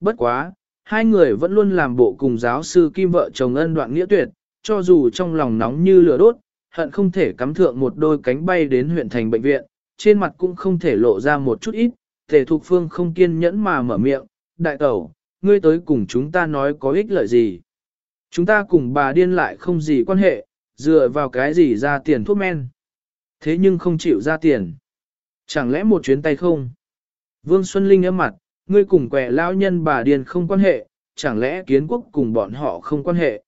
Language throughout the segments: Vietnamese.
bất quá, hai người vẫn luôn làm bộ cùng giáo sư Kim vợ chồng ân đoạn nghĩa tuyệt, cho dù trong lòng nóng như lửa đốt, hận không thể cắm thượng một đôi cánh bay đến huyện thành bệnh viện, trên mặt cũng không thể lộ ra một chút ít, thể thục phương không kiên nhẫn mà mở miệng, đại tẩu, ngươi tới cùng chúng ta nói có ích lợi gì. Chúng ta cùng bà điên lại không gì quan hệ, dựa vào cái gì ra tiền thuốc men. Thế nhưng không chịu ra tiền. Chẳng lẽ một chuyến tay không? Vương Xuân Linh ấm mặt, ngươi cùng quẻ lão nhân bà điên không quan hệ, chẳng lẽ kiến quốc cùng bọn họ không quan hệ?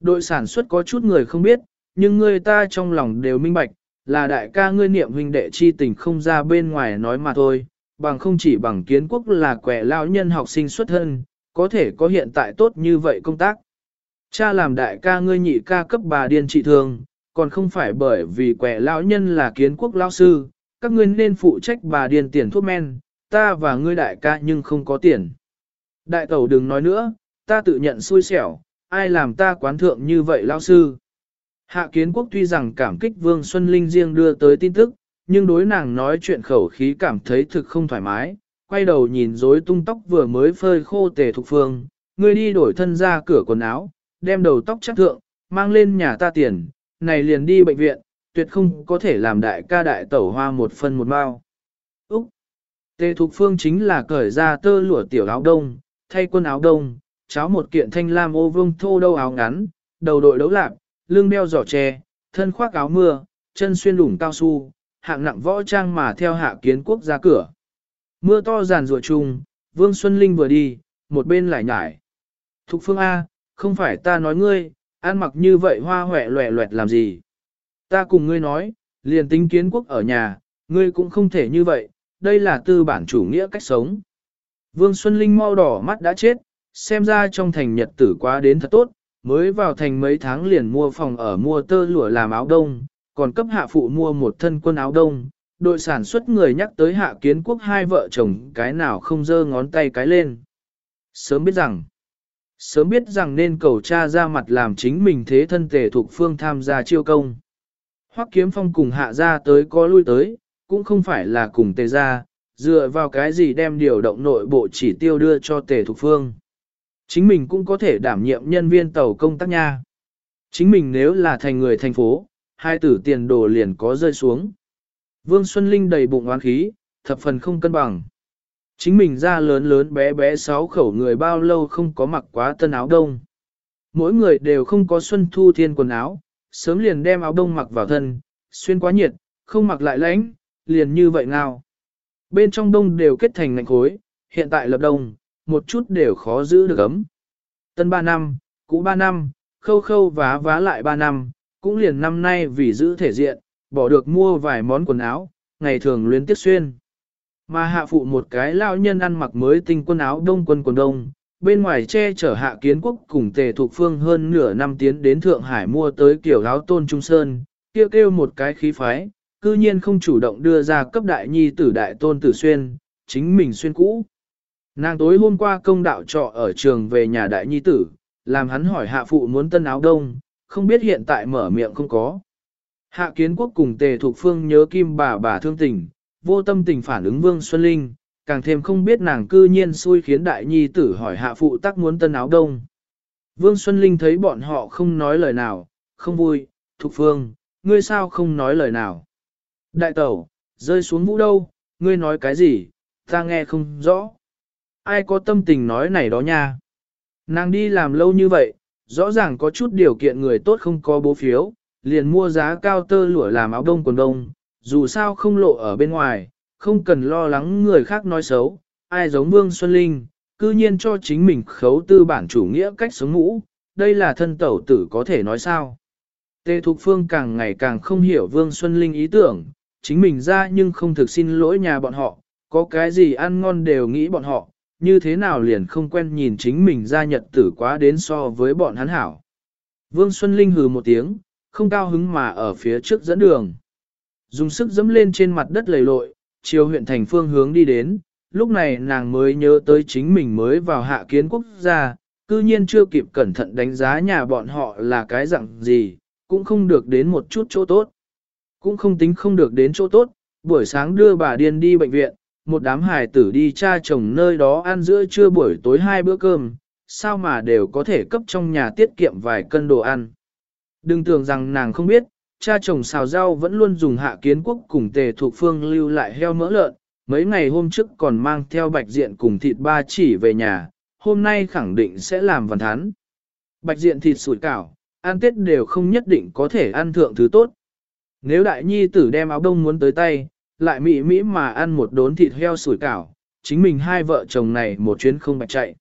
Đội sản xuất có chút người không biết, nhưng người ta trong lòng đều minh bạch, là đại ca ngươi niệm huynh đệ chi tình không ra bên ngoài nói mà thôi, bằng không chỉ bằng kiến quốc là quẻ lão nhân học sinh xuất thân, có thể có hiện tại tốt như vậy công tác. Cha làm đại ca ngươi nhị ca cấp bà điên trị thương, còn không phải bởi vì quẻ lão nhân là kiến quốc lão sư, các ngươi nên phụ trách bà điên tiền thuốc men, ta và ngươi đại ca nhưng không có tiền. Đại tẩu đừng nói nữa, ta tự nhận xui xẻo, ai làm ta quán thượng như vậy lão sư. Hạ kiến quốc tuy rằng cảm kích Vương Xuân Linh riêng đưa tới tin tức, nhưng đối nàng nói chuyện khẩu khí cảm thấy thực không thoải mái, quay đầu nhìn rối tung tóc vừa mới phơi khô tề thục phương, ngươi đi đổi thân ra cửa quần áo, đem đầu tóc chắc thượng, mang lên nhà ta tiền, này liền đi bệnh viện, tuyệt không có thể làm đại ca đại tẩu hoa một phân một bao. Tề Thục Phương chính là cởi ra tơ lụa tiểu áo đông, thay quân áo đông, cháo một kiện thanh lam ô vương thô đâu áo ngắn, đầu đội đấu lạc, lưng đeo giỏ tre, thân khoác áo mưa, chân xuyên lủng cao su, hạng nặng võ trang mà theo hạ kiến quốc ra cửa. Mưa to giàn rùa chung, Vương Xuân Linh vừa đi, một bên lại nhải. Thục Phương A, không phải ta nói ngươi, ăn mặc như vậy hoa hoẹ loẹ loẹt làm gì. Ta cùng ngươi nói, liền tính kiến quốc ở nhà, ngươi cũng không thể như vậy, đây là tư bản chủ nghĩa cách sống. Vương Xuân Linh mau đỏ mắt đã chết, xem ra trong thành nhật tử quá đến thật tốt, mới vào thành mấy tháng liền mua phòng ở mua tơ lụa làm áo đông, còn cấp hạ phụ mua một thân quân áo đông. Đội sản xuất người nhắc tới hạ kiến quốc hai vợ chồng cái nào không dơ ngón tay cái lên. Sớm biết rằng, sớm biết rằng nên cầu cha ra mặt làm chính mình thế thân tề thuộc phương tham gia chiêu công. Hoắc kiếm phong cùng hạ ra tới có lui tới, cũng không phải là cùng tề ra, dựa vào cái gì đem điều động nội bộ chỉ tiêu đưa cho tề thục phương. Chính mình cũng có thể đảm nhiệm nhân viên tàu công tác nha. Chính mình nếu là thành người thành phố, hai tử tiền đồ liền có rơi xuống. Vương Xuân Linh đầy bụng oán khí, thập phần không cân bằng. Chính mình ra lớn lớn bé bé sáu khẩu người bao lâu không có mặc quá tân áo đông. Mỗi người đều không có xuân thu thiên quần áo, sớm liền đem áo đông mặc vào thân, xuyên quá nhiệt, không mặc lại lạnh, liền như vậy ngao. Bên trong đông đều kết thành ngạnh khối, hiện tại lập đông, một chút đều khó giữ được ấm. Tân 3 năm, cũ 3 năm, khâu khâu vá vá lại 3 năm, cũng liền năm nay vì giữ thể diện, bỏ được mua vài món quần áo, ngày thường luyến tiếc xuyên. Mà hạ phụ một cái lao nhân ăn mặc mới tinh quần áo đông quân quần đông, bên ngoài che chở hạ kiến quốc cùng tề thuộc phương hơn nửa năm tiến đến Thượng Hải mua tới kiểu áo tôn trung sơn, kêu kêu một cái khí phái, cư nhiên không chủ động đưa ra cấp đại nhi tử đại tôn tử xuyên, chính mình xuyên cũ. Nàng tối hôm qua công đạo trọ ở trường về nhà đại nhi tử, làm hắn hỏi hạ phụ muốn tân áo đông, không biết hiện tại mở miệng không có. Hạ kiến quốc cùng tề thuộc phương nhớ kim bà bà thương tình, vô tâm tình phản ứng vương Xuân Linh, càng thêm không biết nàng cư nhiên xui khiến đại nhi tử hỏi hạ phụ tắc muốn tân áo đông. Vương Xuân Linh thấy bọn họ không nói lời nào, không vui, thuộc phương, ngươi sao không nói lời nào. Đại tẩu, rơi xuống vũ đâu, ngươi nói cái gì, ta nghe không rõ. Ai có tâm tình nói này đó nha. Nàng đi làm lâu như vậy, rõ ràng có chút điều kiện người tốt không có bố phiếu, liền mua giá cao tơ lụa làm áo đông quần đông, dù sao không lộ ở bên ngoài, không cần lo lắng người khác nói xấu, ai giống Vương Xuân Linh, cư nhiên cho chính mình khấu tư bản chủ nghĩa cách sống ngũ, đây là thân tẩu tử có thể nói sao. Tề Thục Phương càng ngày càng không hiểu Vương Xuân Linh ý tưởng, chính mình ra nhưng không thực xin lỗi nhà bọn họ, có cái gì ăn ngon đều nghĩ bọn họ, như thế nào liền không quen nhìn chính mình ra nhật tử quá đến so với bọn hắn hảo. Vương Xuân Linh hừ một tiếng, không cao hứng mà ở phía trước dẫn đường. Dùng sức dẫm lên trên mặt đất lầy lội, chiều huyện thành phương hướng đi đến, lúc này nàng mới nhớ tới chính mình mới vào hạ kiến quốc gia, cư nhiên chưa kịp cẩn thận đánh giá nhà bọn họ là cái dạng gì, cũng không được đến một chút chỗ tốt. Cũng không tính không được đến chỗ tốt, buổi sáng đưa bà điên đi bệnh viện, một đám hài tử đi cha chồng nơi đó ăn giữa trưa buổi tối hai bữa cơm, sao mà đều có thể cấp trong nhà tiết kiệm vài cân đồ ăn. Đừng tưởng rằng nàng không biết, cha chồng xào rau vẫn luôn dùng hạ kiến quốc cùng tề thuộc phương lưu lại heo mỡ lợn, mấy ngày hôm trước còn mang theo bạch diện cùng thịt ba chỉ về nhà, hôm nay khẳng định sẽ làm văn thán. Bạch diện thịt sủi cảo, ăn tết đều không nhất định có thể ăn thượng thứ tốt. Nếu đại nhi tử đem áo đông muốn tới tay, lại mị mỹ mà ăn một đốn thịt heo sủi cảo, chính mình hai vợ chồng này một chuyến không bạch chạy.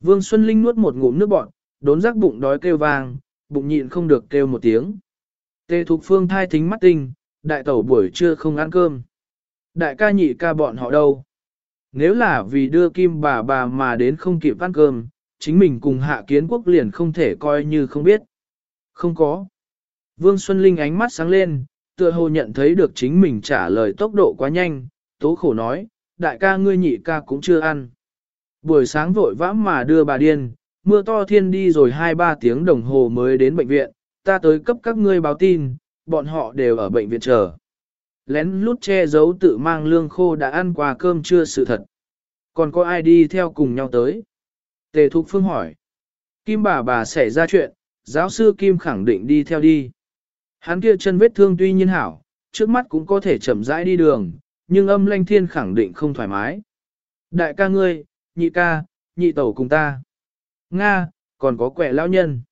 Vương Xuân Linh nuốt một ngụm nước bọt, đốn rắc bụng đói kêu vang, bụng nhịn không được kêu một tiếng. Tê Thục Phương thai thính mắt tinh, đại tẩu buổi trưa không ăn cơm. Đại ca nhị ca bọn họ đâu? Nếu là vì đưa kim bà bà mà đến không kịp ăn cơm, chính mình cùng hạ kiến quốc liền không thể coi như không biết. Không có. Vương Xuân Linh ánh mắt sáng lên, tựa hồ nhận thấy được chính mình trả lời tốc độ quá nhanh, tố khổ nói, đại ca ngươi nhị ca cũng chưa ăn. Buổi sáng vội vã mà đưa bà điên, mưa to thiên đi rồi 2-3 tiếng đồng hồ mới đến bệnh viện, ta tới cấp các ngươi báo tin, bọn họ đều ở bệnh viện chờ. Lén lút che giấu tự mang lương khô đã ăn qua cơm chưa sự thật. Còn có ai đi theo cùng nhau tới? Tề Thục Phương hỏi. Kim bà bà xảy ra chuyện, giáo sư Kim khẳng định đi theo đi. Hắn kia chân vết thương tuy nhiên hảo, trước mắt cũng có thể chậm rãi đi đường, nhưng âm lanh thiên khẳng định không thoải mái. Đại ca ngươi, nhị ca, nhị tẩu cùng ta. Nga, còn có quẻ lão nhân.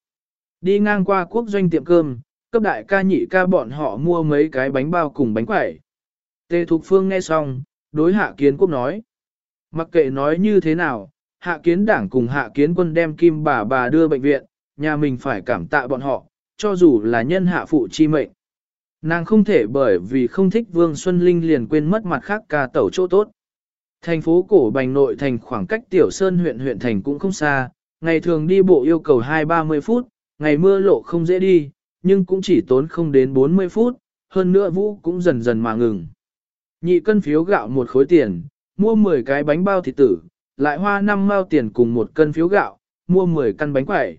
Đi ngang qua quốc doanh tiệm cơm, cấp đại ca nhị ca bọn họ mua mấy cái bánh bao cùng bánh quẩy. Tề Thục Phương nghe xong, đối hạ kiến quốc nói. Mặc kệ nói như thế nào, hạ kiến đảng cùng hạ kiến quân đem kim bà bà đưa bệnh viện, nhà mình phải cảm tạ bọn họ, cho dù là nhân hạ phụ chi mệnh. Nàng không thể bởi vì không thích Vương Xuân Linh liền quên mất mặt khác ca tẩu chỗ tốt. Thành phố cổ bành nội thành khoảng cách Tiểu Sơn huyện huyện thành cũng không xa, ngày thường đi bộ yêu cầu 2-30 phút, ngày mưa lộ không dễ đi, nhưng cũng chỉ tốn không đến 40 phút, hơn nữa vũ cũng dần dần mà ngừng. Nhị cân phiếu gạo một khối tiền, mua 10 cái bánh bao thịt tử, lại hoa 5 mao tiền cùng một cân phiếu gạo, mua 10 căn bánh quẩy.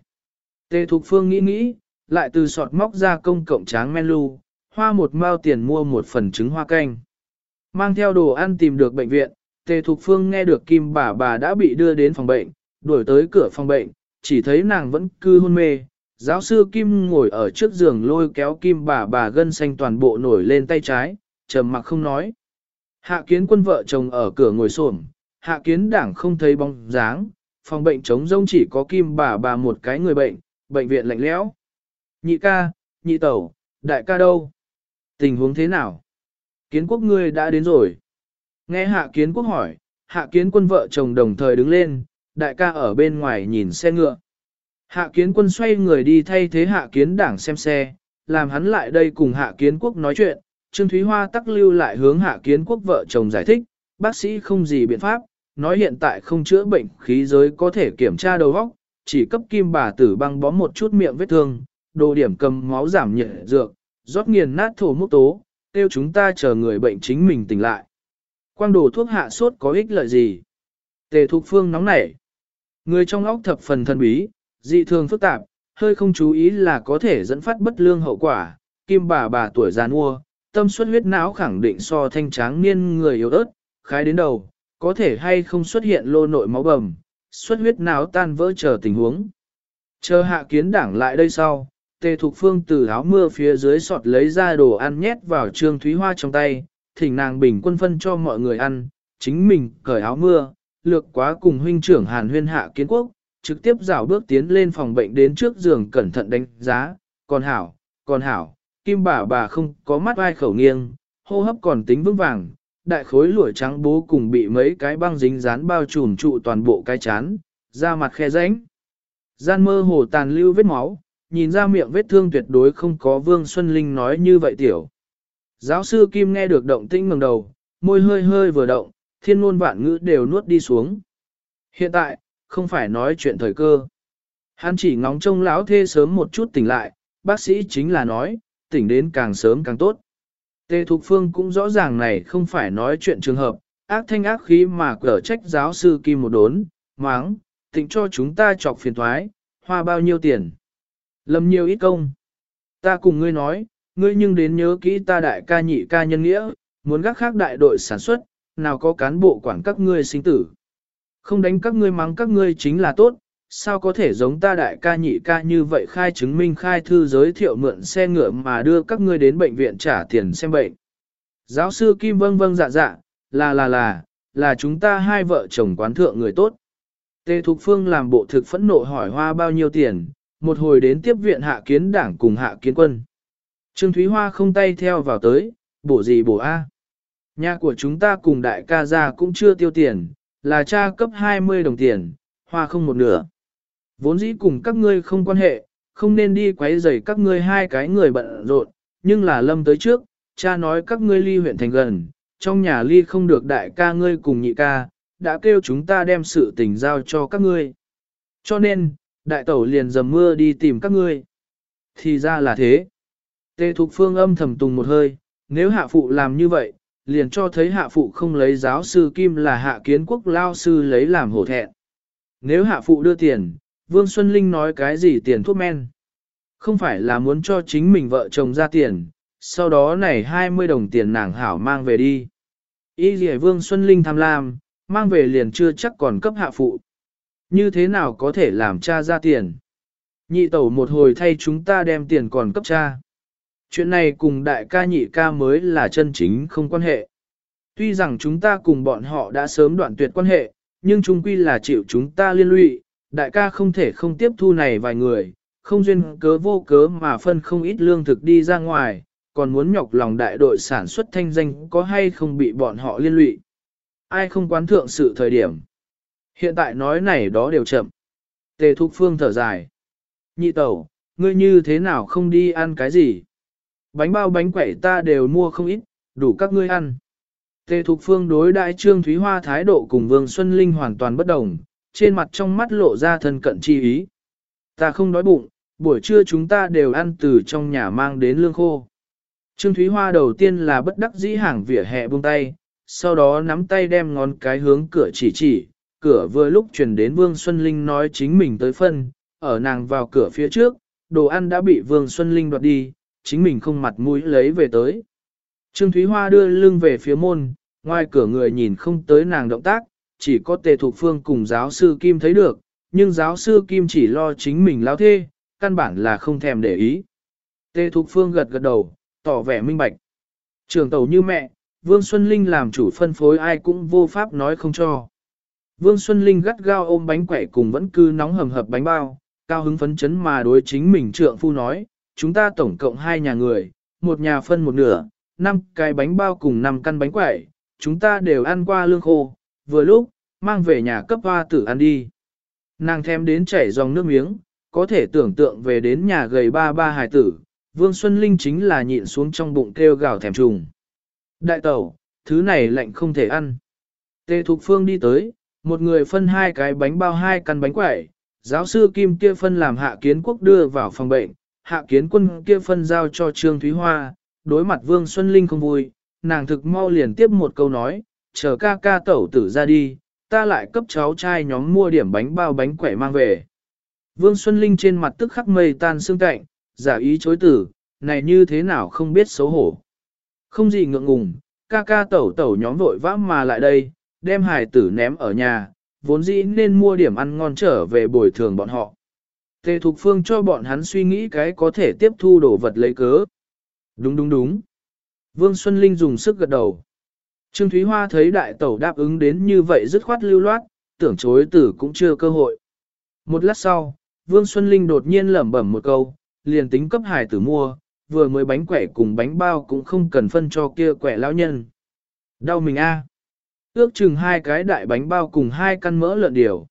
Tề Thục Phương nghĩ nghĩ, lại từ sọt móc ra công cộng tráng men lưu hoa một mao tiền mua một phần trứng hoa canh. Mang theo đồ ăn tìm được bệnh viện, Tề Thục Phương nghe được Kim bà bà đã bị đưa đến phòng bệnh, đuổi tới cửa phòng bệnh, chỉ thấy nàng vẫn cư hôn mê. Giáo sư Kim ngồi ở trước giường lôi kéo Kim bà bà gân xanh toàn bộ nổi lên tay trái, trầm mặc không nói. Hạ kiến quân vợ chồng ở cửa ngồi xổm, hạ kiến đảng không thấy bóng dáng, phòng bệnh trống rông chỉ có Kim bà bà một cái người bệnh, bệnh viện lạnh lẽo. Nhị ca, nhị tẩu, đại ca đâu? Tình huống thế nào? Kiến quốc ngươi đã đến rồi. Nghe hạ kiến quốc hỏi, hạ kiến quân vợ chồng đồng thời đứng lên, đại ca ở bên ngoài nhìn xe ngựa. Hạ kiến quân xoay người đi thay thế hạ kiến đảng xem xe, làm hắn lại đây cùng hạ kiến quốc nói chuyện. Trương Thúy Hoa tắc lưu lại hướng hạ kiến quốc vợ chồng giải thích, bác sĩ không gì biện pháp, nói hiện tại không chữa bệnh khí giới có thể kiểm tra đầu óc, chỉ cấp kim bà tử băng bó một chút miệng vết thương, đồ điểm cầm máu giảm nhiệt dược, rót nghiền nát thổ mốc tố, tiêu chúng ta chờ người bệnh chính mình tỉnh lại. Quang đồ thuốc hạ sốt có ích lợi gì? Tề Thục Phương nóng nảy. Người trong óc thập phần thân bí, dị thường phức tạp, hơi không chú ý là có thể dẫn phát bất lương hậu quả. Kim bà bà tuổi già nua, tâm suất huyết não khẳng định so thanh tráng niên người yếu ớt, khái đến đầu, có thể hay không xuất hiện lô nội máu bầm, xuất huyết não tan vỡ chờ tình huống. Chờ hạ kiến đảng lại đây sau, Tề Thục Phương từ áo mưa phía dưới sọt lấy ra đồ ăn nhét vào Trương Thúy Hoa trong tay, thỉnh nàng bình quân phân cho mọi người ăn, chính mình cởi áo mưa, lược quá cùng huynh trưởng Hàn Huyên Hạ Kiến Quốc, trực tiếp dạo bước tiến lên phòng bệnh đến trước giường cẩn thận đánh giá, còn hảo, còn hảo, kim bà bà không có mắt ai khẩu nghiêng, hô hấp còn tính vững vàng, đại khối lụa trắng bố cùng bị mấy cái băng dính dán bao trùm trụ toàn bộ cái chán, da mặt khe rãnh. Gian mơ hồ tàn lưu vết máu, nhìn ra miệng vết thương tuyệt đối không có Vương Xuân Linh nói như vậy tiểu. Giáo sư Kim nghe được động tĩnh ngẩng đầu, môi hơi hơi vừa động, thiên ngôn vạn ngữ đều nuốt đi xuống. Hiện tại, không phải nói chuyện thời cơ. Hắn chỉ ngóng trông lão thê sớm một chút tỉnh lại, bác sĩ chính là nói, tỉnh đến càng sớm càng tốt. Tề Thục Phương cũng rõ ràng này không phải nói chuyện trường hợp, ác thanh ác khí mà cở trách giáo sư Kim một đốn, máng, tỉnh cho chúng ta chọc phiền thoái, hoa bao nhiêu tiền. Lầm nhiều ít công. Ta cùng ngươi nói, ngươi nhưng đến nhớ kỹ ta đại ca nhị ca nhân nghĩa, muốn gác khác đại đội sản xuất, nào có cán bộ quản các ngươi sinh tử. Không đánh các ngươi mắng các ngươi chính là tốt, sao có thể giống ta đại ca nhị ca như vậy khai chứng minh khai thư giới thiệu mượn xe ngựa mà đưa các ngươi đến bệnh viện trả tiền xem bệnh. Giáo sư Kim vâng vâng dạ dạ, là là là, là chúng ta hai vợ chồng quán thượng người tốt. Tề Thục Phương làm bộ thực phẫn nộ hỏi hoa bao nhiêu tiền, một hồi đến tiếp viện hạ kiến đảng cùng hạ kiến quân. Trương Thúy Hoa không tay theo vào tới, bổ gì bổ A. Nhà của chúng ta cùng đại ca gia cũng chưa tiêu tiền, là cha cấp 20 đồng tiền, hoa không một nửa. Vốn dĩ cùng các ngươi không quan hệ, không nên đi quấy rầy các ngươi hai cái người bận rộn, nhưng là lâm tới trước, cha nói các ngươi ly huyện thành gần, trong nhà ly không được đại ca ngươi cùng nhị ca, đã kêu chúng ta đem sự tình giao cho các ngươi. Cho nên, đại tẩu liền dầm mưa đi tìm các ngươi. Thì ra là thế. Tê Thục Phương âm thầm tùng một hơi, nếu hạ phụ làm như vậy, liền cho thấy hạ phụ không lấy giáo sư Kim là hạ kiến quốc lao sư lấy làm hổ thẹn. Nếu hạ phụ đưa tiền, Vương Xuân Linh nói cái gì tiền thuốc men? Không phải là muốn cho chính mình vợ chồng ra tiền, sau đó này 20 đồng tiền nàng hảo mang về đi. Ý gì Vương Xuân Linh tham lam, mang về liền chưa chắc còn cấp hạ phụ. Như thế nào có thể làm cha ra tiền? Nhị tẩu một hồi thay chúng ta đem tiền còn cấp cha. Chuyện này cùng đại ca nhị ca mới là chân chính không quan hệ. Tuy rằng chúng ta cùng bọn họ đã sớm đoạn tuyệt quan hệ, nhưng chung quy là chịu chúng ta liên lụy, đại ca không thể không tiếp thu này vài người, không duyên cớ vô cớ mà phân không ít lương thực đi ra ngoài, còn muốn nhọc lòng đại đội sản xuất thanh danh có hay không bị bọn họ liên lụy. Ai không quán thượng sự thời điểm. Hiện tại nói này đó đều chậm. Tề Thục Phương thở dài. Nhị tẩu, ngươi như thế nào không đi ăn cái gì? Bánh bao bánh quẩy ta đều mua không ít, đủ các ngươi ăn. Tề Thục Phương đối đại Trương Thúy Hoa thái độ cùng Vương Xuân Linh hoàn toàn bất đồng, trên mặt trong mắt lộ ra thân cận chi ý. Ta không đói bụng, buổi trưa chúng ta đều ăn từ trong nhà mang đến lương khô. Trương Thúy Hoa đầu tiên là bất đắc dĩ hàng vỉa hè buông tay, sau đó nắm tay đem ngón cái hướng cửa chỉ chỉ, cửa vừa lúc truyền đến Vương Xuân Linh nói chính mình tới phân, ở nàng vào cửa phía trước, đồ ăn đã bị Vương Xuân Linh đoạt đi, chính mình không mặt mũi lấy về tới. Trương Thúy Hoa đưa lưng về phía môn, ngoài cửa người nhìn không tới nàng động tác, chỉ có tề thục phương cùng giáo sư Kim thấy được, nhưng giáo sư Kim chỉ lo chính mình lao thê, căn bản là không thèm để ý. Tề thục phương gật gật đầu, tỏ vẻ minh bạch. Trường tàu như mẹ, Vương Xuân Linh làm chủ phân phối ai cũng vô pháp nói không cho. Vương Xuân Linh gắt gao ôm bánh quẩy cùng vẫn cứ nóng hầm hập bánh bao, cao hứng phấn chấn mà đối chính mình trượng phu nói, chúng ta tổng cộng hai nhà người, một nhà phân một nửa, năm cái bánh bao cùng năm căn bánh quẩy, chúng ta đều ăn qua lương khô, vừa lúc, mang về nhà cấp hoa tử ăn đi. Nàng thèm đến chảy dòng nước miếng, có thể tưởng tượng về đến nhà gầy ba ba hài tử, Vương Xuân Linh chính là nhịn xuống trong bụng kêu gào thèm trùng. Đại tẩu, thứ này lạnh không thể ăn. Tề Thục Phương đi tới, một người phân hai cái bánh bao hai căn bánh quẩy, giáo sư Kim kia phân làm hạ kiến quốc đưa vào phòng bệnh, hạ kiến quân kia phân giao cho Trương Thúy Hoa, đối mặt Vương Xuân Linh không vui, nàng thực mau liền tiếp một câu nói, chờ ca ca tẩu tử ra đi, ta lại cấp cháu trai nhóm mua điểm bánh bao bánh quẩy mang về. Vương Xuân Linh trên mặt tức khắc mây tan xương cạnh, giả ý chối tử, này như thế nào không biết xấu hổ. Không gì ngượng ngùng, ca ca tẩu tẩu nhóm vội vã mà lại đây, đem hài tử ném ở nhà, vốn dĩ nên mua điểm ăn ngon trở về bồi thường bọn họ. Tề Thục Phương cho bọn hắn suy nghĩ cái có thể tiếp thu đồ vật lấy cớ. Đúng đúng đúng. Vương Xuân Linh dùng sức gật đầu. Trương Thúy Hoa thấy đại tẩu đáp ứng đến như vậy dứt khoát lưu loát, tưởng chối tử cũng chưa cơ hội. Một lát sau, Vương Xuân Linh đột nhiên lẩm bẩm một câu, liền tính cấp hải tử mua, vừa mới bánh quẻ cùng bánh bao cũng không cần phân cho kia quẻ lão nhân. Đau mình a. Ước chừng hai cái đại bánh bao cùng hai căn mỡ lợn điều.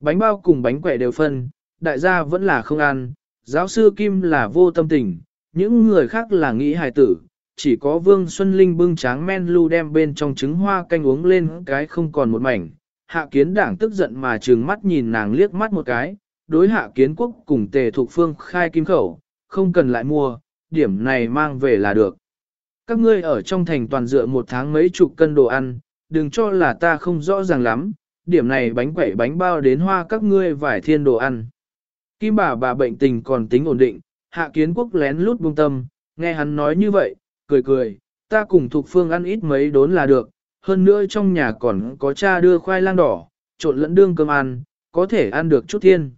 Bánh bao cùng bánh quẻ đều phân, đại gia vẫn là không ăn, giáo sư Kim là vô tâm tình, những người khác là nghĩ hài tử, chỉ có Vương Xuân Linh bưng tráng men lưu đem bên trong trứng hoa canh uống lên cái không còn một mảnh. Hạ kiến đảng tức giận mà trừng mắt nhìn nàng liếc mắt một cái, đối hạ kiến quốc cùng tề thuộc phương khai kim khẩu, không cần lại mua, điểm này mang về là được. Các ngươi ở trong thành toàn dựa một tháng mấy chục cân đồ ăn, đừng cho là ta không rõ ràng lắm, điểm này bánh quẩy bánh bao đến hoa các ngươi vải thiên đồ ăn. Kim bà bà bệnh tình còn tính ổn định, hạ kiến quốc lén lút buông tâm, nghe hắn nói như vậy, cười cười, ta cùng thuộc phương ăn ít mấy đốn là được, hơn nữa trong nhà còn có cha đưa khoai lang đỏ, trộn lẫn đương cơm ăn, có thể ăn được chút thiên.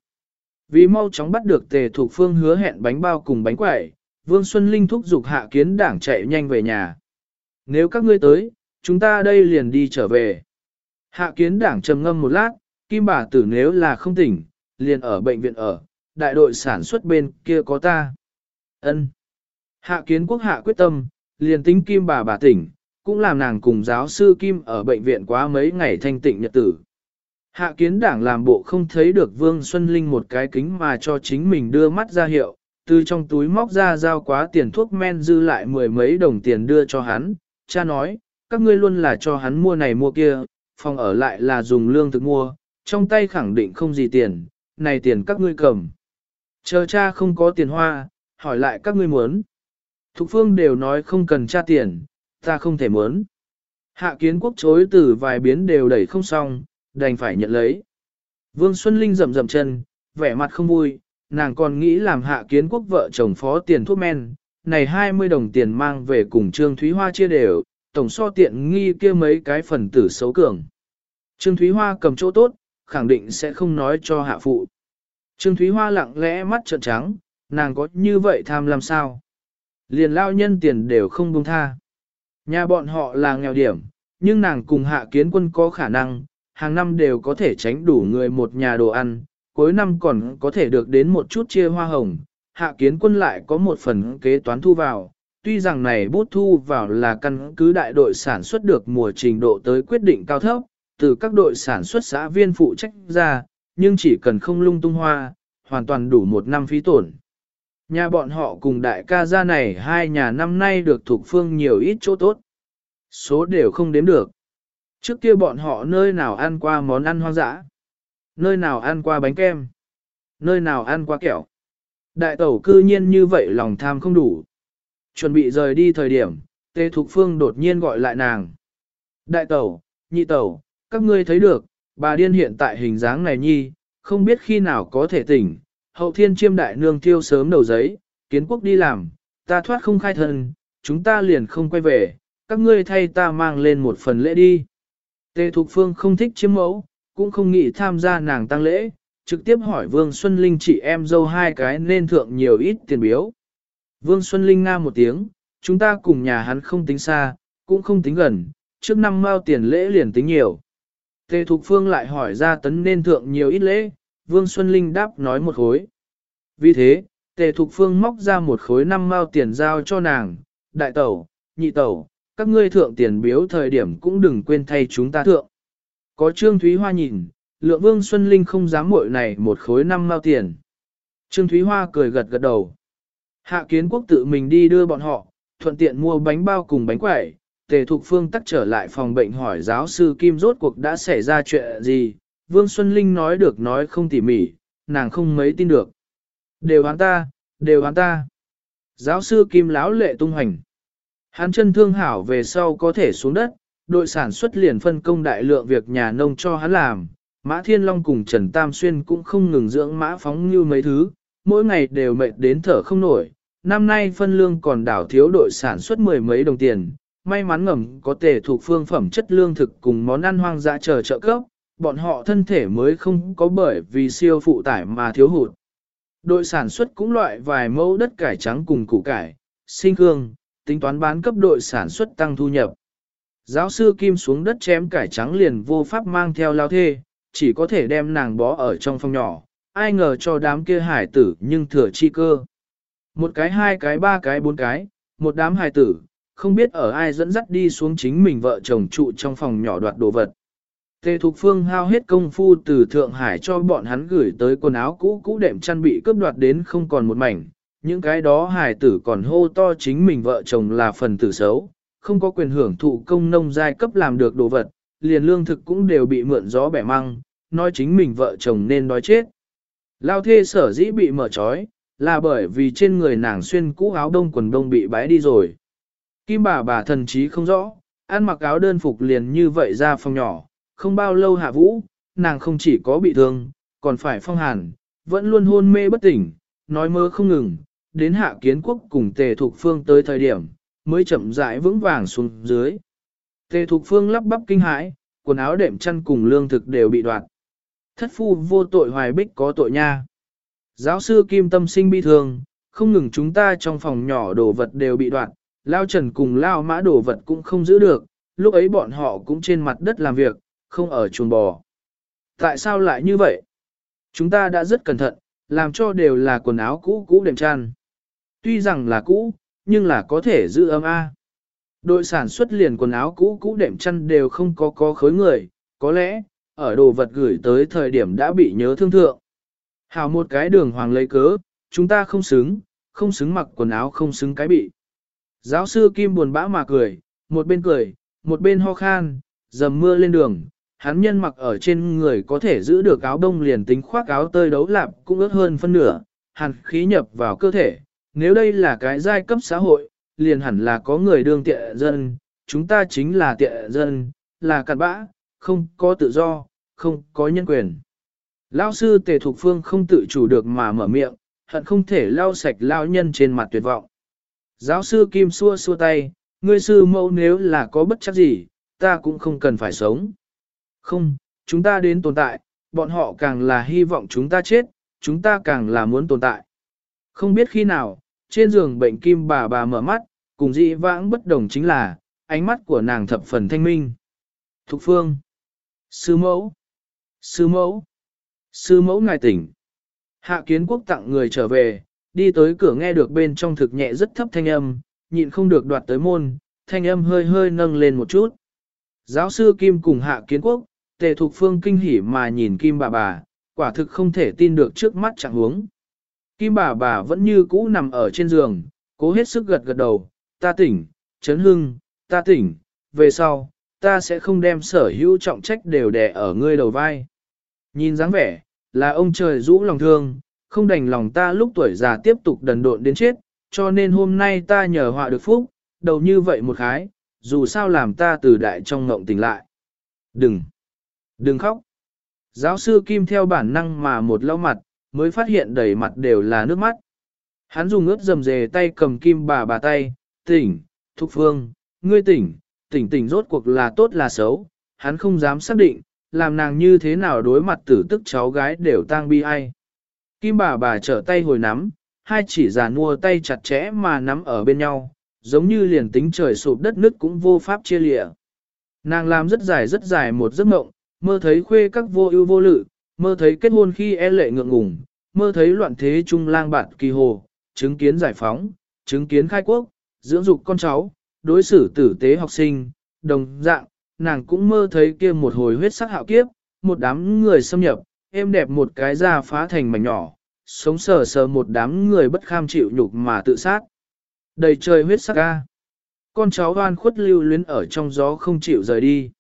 Vì mau chóng bắt được tề thuộc phương hứa hẹn bánh bao cùng bánh quẩy, Vương Xuân Linh thúc giục hạ kiến đảng chạy nhanh về nhà. Nếu các ngươi tới, chúng ta đây liền đi trở về. Hạ kiến đảng trầm ngâm một lát, kim bà tử nếu là không tỉnh, liền ở bệnh viện ở, đại đội sản xuất bên kia có ta. ân Hạ kiến quốc hạ quyết tâm, liền tính kim bà bà tỉnh, cũng làm nàng cùng giáo sư Kim ở bệnh viện quá mấy ngày thanh tịnh nhật tử. Hạ kiến đảng làm bộ không thấy được Vương Xuân Linh một cái kính mà cho chính mình đưa mắt ra hiệu, từ trong túi móc ra giao quá tiền thuốc men dư lại mười mấy đồng tiền đưa cho hắn, cha nói, các ngươi luôn là cho hắn mua này mua kia, phòng ở lại là dùng lương thực mua, trong tay khẳng định không gì tiền, này tiền các ngươi cầm. Chờ cha không có tiền hoa, hỏi lại các ngươi muốn. Thục phương đều nói không cần cha tiền, ta không thể muốn. Hạ kiến quốc chối từ vài biến đều đẩy không xong, đành phải nhận lấy. Vương Xuân Linh rầm rầm chân, vẻ mặt không vui, nàng còn nghĩ làm hạ kiến quốc vợ chồng phó tiền thuốc men, này 20 đồng tiền mang về cùng Trương Thúy Hoa chia đều, tổng so tiện nghi kia mấy cái phần tử xấu cường. Trương Thúy Hoa cầm chỗ tốt, khẳng định sẽ không nói cho hạ phụ. Trương Thúy Hoa lặng lẽ mắt trợn trắng, nàng có như vậy tham làm sao? Liền lao nhân tiền đều không buông tha. Nhà bọn họ là nghèo điểm, nhưng nàng cùng hạ kiến quân có khả năng, hàng năm đều có thể tránh đủ người một nhà đồ ăn, cuối năm còn có thể được đến một chút chia hoa hồng. Hạ kiến quân lại có một phần kế toán thu vào, tuy rằng này bút thu vào là căn cứ đại đội sản xuất được mùa trình độ tới quyết định cao thấp, từ các đội sản xuất xã viên phụ trách ra, nhưng chỉ cần không lung tung hoa, hoàn toàn đủ một năm phí tổn. Nhà bọn họ cùng đại ca gia này hai nhà năm nay được thuộc phương nhiều ít chỗ tốt. Số đều không đếm được. Trước kia bọn họ nơi nào ăn qua món ăn hoang dã, nơi nào ăn qua bánh kem, nơi nào ăn qua kẹo. Đại tẩu cư nhiên như vậy lòng tham không đủ. Chuẩn bị rời đi thời điểm, Tê Thục Phương đột nhiên gọi lại nàng. Đại tẩu, nhị tẩu, các ngươi thấy được, bà điên hiện tại hình dáng này nhi, không biết khi nào có thể tỉnh, hậu thiên chiêm đại nương tiêu sớm đầu giấy, kiến quốc đi làm, ta thoát không khai thân, chúng ta liền không quay về, các ngươi thay ta mang lên một phần lễ đi. Tề Thục Phương không thích chiêm mẫu, cũng không nghĩ tham gia nàng tăng lễ, trực tiếp hỏi Vương Xuân Linh chị em dâu hai cái nên thượng nhiều ít tiền biếu. Vương Xuân Linh nga một tiếng, chúng ta cùng nhà hắn không tính xa, cũng không tính gần, trước năm mao tiền lễ liền tính nhiều. Tề Thục Phương lại hỏi ra tấn nên thượng nhiều ít lễ, Vương Xuân Linh đáp nói một khối. Vì thế, Tề Thục Phương móc ra một khối năm mao tiền giao cho nàng, đại tẩu, nhị tẩu, các ngươi thượng tiền biếu thời điểm cũng đừng quên thay chúng ta thượng. Có Trương Thúy Hoa nhìn, lượng Vương Xuân Linh không dám muội này một khối năm mao tiền. Trương Thúy Hoa cười gật gật đầu. Hạ kiến quốc tự mình đi đưa bọn họ, thuận tiện mua bánh bao cùng bánh quẩy. Tề Thục Phương tắt trở lại phòng bệnh hỏi giáo sư Kim rốt cuộc đã xảy ra chuyện gì. Vương Xuân Linh nói được nói không tỉ mỉ, nàng không mấy tin được. Đều hắn ta, đều hắn ta. Giáo sư Kim láo lệ tung hành. Hắn chân thương hảo về sau có thể xuống đất, đội sản xuất liền phân công đại lượng việc nhà nông cho hắn làm. Mã Thiên Long cùng Trần Tam Xuyên cũng không ngừng dưỡng mã phóng như mấy thứ, mỗi ngày đều mệt đến thở không nổi. Năm nay phân lương còn đảo thiếu đội sản xuất mười mấy đồng tiền, may mắn ngầm có thể thuộc phương phẩm chất lương thực cùng món ăn hoang dã chờ trợ cấp, bọn họ thân thể mới không có bởi vì siêu phụ tải mà thiếu hụt. Đội sản xuất cũng loại vài mẫu đất cải trắng cùng củ cải, sinh hương, tính toán bán cấp đội sản xuất tăng thu nhập. Giáo sư Kim xuống đất chém cải trắng liền vô pháp mang theo lao thê, chỉ có thể đem nàng bó ở trong phòng nhỏ, ai ngờ cho đám kia hải tử nhưng thừa chi cơ. Một cái hai cái ba cái bốn cái, một đám hài tử, không biết ở ai dẫn dắt đi xuống chính mình vợ chồng trụ trong phòng nhỏ đoạt đồ vật. Tề Thục Phương hao hết công phu từ Thượng Hải cho bọn hắn gửi tới quần áo cũ cũ đệm chăn bị cướp đoạt đến không còn một mảnh, những cái đó hài tử còn hô to chính mình vợ chồng là phần tử xấu, không có quyền hưởng thụ công nông giai cấp làm được đồ vật, liền lương thực cũng đều bị mượn gió bẻ măng, nói chính mình vợ chồng nên nói chết. Lao thê sở dĩ bị mở trói, là bởi vì trên người nàng xuyên cũ áo đông quần đông bị bái đi rồi. Kim bà bà thần trí không rõ, ăn mặc áo đơn phục liền như vậy ra phòng nhỏ, không bao lâu hạ vũ, nàng không chỉ có bị thương, còn phải phong hàn, vẫn luôn hôn mê bất tỉnh, nói mơ không ngừng, đến hạ kiến quốc cùng tề thuộc phương tới thời điểm, mới chậm rãi vững vàng xuống dưới. Tề Thục Phương lắp bắp kinh hãi, quần áo đệm chăn cùng lương thực đều bị đoạt. Thất phu vô tội hoài bích có tội nha. Giáo sư Kim tâm sinh bi thương, không ngừng chúng ta trong phòng nhỏ đồ vật đều bị đoạn, lao trần cùng lao mã đồ vật cũng không giữ được, lúc ấy bọn họ cũng trên mặt đất làm việc, không ở chuồng bò. Tại sao lại như vậy? Chúng ta đã rất cẩn thận, làm cho đều là quần áo cũ cũ đệm chăn. Tuy rằng là cũ, nhưng là có thể giữ ấm A. Đội sản xuất liền quần áo cũ cũ đệm chăn đều không có có khối người, có lẽ, ở đồ vật gửi tới thời điểm đã bị nhớ thương thượng. Hào một cái đường hoàng lấy cớ, chúng ta không xứng, không xứng mặc quần áo không xứng cái bị. Giáo sư Kim buồn bã mà cười, một bên cười, một bên ho khan, dầm mưa lên đường, hắn nhân mặc ở trên người có thể giữ được áo đông liền tính khoác áo tơi đấu lạp cũng ướt hơn phân nửa, hàn khí nhập vào cơ thể. Nếu đây là cái giai cấp xã hội, liền hẳn là có người đương tiện dân, chúng ta chính là tiện dân, là cặn bã, không có tự do, không có nhân quyền. Lao sư Tề Thục Phương không tự chủ được mà mở miệng, hận không thể lau sạch lao nhân trên mặt tuyệt vọng. Giáo sư Kim xua xua tay, ngươi sư mẫu nếu là có bất chấp gì, ta cũng không cần phải sống. Không, chúng ta đến tồn tại, bọn họ càng là hy vọng chúng ta chết, chúng ta càng là muốn tồn tại. Không biết khi nào, trên giường bệnh Kim bà bà mở mắt, cùng dị vãng bất đồng chính là, ánh mắt của nàng thập phần thanh minh. Thục phương, sư mẫu, sư mẫu, sư mẫu ngài tỉnh. Hạ kiến quốc tặng người trở về, đi tới cửa nghe được bên trong thực nhẹ rất thấp thanh âm, nhịn không được đoạt tới môn, thanh âm hơi hơi nâng lên một chút. Giáo sư Kim cùng hạ kiến quốc, tề thục phương kinh hỉ mà nhìn Kim bà bà, quả thực không thể tin được trước mắt chẳng huống. Kim bà bà vẫn như cũ nằm ở trên giường, cố hết sức gật gật đầu, ta tỉnh, chấn hưng, ta tỉnh, về sau, ta sẽ không đem sở hữu trọng trách đều đè ở ngươi đầu vai. Nhìn dáng vẻ, là ông trời rũ lòng thương, không đành lòng ta lúc tuổi già tiếp tục đần độn đến chết, cho nên hôm nay ta nhờ họa được phúc, đầu như vậy một khái, dù sao làm ta từ đại trong ngộng tỉnh lại. Đừng, đừng khóc. Giáo sư Kim theo bản năng mà một lau mặt, mới phát hiện đầy mặt đều là nước mắt. Hắn dùng ướt dầm dề tay cầm Kim bà bà tay, tỉnh, thúc phương, ngươi tỉnh, tỉnh tỉnh rốt cuộc là tốt là xấu, hắn không dám xác định, làm nàng như thế nào đối mặt tử tức cháu gái đều tang bi ai. Kim bà bà trở tay hồi nắm, hai chỉ già nua tay chặt chẽ mà nắm ở bên nhau, giống như liền tính trời sụp đất nứt cũng vô pháp chia lịa. Nàng làm rất dài rất dài một giấc mộng, mơ thấy khuê các vô ưu vô lự, mơ thấy kết hôn khi e lệ ngượng ngùng, mơ thấy loạn thế trung lang bạn kỳ hồ, chứng kiến giải phóng, chứng kiến khai quốc, dưỡng dục con cháu, đối xử tử tế học sinh, đồng dạng, nàng cũng mơ thấy kia một hồi huyết sắc hạo kiếp, một đám người xâm nhập, êm đẹp một cái ra phá thành mảnh nhỏ, sống sờ sờ một đám người bất kham chịu nhục mà tự sát. Đầy trời huyết sắc ca. Con cháu hoan khuất lưu luyến ở trong gió không chịu rời đi.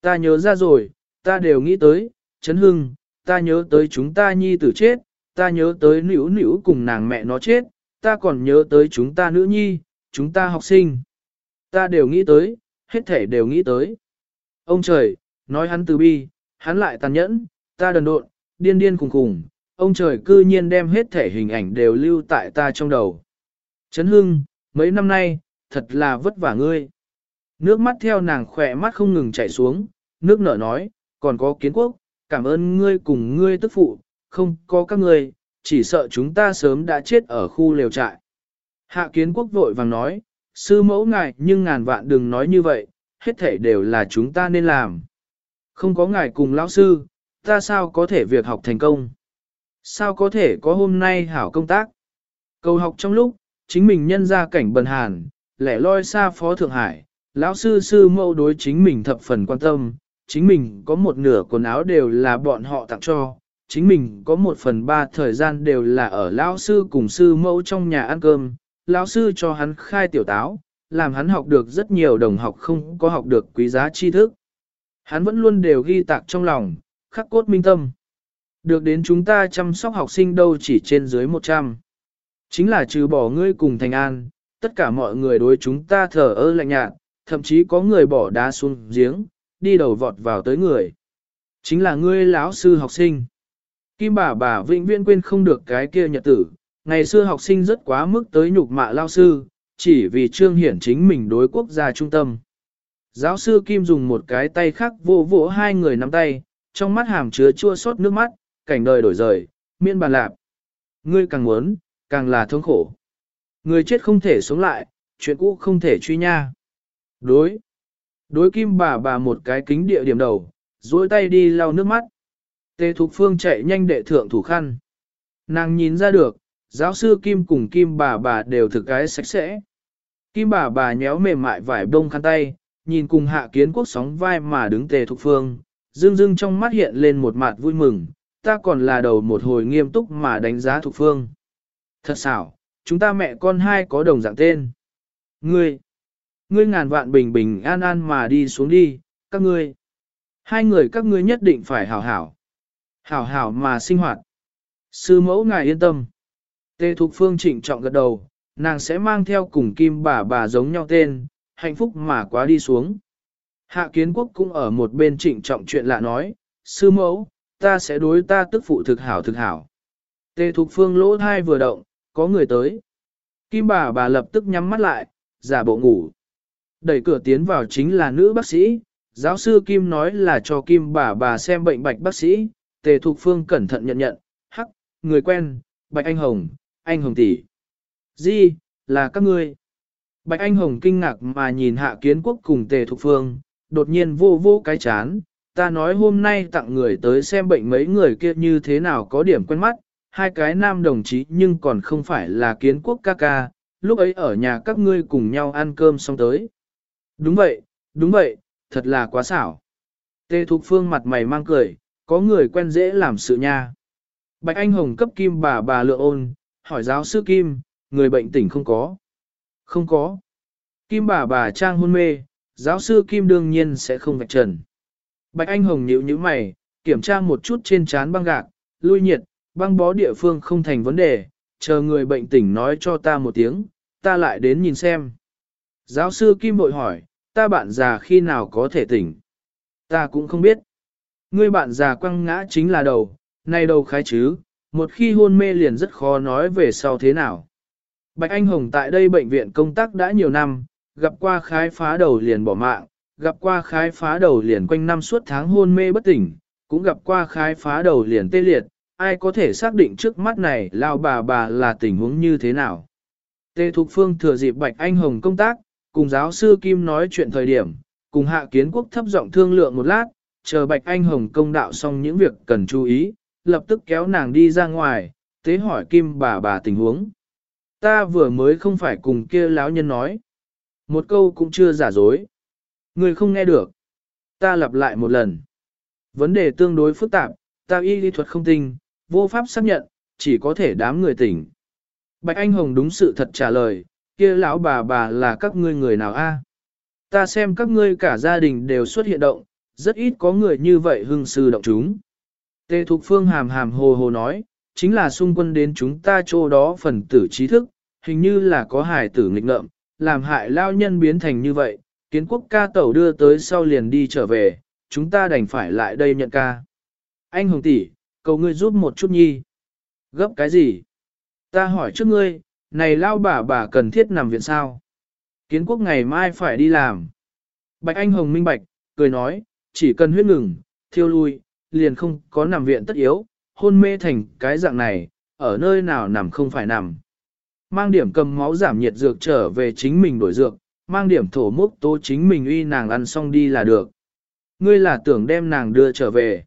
Ta nhớ ra rồi, ta đều nghĩ tới, chấn hưng, ta nhớ tới chúng ta nhi tử chết, ta nhớ tới nữ nữ cùng nàng mẹ nó chết, ta còn nhớ tới chúng ta nữ nhi, chúng ta học sinh. Ta đều nghĩ tới, hết thể đều nghĩ tới. Ông trời, nói hắn từ bi, hắn lại tàn nhẫn, ta đần độn, điên điên cùng khùng, ông trời cư nhiên đem hết thể hình ảnh đều lưu tại ta trong đầu. Trấn Hưng, mấy năm nay, thật là vất vả ngươi. Nước mắt theo nàng khỏe mắt không ngừng chảy xuống, nước nở nói, còn có kiến quốc, cảm ơn ngươi cùng ngươi tức phụ, không có các ngươi, chỉ sợ chúng ta sớm đã chết ở khu lều trại. Hạ kiến quốc vội vàng nói, sư mẫu ngài nhưng ngàn vạn đừng nói như vậy, hết thể đều là chúng ta nên làm. Không có ngài cùng lão sư, ta sao có thể việc học thành công? Sao có thể có hôm nay hảo công tác? Cầu học trong lúc, chính mình nhân ra cảnh bần hàn, lẻ loi xa phó Thượng Hải, lão sư sư mẫu đối chính mình thập phần quan tâm, chính mình có một nửa quần áo đều là bọn họ tặng cho, chính mình có một phần ba thời gian đều là ở lão sư cùng sư mẫu trong nhà ăn cơm, lão sư cho hắn khai tiểu táo, làm hắn học được rất nhiều đồng học không có học được quý giá tri thức. Hắn vẫn luôn đều ghi tạc trong lòng, khắc cốt minh tâm. Được đến chúng ta chăm sóc học sinh đâu chỉ trên dưới 100. Chính là trừ bỏ ngươi cùng thành an, tất cả mọi người đối chúng ta thở ơ lạnh nhạt, thậm chí có người bỏ đá xuống giếng, đi đầu vọt vào tới người. Chính là ngươi lão sư học sinh. Kim bà bà vĩnh viễn quên không được cái kia nhật tử, ngày xưa học sinh rất quá mức tới nhục mạ lao sư, chỉ vì trương hiển chính mình đối quốc gia trung tâm. Giáo sư Kim dùng một cái tay khác vỗ vỗ hai người nắm tay, trong mắt hàm chứa chua xót nước mắt, cảnh đời đổi rời, miên bàn lạp. Ngươi càng muốn, càng là thương khổ. Người chết không thể sống lại, chuyện cũ không thể truy nha. Đối. Đối kim bà bà một cái kính địa điểm đầu, duỗi tay đi lau nước mắt. Tề Thục Phương chạy nhanh đệ thượng thủ khăn. Nàng nhìn ra được, giáo sư Kim cùng Kim bà bà đều thực cái sạch sẽ. Kim bà bà nhéo mềm mại vải bông khăn tay, nhìn cùng hạ kiến quốc sóng vai mà đứng Tề Thục Phương, dương dương trong mắt hiện lên một mặt vui mừng, ta còn là đầu một hồi nghiêm túc mà đánh giá Thục Phương. Thật xảo, chúng ta mẹ con hai có đồng dạng tên. Ngươi, ngươi ngàn vạn bình bình an an mà đi xuống đi, các ngươi. Hai người các ngươi nhất định phải hảo hảo. Hảo hảo mà sinh hoạt. Sư mẫu ngài yên tâm. Tê Thục Phương trịnh trọng gật đầu, nàng sẽ mang theo cùng kim bà bà giống nhau tên, hạnh phúc mà quá đi xuống. Hạ kiến quốc cũng ở một bên trịnh trọng chuyện lạ nói, sư mẫu, ta sẽ đối ta tức phụ thực hảo thực hảo. Tê Thục Phương lỗ thai vừa động, có người tới. Kim bà bà lập tức nhắm mắt lại, giả bộ ngủ. Đẩy cửa tiến vào chính là nữ bác sĩ, giáo sư Kim nói là cho Kim bà bà xem bệnh bạch bác sĩ, Tề Thục Phương cẩn thận nhận nhận, hắc, người quen, Bạch Anh Hồng, Anh Hồng tỷ. Di, là các ngươi. Bạch Anh Hồng kinh ngạc mà nhìn Hạ Kiến Quốc cùng Tề Thục Phương, đột nhiên vô vô cái chán, ta nói hôm nay tặng người tới xem bệnh mấy người kia như thế nào có điểm quen mắt, hai cái nam đồng chí nhưng còn không phải là Kiến Quốc ca ca, lúc ấy ở nhà các ngươi cùng nhau ăn cơm xong tới. Đúng vậy, đúng vậy, thật là quá xảo. Tề Thục Phương mặt mày mang cười, có người quen dễ làm sự nha. Bạch Anh Hồng cấp kim bà bà lựa ôn, hỏi giáo sư Kim, người bệnh tỉnh không có. Không có. Kim bà bà trang hôn mê, giáo sư Kim đương nhiên sẽ không vạch trần. Bạch Anh Hồng nhíu nhíu mày, kiểm tra một chút trên trán băng gạc, lui nhiệt, băng bó địa phương không thành vấn đề, chờ người bệnh tỉnh nói cho ta một tiếng, ta lại đến nhìn xem. Giáo sư Kim bội hỏi, ta bạn già khi nào có thể tỉnh? Ta cũng không biết. Ngươi bạn già quăng ngã chính là đầu, nay đầu khái chứ, một khi hôn mê liền rất khó nói về sau thế nào. Bạch Anh Hồng tại đây bệnh viện công tác đã nhiều năm, gặp qua khái phá đầu liền bỏ mạng, gặp qua khái phá đầu liền quanh năm suốt tháng hôn mê bất tỉnh, cũng gặp qua khái phá đầu liền tê liệt, ai có thể xác định trước mắt này lao bà bà là tình huống như thế nào. Tê Thục Phương thừa dịp Bạch Anh Hồng công tác, cùng giáo sư Kim nói chuyện thời điểm, cùng hạ kiến quốc thấp giọng thương lượng một lát, chờ Bạch Anh Hồng công đạo xong những việc cần chú ý, lập tức kéo nàng đi ra ngoài, tế hỏi Kim bà bà tình huống. Ta vừa mới không phải cùng kia lão nhân nói. Một câu cũng chưa giả dối. Người không nghe được. Ta lặp lại một lần. Vấn đề tương đối phức tạp, ta y lý thuật không tinh, vô pháp xác nhận, chỉ có thể đám người tỉnh. Bạch Anh Hồng đúng sự thật trả lời, kia lão bà bà là các ngươi người nào a? Ta xem các ngươi cả gia đình đều xuất hiện động, rất ít có người như vậy hưng sư động chúng. Tề Thục Phương hàm hàm hồ hồ nói, chính là xung quân đến chúng ta chỗ đó phần tử trí thức, hình như là có hải tử nghịch ngợm, làm hại lao nhân biến thành như vậy, kiến quốc ca tẩu đưa tới sau liền đi trở về, chúng ta đành phải lại đây nhận ca. Anh Hồng tỷ, cầu ngươi giúp một chút nhi. Gấp cái gì? Ta hỏi trước ngươi, này lao bà bà cần thiết nằm viện sao? Kiến quốc ngày mai phải đi làm. Bạch Anh Hồng minh bạch, cười nói, chỉ cần huyết ngừng, thiêu lui, liền không có nằm viện tất yếu, hôn mê thành cái dạng này, ở nơi nào nằm không phải nằm. Mang điểm cầm máu giảm nhiệt dược trở về chính mình đổi dược, mang điểm thổ mốc tố chính mình uy nàng ăn xong đi là được. Ngươi là tưởng đem nàng đưa trở về.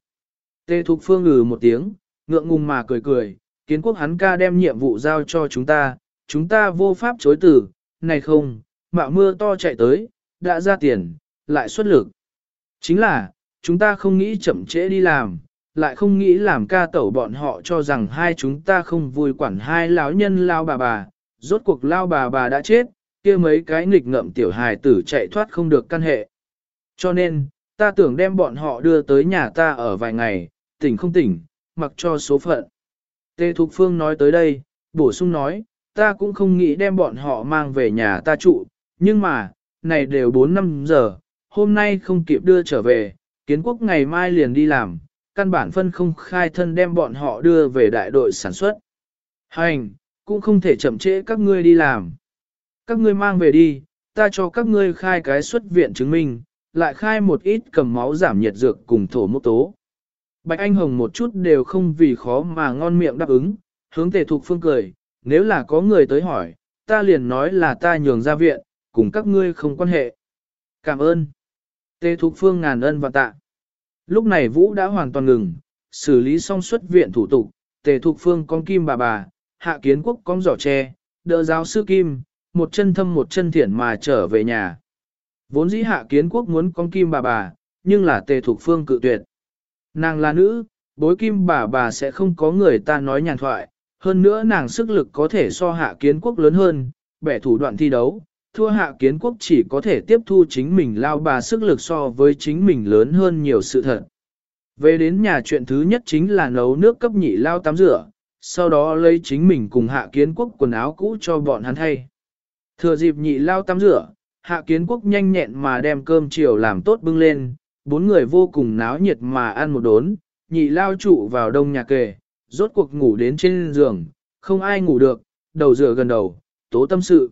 Tê Thục Phương ngừ một tiếng, ngượng ngùng mà cười cười, kiến quốc hắn ca đem nhiệm vụ giao cho chúng ta, chúng ta vô pháp chối tử, này không, mạo mưa to chạy tới, đã ra tiền, lại xuất lực. Chính là, chúng ta không nghĩ chậm trễ đi làm, lại không nghĩ làm ca tẩu bọn họ cho rằng hai chúng ta không vui quản hai lão nhân lao bà bà, rốt cuộc lao bà bà đã chết, kia mấy cái nghịch ngợm tiểu hài tử chạy thoát không được căn hệ. Cho nên, ta tưởng đem bọn họ đưa tới nhà ta ở vài ngày, tỉnh không tỉnh, mặc cho số phận. Tê Thục Phương nói tới đây, bổ sung nói, ta cũng không nghĩ đem bọn họ mang về nhà ta trụ, nhưng mà, này đều 4 năm giờ, hôm nay không kịp đưa trở về, kiến quốc ngày mai liền đi làm, căn bản phân không khai thân đem bọn họ đưa về đại đội sản xuất. Hành, cũng không thể chậm trễ các ngươi đi làm. Các ngươi mang về đi, ta cho các ngươi khai cái xuất viện chứng minh, lại khai một ít cầm máu giảm nhiệt dược cùng thổ mốc tố. Bạch Anh Hồng một chút đều không vì khó mà ngon miệng đáp ứng, hướng tề thục phương cười, nếu là có người tới hỏi, ta liền nói là ta nhường ra viện, cùng các ngươi không quan hệ. Cảm ơn. Tề thục phương ngàn ân và tạ. Lúc này Vũ đã hoàn toàn ngừng, xử lý xong xuất viện thủ tục, tề thục phương con kim bà bà, hạ kiến quốc con giỏ tre, đỡ giáo sư kim, một chân thâm một chân thiển mà trở về nhà. Vốn dĩ hạ kiến quốc muốn con kim bà bà, nhưng là tề thục phương cự tuyệt. Nàng là nữ, bối kim bà bà sẽ không có người ta nói nhàn thoại, hơn nữa nàng sức lực có thể so hạ kiến quốc lớn hơn, bẻ thủ đoạn thi đấu, thua hạ kiến quốc chỉ có thể tiếp thu chính mình lao bà sức lực so với chính mình lớn hơn nhiều sự thật. Về đến nhà chuyện thứ nhất chính là nấu nước cấp nhị lao tắm rửa, sau đó lấy chính mình cùng hạ kiến quốc quần áo cũ cho bọn hắn thay. Thừa dịp nhị lao tắm rửa, hạ kiến quốc nhanh nhẹn mà đem cơm chiều làm tốt bưng lên, bốn người vô cùng náo nhiệt mà ăn một đốn, nhị lao trụ vào đông nhà kề, rốt cuộc ngủ đến trên giường, không ai ngủ được, đầu rửa gần đầu, tố tâm sự.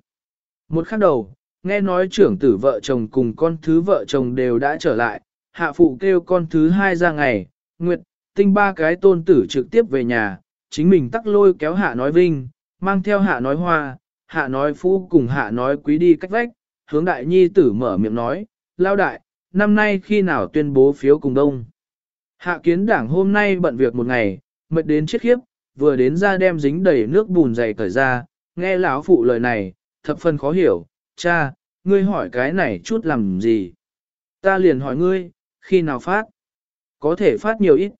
Một khắc đầu, nghe nói trưởng tử vợ chồng cùng con thứ vợ chồng đều đã trở lại, hạ phụ kêu con thứ hai ra ngày, nguyệt, tinh ba cái tôn tử trực tiếp về nhà, chính mình tắc lôi kéo hạ nói vinh, mang theo hạ nói hoa, hạ nói phú cùng hạ nói quý đi cách vách, hướng đại nhi tử mở miệng nói, lao đại, năm nay khi nào tuyên bố phiếu cùng đông. Hạ kiến đảng hôm nay bận việc một ngày, mệt đến chết khiếp, vừa đến ra đem dính đầy nước bùn dày cởi ra, nghe lão phụ lời này, thập phần khó hiểu, cha, ngươi hỏi cái này chút làm gì? Ta liền hỏi ngươi, khi nào phát? Có thể phát nhiều ít.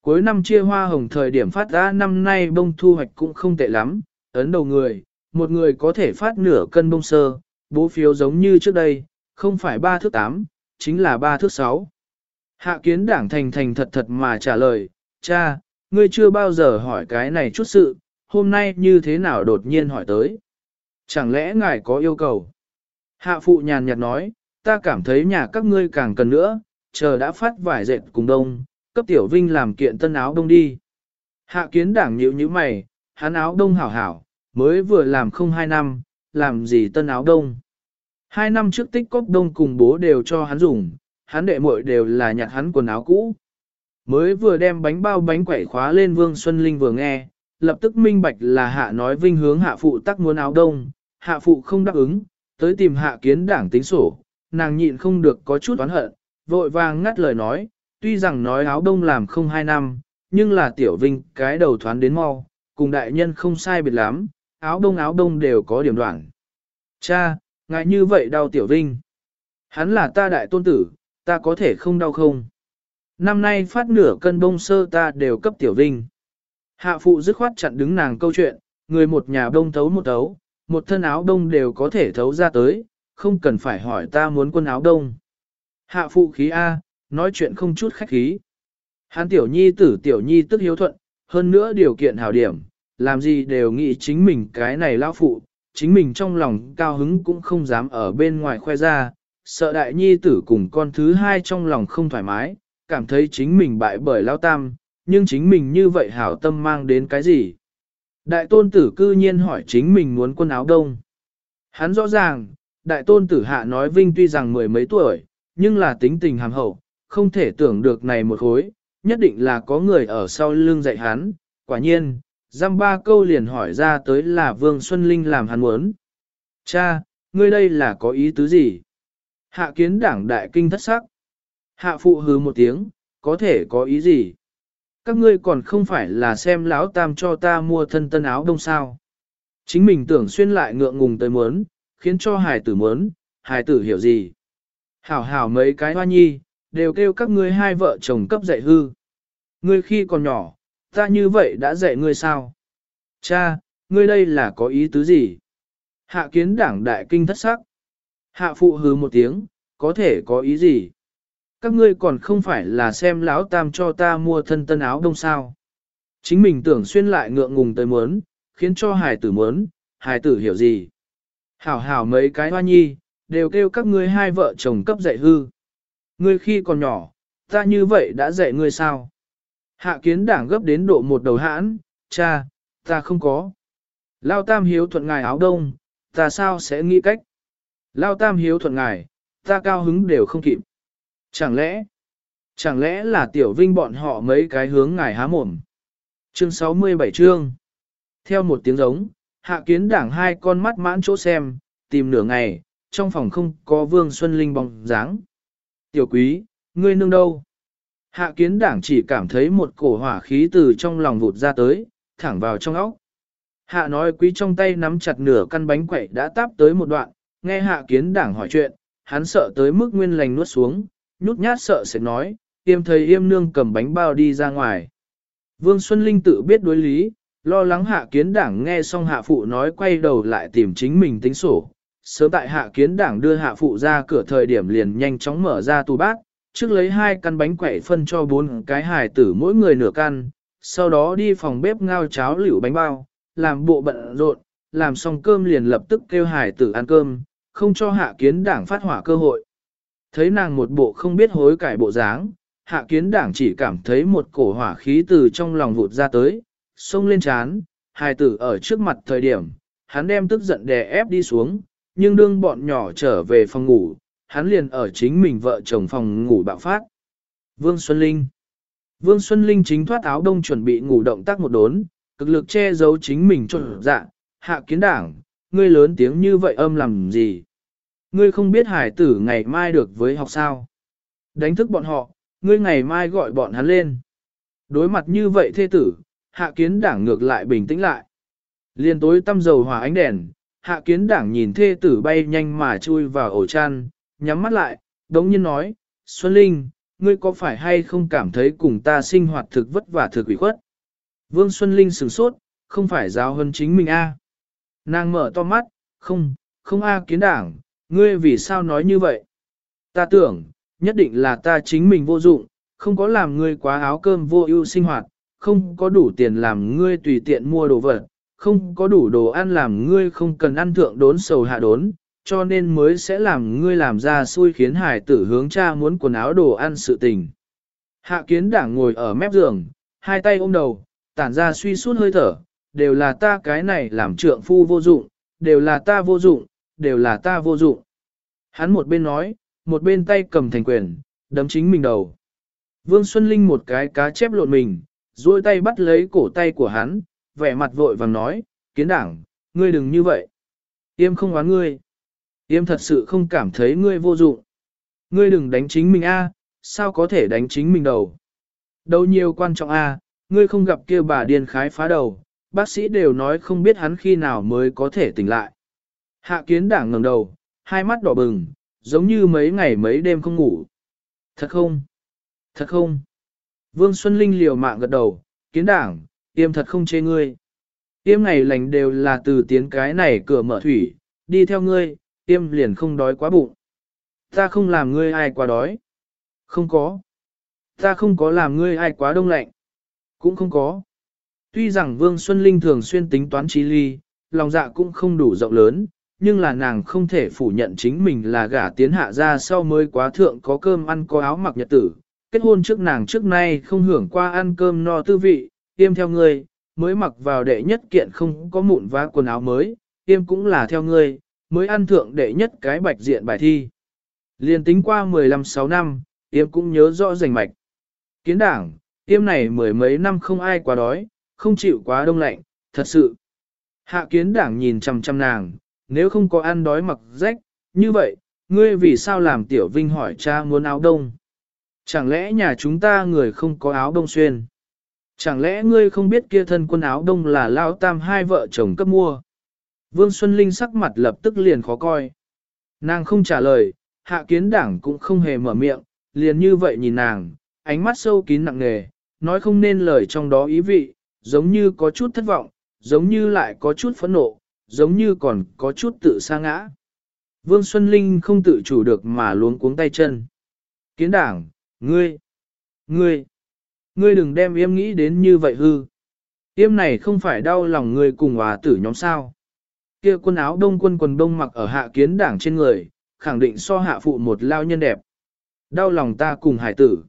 Cuối năm chia hoa hồng thời điểm phát ra năm nay bông thu hoạch cũng không tệ lắm, ấn đầu người, một người có thể phát nửa cân bông sơ, bố phiếu giống như trước đây, không phải ba thước tám, chính là ba thước sáu. Hạ kiến đảng thành thành thật thật mà trả lời, cha, ngươi chưa bao giờ hỏi cái này chút sự, hôm nay như thế nào đột nhiên hỏi tới. Chẳng lẽ ngài có yêu cầu? Hạ phụ nhàn nhạt nói, ta cảm thấy nhà các ngươi càng cần nữa, chờ đã phát vải dệt cùng đông, cấp tiểu vinh làm kiện tân áo đông đi. Hạ kiến đảng nhíu như mày, hắn áo đông hảo hảo, mới vừa làm không hai năm, làm gì tân áo đông. Hai năm trước tích cốc đông cùng bố đều cho hắn dùng, hắn đệ muội đều là nhặt hắn quần áo cũ. Mới vừa đem bánh bao bánh quẩy khóa lên Vương Xuân Linh vừa nghe, lập tức minh bạch là hạ nói vinh hướng hạ phụ tắc muốn áo đông, hạ phụ không đáp ứng, tới tìm hạ kiến đảng tính sổ, nàng nhịn không được có chút oán hận, vội vàng ngắt lời nói, tuy rằng nói áo đông làm không hai năm, nhưng là tiểu vinh cái đầu thoán đến mau, cùng đại nhân không sai biệt lắm, áo đông áo đông đều có điểm đoạn. Cha, ngại như vậy đau tiểu vinh. Hắn là ta đại tôn tử, ta có thể không đau không? Năm nay phát nửa cân bông sơ ta đều cấp tiểu vinh. Hạ phụ dứt khoát chặn đứng nàng câu chuyện, người một nhà đông thấu một thấu, một thân áo đông đều có thể thấu ra tới, không cần phải hỏi ta muốn quân áo đông. Hạ phụ khí A, nói chuyện không chút khách khí. hán tiểu nhi tử tiểu nhi tức hiếu thuận, hơn nữa điều kiện hảo điểm, làm gì đều nghĩ chính mình cái này lao phụ, chính mình trong lòng cao hứng cũng không dám ở bên ngoài khoe ra, sợ đại nhi tử cùng con thứ hai trong lòng không thoải mái, cảm thấy chính mình bại bởi lao tam, nhưng chính mình như vậy hảo tâm mang đến cái gì. Đại tôn tử cư nhiên hỏi chính mình muốn quần áo đông. Hắn rõ ràng, đại tôn tử hạ nói Vinh tuy rằng mười mấy tuổi, nhưng là tính tình hàm hậu, không thể tưởng được này một khối, nhất định là có người ở sau lưng dạy hắn. Quả nhiên, giam ba câu liền hỏi ra tới là Vương Xuân Linh làm hắn muốn. Cha, ngươi đây là có ý tứ gì? Hạ kiến đảng đại kinh thất sắc. Hạ phụ hứ một tiếng, có thể có ý gì? Các ngươi còn không phải là xem lão tam cho ta mua thân tân áo đông sao. Chính mình tưởng xuyên lại ngượng ngùng tới mớn, khiến cho hài tử mớn, hài tử hiểu gì. Hảo hảo mấy cái hoa nhi, đều kêu các ngươi hai vợ chồng cấp dạy hư. Ngươi khi còn nhỏ, ta như vậy đã dạy ngươi sao? Cha, ngươi đây là có ý tứ gì? Hạ kiến đảng đại kinh thất sắc. Hạ phụ hứ một tiếng, có thể có ý gì? Các ngươi còn không phải là xem lão tam cho ta mua thân tân áo đông sao. Chính mình tưởng xuyên lại ngượng ngùng tới mớn, khiến cho hài tử mớn, hài tử hiểu gì. Hảo hảo mấy cái hoa nhi, đều kêu các ngươi hai vợ chồng cấp dạy hư. Ngươi khi còn nhỏ, ta như vậy đã dạy ngươi sao? Hạ kiến đảng gấp đến độ một đầu hãn, cha, ta không có. Lao tam hiếu thuận ngài áo đông, ta sao sẽ nghĩ cách? Lao tam hiếu thuận ngài, ta cao hứng đều không kịp. Chẳng lẽ, chẳng lẽ là tiểu vinh bọn họ mấy cái hướng ngài há mồm? Chương 67 chương. Theo một tiếng giống, hạ kiến đảng hai con mắt mãn chỗ xem, tìm nửa ngày, trong phòng không có Vương Xuân Linh bóng dáng. Tiểu quý, ngươi nương đâu? Hạ kiến đảng chỉ cảm thấy một cổ hỏa khí từ trong lòng vụt ra tới, thẳng vào trong óc. Hạ nói quý trong tay nắm chặt nửa căn bánh quẩy đã táp tới một đoạn, nghe hạ kiến đảng hỏi chuyện, hắn sợ tới mức nguyên lành nuốt xuống, nhút nhát sợ sẽ nói, yêm thầy yêm nương cầm bánh bao đi ra ngoài. Vương Xuân Linh tự biết đối lý, lo lắng hạ kiến đảng nghe xong hạ phụ nói quay đầu lại tìm chính mình tính sổ. Sớm tại hạ kiến đảng đưa hạ phụ ra cửa thời điểm liền nhanh chóng mở ra tủ bát, trước lấy hai căn bánh quẩy phân cho bốn cái hài tử mỗi người nửa căn, sau đó đi phòng bếp ngao cháo liễu bánh bao, làm bộ bận rộn, làm xong cơm liền lập tức kêu hài tử ăn cơm, không cho hạ kiến đảng phát hỏa cơ hội. Thấy nàng một bộ không biết hối cải bộ dáng, hạ kiến đảng chỉ cảm thấy một cổ hỏa khí từ trong lòng vụt ra tới, xông lên chán, hài tử ở trước mặt thời điểm, hắn đem tức giận đè ép đi xuống, nhưng đương bọn nhỏ trở về phòng ngủ, hắn liền ở chính mình vợ chồng phòng ngủ bạo phát. Vương Xuân Linh Vương Xuân Linh chính thoát áo đông chuẩn bị ngủ động tác một đốn, cực lực che giấu chính mình cho dạ, hạ kiến đảng, ngươi lớn tiếng như vậy âm làm gì? Ngươi không biết hải tử ngày mai được với học sao? Đánh thức bọn họ, ngươi ngày mai gọi bọn hắn lên. Đối mặt như vậy thê tử, hạ kiến đảng ngược lại bình tĩnh lại. Liên tối tăm dầu hỏa ánh đèn, hạ kiến đảng nhìn thê tử bay nhanh mà chui vào ổ chăn, nhắm mắt lại, đống nhiên nói, Xuân Linh, ngươi có phải hay không cảm thấy cùng ta sinh hoạt thực vất vả thực ủy khuất? Vương Xuân Linh sửng sốt, không phải giáo hơn chính mình a. Nàng mở to mắt, không, không a kiến đảng, ngươi vì sao nói như vậy? Ta tưởng, nhất định là ta chính mình vô dụng, không có làm ngươi quá áo cơm vô ưu sinh hoạt, không có đủ tiền làm ngươi tùy tiện mua đồ vật, không có đủ đồ ăn làm ngươi không cần ăn thượng đốn sầu hạ đốn, cho nên mới sẽ làm ngươi làm ra xui khiến hải tử hướng cha muốn quần áo đồ ăn sự tình. Hạ kiến đảng ngồi ở mép giường, hai tay ôm đầu, tản ra suy suốt hơi thở, đều là ta cái này làm trượng phu vô dụng, đều là ta vô dụng, đều là ta vô dụng. Hắn một bên nói, một bên tay cầm thành quyền, đấm chính mình đầu. Vương Xuân Linh một cái cá chép lộn mình, duỗi tay bắt lấy cổ tay của hắn, vẻ mặt vội vàng nói, kiến đảng, ngươi đừng như vậy. Yêm không oán ngươi. Yêm thật sự không cảm thấy ngươi vô dụng. Ngươi đừng đánh chính mình a, sao có thể đánh chính mình đầu. Đâu nhiều quan trọng a, ngươi không gặp kia bà điên khái phá đầu, bác sĩ đều nói không biết hắn khi nào mới có thể tỉnh lại. Hạ kiến đảng ngẩng đầu, hai mắt đỏ bừng, giống như mấy ngày mấy đêm không ngủ. Thật không? Thật không? Vương Xuân Linh liều mạng gật đầu, kiến đảng, tiêm thật không chê ngươi. Tiêm ngày lành đều là từ tiến cái này cửa mở thủy, đi theo ngươi, tiêm liền không đói quá bụng. Ta không làm ngươi ai quá đói. Không có. Ta không có làm ngươi ai quá đông lạnh. Cũng không có. Tuy rằng Vương Xuân Linh thường xuyên tính toán trí ly, lòng dạ cũng không đủ rộng lớn, nhưng là nàng không thể phủ nhận chính mình là gả tiến hạ ra sau mới quá thượng có cơm ăn có áo mặc nhật tử. Kết hôn trước nàng trước nay không hưởng qua ăn cơm no tư vị, tiêm theo ngươi, mới mặc vào đệ nhất kiện không có mụn vá quần áo mới, tiêm cũng là theo ngươi, mới ăn thượng đệ nhất cái bạch diện bài thi. Liên tính qua 15-6 năm, tiêm cũng nhớ rõ rành mạch. Kiến đảng, tiêm này mười mấy năm không ai quá đói, không chịu quá đông lạnh, thật sự. Hạ kiến đảng nhìn chăm chăm nàng, nếu không có ăn đói mặc rách, như vậy, ngươi vì sao làm tiểu vinh hỏi cha muốn áo đông? Chẳng lẽ nhà chúng ta người không có áo đông xuyên? Chẳng lẽ ngươi không biết kia thân quân áo đông là lao tam hai vợ chồng cấp mua? Vương Xuân Linh sắc mặt lập tức liền khó coi. Nàng không trả lời, hạ kiến đảng cũng không hề mở miệng, liền như vậy nhìn nàng, ánh mắt sâu kín nặng nề, nói không nên lời trong đó ý vị, giống như có chút thất vọng, giống như lại có chút phẫn nộ, giống như còn có chút tự sa ngã. Vương Xuân Linh không tự chủ được mà luống cuống tay chân. Kiến đảng, ngươi, ngươi, ngươi đừng đem yêm nghĩ đến như vậy hư. Yêm này không phải đau lòng ngươi cùng hòa tử nhóm sao. kia quần áo đông quân quần đông mặc ở hạ kiến đảng trên người, khẳng định so hạ phụ một lao nhân đẹp. Đau lòng ta cùng hải tử.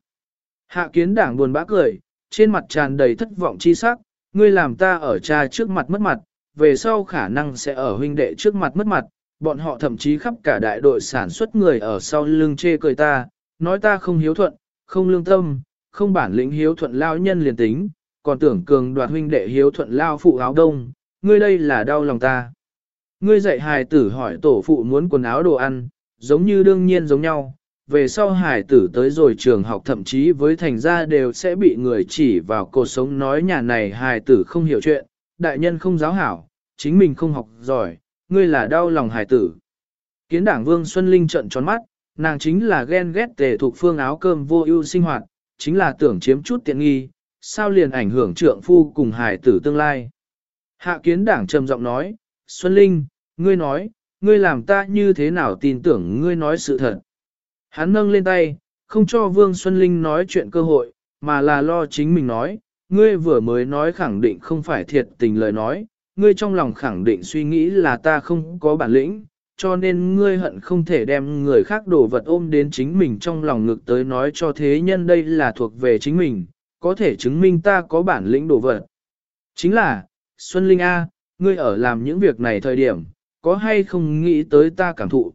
Hạ kiến đảng buồn bã cười, trên mặt tràn đầy thất vọng chi sắc, ngươi làm ta ở cha trước mặt mất mặt, về sau khả năng sẽ ở huynh đệ trước mặt mất mặt, bọn họ thậm chí khắp cả đại đội sản xuất người ở sau lưng chê cười ta, nói ta không hiếu thuận, không lương tâm, không bản lĩnh hiếu thuận lao nhân liền tính, còn tưởng cường đoạt huynh đệ hiếu thuận lao phụ áo đông, ngươi đây là đau lòng ta. Ngươi dạy hài tử hỏi tổ phụ muốn quần áo đồ ăn, giống như đương nhiên giống nhau, về sau hài tử tới rồi trường học thậm chí với thành gia đều sẽ bị người chỉ vào cuộc sống nói nhà này hài tử không hiểu chuyện, đại nhân không giáo hảo, chính mình không học giỏi, ngươi là đau lòng hài tử. Kiến đảng Vương Xuân Linh trận tròn mắt, nàng chính là ghen ghét tề thuộc phương áo cơm vô ưu sinh hoạt, chính là tưởng chiếm chút tiện nghi, sao liền ảnh hưởng trượng phu cùng hài tử tương lai. Hạ kiến đảng trầm giọng nói, Xuân Linh, ngươi nói, ngươi làm ta như thế nào tin tưởng ngươi nói sự thật. Hắn nâng lên tay, không cho Vương Xuân Linh nói chuyện cơ hội, mà là lo chính mình nói, ngươi vừa mới nói khẳng định không phải thiệt tình lời nói, ngươi trong lòng khẳng định suy nghĩ là ta không có bản lĩnh, cho nên ngươi hận không thể đem người khác đổ vật ôm đến chính mình trong lòng ngực tới nói cho thế nhân đây là thuộc về chính mình, có thể chứng minh ta có bản lĩnh đổ vật. Chính là, Xuân Linh A, ngươi ở làm những việc này thời điểm, có hay không nghĩ tới ta cảm thụ.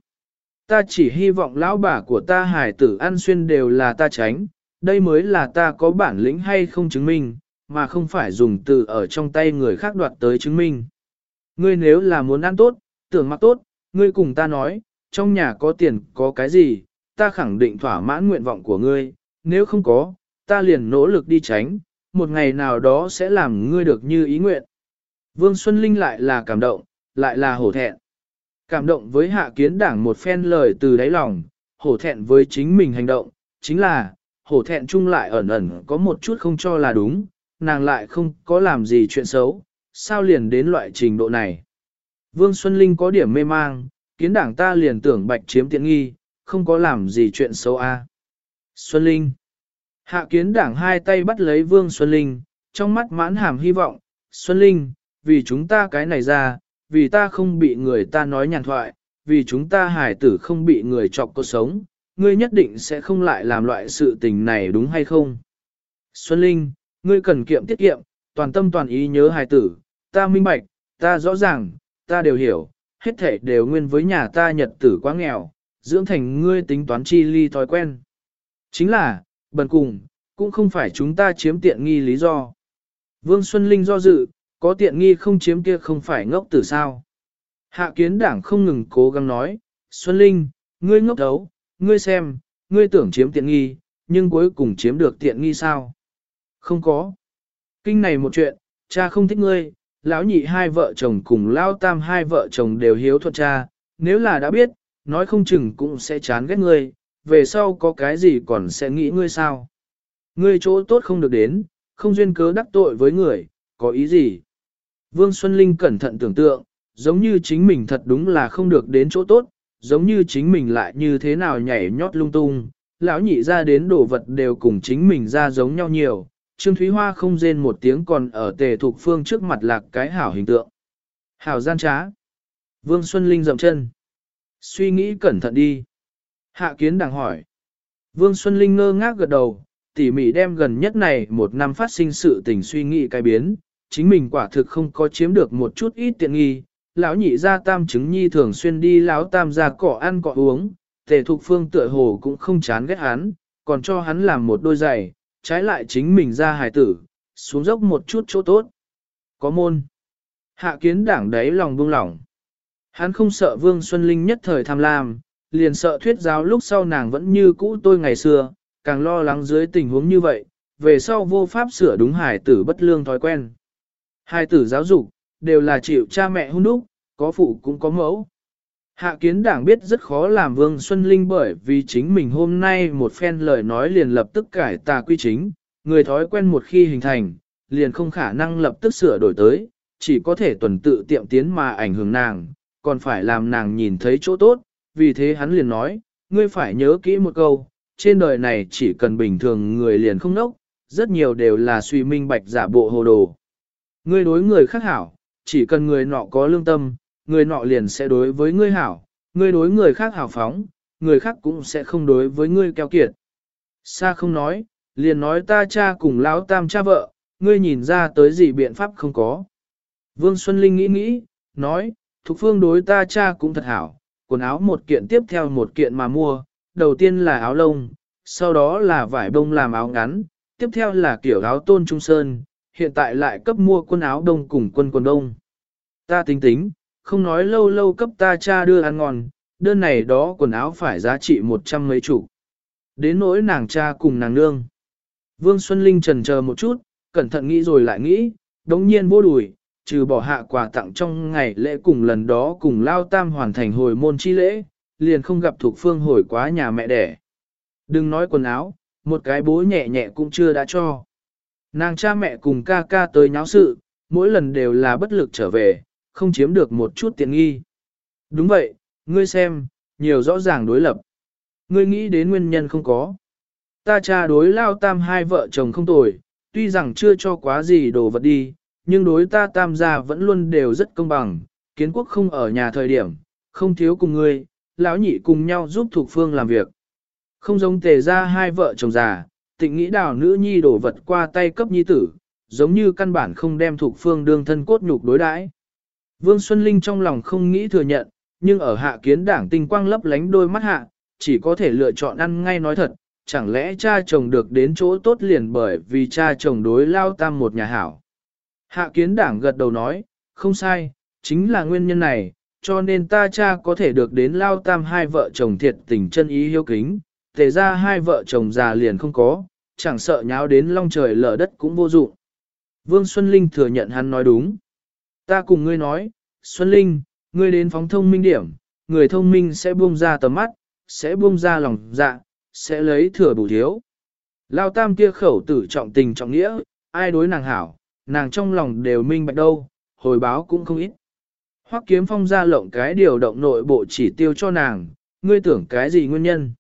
Ta chỉ hy vọng lão bà của ta hải tử ăn xuyên đều là ta tránh, đây mới là ta có bản lĩnh hay không chứng minh, mà không phải dùng từ ở trong tay người khác đoạt tới chứng minh. Ngươi nếu là muốn ăn tốt, tưởng mặc tốt, ngươi cùng ta nói, trong nhà có tiền có cái gì, ta khẳng định thỏa mãn nguyện vọng của ngươi, nếu không có, ta liền nỗ lực đi tránh, một ngày nào đó sẽ làm ngươi được như ý nguyện. Vương Xuân Linh lại là cảm động, lại là hổ thẹn. Cảm động với hạ kiến đảng một phen lời từ đáy lòng, hổ thẹn với chính mình hành động, chính là, hổ thẹn chung lại ẩn ẩn có một chút không cho là đúng, nàng lại không có làm gì chuyện xấu, sao liền đến loại trình độ này. Vương Xuân Linh có điểm mê mang, kiến đảng ta liền tưởng bạch chiếm tiện nghi, không có làm gì chuyện xấu a. Xuân Linh Hạ kiến đảng hai tay bắt lấy Vương Xuân Linh, trong mắt mãn hàm hy vọng, Xuân Linh, vì chúng ta cái này ra, vì ta không bị người ta nói nhàn thoại, vì chúng ta hải tử không bị người chọc cuộc sống, ngươi nhất định sẽ không lại làm loại sự tình này đúng hay không? Xuân Linh, ngươi cần kiệm tiết kiệm, toàn tâm toàn ý nhớ hài tử, ta minh bạch, ta rõ ràng, ta đều hiểu, hết thể đều nguyên với nhà ta nhật tử quá nghèo, dưỡng thành ngươi tính toán chi ly thói quen. Chính là, bần cùng, cũng không phải chúng ta chiếm tiện nghi lý do. Vương Xuân Linh do dự, có tiện nghi không chiếm kia không phải ngốc tử sao. Hạ kiến đảng không ngừng cố gắng nói, Xuân Linh, ngươi ngốc đấu, ngươi xem, ngươi tưởng chiếm tiện nghi, nhưng cuối cùng chiếm được tiện nghi sao? Không có. Kinh này một chuyện, cha không thích ngươi, lão nhị hai vợ chồng cùng lão tam hai vợ chồng đều hiếu thuận cha, nếu là đã biết, nói không chừng cũng sẽ chán ghét ngươi, về sau có cái gì còn sẽ nghĩ ngươi sao? Ngươi chỗ tốt không được đến, không duyên cớ đắc tội với người, có ý gì? Vương Xuân Linh cẩn thận tưởng tượng, giống như chính mình thật đúng là không được đến chỗ tốt, giống như chính mình lại như thế nào nhảy nhót lung tung, lão nhị ra đến đồ vật đều cùng chính mình ra giống nhau nhiều. Trương Thúy Hoa không rên một tiếng còn ở tề thục phương trước mặt lạc cái hảo hình tượng. Hảo gian trá. Vương Xuân Linh dậm chân. Suy nghĩ cẩn thận đi. Hạ kiến đang hỏi. Vương Xuân Linh ngơ ngác gật đầu, tỉ mỉ đem gần nhất này một năm phát sinh sự tình suy nghĩ cái biến, chính mình quả thực không có chiếm được một chút ít tiện nghi. Lão nhị ra tam chứng nhi thường xuyên đi lão tam ra cỏ ăn cỏ uống, tề thục phương tựa hồ cũng không chán ghét hắn, còn cho hắn làm một đôi giày, trái lại chính mình ra hài tử, xuống dốc một chút chỗ tốt. Có môn. Hạ kiến đảng đấy lòng buông lỏng. Hắn không sợ Vương Xuân Linh nhất thời tham lam, liền sợ thuyết giáo lúc sau nàng vẫn như cũ tôi ngày xưa, càng lo lắng dưới tình huống như vậy, về sau vô pháp sửa đúng hài tử bất lương thói quen. Hài tử giáo dục, đều là chịu cha mẹ hôn đúc, có phụ cũng có mẫu. Hạ kiến đảng biết rất khó làm Vương Xuân Linh bởi vì chính mình hôm nay một phen lời nói liền lập tức cải tà quy chính, người thói quen một khi hình thành, liền không khả năng lập tức sửa đổi tới, chỉ có thể tuần tự tiệm tiến mà ảnh hưởng nàng, còn phải làm nàng nhìn thấy chỗ tốt, vì thế hắn liền nói, ngươi phải nhớ kỹ một câu, trên đời này chỉ cần bình thường người liền không nốc, rất nhiều đều là suy minh bạch giả bộ hồ đồ. Ngươi đối người khác hảo, chỉ cần người nọ có lương tâm, người nọ liền sẽ đối với ngươi hảo, ngươi đối người khác hảo phóng, người khác cũng sẽ không đối với ngươi keo kiệt. Sa không nói, liền nói ta cha cùng lão tam cha vợ, ngươi nhìn ra tới gì biện pháp không có. Vương Xuân Linh nghĩ nghĩ, nói, Thục Phương đối ta cha cũng thật hảo, quần áo một kiện tiếp theo một kiện mà mua, đầu tiên là áo lông, sau đó là vải bông làm áo ngắn, tiếp theo là kiểu áo tôn trung sơn, hiện tại lại cấp mua quần áo đông cùng quân quần đông. Ta tính tính, không nói lâu lâu cấp ta cha đưa ăn ngon, đơn này đó quần áo phải giá trị một trăm mấy chủ. Đến nỗi nàng cha cùng nàng nương. Vương Xuân Linh trần chờ một chút, cẩn thận nghĩ rồi lại nghĩ, đống nhiên vô đùi, trừ bỏ hạ quà tặng trong ngày lễ cùng lần đó cùng lao tam hoàn thành hồi môn chi lễ, liền không gặp thuộc phương hồi quá nhà mẹ đẻ. Đừng nói quần áo, một cái bố nhẹ nhẹ cũng chưa đã cho. Nàng cha mẹ cùng ca ca tới nháo sự, mỗi lần đều là bất lực trở về, không chiếm được một chút tiện nghi. Đúng vậy, ngươi xem, nhiều rõ ràng đối lập. Ngươi nghĩ đến nguyên nhân không có. Ta cha đối lao tam hai vợ chồng không tồi, tuy rằng chưa cho quá gì đồ vật đi, nhưng đối ta tam gia vẫn luôn đều rất công bằng, kiến quốc không ở nhà thời điểm, không thiếu cùng ngươi, lão nhị cùng nhau giúp thuộc phương làm việc. Không giống tề ra hai vợ chồng già, tịnh nghĩ đào nữ nhi đổ vật qua tay cấp nhi tử, giống như căn bản không đem thuộc phương đương thân cốt nhục đối đãi. Vương Xuân Linh trong lòng không nghĩ thừa nhận, nhưng ở hạ kiến đảng tinh quang lấp lánh đôi mắt hạ, chỉ có thể lựa chọn ăn ngay nói thật, chẳng lẽ cha chồng được đến chỗ tốt liền bởi vì cha chồng đối lao tam một nhà hảo. Hạ kiến đảng gật đầu nói, không sai, chính là nguyên nhân này, cho nên ta cha có thể được đến lao tam hai vợ chồng thiệt tình chân ý hiếu kính, tề ra hai vợ chồng già liền không có, chẳng sợ nháo đến long trời lở đất cũng vô dụng. Vương Xuân Linh thừa nhận hắn nói đúng. Ta cùng ngươi nói, Xuân Linh, ngươi đến phóng thông minh điểm, người thông minh sẽ buông ra tầm mắt, sẽ buông ra lòng dạ, sẽ lấy thừa bù thiếu. Lao tam kia khẩu tử trọng tình trọng nghĩa, ai đối nàng hảo, nàng trong lòng đều minh bạch đâu, hồi báo cũng không ít. Hoắc kiếm phong ra lộng cái điều động nội bộ chỉ tiêu cho nàng, ngươi tưởng cái gì nguyên nhân?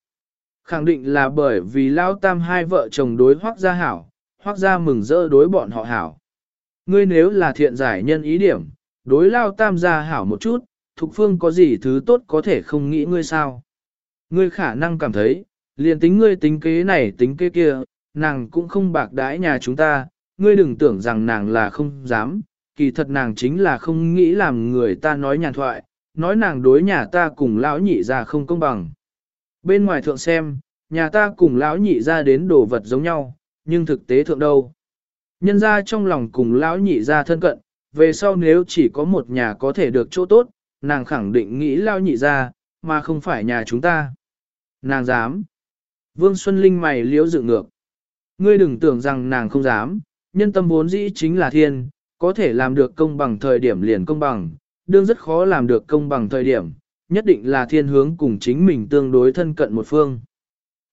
Khẳng định là bởi vì Lao tam hai vợ chồng đối hoắc gia hảo, hoắc gia mừng rỡ đối bọn họ hảo. Ngươi nếu là thiện giải nhân ý điểm, đối Lao tam gia hảo một chút, Thục Phương có gì thứ tốt có thể không nghĩ ngươi sao? Ngươi khả năng cảm thấy, liền tính ngươi tính kế này tính kế kia, nàng cũng không bạc đãi nhà chúng ta, ngươi đừng tưởng rằng nàng là không dám, kỳ thật nàng chính là không nghĩ làm người ta nói nhàn thoại, nói nàng đối nhà ta cùng lão nhị ra không công bằng. Bên ngoài thượng xem, nhà ta cùng lão nhị ra đến đồ vật giống nhau, nhưng thực tế thượng đâu. Nhân ra trong lòng cùng lão nhị ra thân cận, về sau nếu chỉ có một nhà có thể được chỗ tốt, nàng khẳng định nghĩ lão nhị ra, mà không phải nhà chúng ta. Nàng dám. Vương Xuân Linh mày liễu dự ngược. Ngươi đừng tưởng rằng nàng không dám, nhân tâm vốn dĩ chính là thiên, có thể làm được công bằng thời điểm liền công bằng, đương rất khó làm được công bằng thời điểm, nhất định là thiên hướng cùng chính mình tương đối thân cận một phương.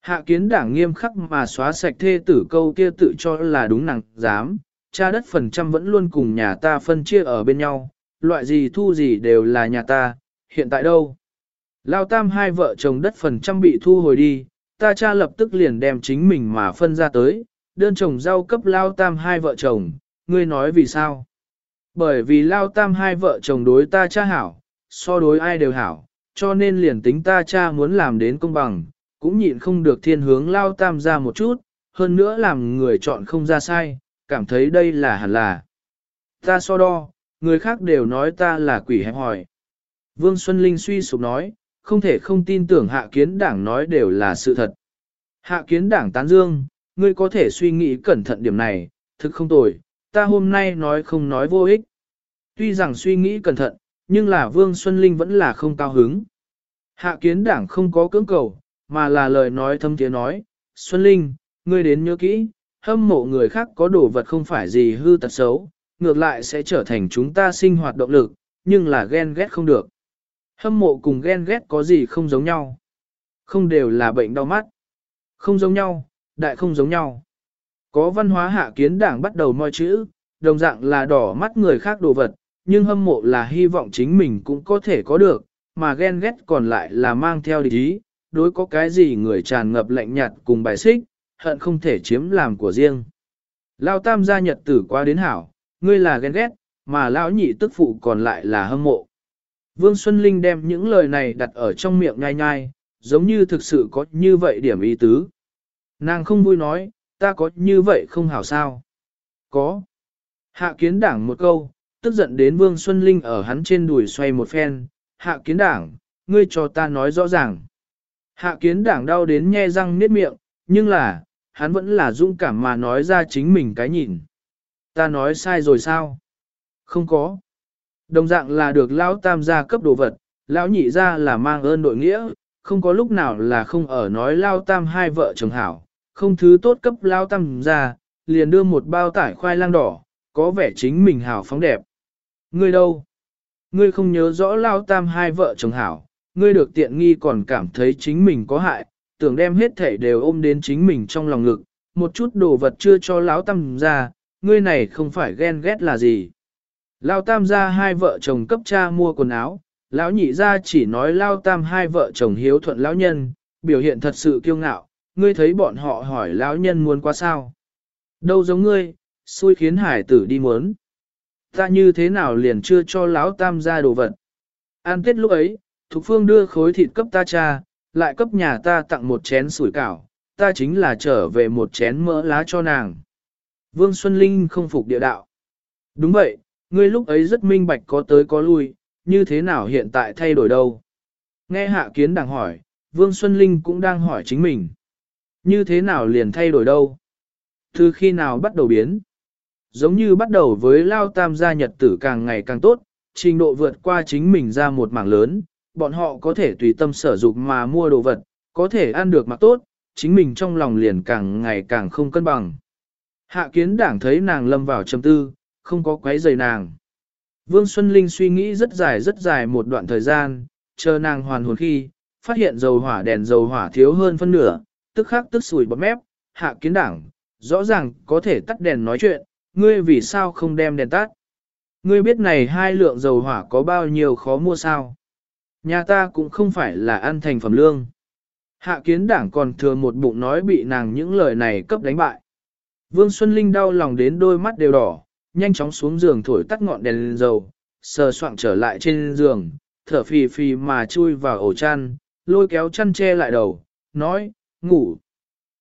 Hạ kiến đảng nghiêm khắc mà xóa sạch thê tử câu kia tự cho là đúng nặng, dám, cha đất phần trăm vẫn luôn cùng nhà ta phân chia ở bên nhau, loại gì thu gì đều là nhà ta, hiện tại đâu? Lao tam hai vợ chồng đất phần trăm bị thu hồi đi, ta cha lập tức liền đem chính mình mà phân ra tới, đơn chồng rau cấp lao tam hai vợ chồng, ngươi nói vì sao? Bởi vì lao tam hai vợ chồng đối ta cha hảo, so đối ai đều hảo, cho nên liền tính ta cha muốn làm đến công bằng, cũng nhịn không được thiên hướng lao tam ra một chút, hơn nữa làm người chọn không ra sai, cảm thấy đây là hẳn là. Ta so đo, người khác đều nói ta là quỷ hẹp hỏi. Vương Xuân Linh suy sụp nói, không thể không tin tưởng hạ kiến đảng nói đều là sự thật. Hạ kiến đảng tán dương, ngươi có thể suy nghĩ cẩn thận điểm này, thực không tồi, ta hôm nay nói không nói vô ích. Tuy rằng suy nghĩ cẩn thận, nhưng là Vương Xuân Linh vẫn là không cao hứng. Hạ kiến đảng không có cưỡng cầu, mà là lời nói thâm tiếng nói, Xuân Linh, ngươi đến nhớ kỹ, hâm mộ người khác có đồ vật không phải gì hư tật xấu, ngược lại sẽ trở thành chúng ta sinh hoạt động lực, nhưng là ghen ghét không được. Hâm mộ cùng ghen ghét có gì không giống nhau. Không đều là bệnh đau mắt. Không giống nhau, đại không giống nhau. Có văn hóa hạ kiến đảng bắt đầu moi chữ, đồng dạng là đỏ mắt người khác đồ vật, nhưng hâm mộ là hy vọng chính mình cũng có thể có được, mà ghen ghét còn lại là mang theo địch ý, đối có cái gì người tràn ngập lạnh nhạt cùng bài xích, hận không thể chiếm làm của riêng. Lao tam gia nhật tử qua đến hảo, ngươi là ghen ghét, mà lão nhị tức phụ còn lại là hâm mộ. Vương Xuân Linh đem những lời này đặt ở trong miệng nhai nhai, giống như thực sự có như vậy điểm ý tứ. Nàng không vui nói, ta có như vậy không hảo sao? Có. Hạ kiến đảng một câu, tức giận đến Vương Xuân Linh ở hắn trên đùi xoay một phen, hạ kiến đảng, ngươi cho ta nói rõ ràng. Hạ kiến đảng đau đến nhe răng niết miệng, Nhưng là, hắn vẫn là dũng cảm mà nói ra chính mình cái nhìn. Ta nói sai rồi sao? Không có. Đồng dạng là được lão tam gia cấp đồ vật, lão nhị gia là mang ơn đội nghĩa, không có lúc nào là không ở nói lao tam hai vợ chồng hảo, không thứ tốt cấp lao tam gia, liền đưa một bao tải khoai lang đỏ, có vẻ chính mình hảo phóng đẹp. Ngươi đâu? Ngươi không nhớ rõ lao tam hai vợ chồng hảo, ngươi được tiện nghi còn cảm thấy chính mình có hại, tưởng đem hết thể đều ôm đến chính mình trong lòng ngực, một chút đồ vật chưa cho lão tam ra, ngươi này không phải ghen ghét là gì. Lão tam ra hai vợ chồng cấp cha mua quần áo, lão nhị ra chỉ nói lao tam hai vợ chồng hiếu thuận lão nhân, biểu hiện thật sự kiêu ngạo, ngươi thấy bọn họ hỏi lão nhân muốn qua sao. Đâu giống ngươi, xui khiến hải tử đi muốn. Ta như thế nào liền chưa cho lão tam ra đồ vật. An tết lúc ấy, Thục Phương đưa khối thịt cấp ta cha, lại cấp nhà ta tặng một chén sủi cảo, ta chính là trở về một chén mỡ lá cho nàng. Vương Xuân Linh không phục địa đạo. Đúng vậy, ngươi lúc ấy rất minh bạch có tới có lui, như thế nào hiện tại thay đổi đâu? Nghe hạ kiến đang hỏi, Vương Xuân Linh cũng đang hỏi chính mình. Như thế nào liền thay đổi đâu? Từ khi nào bắt đầu biến? Giống như bắt đầu với Lao Tam gia nhật tử càng ngày càng tốt, trình độ vượt qua chính mình ra một mảng lớn, bọn họ có thể tùy tâm sở dụng mà mua đồ vật, có thể ăn được mặc tốt, chính mình trong lòng liền càng ngày càng không cân bằng. Hạ kiến đảng thấy nàng lâm vào trầm tư, không có quấy rầy nàng. Vương Xuân Linh suy nghĩ rất dài rất dài một đoạn thời gian, chờ nàng hoàn hồn khi, phát hiện dầu hỏa đèn dầu hỏa thiếu hơn phân nửa, tức khắc tức sùi bọt mép, hạ kiến đảng, rõ ràng có thể tắt đèn nói chuyện, ngươi vì sao không đem đèn tắt? Ngươi biết này hai lượng dầu hỏa có bao nhiêu khó mua sao? Nhà ta cũng không phải là ăn thành phẩm lương. Hạ kiến đảng còn thừa một bụng nói bị nàng những lời này cấp đánh bại. Vương Xuân Linh đau lòng đến đôi mắt đều đỏ, nhanh chóng xuống giường thổi tắt ngọn đèn lên dầu, sờ soạng trở lại trên giường, thở phì phì mà chui vào ổ chăn, lôi kéo chăn che lại đầu, nói, ngủ.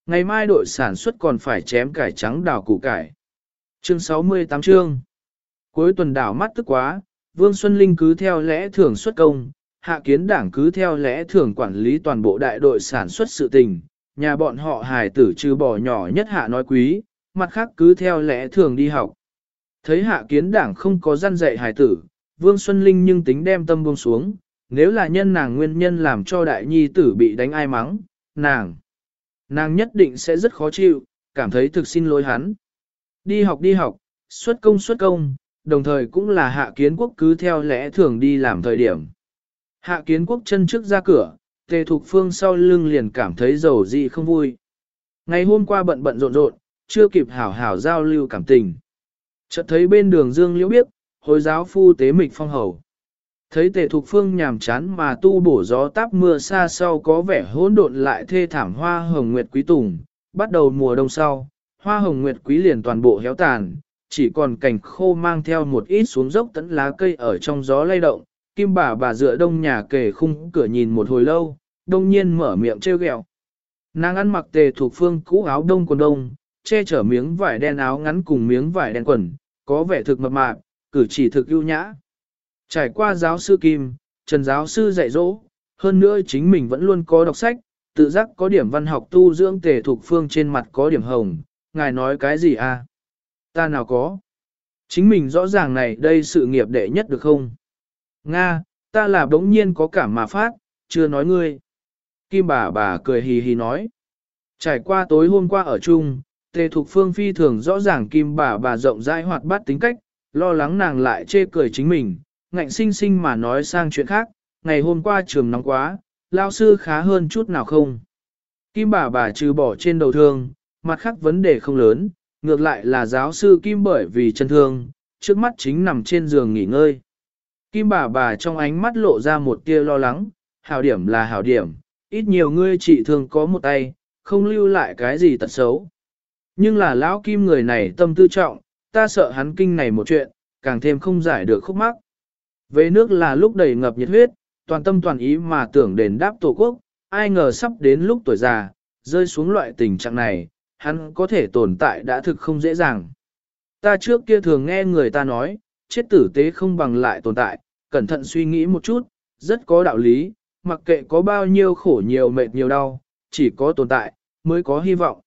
Ngày mai đội sản xuất còn phải chém cải trắng đào củ cải. Chương 68 chương Cuối tuần đảo mắt tức quá, Vương Xuân Linh cứ theo lẽ thường xuất công, hạ kiến đảng cứ theo lẽ thường quản lý toàn bộ đại đội sản xuất sự tình, nhà bọn họ hài tử trừ bỏ nhỏ nhất hạ nói quý, mặt khác cứ theo lẽ thường đi học. Thấy hạ kiến đảng không có gian dạy hài tử, Vương Xuân Linh nhưng tính đem tâm buông xuống, nếu là nhân nàng nguyên nhân làm cho đại nhi tử bị đánh ai mắng, nàng, nàng nhất định sẽ rất khó chịu, cảm thấy thực xin lỗi hắn. Đi học đi học, xuất công xuất công, đồng thời cũng là hạ kiến quốc cứ theo lẽ thường đi làm thời điểm. Hạ kiến quốc chân trước ra cửa, tề thục phương sau lưng liền cảm thấy dầu gì không vui. Ngày hôm qua bận bận rộn rộn, chưa kịp hảo hảo giao lưu cảm tình. Chợt thấy bên đường dương liễu biết, hồi giáo phu tế mịch phong hầu. Thấy tề thục phương nhàm chán mà tu bổ gió táp mưa xa sau có vẻ hỗn độn lại thê thảm hoa hồng nguyệt quý tùng, bắt đầu mùa đông sau, hoa hồng nguyệt quý liền toàn bộ héo tàn, chỉ còn cành khô mang theo một ít xuống dốc tấn lá cây ở trong gió lay động, kim bà bà dựa đông nhà kề khung cửa nhìn một hồi lâu, đông nhiên mở miệng trêu ghẹo. Nàng ăn mặc tề thuộc phương cũ áo đông quần đông, che chở miếng vải đen áo ngắn cùng miếng vải đen quần, có vẻ thực mập mạp, cử chỉ thực ưu nhã. Trải qua giáo sư Kim, Trần giáo sư dạy dỗ, hơn nữa chính mình vẫn luôn có đọc sách, tự giác có điểm văn học tu dưỡng tề thuộc phương trên mặt có điểm hồng, ngài nói cái gì à? Ta nào có? Chính mình rõ ràng này đây sự nghiệp đệ nhất được không? Nga, ta là bỗng nhiên có cảm mà phát, chưa nói ngươi. Kim bà bà cười hì hì nói. Trải qua tối hôm qua ở chung, tề thục phương phi thường rõ ràng kim bà bà rộng rãi hoạt bát tính cách, lo lắng nàng lại chê cười chính mình, ngạnh sinh sinh mà nói sang chuyện khác, ngày hôm qua trường nóng quá, lao sư khá hơn chút nào không. Kim bà bà trừ bỏ trên đầu thương, mặt khác vấn đề không lớn, ngược lại là giáo sư Kim bởi vì chân thương, trước mắt chính nằm trên giường nghỉ ngơi. Kim bà bà trong ánh mắt lộ ra một tia lo lắng, hảo điểm là hảo điểm, ít nhiều ngươi chỉ thường có một tay, không lưu lại cái gì tật xấu. Nhưng là lão Kim người này tâm tư trọng, ta sợ hắn kinh này một chuyện, càng thêm không giải được khúc mắc. Về nước là lúc đầy ngập nhiệt huyết, toàn tâm toàn ý mà tưởng đền đáp tổ quốc, ai ngờ sắp đến lúc tuổi già, rơi xuống loại tình trạng này, hắn có thể tồn tại đã thực không dễ dàng. Ta trước kia thường nghe người ta nói, chết tử tế không bằng lại tồn tại, cẩn thận suy nghĩ một chút, rất có đạo lý, mặc kệ có bao nhiêu khổ nhiều mệt nhiều đau, chỉ có tồn tại, mới có hy vọng.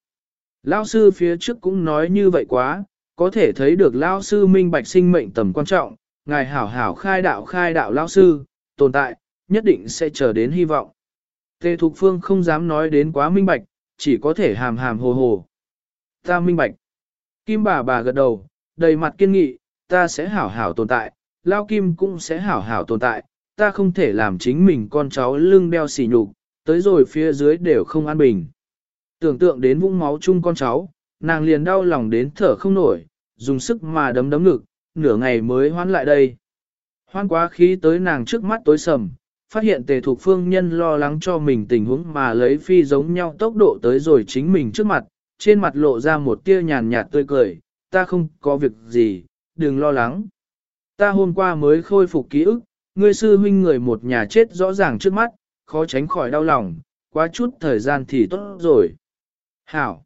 Lao sư phía trước cũng nói như vậy quá, có thể thấy được Lao sư minh bạch sinh mệnh tầm quan trọng, ngài hảo hảo khai đạo khai đạo Lao sư, tồn tại, nhất định sẽ chờ đến hy vọng. Tề Thục Phương không dám nói đến quá minh bạch, chỉ có thể hàm hàm hồ hồ. Ta minh bạch. Kim bà bà gật đầu, đầy mặt kiên nghị, ta sẽ hảo hảo tồn tại, Lao Kim cũng sẽ hảo hảo tồn tại, ta không thể làm chính mình con cháu lưng đeo xỉ nhục, tới rồi phía dưới đều không an bình. Tưởng tượng đến vũng máu chung con cháu, nàng liền đau lòng đến thở không nổi, dùng sức mà đấm đấm ngực, nửa ngày mới hoán lại đây. Hoan quá khí tới nàng trước mắt tối sầm, phát hiện tề thuộc phương nhân lo lắng cho mình tình huống mà lấy phi giống nhau tốc độ tới rồi chính mình trước mặt, trên mặt lộ ra một tia nhàn nhạt tươi cười, ta không có việc gì, đừng lo lắng. Ta hôm qua mới khôi phục ký ức, ngươi sư huynh người một nhà chết rõ ràng trước mắt, khó tránh khỏi đau lòng, quá chút thời gian thì tốt rồi. Hảo!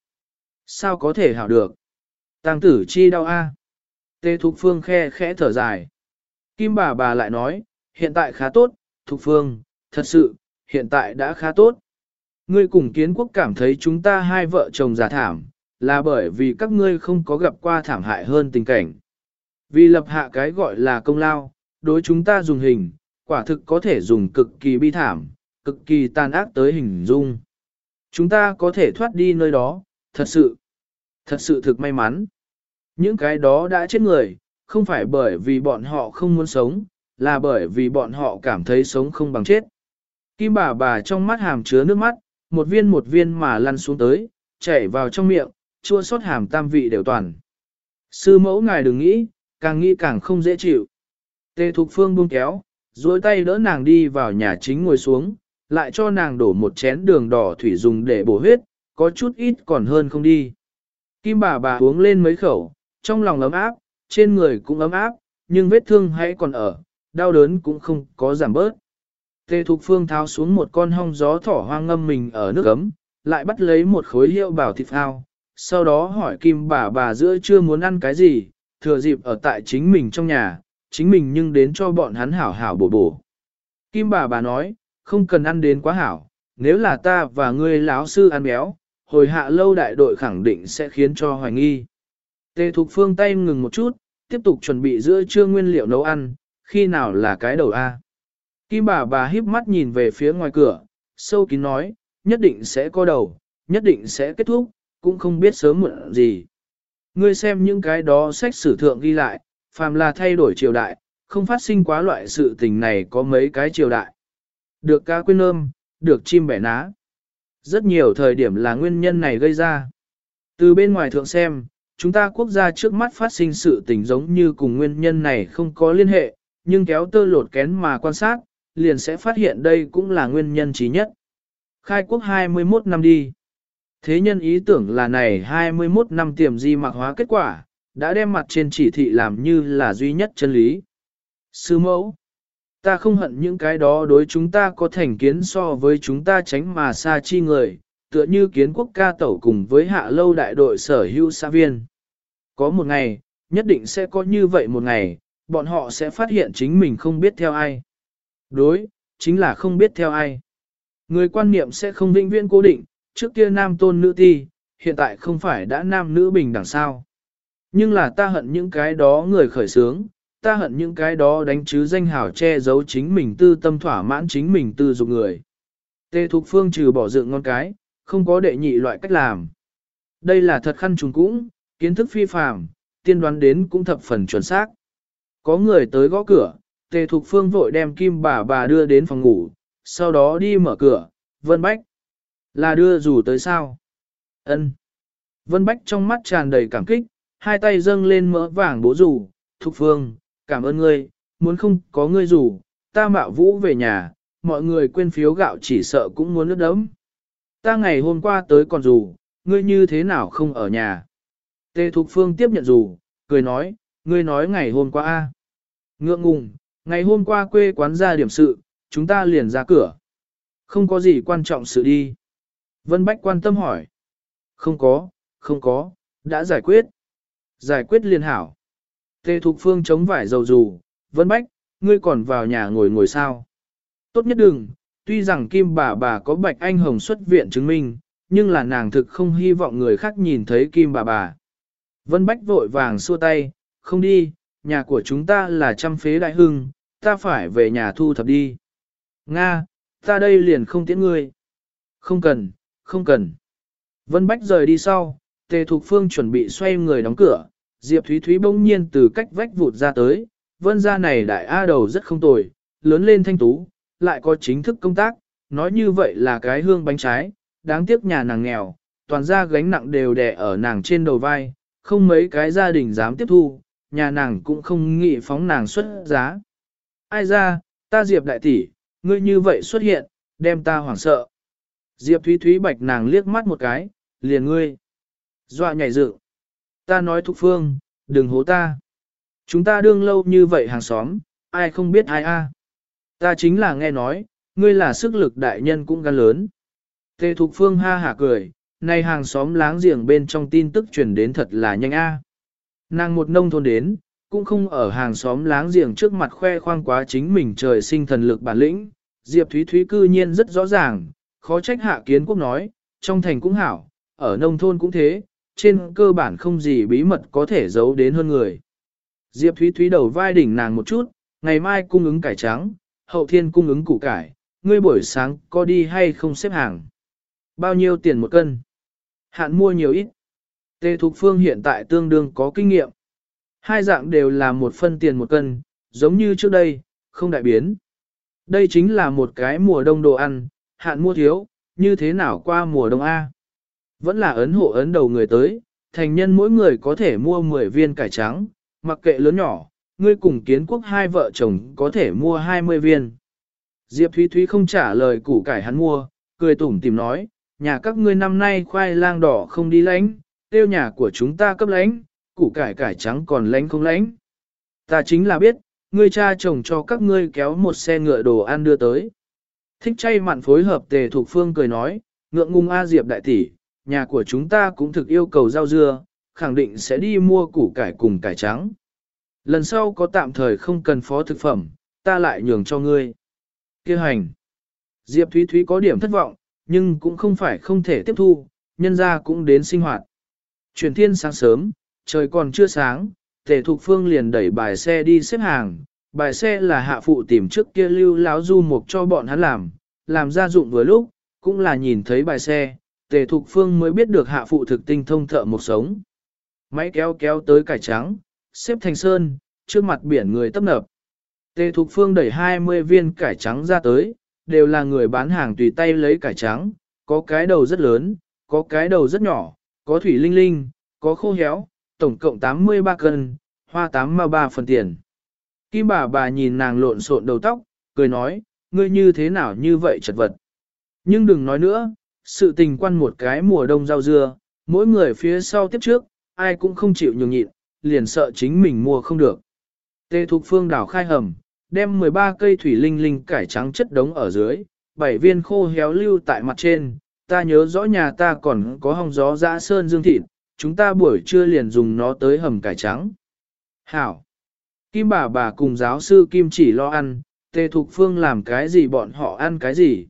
Sao có thể hảo được? Tăng tử chi đau a? Tê Thục Phương khe khẽ thở dài. Kim bà bà lại nói, hiện tại khá tốt, Thục Phương, thật sự, hiện tại đã khá tốt. Ngươi cùng kiến quốc cảm thấy chúng ta hai vợ chồng giả thảm, là bởi vì các ngươi không có gặp qua thảm hại hơn tình cảnh. Vì lập hạ cái gọi là công lao, đối chúng ta dùng hình, quả thực có thể dùng cực kỳ bi thảm, cực kỳ tàn ác tới hình dung. Chúng ta có thể thoát đi nơi đó, thật sự, thật sự thực may mắn. Những cái đó đã chết người, không phải bởi vì bọn họ không muốn sống, là bởi vì bọn họ cảm thấy sống không bằng chết. Kim bà bà trong mắt hàm chứa nước mắt, một viên một viên mà lăn xuống tới, chảy vào trong miệng, chua xót hàm tam vị đều toàn. Sư mẫu ngài đừng nghĩ, càng nghĩ càng không dễ chịu. Tề Thục Phương buông kéo, duỗi tay đỡ nàng đi vào nhà chính ngồi xuống, lại cho nàng đổ một chén đường đỏ thủy dùng để bổ huyết, có chút ít còn hơn không đi. Kim bà bà uống lên mấy khẩu, trong lòng ấm áp, trên người cũng ấm áp, nhưng vết thương hãy còn ở, đau đớn cũng không có giảm bớt. Tề Thục Phương tháo xuống một con hong gió thỏ hoang ngâm mình ở nước ấm, lại bắt lấy một khối hiệu bảo thịt ao, sau đó hỏi Kim bà bà giữa chưa muốn ăn cái gì, thừa dịp ở tại chính mình trong nhà, chính mình nhưng đến cho bọn hắn hảo hảo bổ bổ. Kim bà bà nói, không cần ăn đến quá hảo, nếu là ta và ngươi lão sư ăn béo, hồi hạ lâu đại đội khẳng định sẽ khiến cho hoài nghi. Tề Thục Phương tay ngừng một chút, tiếp tục chuẩn bị giữa trưa nguyên liệu nấu ăn, khi nào là cái đầu A. Kim bà bà híp mắt nhìn về phía ngoài cửa, sâu kín nói, nhất định sẽ có đầu, nhất định sẽ kết thúc, cũng không biết sớm muộn gì. Ngươi xem những cái đó sách sử thượng ghi lại, phàm là thay đổi triều đại, không phát sinh quá loại sự tình này có mấy cái triều đại. Được ca quên ôm, được chim bẻ ná. Rất nhiều thời điểm là nguyên nhân này gây ra. Từ bên ngoài thượng xem, chúng ta quốc gia trước mắt phát sinh sự tình giống như cùng nguyên nhân này không có liên hệ, nhưng kéo tơ lột kén mà quan sát, liền sẽ phát hiện đây cũng là nguyên nhân trí nhất. Khai quốc 21 năm đi. Thế nhân ý tưởng là này 21 năm tiềm di mạc hóa kết quả, đã đem mặt trên chỉ thị làm như là duy nhất chân lý. Sư mẫu, ta không hận những cái đó đối chúng ta có thành kiến so với chúng ta tránh mà xa chi người, tựa như kiến quốc ca tẩu cùng với hạ lâu đại đội sở hữu xã viên. Có một ngày, nhất định sẽ có như vậy một ngày, bọn họ sẽ phát hiện chính mình không biết theo ai. Đối, chính là không biết theo ai. Người quan niệm sẽ không vĩnh viễn cố định, trước kia nam tôn nữ ti, hiện tại không phải đã nam nữ bình đẳng sao. Nhưng là ta hận những cái đó người khởi sướng, ta hận những cái đó đánh chứ danh hào che giấu chính mình tư tâm thỏa mãn chính mình tư dục người. Tê Thục Phương trừ bỏ dựng ngon cái, không có đệ nhị loại cách làm. Đây là thật khăn trùng cũng, kiến thức phi phàm, tiên đoán đến cũng thập phần chuẩn xác. Có người tới gõ cửa, Tề Thục Phương vội đem kim bà bà đưa đến phòng ngủ, sau đó đi mở cửa, Vân Bách. Là đưa rủ tới sao? Ân. Vân Bách trong mắt tràn đầy cảm kích, hai tay dâng lên mỡ vàng bố rủ, Thục Phương, cảm ơn ngươi, muốn không có ngươi rủ, ta mạo vũ về nhà, mọi người quên phiếu gạo chỉ sợ cũng muốn nước đấm. Ta ngày hôm qua tới còn rủ, ngươi như thế nào không ở nhà? Tề Thục Phương tiếp nhận rủ, cười nói, ngươi nói ngày hôm qua a Ngượng ngùng, ngày hôm qua quê quán ra điểm sự, chúng ta liền ra cửa. Không có gì quan trọng sự đi. Vân Bách quan tâm hỏi. Không có, không có, đã giải quyết. Giải quyết liền hảo. Tề Thục Phương chống vải dầu dù, Vân Bách, ngươi còn vào nhà ngồi ngồi sao. Tốt nhất đừng, tuy rằng Kim bà bà có bạch anh hồng xuất viện chứng minh, nhưng là nàng thực không hy vọng người khác nhìn thấy kim bà bà. Vân Bách vội vàng xua tay, không đi, nhà của chúng ta là trăm phế đại hưng, ta phải về nhà thu thập đi. Nga, ta đây liền không tiễn ngươi. Không cần, không cần. Vân Bách rời đi sau, Tề Thục Phương chuẩn bị xoay người đóng cửa, Diệp Thúy Thúy bỗng nhiên từ cách vách vụt ra tới, vân gia này đại A đầu rất không tồi, lớn lên thanh tú, lại có chính thức công tác, nói như vậy là cái hương bánh trái, đáng tiếc nhà nàng nghèo, toàn ra gánh nặng đều đè ở nàng trên đầu vai, không mấy cái gia đình dám tiếp thu, nhà nàng cũng không nghĩ phóng nàng xuất giá. Ai ra, ta Diệp đại tỷ, ngươi như vậy xuất hiện, đem ta hoảng sợ. Diệp Thúy Thúy bạch nàng liếc mắt một cái, liền ngươi. Dọa nhảy dựng. Ta nói Thục phương, đừng hố ta. Chúng ta đương lâu như vậy hàng xóm, ai không biết ai a? Ta chính là nghe nói, ngươi là sức lực đại nhân cũng gan lớn. Tề Thục Phương ha hả cười, nay hàng xóm láng giềng bên trong tin tức truyền đến thật là nhanh a. Nàng một nông thôn đến, cũng không ở hàng xóm láng giềng trước mặt khoe khoang quá chính mình trời sinh thần lực bản lĩnh. Diệp Thúy Thúy cư nhiên rất rõ ràng, khó trách hạ kiến quốc nói, trong thành cũng hảo, ở nông thôn cũng thế, trên cơ bản không gì bí mật có thể giấu đến hơn người. Diệp Thúy Thúy đầu vai đỉnh nàng một chút, ngày mai cung ứng cải trắng, hậu thiên cung ứng củ cải, ngươi buổi sáng có đi hay không xếp hàng. Bao nhiêu tiền một cân? Hạn mua nhiều ít. Tề Thục Phương hiện tại tương đương có kinh nghiệm. Hai dạng đều là một phân tiền một cân, giống như trước đây, không đại biến. Đây chính là một cái mùa đông đồ ăn, hạn mua thiếu, như thế nào qua mùa đông A. Vẫn là ấn hộ ấn đầu người tới, thành nhân mỗi người có thể mua 10 viên cải trắng, mặc kệ lớn nhỏ, ngươi cùng kiến quốc hai vợ chồng có thể mua 20 viên. Diệp Thúy Thúy không trả lời củ cải hắn mua, cười tủm tìm nói, nhà các ngươi năm nay khoai lang đỏ không đi lánh, tiêu nhà của chúng ta cấp lánh, củ cải cải trắng còn lánh không lánh. Ta chính là biết, ngươi cha chồng cho các ngươi kéo một xe ngựa đồ ăn đưa tới. Thích chay mặn phối hợp tề thuộc phương cười nói, ngượng ngung A Diệp đại tỷ, nhà của chúng ta cũng thực yêu cầu rau dưa, khẳng định sẽ đi mua củ cải cùng cải trắng. Lần sau có tạm thời không cần phó thực phẩm, ta lại nhường cho ngươi. Kêu hành. Diệp Thúy Thúy có điểm thất vọng, nhưng cũng không phải không thể tiếp thu, nhân ra cũng đến sinh hoạt. Chuyển thiên sáng sớm, trời còn chưa sáng, tề thục phương liền đẩy bài xe đi xếp hàng. Bài xe là hạ phụ tìm trước kia lưu láo du mục cho bọn hắn làm, làm ra dụng vừa lúc, cũng là nhìn thấy bài xe, tề thục phương mới biết được hạ phụ thực tinh thông thợ một sống. Máy kéo kéo tới cải trắng, xếp thành sơn, trước mặt biển người tấp nập. Tề thục phương đẩy 20 viên cải trắng ra tới, đều là người bán hàng tùy tay lấy cải trắng, có cái đầu rất lớn, có cái đầu rất nhỏ, có thủy linh linh, có khô héo, tổng cộng 83 cân, hoa 83 phần tiền. Kim bà bà nhìn nàng lộn xộn đầu tóc, cười nói, ngươi như thế nào như vậy chật vật. Nhưng đừng nói nữa, sự tình quan một cái mùa đông rau dưa, mỗi người phía sau tiếp trước, ai cũng không chịu nhường nhịn, liền sợ chính mình mua không được. Tê Thục Phương đảo khai hầm, đem 13 cây thủy linh linh cải trắng chất đống ở dưới, bảy viên khô héo lưu tại mặt trên, ta nhớ rõ nhà ta còn có hong gió dã sơn dương thịt, chúng ta buổi trưa liền dùng nó tới hầm cải trắng. Hảo! Kim bà bà cùng giáo sư Kim chỉ lo ăn, tề Thục Phương làm cái gì bọn họ ăn cái gì.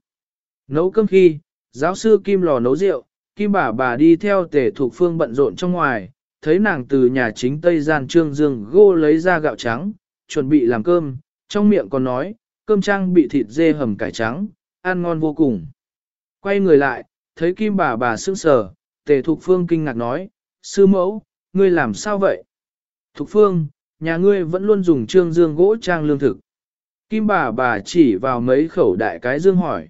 Nấu cơm khi, giáo sư Kim lò nấu rượu, Kim bà bà đi theo Tề Thục Phương bận rộn trong ngoài, thấy nàng từ nhà chính Tây Gian Trương Dương gô lấy ra gạo trắng, chuẩn bị làm cơm, trong miệng còn nói, cơm trang bị thịt dê hầm cải trắng, ăn ngon vô cùng. Quay người lại, thấy Kim bà bà sững sờ, Tề Thục Phương kinh ngạc nói, sư mẫu, ngươi làm sao vậy? Thục Phương, nhà ngươi vẫn luôn dùng trương dương gỗ trang lương thực. Kim bà bà chỉ vào mấy khẩu đại cái dương hỏi.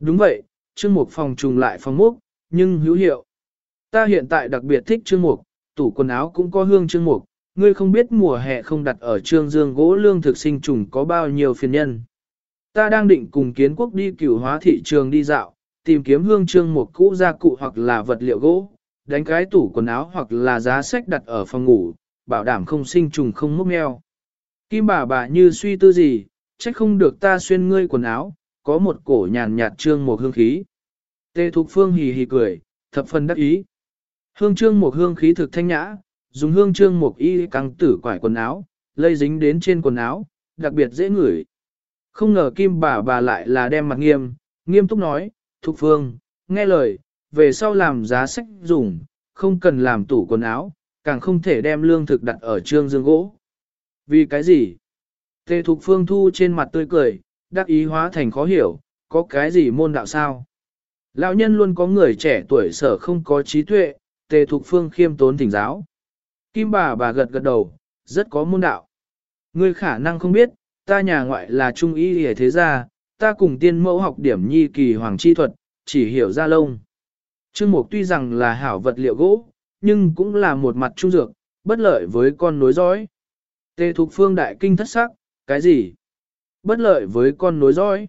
Đúng vậy, trương mục phòng trùng lại phòng múc, nhưng hữu hiệu. Ta hiện tại đặc biệt thích trương mục, tủ quần áo cũng có hương trương mục, ngươi không biết mùa hè không đặt ở trương dương gỗ lương thực sinh trùng có bao nhiêu phiền nhân. Ta đang định cùng kiến quốc đi cửu hóa thị trường đi dạo, tìm kiếm hương trương mục cũ gia cụ hoặc là vật liệu gỗ, đánh cái tủ quần áo hoặc là giá sách đặt ở phòng ngủ, bảo đảm không sinh trùng không mốc meo. Kim bà bà như suy tư gì, trách không được ta xuyên ngươi quần áo, có một cổ nhàn nhạt trương một hương khí. Tê Thục Phương hì hì cười, thập phần đắc ý. Hương trương một hương khí thực thanh nhã, dùng hương trương một y căng tử quải quần áo, lây dính đến trên quần áo, đặc biệt dễ ngửi. Không ngờ kim bà bà lại là đem mặt nghiêm, nghiêm túc nói, Thục Phương, nghe lời, về sau làm giá sách dùng, không cần làm tủ quần áo, càng không thể đem lương thực đặt ở trương dương gỗ. Vì cái gì? Tề Thục Phương Thu trên mặt tươi cười, đắc ý hóa thành khó hiểu, có cái gì môn đạo sao? Lão nhân luôn có người trẻ tuổi sở không có trí tuệ, Tề Thục Phương khiêm tốn thỉnh giáo. Kim bà bà gật gật đầu, rất có môn đạo. Ngươi khả năng không biết, ta nhà ngoại là trung y hề thế gia, ta cùng tiên mẫu học điểm nhi kỳ hoàng chi thuật, chỉ hiểu ra lông. Trương Mục tuy rằng là hảo vật liệu gỗ, nhưng cũng là một mặt trung dược, bất lợi với con nối dõi. Tề Thục Phương đại kinh thất sắc, cái gì? Bất lợi với con nối dõi.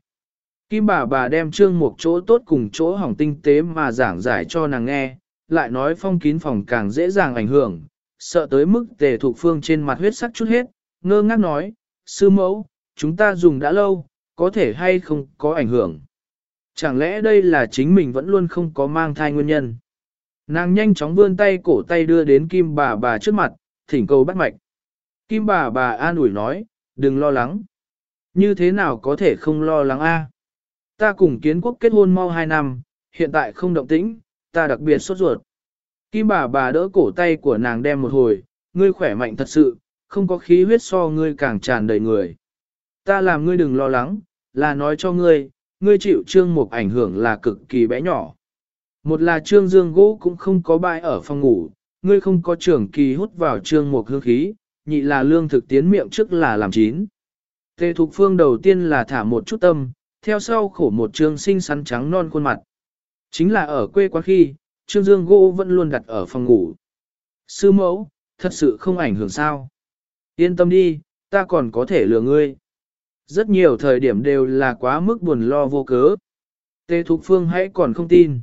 Kim bà bà đem trương một chỗ tốt cùng chỗ hỏng tinh tế mà giảng giải cho nàng nghe, lại nói phong kín phòng càng dễ dàng ảnh hưởng, sợ tới mức tề Thục phương trên mặt huyết sắc chút hết, ngơ ngác nói, sư mẫu, chúng ta dùng đã lâu, có thể hay không có ảnh hưởng. Chẳng lẽ đây là chính mình vẫn luôn không có mang thai nguyên nhân? Nàng nhanh chóng vươn tay cổ tay đưa đến kim bà bà trước mặt, thỉnh cầu bắt mạch. Kim bà bà an ủi nói, đừng lo lắng. Như thế nào có thể không lo lắng a? Ta cùng kiến quốc kết hôn mau 2 năm, hiện tại không động tĩnh, ta đặc biệt sốt ruột. Kim bà bà đỡ cổ tay của nàng đem một hồi, ngươi khỏe mạnh thật sự, không có khí huyết so ngươi càng tràn đầy người. Ta làm ngươi đừng lo lắng, là nói cho ngươi, ngươi chịu trương mục ảnh hưởng là cực kỳ bé nhỏ. Một là trương dương gỗ cũng không có bãi ở phòng ngủ, ngươi không có trưởng kỳ hút vào trương một hương khí, nhị là lương thực tiến miệng trước là làm chín. Tề Thục Phương đầu tiên là thả một chút tâm, theo sau khổ một trương xinh xắn trắng non khuôn mặt. Chính là ở quê quá khi, trương dương gỗ vẫn luôn đặt ở phòng ngủ. Sư mẫu, thật sự không ảnh hưởng sao. Yên tâm đi, ta còn có thể lừa ngươi. Rất nhiều thời điểm đều là quá mức buồn lo vô cớ. Tề Thục Phương hãy còn không tin.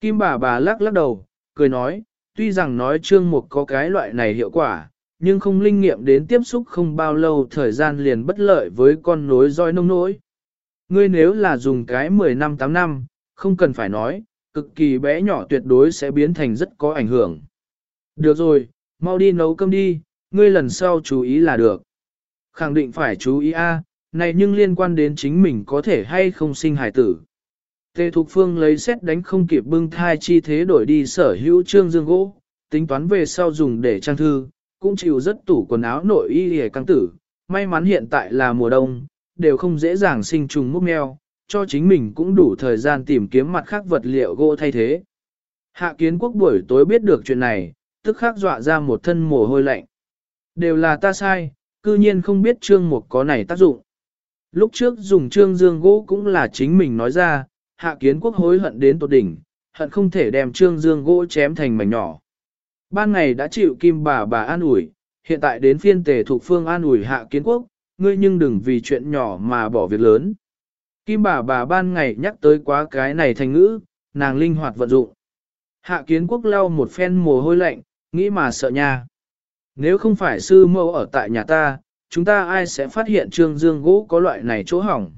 Kim bà bà lắc lắc đầu, cười nói, tuy rằng nói trương mục có cái loại này hiệu quả, nhưng không linh nghiệm đến tiếp xúc không bao lâu thời gian liền bất lợi với con nối roi nông nỗi. Ngươi nếu là dùng cái 10 năm 8 năm, không cần phải nói, cực kỳ bé nhỏ tuyệt đối sẽ biến thành rất có ảnh hưởng. Được rồi, mau đi nấu cơm đi, ngươi lần sau chú ý là được. Khẳng định phải chú ý a, này nhưng liên quan đến chính mình có thể hay không sinh hài tử. Tề Thục Phương lấy xét đánh không kịp bưng thai chi thế đổi đi sở hữu trương dương gỗ, tính toán về sau dùng để trang thư, cũng chịu rất tủ quần áo nội y hề căng tử. May mắn hiện tại là mùa đông, đều không dễ dàng sinh trùng múc meo, cho chính mình cũng đủ thời gian tìm kiếm mặt khác vật liệu gỗ thay thế. Hạ kiến quốc buổi tối biết được chuyện này, tức khắc dọa ra một thân mồ hôi lạnh. Đều là ta sai, cư nhiên không biết trương mục có này tác dụng. Lúc trước dùng trương dương gỗ cũng là chính mình nói ra, hạ kiến quốc hối hận đến tột đỉnh, hận không thể đem trương dương gỗ chém thành mảnh nhỏ. Ban ngày đã chịu kim bà bà an ủi, hiện tại đến phiên tề thuộc phương an ủi hạ kiến quốc, ngươi nhưng đừng vì chuyện nhỏ mà bỏ việc lớn. Kim bà bà ban ngày nhắc tới quá cái này thành ngữ, nàng linh hoạt vận dụng. Hạ kiến quốc lau một phen mồ hôi lạnh, nghĩ mà sợ nha. Nếu không phải sư mẫu ở tại nhà ta, chúng ta ai sẽ phát hiện trương dương gỗ có loại này chỗ hỏng.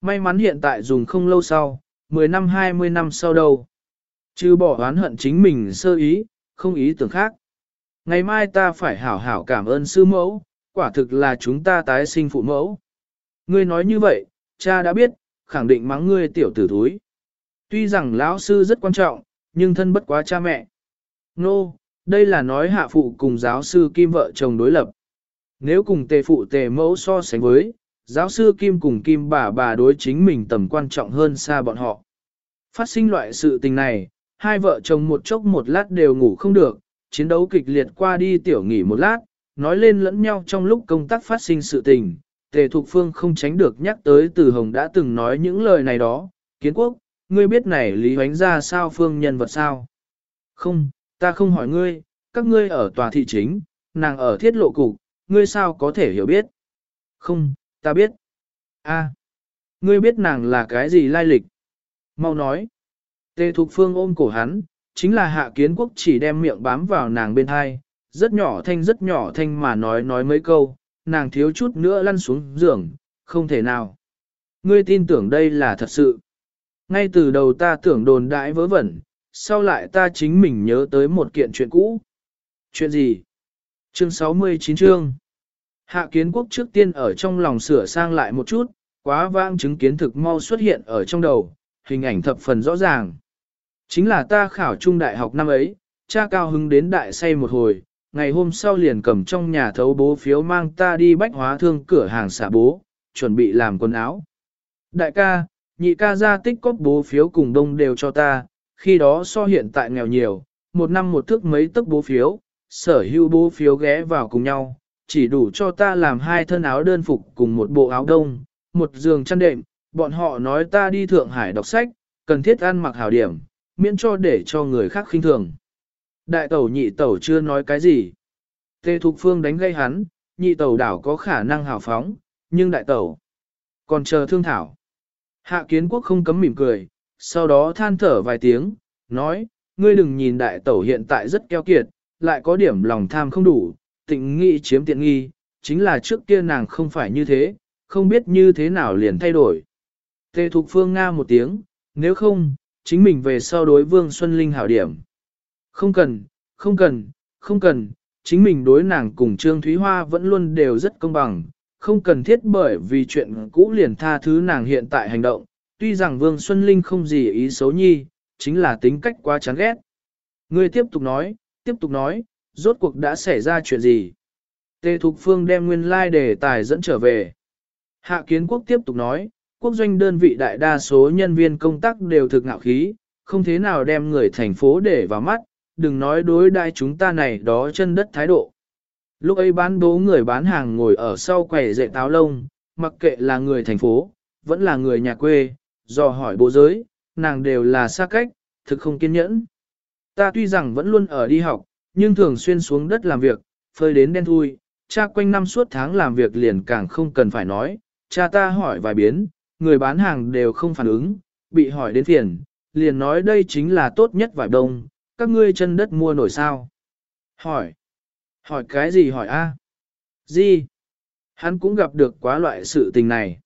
May mắn hiện tại dùng không lâu sau, 10 năm 20 năm sau đâu. Chứ bỏ oán hận chính mình sơ ý, không ý tưởng khác. Ngày mai ta phải hảo hảo cảm ơn sư mẫu, quả thực là chúng ta tái sinh phụ mẫu. Ngươi nói như vậy, cha đã biết, khẳng định mắng ngươi tiểu tử thúi. Tuy rằng lão sư rất quan trọng, nhưng thân bất quá cha mẹ. Nô, no, đây là nói hạ phụ cùng giáo sư kim vợ chồng đối lập. Nếu cùng tề phụ tề mẫu so sánh với, giáo sư kim cùng kim bà bà đối chính mình tầm quan trọng hơn xa bọn họ. Phát sinh loại sự tình này, hai vợ chồng một chốc một lát đều ngủ không được, chiến đấu kịch liệt qua đi tiểu nghỉ một lát, nói lên lẫn nhau trong lúc công tác phát sinh sự tình. Tề Thục Phương không tránh được nhắc tới Từ Hồng đã từng nói những lời này đó, kiến quốc, ngươi biết này Lý Hoánh ra sao phương nhân vật sao? Không, ta không hỏi ngươi, các ngươi ở tòa thị chính, nàng ở thiết lộ cục, ngươi sao có thể hiểu biết? Không, ta biết. A, ngươi biết nàng là cái gì lai lịch? Mau nói. Tề Thục Phương ôm cổ hắn, chính là hạ kiến quốc chỉ đem miệng bám vào nàng bên hai, rất nhỏ thanh rất nhỏ thanh mà nói nói mấy câu, nàng thiếu chút nữa lăn xuống giường, không thể nào. Ngươi tin tưởng đây là thật sự. Ngay từ đầu ta tưởng đồn đãi vớ vẩn, sau lại ta chính mình nhớ tới một kiện chuyện cũ. Chuyện gì? Chương 69 chương. Hạ kiến quốc trước tiên ở trong lòng sửa sang lại một chút, quá vang chứng kiến thực mau xuất hiện ở trong đầu, hình ảnh thập phần rõ ràng. Chính là ta khảo trung đại học năm ấy, cha cao hứng đến đại say một hồi, ngày hôm sau liền cầm trong nhà thấu bố phiếu mang ta đi bách hóa thương cửa hàng xả bố, chuẩn bị làm quần áo. Đại ca, nhị ca ra tích cóp bố phiếu cùng đông đều cho ta, khi đó so hiện tại nghèo nhiều, một năm một thước mấy tức bố phiếu, sở hữu bố phiếu ghé vào cùng nhau, chỉ đủ cho ta làm hai thân áo đơn phục cùng một bộ áo đông, một giường chăn đệm, bọn họ nói ta đi Thượng Hải đọc sách, cần thiết ăn mặc hảo điểm, miễn cho để cho người khác khinh thường. Đại tẩu nhị tẩu chưa nói cái gì. Tề Thục Phương đánh gây hắn, nhị tẩu đảo có khả năng hào phóng, nhưng đại tẩu còn chờ thương thảo. Hạ kiến quốc không cấm mỉm cười, sau đó than thở vài tiếng, nói, ngươi đừng nhìn đại tẩu hiện tại rất keo kiệt, lại có điểm lòng tham không đủ, tịnh nghị chiếm tiện nghi, chính là trước kia nàng không phải như thế, không biết như thế nào liền thay đổi. Tề Thục Phương Nga một tiếng, nếu không, chính mình về sau đối Vương Xuân Linh hảo điểm. Không cần, không cần, không cần, chính mình đối nàng cùng Trương Thúy Hoa vẫn luôn đều rất công bằng, không cần thiết bởi vì chuyện cũ liền tha thứ nàng hiện tại hành động, tuy rằng Vương Xuân Linh không gì ý xấu nhi, chính là tính cách quá chán ghét. Ngươi tiếp tục nói, tiếp tục nói, rốt cuộc đã xảy ra chuyện gì? Tề Thục Phương đem nguyên lai like đề tài dẫn trở về. Hạ Kiến Quốc tiếp tục nói, quốc doanh đơn vị đại đa số nhân viên công tác đều thực ngạo khí, không thế nào đem người thành phố để vào mắt, đừng nói đối đại chúng ta này đó chân đất thái độ. Lúc ấy bán bố người bán hàng ngồi ở sau quầy dạy táo lông, mặc kệ là người thành phố, vẫn là người nhà quê, do hỏi bố giới, nàng đều là xa cách, thực không kiên nhẫn. Ta tuy rằng vẫn luôn ở đi học, nhưng thường xuyên xuống đất làm việc, phơi đến đen thui, cha quanh năm suốt tháng làm việc liền càng không cần phải nói, cha ta hỏi vài biến, người bán hàng đều không phản ứng, bị hỏi đến phiền, liền nói đây chính là tốt nhất vải đông, các ngươi chân đất mua nổi sao. Hỏi, hỏi cái gì hỏi a? Gì? Hắn cũng gặp được quá loại sự tình này.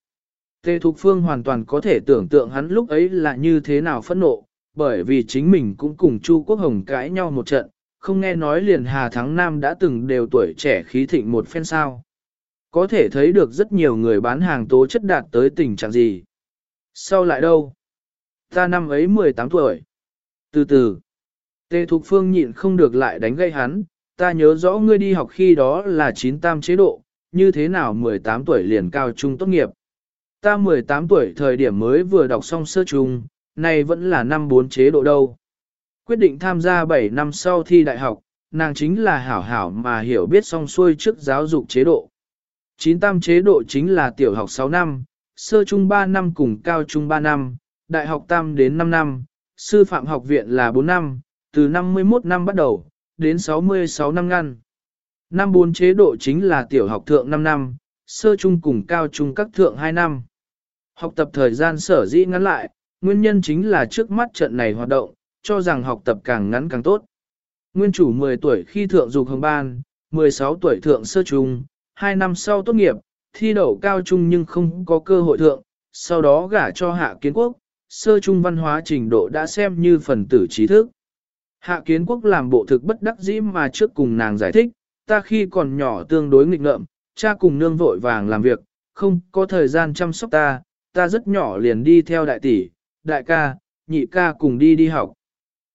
Tề Thục Phương hoàn toàn có thể tưởng tượng hắn lúc ấy là như thế nào phẫn nộ, bởi vì chính mình cũng cùng Chu Quốc Hồng cãi nhau một trận, không nghe nói liền Hà Thắng Nam đã từng đều tuổi trẻ khí thịnh một phen sao. Có thể thấy được rất nhiều người bán hàng tố chất đạt tới tình trạng gì. Sau lại đâu? Ta năm ấy 18 tuổi. Từ từ. Tề Thục Phương nhịn không được lại đánh gây hắn, ta nhớ rõ ngươi đi học khi đó là 9 tam chế độ, như thế nào 18 tuổi liền cao trung tốt nghiệp. Ta 18 tuổi thời điểm mới vừa đọc xong sơ trung, này vẫn là năm 4 chế độ đâu. Quyết định tham gia 7 năm sau thi đại học, nàng chính là hảo hảo mà hiểu biết song xuôi trước giáo dục chế độ. 9 tam chế độ chính là tiểu học 6 năm, sơ trung 3 năm cùng cao trung 3 năm, đại học tam đến 5 năm, sư phạm học viện là 4 năm, từ 51 năm bắt đầu, đến 66 năm ngăn. Năm 4 chế độ chính là tiểu học thượng 5 năm, sơ trung cùng cao trung các thượng 2 năm. Học tập thời gian sở dĩ ngắn lại, nguyên nhân chính là trước mắt trận này hoạt động, cho rằng học tập càng ngắn càng tốt. Nguyên chủ 10 tuổi khi thượng dục hồng ban, 16 tuổi thượng sơ trung, 2 năm sau tốt nghiệp, thi đậu cao trung nhưng không có cơ hội thượng, sau đó gả cho hạ kiến quốc, sơ trung văn hóa trình độ đã xem như phần tử trí thức. Hạ kiến quốc làm bộ thực bất đắc dĩ mà trước cùng nàng giải thích, ta khi còn nhỏ tương đối nghịch ngợm, cha cùng nương vội vàng làm việc, không có thời gian chăm sóc ta, ta rất nhỏ liền đi theo đại tỷ, đại ca, nhị ca cùng đi đi học.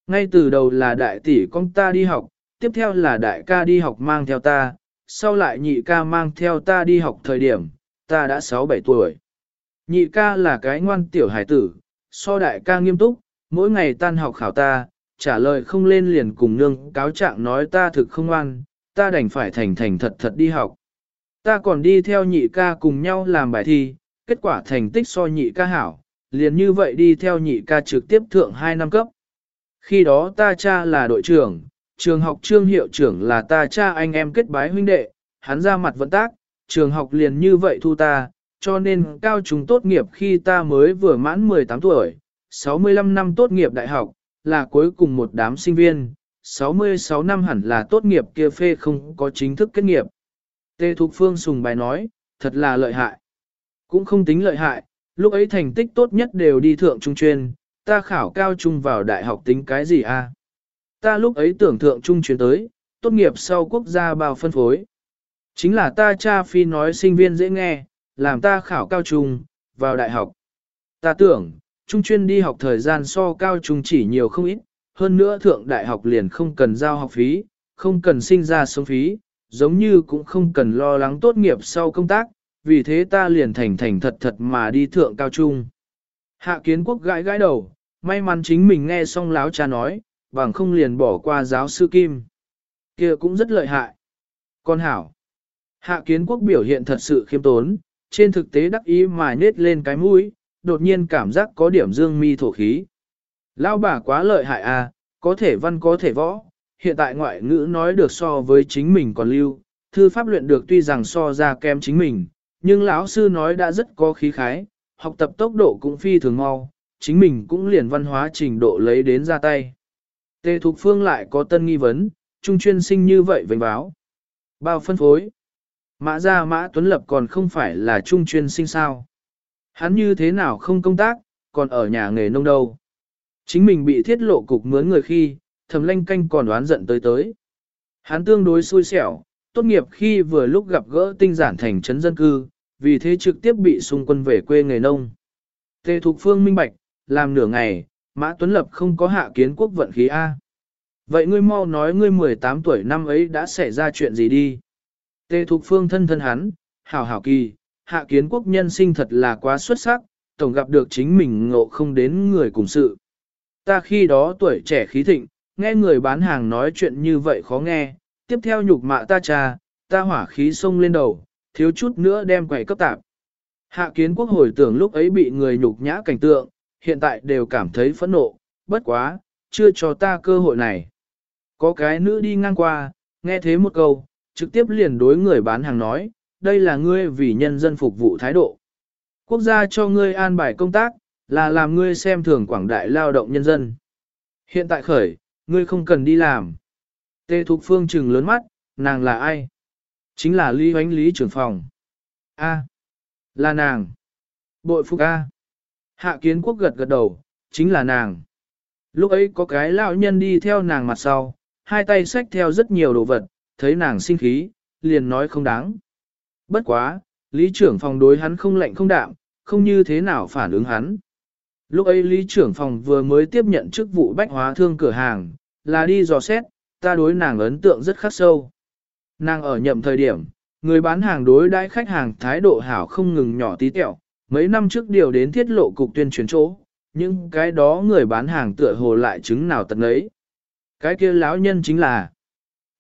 Ngay từ đầu là đại tỷ con ta đi học, tiếp theo là đại ca đi học mang theo ta, sau lại nhị ca mang theo ta đi học thời điểm, ta đã 6-7 tuổi. Nhị ca là cái ngoan tiểu hải tử, so đại ca nghiêm túc, mỗi ngày tan học khảo ta, trả lời không lên liền cùng nương cáo trạng nói ta thực không ngoan, ta đành phải thành thành thật thật đi học. Ta còn đi theo nhị ca cùng nhau làm bài thi, kết quả thành tích so nhị ca hảo, liền như vậy đi theo nhị ca trực tiếp thượng 2 năm cấp. Khi đó ta cha là đội trưởng, trường học trương hiệu trưởng là ta cha anh em kết bái huynh đệ, hắn ra mặt vận tác, trường học liền như vậy thu ta, cho nên cao trung tốt nghiệp khi ta mới vừa mãn 18 tuổi, 65 năm tốt nghiệp đại học, là cuối cùng một đám sinh viên, 66 năm hẳn là tốt nghiệp kia phê không có chính thức kết nghiệp. Tê Thục Phương sùng bài nói, thật là lợi hại. Cũng không tính lợi hại, lúc ấy thành tích tốt nhất đều đi thượng trung chuyên, ta khảo cao trung vào đại học tính cái gì a? Ta lúc ấy tưởng thượng trung chuyên tới, tốt nghiệp sau quốc gia bao phân phối. Chính là ta cha phi nói sinh viên dễ nghe, làm ta khảo cao trung, vào đại học. Ta tưởng, trung chuyên đi học thời gian so cao trung chỉ nhiều không ít, hơn nữa thượng đại học liền không cần giao học phí, không cần sinh ra sống phí, giống như cũng không cần lo lắng tốt nghiệp sau công tác, vì thế ta liền thành thành thật thật mà đi thượng cao trung. Hạ kiến quốc gãi gãi đầu, may mắn chính mình nghe xong láo cha nói, bằng không liền bỏ qua giáo sư Kim. kia cũng rất lợi hại. Con hảo. Hạ kiến quốc biểu hiện thật sự khiêm tốn, trên thực tế đắc ý mà nết lên cái mũi, đột nhiên cảm giác có điểm dương mi thổ khí. Lao bà quá lợi hại à, có thể văn có thể võ, hiện tại ngoại ngữ nói được so với chính mình còn lưu, thư pháp luyện được tuy rằng so ra kém chính mình, nhưng lão sư nói đã rất có khí khái, học tập tốc độ cũng phi thường mau, chính mình cũng liền văn hóa trình độ lấy đến ra tay. Tề Thục Phương lại có tân nghi vấn, trung chuyên sinh như vậy vệnh báo. Bao phân phối. Mã gia Mã Tuấn Lập còn không phải là trung chuyên sinh sao. Hắn như thế nào không công tác, còn ở nhà nghề nông đâu. Chính mình bị thiết lộ cục mướn người khi, thầm lanh canh còn đoán giận tới tới. Hắn tương đối xui xẻo, tốt nghiệp khi vừa lúc gặp gỡ tinh giản thành trấn dân cư, vì thế trực tiếp bị xung quân về quê nghề nông. Tề Thục Phương minh bạch, làm nửa ngày, Mã Tuấn Lập không có hạ kiến quốc vận khí A. Vậy ngươi mau nói ngươi 18 tuổi năm ấy đã xảy ra chuyện gì đi. Tề Thục Phương thân thân hắn, hảo hảo kỳ, hạ kiến quốc nhân sinh thật là quá xuất sắc, tổng gặp được chính mình ngộ không đến người cùng sự. Ta khi đó tuổi trẻ khí thịnh, nghe người bán hàng nói chuyện như vậy khó nghe, tiếp theo nhục mạ ta cha, ta hỏa khí sông lên đầu, thiếu chút nữa đem quẩy cấp tạp. Hạ kiến quốc hồi tưởng lúc ấy bị người nhục nhã cảnh tượng, hiện tại đều cảm thấy phẫn nộ, bất quá, chưa cho ta cơ hội này. Có cái nữ đi ngang qua, nghe thế một câu, trực tiếp liền đối người bán hàng nói, đây là ngươi vì nhân dân phục vụ thái độ. Quốc gia cho ngươi an bài công tác, là làm ngươi xem thường quảng đại lao động nhân dân. Hiện tại khởi, ngươi không cần đi làm. Tê Thục Phương trừng lớn mắt, nàng là ai? Chính là Lý Hoánh Lý trưởng phòng. A. Là nàng. Bội phục A. Hạ kiến quốc gật gật đầu, chính là nàng. Lúc ấy có cái lão nhân đi theo nàng mặt sau, hai tay xách theo rất nhiều đồ vật, thấy nàng sinh khí, liền nói không đáng. Bất quá, lý trưởng phòng đối hắn không lạnh không đạm, không như thế nào phản ứng hắn. Lúc ấy lý trưởng phòng vừa mới tiếp nhận chức vụ bách hóa thương cửa hàng, là đi dò xét, ta đối nàng ấn tượng rất khắc sâu. Nàng ở nhậm thời điểm, người bán hàng đối đãi khách hàng thái độ hảo không ngừng nhỏ tí tẹo, mấy năm trước điều đến thiết lộ cục tuyên truyền chỗ, nhưng cái đó người bán hàng tựa hồ lại chứng nào tận ấy. Cái kia lão nhân chính là,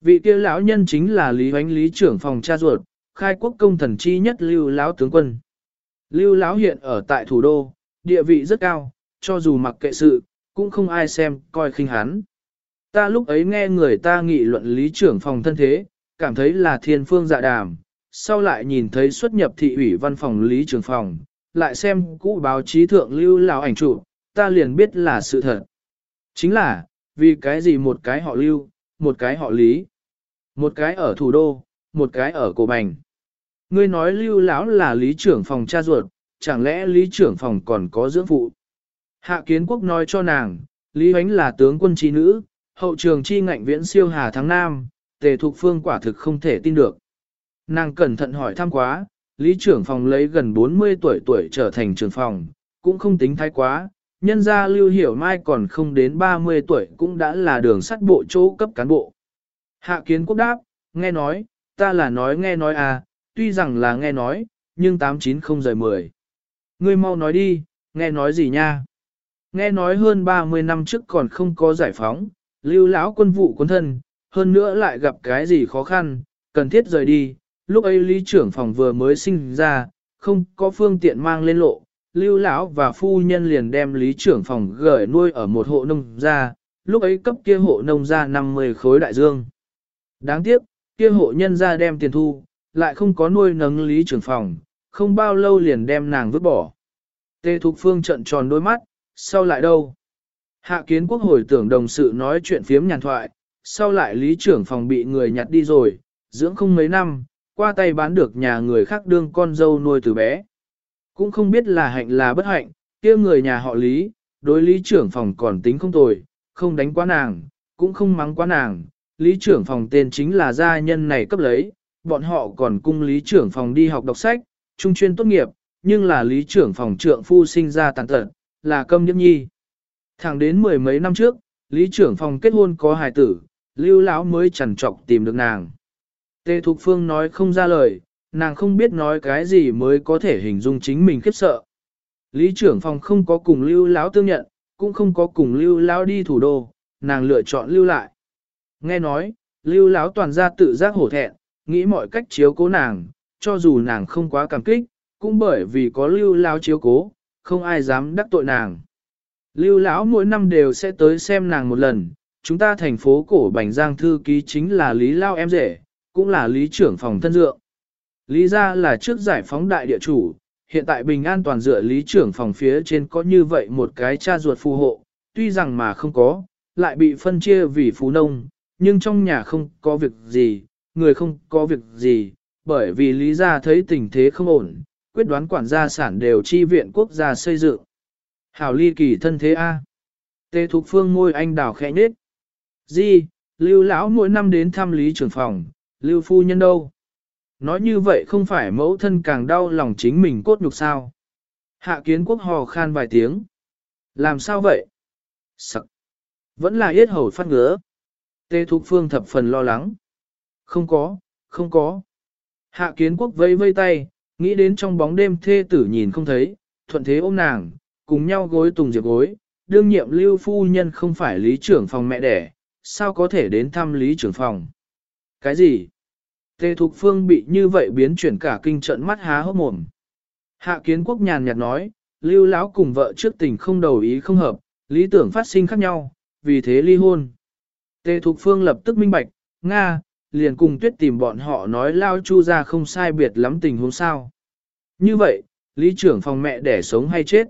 vị kia lão nhân chính là Lý Hoánh Lý trưởng phòng cha ruột, khai quốc công thần chi nhất Lưu lão tướng quân. Lưu lão hiện ở tại thủ đô, địa vị rất cao, cho dù mặc kệ sự, cũng không ai xem, coi khinh hắn. Ta lúc ấy nghe người ta nghị luận lý trưởng phòng thân thế, cảm thấy là thiên phương dạ đàm, sau lại nhìn thấy xuất nhập thị ủy văn phòng lý trưởng phòng, lại xem cũ báo chí thượng lưu lão ảnh trụ, ta liền biết là sự thật. Chính là, vì cái gì một cái họ lưu, một cái họ lý, một cái ở thủ đô, một cái ở cổ bành. Ngươi nói lưu lão là lý trưởng phòng cha ruột, chẳng lẽ lý trưởng phòng còn có dưỡng phụ? Hạ kiến quốc nói cho nàng, lý ánh là tướng quân chi nữ, hậu trường chi ngạnh viễn siêu hà tháng nam, tề thục phương quả thực không thể tin được. Nàng cẩn thận hỏi thăm quá, lý trưởng phòng lấy gần 40 tuổi tuổi trở thành trưởng phòng, cũng không tính thái quá, nhân gia lưu hiểu mai còn không đến 30 tuổi cũng đã là đường sắt bộ chỗ cấp cán bộ. Hạ kiến quốc đáp, nghe nói, ta là nói nghe nói à, tuy rằng là nghe nói, nhưng 890 rời 10. Ngươi mau nói đi, nghe nói gì nha? Nghe nói hơn 30 năm trước còn không có giải phóng, lưu lão quân vụ quân thân, hơn nữa lại gặp cái gì khó khăn, cần thiết rời đi. Lúc ấy lý trưởng phòng vừa mới sinh ra, không có phương tiện mang lên lộ, lưu lão và phu nhân liền đem lý trưởng phòng gửi nuôi ở một hộ nông gia, lúc ấy cấp kia hộ nông gia 50 khối đại dương. Đáng tiếc, kia hộ nhân gia đem tiền thu, lại không có nuôi nấng lý trưởng phòng, không bao lâu liền đem nàng vứt bỏ. Tê Thục Phương trận tròn đôi mắt, sau lại đâu? Hạ kiến quốc hồi tưởng đồng sự nói chuyện phiếm nhàn thoại, sau lại lý trưởng phòng bị người nhặt đi rồi, dưỡng không mấy năm, qua tay bán được nhà người khác đương con dâu nuôi từ bé. Cũng không biết là hạnh là bất hạnh, kia người nhà họ lý, đối lý trưởng phòng còn tính không tồi, không đánh quá nàng, cũng không mắng quá nàng. Lý trưởng phòng tên chính là gia nhân này cấp lấy, bọn họ còn cung lý trưởng phòng đi học đọc sách, trung chuyên tốt nghiệp, nhưng là lý trưởng phòng trượng phu sinh ra tàn tật, là câm nhiễm nhi. Thẳng đến mười mấy năm trước, lý trưởng phòng kết hôn có hài tử, lưu lão mới chẳng trọc tìm được nàng. Tê Thục Phương nói không ra lời, nàng không biết nói cái gì mới có thể hình dung chính mình khiếp sợ. Lý trưởng phòng không có cùng lưu lão tương nhận, cũng không có cùng lưu lão đi thủ đô, nàng lựa chọn lưu lại. Nghe nói, lưu lão toàn ra tự giác hổ thẹn, nghĩ mọi cách chiếu cố nàng, cho dù nàng không quá cảm kích, cũng bởi vì có lưu lão chiếu cố, không ai dám đắc tội nàng. Lưu lão mỗi năm đều sẽ tới xem nàng một lần, chúng ta thành phố cổ Bành Giang thư ký chính là Lý Lao em rể, cũng là Lý trưởng phòng thân dượng. Lý ra là trước giải phóng đại địa chủ, hiện tại bình an toàn dựa Lý trưởng phòng phía trên có như vậy một cái cha ruột phù hộ, tuy rằng mà không có, lại bị phân chia vì phú nông, nhưng trong nhà không có việc gì, người không có việc gì, bởi vì Lý gia thấy tình thế không ổn, quyết đoán quản gia sản đều chi viện quốc gia xây dựng. Hảo ly kỳ thân thế A. Tê Thục Phương môi anh đào khẽ nhết. Di, lưu lão mỗi năm đến thăm lý trưởng phòng, lưu phu nhân đâu? Nói như vậy không phải mẫu thân càng đau lòng chính mình cốt nhục sao? Hạ kiến quốc hò khan vài tiếng. Làm sao vậy? Sợ? Vẫn là yết hầu phát ngứa. Tê Thục Phương thập phần lo lắng. Không có, không có. Hạ kiến quốc vây vây tay, nghĩ đến trong bóng đêm thê tử nhìn không thấy, thuận thế ôm nàng, cùng nhau gối tùng diệp gối, đương nhiệm lưu phu nhân không phải lý trưởng phòng mẹ đẻ, sao có thể đến thăm lý trưởng phòng. Cái gì? Tề Thục Phương bị như vậy biến chuyển cả kinh trận mắt há hốc mồm. Hạ kiến quốc nhàn nhạt nói, lưu lão cùng vợ trước tình không đầu ý không hợp, lý tưởng phát sinh khác nhau, vì thế ly hôn. Tề Thục Phương lập tức minh bạch, Nga, liền cùng tuyết tìm bọn họ nói lao chu ra không sai biệt lắm tình huống sao. Như vậy, lý trưởng phòng mẹ đẻ sống hay chết?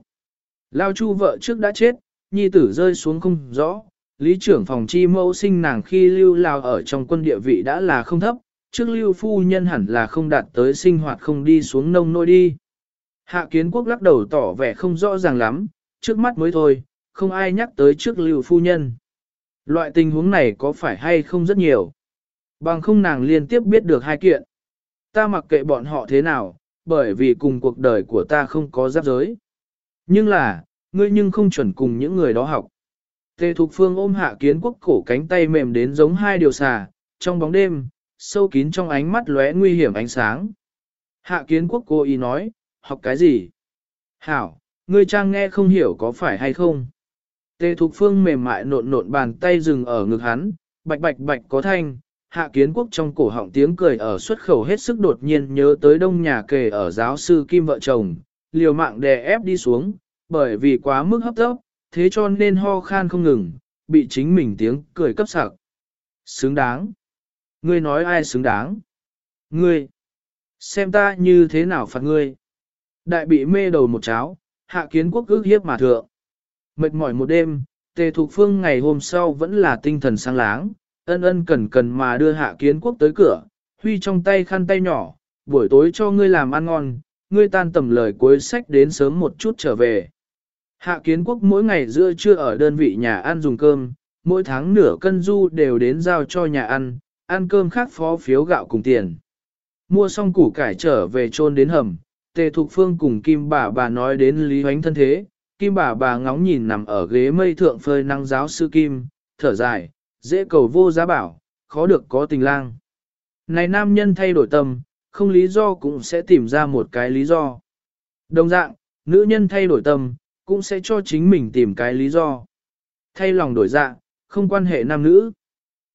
Lao chu vợ trước đã chết, nhi tử rơi xuống không rõ, lý trưởng phòng chi mẫu sinh nàng khi lưu lao ở trong quân địa vị đã là không thấp, trước lưu phu nhân hẳn là không đạt tới sinh hoạt không đi xuống nông nôi đi. Hạ kiến quốc lắc đầu tỏ vẻ không rõ ràng lắm, trước mắt mới thôi, không ai nhắc tới trước lưu phu nhân. Loại tình huống này có phải hay không rất nhiều. Bằng không nàng liên tiếp biết được hai kiện. Ta mặc kệ bọn họ thế nào, bởi vì cùng cuộc đời của ta không có giáp giới. Nhưng là, ngươi nhưng không chuẩn cùng những người đó học. Tề Thục Phương ôm hạ kiến quốc cổ cánh tay mềm đến giống hai điều xà, trong bóng đêm, sâu kín trong ánh mắt lóe nguy hiểm ánh sáng. Hạ kiến quốc cô ý nói, học cái gì? Hảo, ngươi trang nghe không hiểu có phải hay không? Tề Thục Phương mềm mại nộn nộn bàn tay dừng ở ngực hắn, bạch bạch bạch có thanh, hạ kiến quốc trong cổ họng tiếng cười ở xuất khẩu hết sức đột nhiên nhớ tới đông nhà kề ở giáo sư Kim vợ chồng, liều mạng đè ép đi xuống, bởi vì quá mức hấp tốc, thế cho nên ho khan không ngừng, bị chính mình tiếng cười cấp sặc. Xứng đáng. Ngươi nói ai xứng đáng? Ngươi. Xem ta như thế nào phạt ngươi. Đại bị mê đầu một cháo, hạ kiến quốc ước hiếp mà thượng. Mệt mỏi một đêm, tề thục phương ngày hôm sau vẫn là tinh thần sáng láng, ân ân cần cần mà đưa hạ kiến quốc tới cửa, huy trong tay khăn tay nhỏ, buổi tối cho ngươi làm ăn ngon, ngươi tan tầm lời cuối sách đến sớm một chút trở về. Hạ kiến quốc mỗi ngày giữa trưa ở đơn vị nhà ăn dùng cơm, mỗi tháng nửa cân du đều đến giao cho nhà ăn, ăn cơm khác phó phiếu gạo cùng tiền. Mua xong củ cải trở về trôn đến hầm, tề thục phương cùng kim bà bà nói đến lý hoánh thân thế, kim bà bà ngóng nhìn nằm ở ghế mây thượng phơi năng giáo sư kim, thở dài, dễ cầu vô giá bảo, khó được có tình lang. Này nam nhân thay đổi tâm, không lý do cũng sẽ tìm ra một cái lý do. Đồng dạng, nữ nhân thay đổi tâm, cũng sẽ cho chính mình tìm cái lý do. Thay lòng đổi dạ, không quan hệ nam nữ.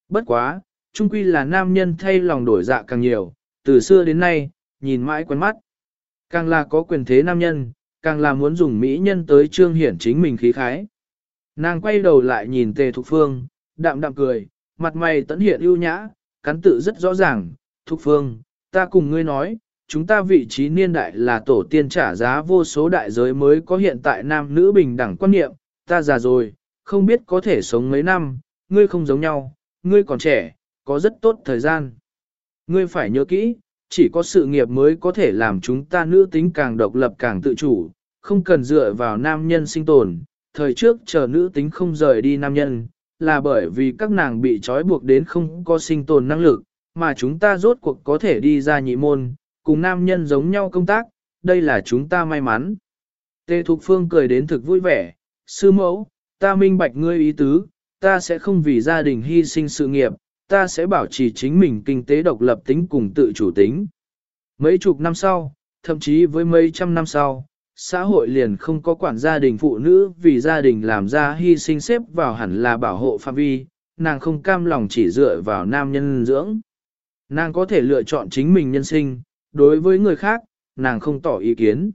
Bất quá, chung quy là nam nhân thay lòng đổi dạ càng nhiều, từ xưa đến nay, nhìn mãi quen mắt. Càng là có quyền thế nam nhân, càng là muốn dùng mỹ nhân tới trương hiển chính mình khí khái. Nàng quay đầu lại nhìn tề thục phương, đạm đạm cười, mặt mày tẫn hiện ưu nhã, cắn tự rất rõ ràng, thục phương, ta cùng ngươi nói, chúng ta vị trí niên đại là tổ tiên trả giá vô số đại giới mới có hiện tại nam nữ bình đẳng quan niệm, ta già rồi, không biết có thể sống mấy năm, ngươi không giống nhau, ngươi còn trẻ, có rất tốt thời gian. Ngươi phải nhớ kỹ, chỉ có sự nghiệp mới có thể làm chúng ta nữ tính càng độc lập càng tự chủ, không cần dựa vào nam nhân sinh tồn. Thời trước chờ nữ tính không rời đi nam nhân, là bởi vì các nàng bị trói buộc đến không có sinh tồn năng lực, mà chúng ta rốt cuộc có thể đi ra nhị môn, cùng nam nhân giống nhau công tác, đây là chúng ta may mắn. Tề Thục Phương cười đến thực vui vẻ, sư mẫu, ta minh bạch ngươi ý tứ, ta sẽ không vì gia đình hy sinh sự nghiệp, ta sẽ bảo trì chính mình kinh tế độc lập tính cùng tự chủ tính. Mấy chục năm sau, thậm chí với mấy trăm năm sau, xã hội liền không có quản gia đình phụ nữ vì gia đình làm ra hy sinh xếp vào hẳn là bảo hộ phạm vi, nàng không cam lòng chỉ dựa vào nam nhân dưỡng. Nàng có thể lựa chọn chính mình nhân sinh, đối với người khác, nàng không tỏ ý kiến.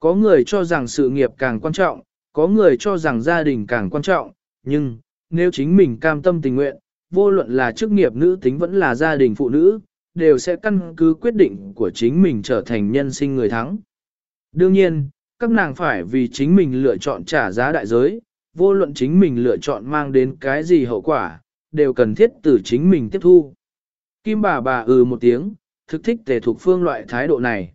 Có người cho rằng sự nghiệp càng quan trọng, có người cho rằng gia đình càng quan trọng, nhưng, nếu chính mình cam tâm tình nguyện, vô luận là chức nghiệp nữ tính vẫn là gia đình phụ nữ, đều sẽ căn cứ quyết định của chính mình trở thành nhân sinh người thắng. Đương nhiên, các nàng phải vì chính mình lựa chọn trả giá đại giới, vô luận chính mình lựa chọn mang đến cái gì hậu quả, đều cần thiết từ chính mình tiếp thu. Kim bà bà ừ một tiếng, thực thích tề thuộc phương loại thái độ này.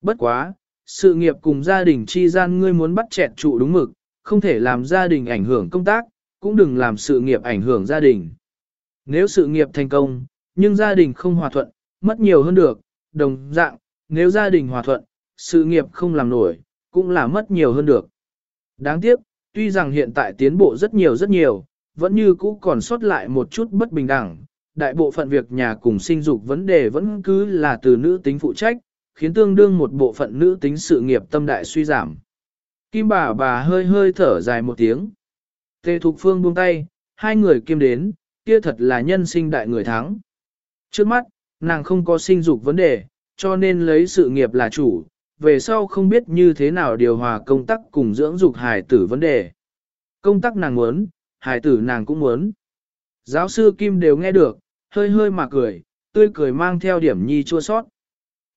Bất quá, sự nghiệp cùng gia đình chi gian ngươi muốn bắt chẹt trụ đúng mực, không thể làm gia đình ảnh hưởng công tác, cũng đừng làm sự nghiệp ảnh hưởng gia đình. Nếu sự nghiệp thành công, nhưng gia đình không hòa thuận, mất nhiều hơn được, đồng dạng, nếu gia đình hòa thuận, sự nghiệp không làm nổi, cũng là mất nhiều hơn được. Đáng tiếc, tuy rằng hiện tại tiến bộ rất nhiều rất nhiều, vẫn như cũ còn sót lại một chút bất bình đẳng, đại bộ phận việc nhà cùng sinh dục vấn đề vẫn cứ là từ nữ tính phụ trách, khiến tương đương một bộ phận nữ tính sự nghiệp tâm đại suy giảm. Kim bà bà hơi hơi thở dài một tiếng. Tề Thục Phương buông tay, hai người kiêm đến, kia thật là nhân sinh đại người thắng. Trước mắt, nàng không có sinh dục vấn đề, cho nên lấy sự nghiệp là chủ, về sau không biết như thế nào điều hòa công tác cùng dưỡng dục hài tử vấn đề. Công tác nàng muốn, hài tử nàng cũng muốn. Giáo sư Kim đều nghe được, hơi hơi mà cười, tươi cười mang theo điểm nhi chua sót.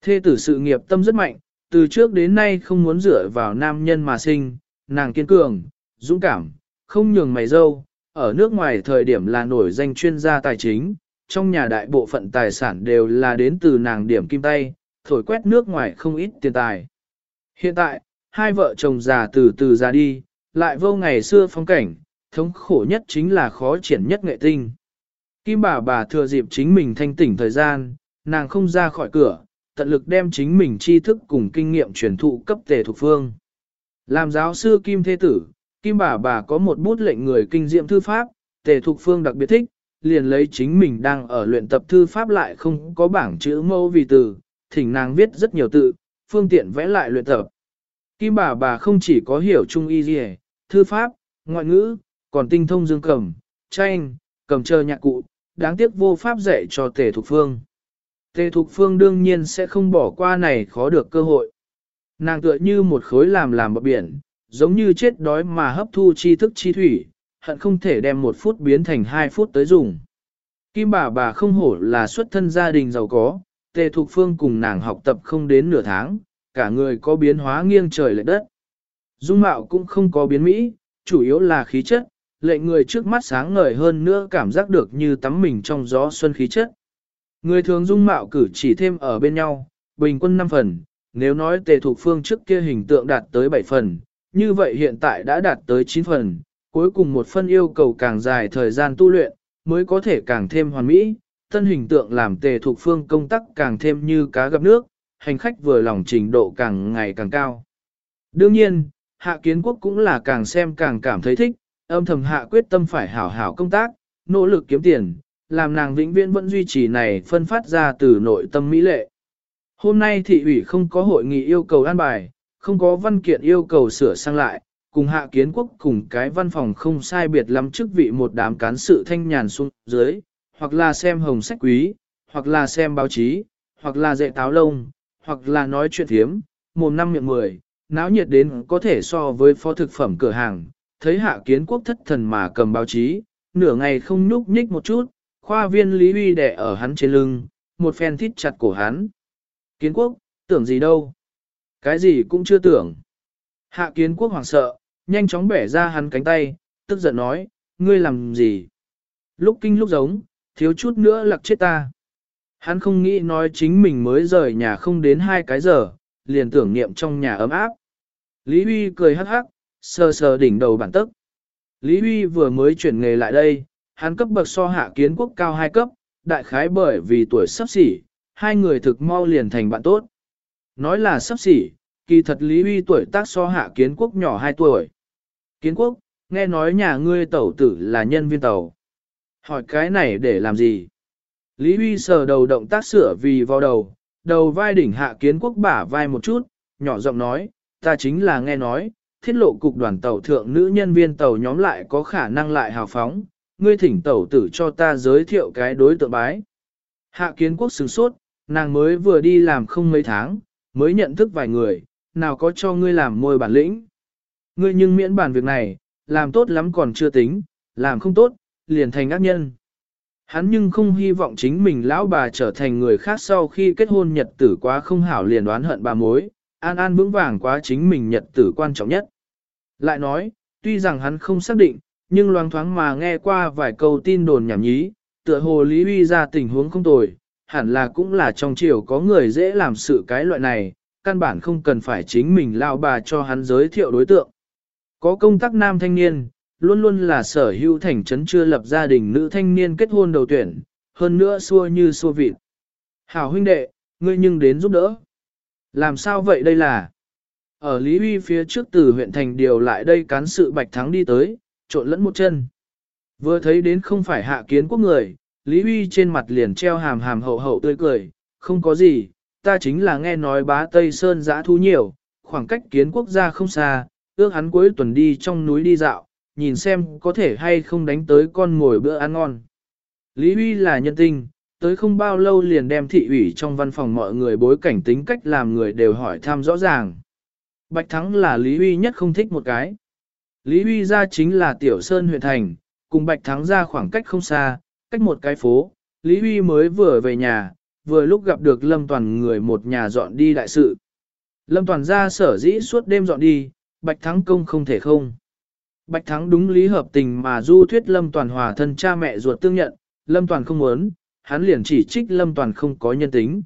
Thê tử sự nghiệp tâm rất mạnh, từ trước đến nay không muốn dựa vào nam nhân mà sinh, nàng kiên cường, dũng cảm, không nhường mày dâu, ở nước ngoài thời điểm là nổi danh chuyên gia tài chính, trong nhà đại bộ phận tài sản đều là đến từ nàng điểm kim tay, thổi quét nước ngoài không ít tiền tài. Hiện tại, hai vợ chồng già từ từ già đi, lại vô ngày xưa phong cảnh, thống khổ nhất chính là khó triển nhất nghệ tinh. Kim bà bà thừa dịp chính mình thanh tỉnh thời gian, nàng không ra khỏi cửa, tận lực đem chính mình tri thức cùng kinh nghiệm truyền thụ cấp tề thuộc phương. Làm giáo sư Kim Thế Tử, Kim bà bà có một bút lệnh người kinh diệm thư pháp, tề thuộc phương đặc biệt thích, liền lấy chính mình đang ở luyện tập thư pháp lại không có bảng chữ mẫu vì từ, thỉnh nàng viết rất nhiều tự, phương tiện vẽ lại luyện tập. Kim bà bà không chỉ có hiểu trung y gì, thư pháp, ngoại ngữ, còn tinh thông dương cầm, tranh, cầm chờ nhạc cụ, đáng tiếc vô pháp dạy cho tề thục phương. Tề thục phương đương nhiên sẽ không bỏ qua này khó được cơ hội. Nàng tựa như một khối làm làm bờ biển, giống như chết đói mà hấp thu tri thức chi thủy, hận không thể đem một phút biến thành hai phút tới dùng. Kim bà bà không hổ là xuất thân gia đình giàu có, tề thục phương cùng nàng học tập không đến nửa tháng, cả người có biến hóa nghiêng trời lệ đất. Dung mạo cũng không có biến mỹ, chủ yếu là khí chất, lệnh người trước mắt sáng ngời hơn nữa cảm giác được như tắm mình trong gió xuân khí chất. Người thường dung mạo cử chỉ thêm ở bên nhau, bình quân 5 phần, nếu nói tề thục phương trước kia hình tượng đạt tới 7 phần, như vậy hiện tại đã đạt tới 9 phần, cuối cùng một phân yêu cầu càng dài thời gian tu luyện, mới có thể càng thêm hoàn mỹ, tân hình tượng làm tề thuộc phương công tác càng thêm như cá gặp nước, hành khách vừa lòng trình độ càng ngày càng cao. Đương nhiên, hạ kiến quốc cũng là càng xem càng cảm thấy thích, âm thầm hạ quyết tâm phải hảo hảo công tác, nỗ lực kiếm tiền, làm nàng vĩnh viễn vẫn duy trì này phân phát ra từ nội tâm mỹ lệ. Hôm nay thị ủy không có hội nghị yêu cầu an bài, không có văn kiện yêu cầu sửa sang lại, cùng hạ kiến quốc cùng cái văn phòng không sai biệt lắm chức vị một đám cán sự thanh nhàn xuống dưới, hoặc là xem hồng sách quý, hoặc là xem báo chí, hoặc là dạy táo lông, hoặc là nói chuyện thiếm, mồm năm miệng mười, náo nhiệt đến có thể so với phó thực phẩm cửa hàng, thấy hạ kiến quốc thất thần mà cầm báo chí, nửa ngày không nhúc nhích một chút, khoa viên Lý Huy đẻ ở hắn trên lưng, một phen thít chặt cổ hắn. Kiến quốc, tưởng gì đâu? Cái gì cũng chưa tưởng. Hạ kiến quốc hoảng sợ, nhanh chóng bẻ ra hắn cánh tay, tức giận nói, ngươi làm gì? Lúc kinh lúc giống, thiếu chút nữa lặc chết ta. Hắn không nghĩ nói chính mình mới rời nhà không đến hai cái giờ, liền tưởng niệm trong nhà ấm áp. Lý Huy cười hắc hắc, sờ sờ đỉnh đầu bản tức. Lý Huy vừa mới chuyển nghề lại đây, hắn cấp bậc so hạ kiến quốc cao hai cấp, đại khái bởi vì tuổi sắp xỉ, hai người thực mau liền thành bạn tốt. Nói là sắp xỉ, kỳ thật Lý Huy tuổi tác so hạ kiến quốc nhỏ 2 tuổi. Kiến quốc, nghe nói nhà ngươi tẩu tử là nhân viên tàu. Hỏi cái này để làm gì? Lý Huy sờ đầu động tác sửa vì vào đầu, đầu vai đỉnh hạ kiến quốc bả vai một chút, nhỏ giọng nói, ta chính là nghe nói, thiết lộ cục đoàn tàu thượng nữ nhân viên tàu nhóm lại có khả năng lại hào phóng, ngươi thỉnh tàu tử cho ta giới thiệu cái đối tượng bái. Hạ kiến quốc sửng sốt, nàng mới vừa đi làm không mấy tháng, mới nhận thức vài người, nào có cho ngươi làm môi bản lĩnh. Ngươi nhưng miễn bản việc này, làm tốt lắm còn chưa tính, làm không tốt, liền thành ác nhân. Hắn nhưng không hy vọng chính mình lão bà trở thành người khác sau khi kết hôn nhật tử quá không hảo liền đoán hận bà mối, an an vững vàng quá chính mình nhật tử quan trọng nhất. Lại nói, tuy rằng hắn không xác định, nhưng loáng thoáng mà nghe qua vài câu tin đồn nhảm nhí, tựa hồ Lý Huy ra tình huống không tồi, hẳn là cũng là trong triều có người dễ làm sự cái loại này, căn bản không cần phải chính mình lao bà cho hắn giới thiệu đối tượng. Có công tác nam thanh niên, luôn luôn là sở hữu thành trấn chưa lập gia đình nữ thanh niên kết hôn đầu tuyển, hơn nữa xua như xua vịt. Hảo huynh đệ, ngươi nhưng đến giúp đỡ. Làm sao vậy đây là? Ở Lý Huy phía trước từ huyện thành điều lại đây cán sự Bạch Thắng đi tới, trộn lẫn một chân. Vừa thấy đến không phải hạ kiến quốc người, Lý Huy trên mặt liền treo hàm hàm hậu hậu tươi cười, không có gì, ta chính là nghe nói bá Tây Sơn giã thú nhiều, khoảng cách kiến quốc gia không xa, ước hắn cuối tuần đi trong núi đi dạo, nhìn xem có thể hay không đánh tới con ngồi bữa ăn ngon. Lý Huy là nhân tinh, tới không bao lâu liền đem thị ủy trong văn phòng mọi người bối cảnh tính cách làm người đều hỏi thăm rõ ràng. Bạch Thắng là Lý Huy nhất không thích một cái. Lý Huy ra chính là Tiểu Sơn huyện thành, cùng Bạch Thắng ra khoảng cách không xa, cách một cái phố. Lý Huy mới vừa về nhà, vừa lúc gặp được Lâm Toàn người một nhà dọn đi đại sự. Lâm Toàn ra sở dĩ suốt đêm dọn đi, Bạch Thắng công không thể không. Bạch Thắng đúng lý hợp tình mà du thuyết Lâm Toàn hòa thân cha mẹ ruột tương nhận, Lâm Toàn không muốn, hắn liền chỉ trích Lâm Toàn không có nhân tính.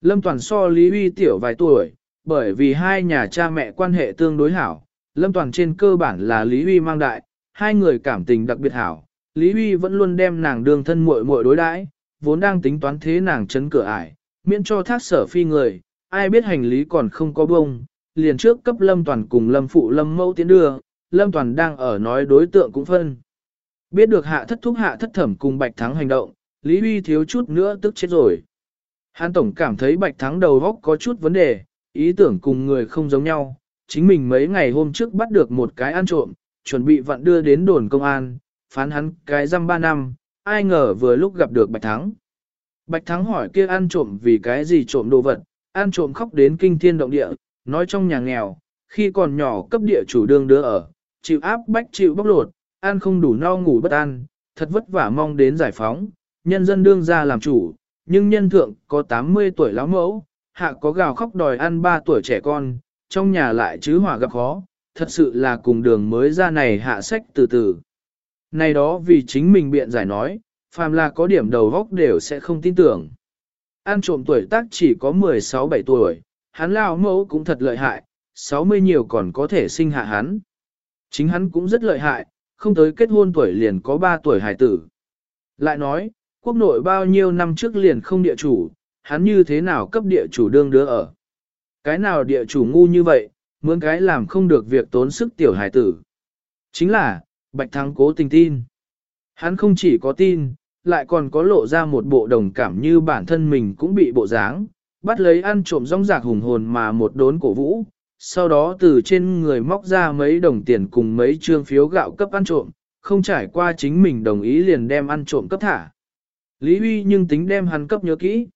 Lâm Toàn so Lý Huy tiểu vài tuổi, bởi vì hai nhà cha mẹ quan hệ tương đối hảo, Lâm Toàn trên cơ bản là Lý Huy mang đại, hai người cảm tình đặc biệt hảo, Lý Huy vẫn luôn đem nàng đường thân muội muội đối đãi, vốn đang tính toán thế nàng chấn cửa ải, miễn cho thác sở phi người, ai biết hành lý còn không có bông, liền trước cấp Lâm Toàn cùng Lâm Phụ Lâm Mẫu tiến đưa, Lâm Toàn đang ở nói đối tượng cũng phân. Biết được hạ thất thúc hạ thất thẩm cùng Bạch Thắng hành động, Lý Huy thiếu chút nữa tức chết rồi. Hàn Tổng cảm thấy Bạch Thắng đầu góc có chút vấn đề, ý tưởng cùng người không giống nhau. Chính mình mấy ngày hôm trước bắt được một cái ăn trộm, chuẩn bị vặn đưa đến đồn công an, phán hắn cái răm ba năm, ai ngờ vừa lúc gặp được Bạch Thắng. Bạch Thắng hỏi kia ăn trộm vì cái gì trộm đồ vật, ăn trộm khóc đến kinh thiên động địa, nói trong nhà nghèo, khi còn nhỏ cấp địa chủ đương đứa ở, chịu áp bách chịu bóc lột, ăn không đủ no ngủ bất an, thật vất vả mong đến giải phóng, nhân dân đương ra làm chủ, nhưng nhân thượng có 80 tuổi lão mẫu, hạ có gào khóc đòi ăn ba tuổi trẻ con, trong nhà lại chứ hỏa gặp khó, thật sự là cùng đường mới ra này hạ sách từ từ. Này đó vì chính mình biện giải nói, phàm là có điểm đầu góc đều sẽ không tin tưởng. Ăn trộm tuổi tác chỉ có 16-17 tuổi, hắn lao mẫu cũng thật lợi hại, 60 nhiều còn có thể sinh hạ hắn. Chính hắn cũng rất lợi hại, không tới kết hôn tuổi liền có 3 tuổi hải tử. Lại nói, quốc nội bao nhiêu năm trước liền không địa chủ, hắn như thế nào cấp địa chủ đương đứa ở. Cái nào địa chủ ngu như vậy, mướn cái làm không được việc tốn sức tiểu hải tử. Chính là, Bạch Thắng cố tình tin. Hắn không chỉ có tin, lại còn có lộ ra một bộ đồng cảm như bản thân mình cũng bị bộ dáng, bắt lấy ăn trộm rong rạc hùng hồn mà một đốn cổ vũ, sau đó từ trên người móc ra mấy đồng tiền cùng mấy trương phiếu gạo cấp ăn trộm, không trải qua chính mình đồng ý liền đem ăn trộm cấp thả. Lý Huy nhưng tính đem hắn cấp nhớ kỹ.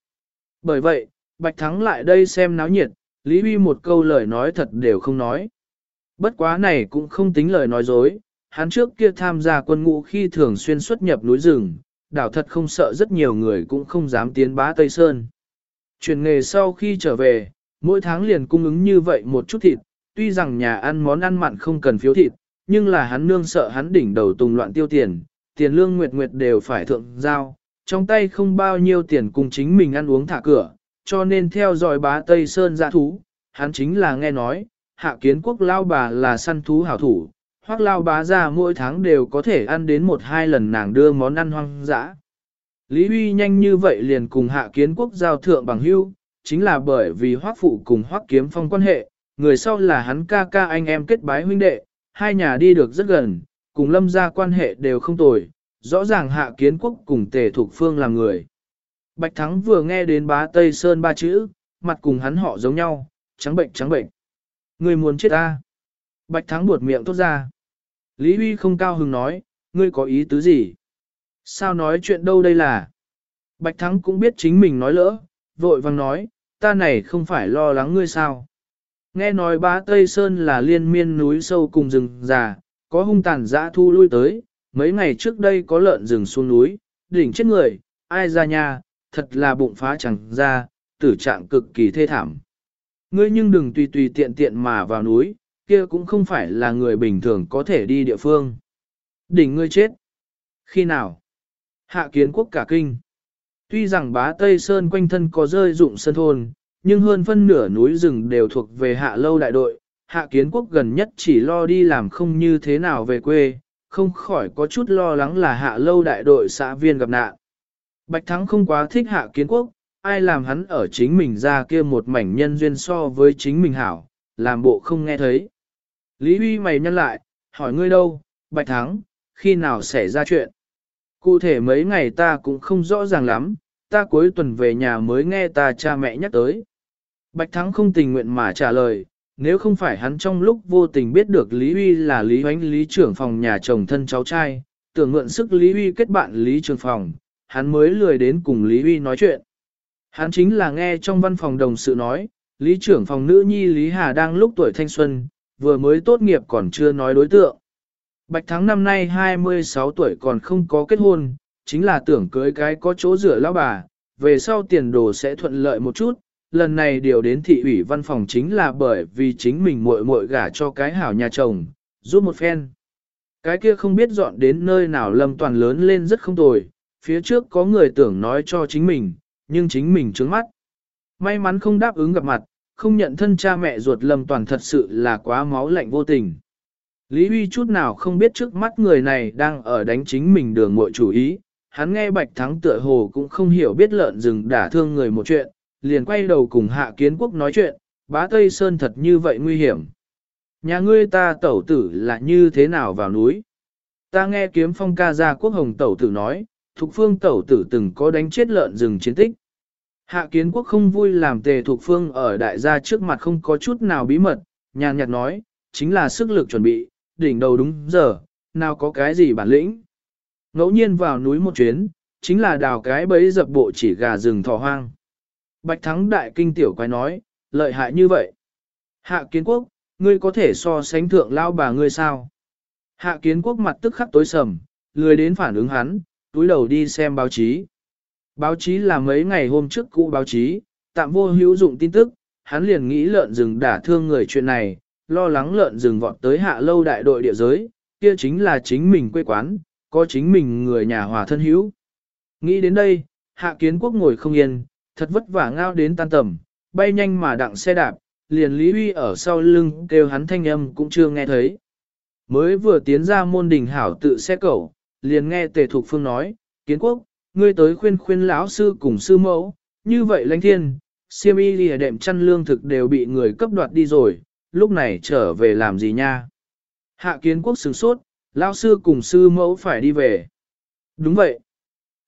Bởi vậy, Bạch Thắng lại đây xem náo nhiệt, Lý Huy một câu lời nói thật đều không nói. Bất quá này cũng không tính lời nói dối, hắn trước kia tham gia quân ngũ khi thường xuyên xuất nhập núi rừng, đảo thật không sợ rất nhiều người cũng không dám tiến bá Tây Sơn. Chuyển nghề sau khi trở về, mỗi tháng liền cung ứng như vậy một chút thịt, tuy rằng nhà ăn món ăn mặn không cần phiếu thịt, nhưng là hắn nương sợ hắn đỉnh đầu tùng loạn tiêu tiền, tiền lương nguyệt nguyệt đều phải thượng giao, trong tay không bao nhiêu tiền cùng chính mình ăn uống thả cửa, cho nên theo dõi bá Tây Sơn giã thú, hắn chính là nghe nói, hạ kiến quốc lao bà là săn thú hảo thủ, hoặc lao bá ra mỗi tháng đều có thể ăn đến một hai lần nàng đưa món ăn hoang dã. Lý Huy nhanh như vậy liền cùng hạ kiến quốc giao thượng bằng hưu, chính là bởi vì hoác phụ cùng hoác kiếm phong quan hệ, người sau là hắn ca ca anh em kết bái huynh đệ, hai nhà đi được rất gần, cùng lâm gia quan hệ đều không tồi, rõ ràng hạ kiến quốc cùng tề thuộc phương làm người. Bạch Thắng vừa nghe đến bá Tây Sơn ba chữ, mặt cùng hắn họ giống nhau, trắng bệnh trắng bệnh. Người muốn chết ta. Bạch Thắng buột miệng tốt ra. Lý Huy không cao hứng nói, ngươi có ý tứ gì? Sao nói chuyện đâu đây là? Bạch Thắng cũng biết chính mình nói lỡ, vội vàng nói, ta này không phải lo lắng ngươi sao? Nghe nói bá Tây Sơn là liên miên núi sâu cùng rừng già, có hung tàn dã thu lui tới, mấy ngày trước đây có lợn rừng xuống núi, đỉnh chết người, ai ra nhà, thật là bụng phá chẳng ra, tử trạng cực kỳ thê thảm. Ngươi nhưng đừng tùy tùy tiện tiện mà vào núi, kia cũng không phải là người bình thường có thể đi địa phương. Đỉnh ngươi chết. Khi nào? Hạ kiến quốc cả kinh. Tuy rằng bá Tây Sơn quanh thân có rơi dụng sân thôn, nhưng hơn phân nửa núi rừng đều thuộc về hạ lâu đại đội. Hạ kiến quốc gần nhất chỉ lo đi làm không như thế nào về quê, không khỏi có chút lo lắng là hạ lâu đại đội xã viên gặp nạn. Bạch Thắng không quá thích hạ kiến quốc, ai làm hắn ở chính mình ra kia một mảnh nhân duyên so với chính mình hảo, làm bộ không nghe thấy. Lý Huy mày nhăn lại, hỏi ngươi đâu, Bạch Thắng, khi nào xảy ra chuyện? Cụ thể mấy ngày ta cũng không rõ ràng lắm, ta cuối tuần về nhà mới nghe ta cha mẹ nhắc tới. Bạch Thắng không tình nguyện mà trả lời, nếu không phải hắn trong lúc vô tình biết được Lý Huy là Lý Hoánh Lý trưởng phòng nhà chồng thân cháu trai, tưởng mượn sức Lý Huy kết bạn Lý trưởng phòng, hắn mới lười đến cùng Lý Huy nói chuyện. Hắn chính là nghe trong văn phòng đồng sự nói, Lý trưởng phòng nữ nhi Lý Hà đang lúc tuổi thanh xuân, vừa mới tốt nghiệp còn chưa nói đối tượng. Bạch Thắng năm nay 26 tuổi còn không có kết hôn, chính là tưởng cưới cái có chỗ rửa lão bà, về sau tiền đồ sẽ thuận lợi một chút. Lần này điều đến thị ủy văn phòng chính là bởi vì chính mình muội muội gả cho cái hảo nhà chồng, giúp một phen. Cái kia không biết dọn đến nơi nào lâm toàn lớn lên rất không tồi, phía trước có người tưởng nói cho chính mình, nhưng chính mình trướng mắt. May mắn không đáp ứng gặp mặt, không nhận thân cha mẹ ruột lâm toàn thật sự là quá máu lạnh vô tình. Lý Huy chút nào không biết trước mắt người này đang ở đánh chính mình đường muội chủ ý, hắn nghe Bạch Thắng tựa hồ cũng không hiểu biết lợn rừng đả thương người một chuyện, liền quay đầu cùng Hạ Kiến Quốc nói chuyện, bá Tây Sơn thật như vậy nguy hiểm. Nhà ngươi ta tẩu tử là như thế nào vào núi? Ta nghe kiếm phong ca gia quốc hồng tẩu tử nói, Thục Phương tẩu tử từng có đánh chết lợn rừng chiến tích. Hạ Kiến Quốc không vui làm tề Thục Phương ở đại gia trước mặt không có chút nào bí mật, nhàn nhạt nói, chính là sức lực chuẩn bị, đỉnh đầu đúng giờ, nào có cái gì bản lĩnh. Ngẫu nhiên vào núi một chuyến, chính là đào cái bấy dập bộ chỉ gà rừng thỏ hoang. Bạch Thắng đại kinh tiểu quái nói, lợi hại như vậy. Hạ kiến quốc, ngươi có thể so sánh thượng lao bà ngươi sao? Hạ kiến quốc mặt tức khắc tối sầm, lười đến phản ứng hắn, túi đầu đi xem báo chí. Báo chí là mấy ngày hôm trước cũ báo chí, tạm vô hữu dụng tin tức, hắn liền nghĩ lợn rừng đả thương người chuyện này, lo lắng lợn rừng vọt tới hạ lâu đại đội địa giới, kia chính là chính mình quê quán, có chính mình người nhà hòa thân hữu. Nghĩ đến đây, hạ kiến quốc ngồi không yên, thật vất vả ngao đến tan tầm, bay nhanh mà đặng xe đạp, liền Lý Huy ở sau lưng kêu hắn thanh âm cũng chưa nghe thấy. Mới vừa tiến ra môn đình hảo tự xe cẩu, liền nghe tề thục phương nói, kiến quốc, ngươi tới khuyên khuyên lão sư cùng sư mẫu, như vậy lãnh thiên, siêm y lìa đệm chăn lương thực đều bị người cấp đoạt đi rồi, lúc này trở về làm gì nha? Hạ kiến quốc sửng sốt, lão sư cùng sư mẫu phải đi về. Đúng vậy.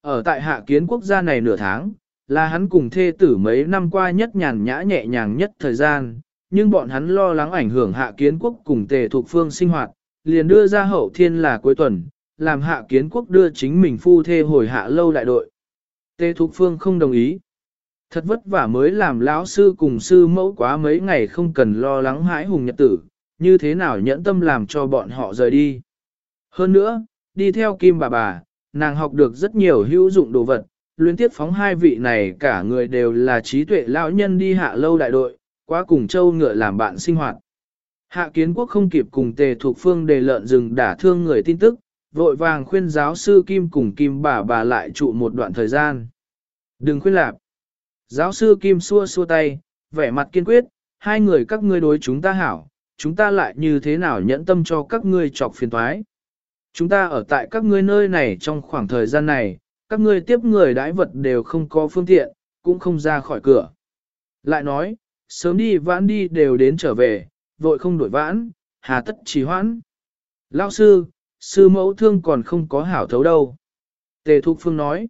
Ở tại hạ kiến quốc gia này nửa tháng, là hắn cùng thê tử mấy năm qua nhất nhàn nhã nhẹ nhàng nhất thời gian, nhưng bọn hắn lo lắng ảnh hưởng hạ kiến quốc cùng tề thuộc phương sinh hoạt, liền đưa ra hậu thiên là cuối tuần, làm hạ kiến quốc đưa chính mình phu thê hồi hạ lâu đại đội. Tề thuộc phương không đồng ý. Thật vất vả mới làm lão sư cùng sư mẫu quá mấy ngày không cần lo lắng hãi hùng nhật tử, như thế nào nhẫn tâm làm cho bọn họ rời đi. Hơn nữa, đi theo kim bà bà, nàng học được rất nhiều hữu dụng đồ vật, luyến tiết phóng hai vị này cả người đều là trí tuệ lão nhân đi hạ lâu đại đội, qua cùng châu ngựa làm bạn sinh hoạt. Hạ kiến quốc không kịp cùng tề thuộc phương đề lợn rừng đả thương người tin tức, vội vàng khuyên giáo sư Kim cùng Kim bà bà lại trụ một đoạn thời gian. Đừng khuyên lạp. Giáo sư Kim xua xua tay, vẻ mặt kiên quyết, hai người các ngươi đối chúng ta hảo, chúng ta lại như thế nào nhẫn tâm cho các ngươi chọc phiền toái. Chúng ta ở tại các ngươi nơi này trong khoảng thời gian này, các ngươi tiếp người đãi vật đều không có phương tiện, cũng không ra khỏi cửa. Lại nói, sớm đi vãn đi đều đến trở về, vội không đổi vãn, hà tất trì hoãn. Lão sư, sư mẫu thương còn không có hảo thấu đâu. Tề Thục Phương nói.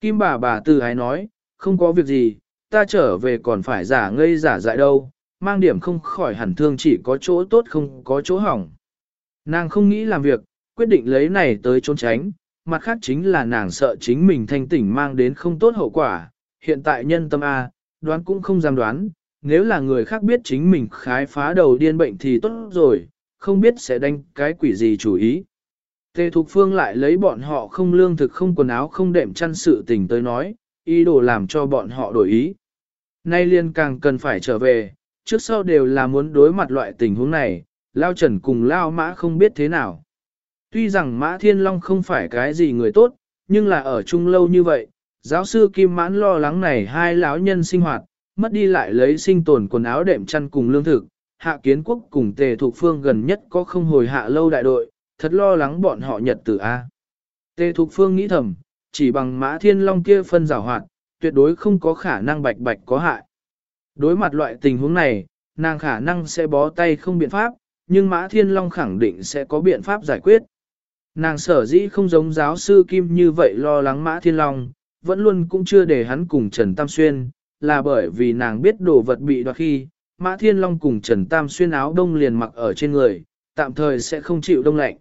Kim bà bà từ ái nói, không có việc gì, ta trở về còn phải giả ngây giả dại đâu, mang điểm không khỏi hẳn thương chỉ có chỗ tốt không có chỗ hỏng. Nàng không nghĩ làm việc, quyết định lấy này tới trốn tránh, mặt khác chính là nàng sợ chính mình thanh tỉnh mang đến không tốt hậu quả, hiện tại nhân tâm A, đoán cũng không dám đoán, nếu là người khác biết chính mình khái phá đầu điên bệnh thì tốt rồi, không biết sẽ đánh cái quỷ gì chủ ý. Tề Thục Phương lại lấy bọn họ không lương thực không quần áo không đệm chăn sự tình tới nói, ý đồ làm cho bọn họ đổi ý. Nay liên càng cần phải trở về, trước sau đều là muốn đối mặt loại tình huống này, Lao Trần cùng Lao Mã không biết thế nào. Tuy rằng Mã Thiên Long không phải cái gì người tốt, nhưng là ở chung lâu như vậy, giáo sư Kim Mãn lo lắng này hai lão nhân sinh hoạt, mất đi lại lấy sinh tồn quần áo đệm chăn cùng lương thực, hạ kiến quốc cùng tề thuộc phương gần nhất có không hồi hạ lâu đại đội, thật lo lắng bọn họ nhật tử A. Tề thuộc phương nghĩ thầm, chỉ bằng mã thiên long kia phân rào hoạt, tuyệt đối không có khả năng bạch bạch có hại. Đối mặt loại tình huống này, nàng khả năng sẽ bó tay không biện pháp, nhưng mã thiên long khẳng định sẽ có biện pháp giải quyết. Nàng sở dĩ không giống giáo sư Kim như vậy lo lắng mã thiên long, vẫn luôn cũng chưa để hắn cùng Trần Tam Xuyên, là bởi vì nàng biết đồ vật bị đoạt khi, Mã Thiên Long cùng Trần Tam xuyên áo đông liền mặc ở trên người, tạm thời sẽ không chịu đông lạnh.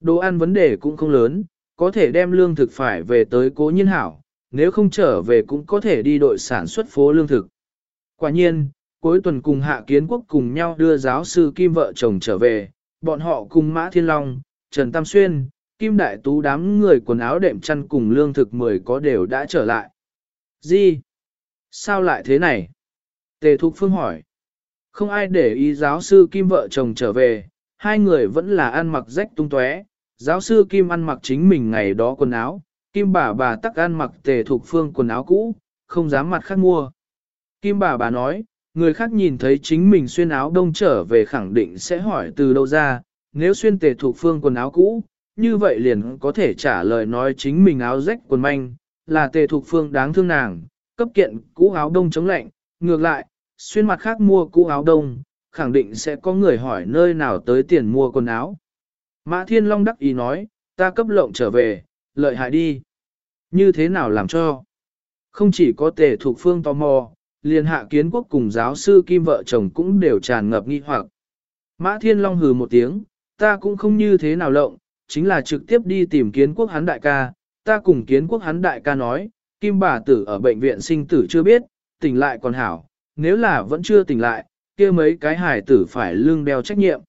Đồ ăn vấn đề cũng không lớn, có thể đem lương thực phải về tới cố nhiên hảo, nếu không trở về cũng có thể đi đội sản xuất phố lương thực. Quả nhiên, cuối tuần cùng Hạ Kiến Quốc cùng nhau đưa giáo sư Kim vợ chồng trở về, bọn họ cùng Mã Thiên Long, Trần Tam Xuyên, Kim Đại Tú đám người quần áo đệm chăn cùng lương thực mười có đều đã trở lại. Gì? Sao lại thế này? Tề Thục Phương hỏi. Không ai để ý giáo sư Kim vợ chồng trở về, hai người vẫn là ăn mặc rách tung tóe. Giáo sư Kim ăn mặc chính mình ngày đó quần áo, Kim bà bà tắc ăn mặc Tề Thục Phương quần áo cũ, không dám mặt khác mua. Kim bà bà nói, người khác nhìn thấy chính mình xuyên áo đông trở về khẳng định sẽ hỏi từ đâu ra, nếu xuyên Tề thuộc Phương quần áo cũ, như vậy liền có thể trả lời nói chính mình áo rách quần manh, là Tề thuộc Phương đáng thương nàng, cấp kiện cũ áo đông chống lạnh, ngược lại, xuyên mặt khác mua cũ áo đông, khẳng định sẽ có người hỏi nơi nào tới tiền mua quần áo. Mã Thiên Long đắc ý nói, ta cấp lộng trở về, lợi hại đi. Như thế nào làm cho? Không chỉ có tề thuộc phương tò mò, liền hạ kiến quốc cùng giáo sư Kim vợ chồng cũng đều tràn ngập nghi hoặc. Mã Thiên Long hừ một tiếng, ta cũng không như thế nào lộng, chính là trực tiếp đi tìm kiến quốc hắn đại ca, ta cùng kiến quốc hắn đại ca nói, Kim bà tử ở bệnh viện sinh tử chưa biết, tỉnh lại còn hảo, nếu là vẫn chưa tỉnh lại, kia mấy cái hải tử phải lương đeo trách nhiệm.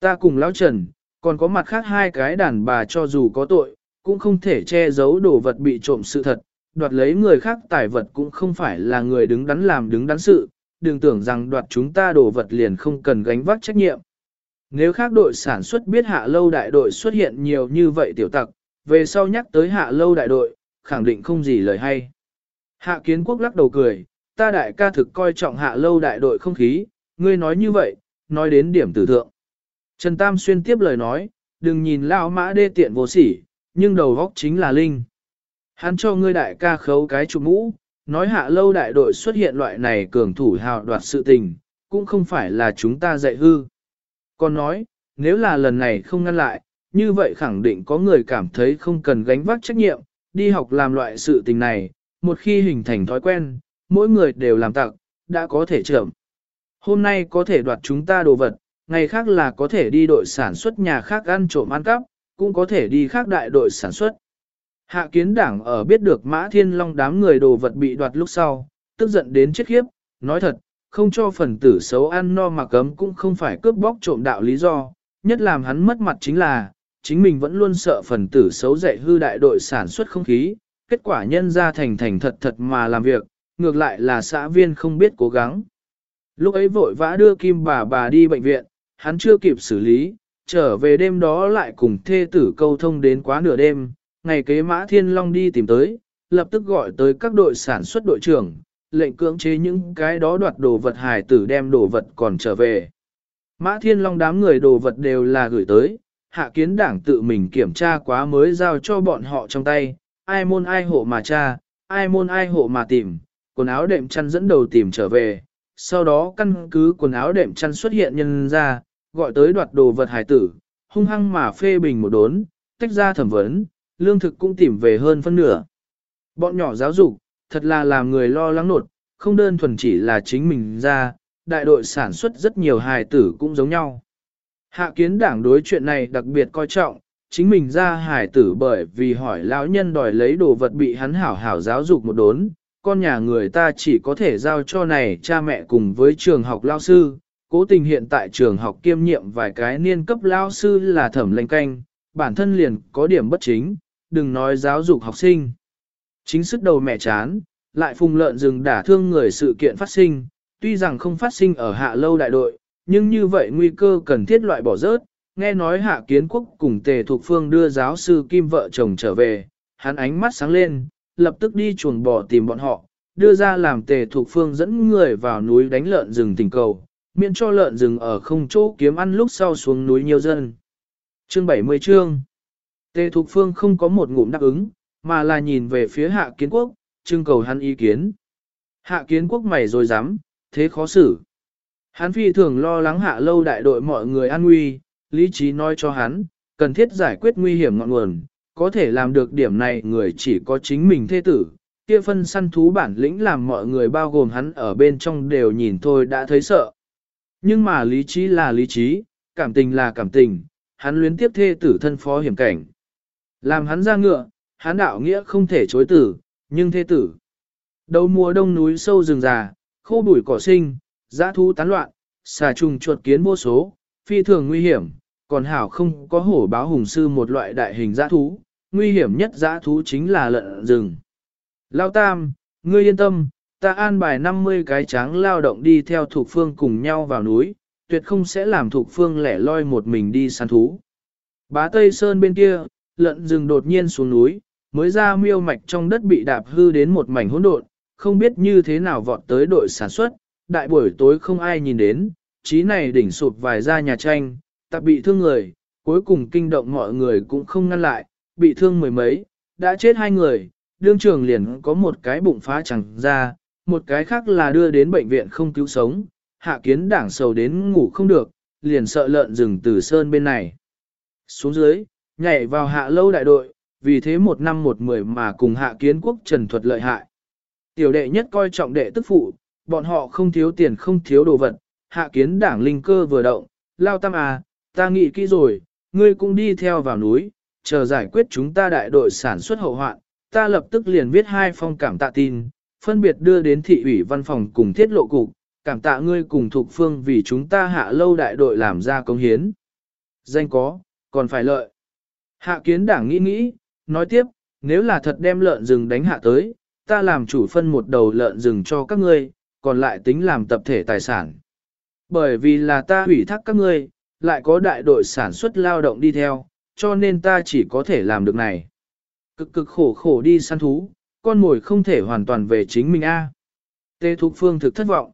Ta cùng lão Trần, còn có mặt khác hai cái đàn bà cho dù có tội, cũng không thể che giấu đồ vật bị trộm sự thật, đoạt lấy người khác tài vật cũng không phải là người đứng đắn làm đứng đắn sự, đừng tưởng rằng đoạt chúng ta đồ vật liền không cần gánh vác trách nhiệm. Nếu khác đội sản xuất biết hạ lâu đại đội xuất hiện nhiều như vậy tiểu tặc, về sau nhắc tới hạ lâu đại đội, khẳng định không gì lời hay. Hạ kiến quốc lắc đầu cười, ta đại ca thực coi trọng hạ lâu đại đội không khí, ngươi nói như vậy, nói đến điểm tử thượng. Trần Tam Xuyên tiếp lời nói, đừng nhìn lao mã đê tiện vô sỉ, nhưng đầu góc chính là linh. Hắn cho ngươi đại ca khấu cái chụp mũ, nói hạ lâu đại đội xuất hiện loại này cường thủ hào đoạt sự tình, cũng không phải là chúng ta dạy hư. Còn nói, nếu là lần này không ngăn lại, như vậy khẳng định có người cảm thấy không cần gánh vác trách nhiệm, đi học làm loại sự tình này, một khi hình thành thói quen, mỗi người đều làm tặng, đã có thể trưởng. Hôm nay có thể đoạt chúng ta đồ vật, ngày khác là có thể đi đội sản xuất nhà khác ăn trộm ăn cắp, cũng có thể đi khác đại đội sản xuất. Hạ kiến đảng ở biết được mã thiên long đám người đồ vật bị đoạt lúc sau, tức giận đến chết khiếp, nói thật, không cho phần tử xấu ăn no mà cấm cũng không phải cướp bóc trộm đạo lý do, nhất làm hắn mất mặt chính là, chính mình vẫn luôn sợ phần tử xấu dạy hư đại đội sản xuất không khí, kết quả nhân ra thành thành thật thật mà làm việc, ngược lại là xã viên không biết cố gắng. Lúc ấy vội vã đưa Kim bà bà đi bệnh viện, hắn chưa kịp xử lý, trở về đêm đó lại cùng thê tử câu thông đến quá nửa đêm, ngày kế mã thiên long đi tìm tới, lập tức gọi tới các đội sản xuất đội trưởng, lệnh cưỡng chế những cái đó đoạt đồ vật hài tử đem đồ vật còn trở về. Mã thiên long đám người đồ vật đều là gửi tới, hạ kiến đảng tự mình kiểm tra quá mới giao cho bọn họ trong tay, ai môn ai hộ mà tra, ai môn ai hộ mà tìm, quần áo đệm chăn dẫn đầu tìm trở về, sau đó căn cứ quần áo đệm chăn xuất hiện nhân ra, gọi tới đoạt đồ vật hài tử, hung hăng mà phê bình một đốn, tách ra thẩm vấn, lương thực cũng tìm về hơn phân nửa. Bọn nhỏ giáo dục, thật là làm người lo lắng nột, không đơn thuần chỉ là chính mình ra, đại đội sản xuất rất nhiều hài tử cũng giống nhau. Hạ kiến đảng đối chuyện này đặc biệt coi trọng, chính mình ra hài tử bởi vì hỏi lão nhân đòi lấy đồ vật bị hắn hảo hảo giáo dục một đốn, con nhà người ta chỉ có thể giao cho này cha mẹ cùng với trường học lao sư, cố tình hiện tại trường học kiêm nhiệm vài cái niên cấp lao sư là thẩm lệnh canh, bản thân liền có điểm bất chính, đừng nói giáo dục học sinh. Chính sức đầu mẹ chán, lại phùng lợn rừng đả thương người sự kiện phát sinh, tuy rằng không phát sinh ở hạ lâu đại đội, nhưng như vậy nguy cơ cần thiết loại bỏ rớt, nghe nói hạ kiến quốc cùng tề thuộc phương đưa giáo sư kim vợ chồng trở về, hắn ánh mắt sáng lên, lập tức đi chuồng bò tìm bọn họ, đưa ra làm tề thuộc phương dẫn người vào núi đánh lợn rừng tình cầu, miễn cho lợn rừng ở không chỗ kiếm ăn lúc sau xuống núi nhiều dân. Chương 70 chương Tề thuộc phương không có một ngụm đáp ứng, mà là nhìn về phía hạ kiến quốc, trưng cầu hắn ý kiến. Hạ kiến quốc mày rồi dám, thế khó xử. Hắn phi thường lo lắng hạ lâu đại đội mọi người an nguy, lý trí nói cho hắn, cần thiết giải quyết nguy hiểm ngọn nguồn, có thể làm được điểm này người chỉ có chính mình Thê tử. Kia phân săn thú bản lĩnh làm mọi người bao gồm hắn ở bên trong đều nhìn thôi đã thấy sợ. Nhưng mà lý trí là lý trí, cảm tình là cảm tình, hắn luyến tiếp thê tử thân phó hiểm cảnh. Làm hắn ra ngựa, Hán đạo nghĩa không thể chối tử, nhưng thế tử. Đầu mùa đông núi sâu rừng già, khô bụi cỏ sinh, dã thú tán loạn, xà trùng chuột kiến vô số, phi thường nguy hiểm, còn hảo không có hổ báo hùng sư một loại đại hình dã thú, nguy hiểm nhất dã thú chính là lợn rừng. Lao Tam, ngươi yên tâm, ta an bài 50 cái tráng lao động đi theo thuộc phương cùng nhau vào núi, tuyệt không sẽ làm thuộc phương lẻ loi một mình đi săn thú. Bá Tây Sơn bên kia, lợn rừng đột nhiên xuống núi, mới ra miêu mạch trong đất bị đạp hư đến một mảnh hỗn độn, không biết như thế nào vọt tới đội sản xuất, đại buổi tối không ai nhìn đến, trí này đỉnh sụp vài ra nhà tranh, tạp bị thương người, cuối cùng kinh động mọi người cũng không ngăn lại, bị thương mười mấy, đã chết hai người, đương trường liền có một cái bụng phá chẳng ra, một cái khác là đưa đến bệnh viện không cứu sống, hạ kiến đảng sầu đến ngủ không được, liền sợ lợn rừng từ sơn bên này. Xuống dưới, nhảy vào hạ lâu đại đội, vì thế một năm một mười mà cùng hạ kiến quốc trần thuật lợi hại. Tiểu đệ nhất coi trọng đệ tức phụ, bọn họ không thiếu tiền không thiếu đồ vật, hạ kiến đảng linh cơ vừa động, lao tam à, ta nghĩ kỹ rồi, ngươi cũng đi theo vào núi, chờ giải quyết chúng ta đại đội sản xuất hậu hoạn, ta lập tức liền viết hai phong cảm tạ tin, phân biệt đưa đến thị ủy văn phòng cùng thiết lộ cục, cảm tạ ngươi cùng thuộc phương vì chúng ta hạ lâu đại đội làm ra công hiến. Danh có, còn phải lợi. Hạ kiến đảng nghĩ nghĩ, nói tiếp, nếu là thật đem lợn rừng đánh hạ tới, ta làm chủ phân một đầu lợn rừng cho các ngươi, còn lại tính làm tập thể tài sản. Bởi vì là ta hủy thác các ngươi, lại có đại đội sản xuất lao động đi theo, cho nên ta chỉ có thể làm được này. Cực cực khổ khổ đi săn thú, con mồi không thể hoàn toàn về chính mình a. À. Tê Thục Phương thực thất vọng.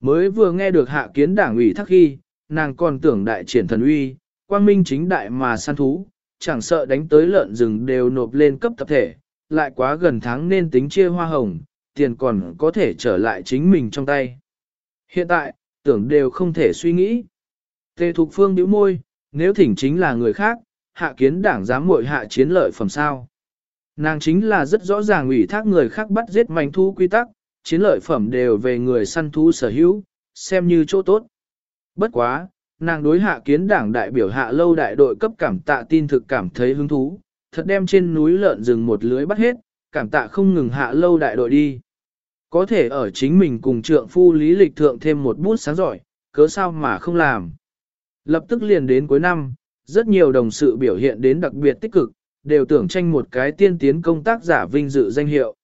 Mới vừa nghe được hạ kiến đảng ủy thác khi, nàng còn tưởng đại triển thần uy, quang minh chính đại mà săn thú, chẳng sợ đánh tới lợn rừng đều nộp lên cấp tập thể, lại quá gần tháng nên tính chia hoa hồng, tiền còn có thể trở lại chính mình trong tay. Hiện tại, tưởng đều không thể suy nghĩ. Tề Thục Phương nhíu môi, nếu thỉnh chính là người khác, hạ kiến đảng dám muội hạ chiến lợi phẩm sao. Nàng chính là rất rõ ràng ủy thác người khác bắt giết manh thú quy tắc, chiến lợi phẩm đều về người săn thú sở hữu, xem như chỗ tốt. Bất quá, nàng đối hạ kiến đảng đại biểu hạ lâu đại đội cấp cảm tạ tin thực cảm thấy hứng thú, thật đem trên núi lợn rừng một lưới bắt hết, cảm tạ không ngừng hạ lâu đại đội đi. Có thể ở chính mình cùng trượng phu lý lịch thượng thêm một bút sáng giỏi, cớ sao mà không làm. Lập tức liền đến cuối năm, rất nhiều đồng sự biểu hiện đến đặc biệt tích cực, đều tưởng tranh một cái tiên tiến công tác giả vinh dự danh hiệu.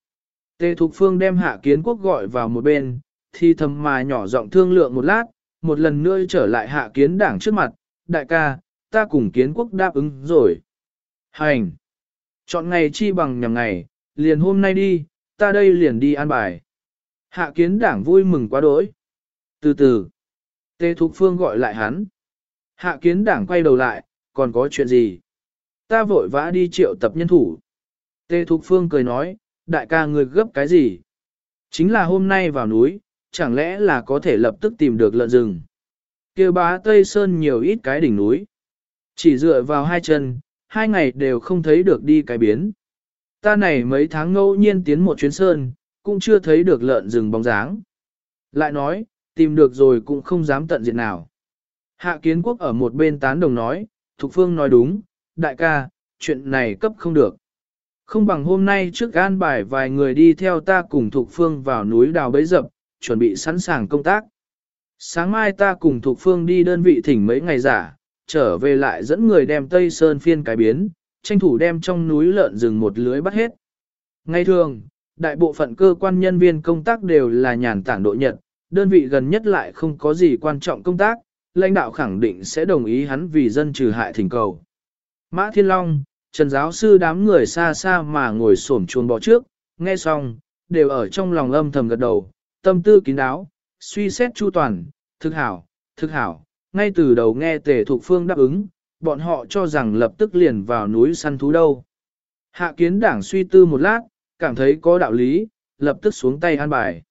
Tề Thục Phương đem Hạ Kiến Quốc gọi vào một bên, thì thầm mà nhỏ giọng thương lượng một lát, một lần nữa trở lại Hạ Kiến đảng trước mặt, đại ca, ta cùng Kiến Quốc đáp ứng rồi. Hành! Chọn ngày chi bằng nhằm ngày, liền hôm nay đi, ta đây liền đi an bài. Hạ Kiến đảng vui mừng quá đỗi. Từ từ, Tề Thục Phương gọi lại hắn. Hạ Kiến đảng quay đầu lại, còn có chuyện gì? ta vội vã đi triệu tập nhân thủ. Tê Thục Phương cười nói, đại ca người gấp cái gì? Chính là hôm nay vào núi, chẳng lẽ là có thể lập tức tìm được lợn rừng. Kêu bá Tây Sơn nhiều ít cái đỉnh núi. Chỉ dựa vào hai chân, hai ngày đều không thấy được đi cái biến. Ta này mấy tháng ngẫu nhiên tiến một chuyến sơn, cũng chưa thấy được lợn rừng bóng dáng. Lại nói, tìm được rồi cũng không dám tận diện nào. Hạ kiến quốc ở một bên tán đồng nói, Thục Phương nói đúng, đại ca, chuyện này cấp không được. Không bằng hôm nay trước an bài vài người đi theo ta cùng Thục Phương vào núi đào bấy dập, chuẩn bị sẵn sàng công tác. Sáng mai ta cùng Thục Phương đi đơn vị thỉnh mấy ngày giả, trở về lại dẫn người đem Tây Sơn phiên cái biến, tranh thủ đem trong núi lợn rừng một lưới bắt hết. Ngay thường, đại bộ phận cơ quan nhân viên công tác đều là nhàn tản độ nhật, đơn vị gần nhất lại không có gì quan trọng công tác, lãnh đạo khẳng định sẽ đồng ý hắn vì dân trừ hại thỉnh cầu. Mã Thiên Long, Trần giáo sư đám người xa xa mà ngồi xổm chuồng bò trước, nghe xong, đều ở trong lòng âm thầm gật đầu, tâm tư kín đáo, suy xét chu toàn, thực hảo, thực hảo, ngay từ đầu nghe tề thục phương đáp ứng, bọn họ cho rằng lập tức liền vào núi săn thú đâu. Hạ kiến đảng suy tư một lát, cảm thấy có đạo lý, lập tức xuống tay an bài.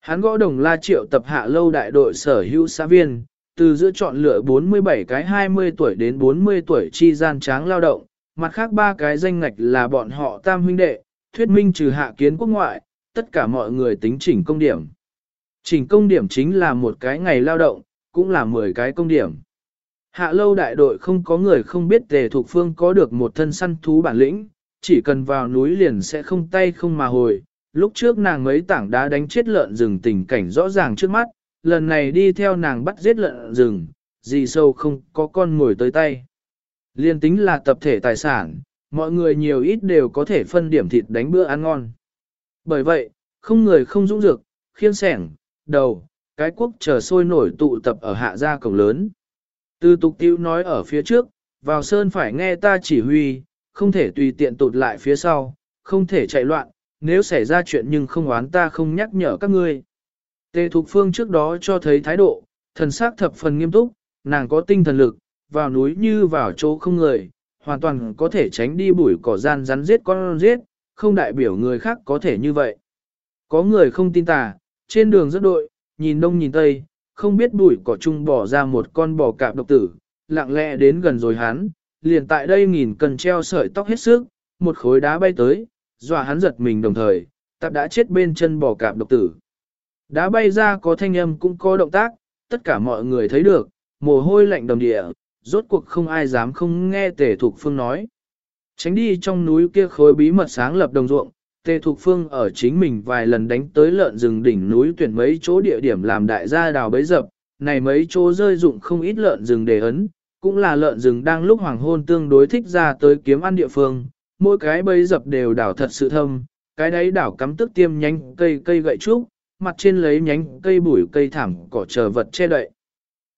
Hắn gõ đồng la triệu tập hạ lâu đại đội sở hữu xã viên, từ giữa chọn lựa 47 cái 20 tuổi đến 40 tuổi chi gian tráng lao động, mặt khác ba cái danh ngạch là bọn họ tam huynh đệ, thuyết minh trừ hạ kiến quốc ngoại, tất cả mọi người tính chỉnh công điểm. Chỉnh công điểm chính là một cái ngày lao động, cũng là 10 cái công điểm. Hạ lâu đại đội không có người không biết tề thuộc phương có được một thân săn thú bản lĩnh, chỉ cần vào núi liền sẽ không tay không mà hồi. Lúc trước nàng mấy tảng đá đánh chết lợn rừng tình cảnh rõ ràng trước mắt, lần này đi theo nàng bắt giết lợn rừng, gì sâu không có con ngồi tới tay. Liên tính là tập thể tài sản, mọi người nhiều ít đều có thể phân điểm thịt đánh bữa ăn ngon. Bởi vậy, không người không dũng dược, khiên sẻng, đầu, cái quốc chờ sôi nổi tụ tập ở hạ gia cổng lớn. Từ tục tiêu nói ở phía trước, vào sơn phải nghe ta chỉ huy, không thể tùy tiện tụt lại phía sau, không thể chạy loạn, nếu xảy ra chuyện nhưng không oán ta không nhắc nhở các ngươi. Tề Thục Phương trước đó cho thấy thái độ, thần sắc thập phần nghiêm túc, nàng có tinh thần lực, vào núi như vào chỗ không người, hoàn toàn có thể tránh đi bụi cỏ gian rắn giết con giết, không đại biểu người khác có thể như vậy. Có người không tin tà, trên đường rất đội, nhìn đông nhìn tây, không biết bụi cỏ chung bỏ ra một con bò cạp độc tử, lặng lẽ đến gần rồi hắn, liền tại đây nghìn cần treo sợi tóc hết sức, một khối đá bay tới, dọa hắn giật mình đồng thời, tạp đã chết bên chân bò cạp độc tử. Đá bay ra có thanh âm cũng có động tác, tất cả mọi người thấy được, mồ hôi lạnh đồng địa, rốt cuộc không ai dám không nghe tề thục phương nói. Tránh đi trong núi kia khối bí mật sáng lập đồng ruộng, tề thục phương ở chính mình vài lần đánh tới lợn rừng đỉnh núi tuyển mấy chỗ địa điểm làm đại gia đào bấy dập, này mấy chỗ rơi dụng không ít lợn rừng để ấn, cũng là lợn rừng đang lúc hoàng hôn tương đối thích ra tới kiếm ăn địa phương, mỗi cái bấy dập đều đảo thật sự thâm, cái đấy đảo cắm tức tiêm nhánh cây cây gậy trúc, mặt trên lấy nhánh cây bụi cây thảm cỏ chờ vật che đậy.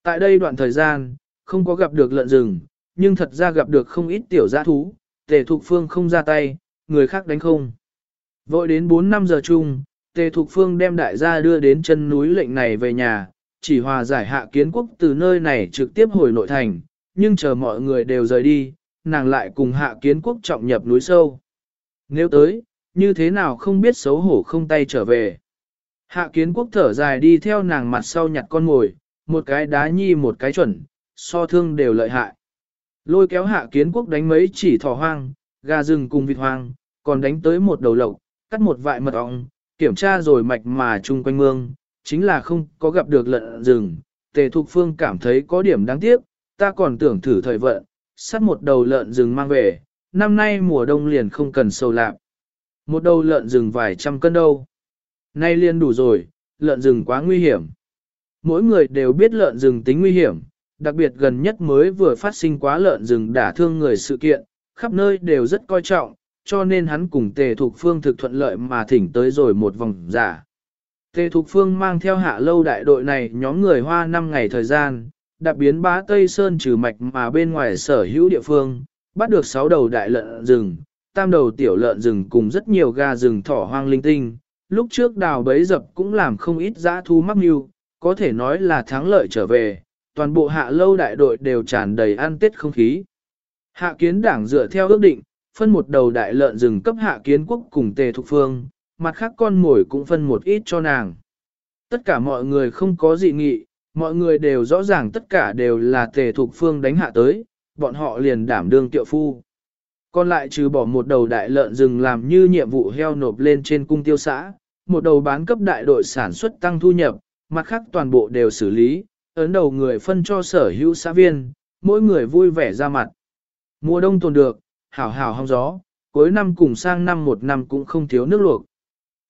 Tại đây đoạn thời gian, không có gặp được lợn rừng, nhưng thật ra gặp được không ít tiểu gia thú, tề thục phương không ra tay, người khác đánh không. Vội đến 4-5 giờ chung, tề thục phương đem đại gia đưa đến chân núi lệnh này về nhà, chỉ hòa giải hạ kiến quốc từ nơi này trực tiếp hồi nội thành, nhưng chờ mọi người đều rời đi, nàng lại cùng hạ kiến quốc trọng nhập núi sâu. Nếu tới, như thế nào không biết xấu hổ không tay trở về. Hạ kiến quốc thở dài đi theo nàng mặt sau nhặt con mồi, một cái đá nhi một cái chuẩn, so thương đều lợi hại. Lôi kéo hạ kiến quốc đánh mấy chỉ thỏ hoang, gà rừng cùng vịt hoang, còn đánh tới một đầu lộc, cắt một vại mật ong, kiểm tra rồi mạch mà chung quanh mương, chính là không có gặp được lợn rừng. Tề Thục Phương cảm thấy có điểm đáng tiếc, ta còn tưởng thử thời vận, sắt một đầu lợn rừng mang về, năm nay mùa đông liền không cần sâu lạp. Một đầu lợn rừng vài trăm cân đâu. Nay liền đủ rồi, lợn rừng quá nguy hiểm. Mỗi người đều biết lợn rừng tính nguy hiểm, đặc biệt gần nhất mới vừa phát sinh quá lợn rừng đả thương người sự kiện, khắp nơi đều rất coi trọng, cho nên hắn cùng Tề Thục Phương thực thuận lợi mà thỉnh tới rồi một vòng giả. Tề Thục Phương mang theo hạ lâu đại đội này nhóm người hoa 5 ngày thời gian, đạp biến bá Tây Sơn trừ mạch mà bên ngoài sở hữu địa phương, bắt được 6 đầu đại lợn rừng, tam đầu tiểu lợn rừng cùng rất nhiều gà rừng thỏ hoang linh tinh. Lúc trước đào bấy dập cũng làm không ít giã thu mắc mưu, có thể nói là thắng lợi trở về, toàn bộ hạ lâu đại đội đều tràn đầy ăn tết không khí. Hạ kiến đảng dựa theo ước định, phân một đầu đại lợn rừng cấp hạ kiến quốc cùng tề thục phương, mặt khác con mồi cũng phân một ít cho nàng. Tất cả mọi người không có dị nghị, mọi người đều rõ ràng tất cả đều là tề thục phương đánh hạ tới, bọn họ liền đảm đương tiệu phu. Còn lại trừ bỏ một đầu đại lợn rừng làm như nhiệm vụ heo nộp lên trên cung tiêu xã, một đầu bán cấp đại đội sản xuất tăng thu nhập, mặt khác toàn bộ đều xử lý, ấn đầu người phân cho sở hữu xã viên, mỗi người vui vẻ ra mặt. Mùa đông tồn được, hảo hảo hong gió, cuối năm cùng sang năm một năm cũng không thiếu nước luộc.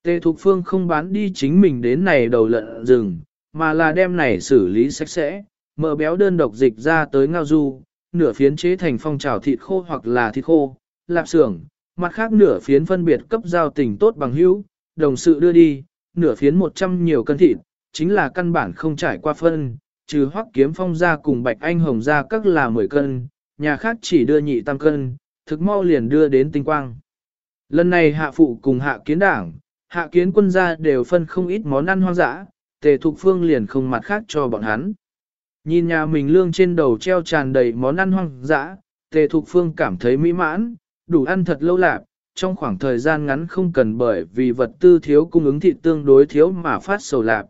Tề Thục Phương không bán đi chính mình đến này đầu lợn rừng, mà là đem này xử lý sạch sẽ, mở béo đơn độc dịch ra tới ngao du, nửa phiến chế thành phong trào thịt khô hoặc là thịt khô, lạp xưởng, mặt khác nửa phiến phân biệt cấp giao tình tốt bằng hữu, đồng sự đưa đi, nửa phiến 100 nhiều cân thịt, chính là căn bản không trải qua phân, trừ hoắc kiếm phong ra cùng bạch anh hồng ra các là 10 cân, nhà khác chỉ đưa nhị tam cân, thực mau liền đưa đến tinh quang. Lần này hạ phụ cùng hạ kiến đảng, hạ kiến quân gia đều phân không ít món ăn hoang dã, tề thục phương liền không mặt khác cho bọn hắn. Nhìn nhà mình lương trên đầu treo tràn đầy món ăn hoang dã, tề thục phương cảm thấy mỹ mãn, đủ ăn thật lâu lạp, trong khoảng thời gian ngắn không cần bởi vì vật tư thiếu cung ứng thịt tương đối thiếu mà phát sầu lạp.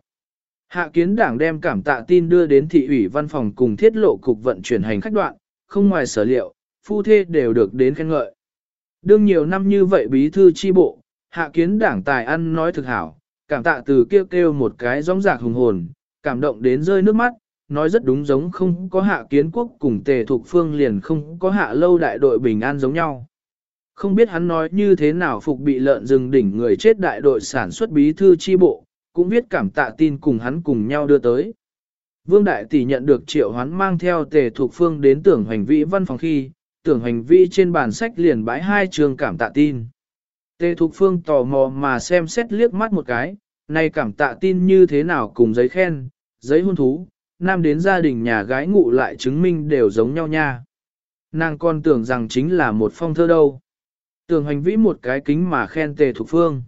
Hạ kiến đảng đem cảm tạ tin đưa đến thị ủy văn phòng cùng thiết lộ cục vận chuyển hành khách đoạn, không ngoài sở liệu, phu thê đều được đến khen ngợi. Đương nhiều năm như vậy bí thư chi bộ, hạ kiến đảng tài ăn nói thực hảo, cảm tạ từ kêu kêu một cái rõng rạc hùng hồn, cảm động đến rơi nước mắt, nói rất đúng giống không có hạ kiến quốc cùng tề thuộc phương liền không có hạ lâu đại đội bình an giống nhau. Không biết hắn nói như thế nào phục bị lợn rừng đỉnh người chết đại đội sản xuất bí thư chi bộ, cũng viết cảm tạ tin cùng hắn cùng nhau đưa tới. Vương Đại Tỷ nhận được triệu hoán mang theo tề thuộc phương đến tưởng hành vĩ văn phòng khi, tưởng hành vĩ trên bàn sách liền bãi hai trường cảm tạ tin. Tề thuộc phương tò mò mà xem xét liếc mắt một cái, này cảm tạ tin như thế nào cùng giấy khen, giấy hôn thú, nam đến gia đình nhà gái ngụ lại chứng minh đều giống nhau nha. Nàng còn tưởng rằng chính là một phong thơ đâu. Tưởng hành vĩ một cái kính mà khen tề thuộc Phương.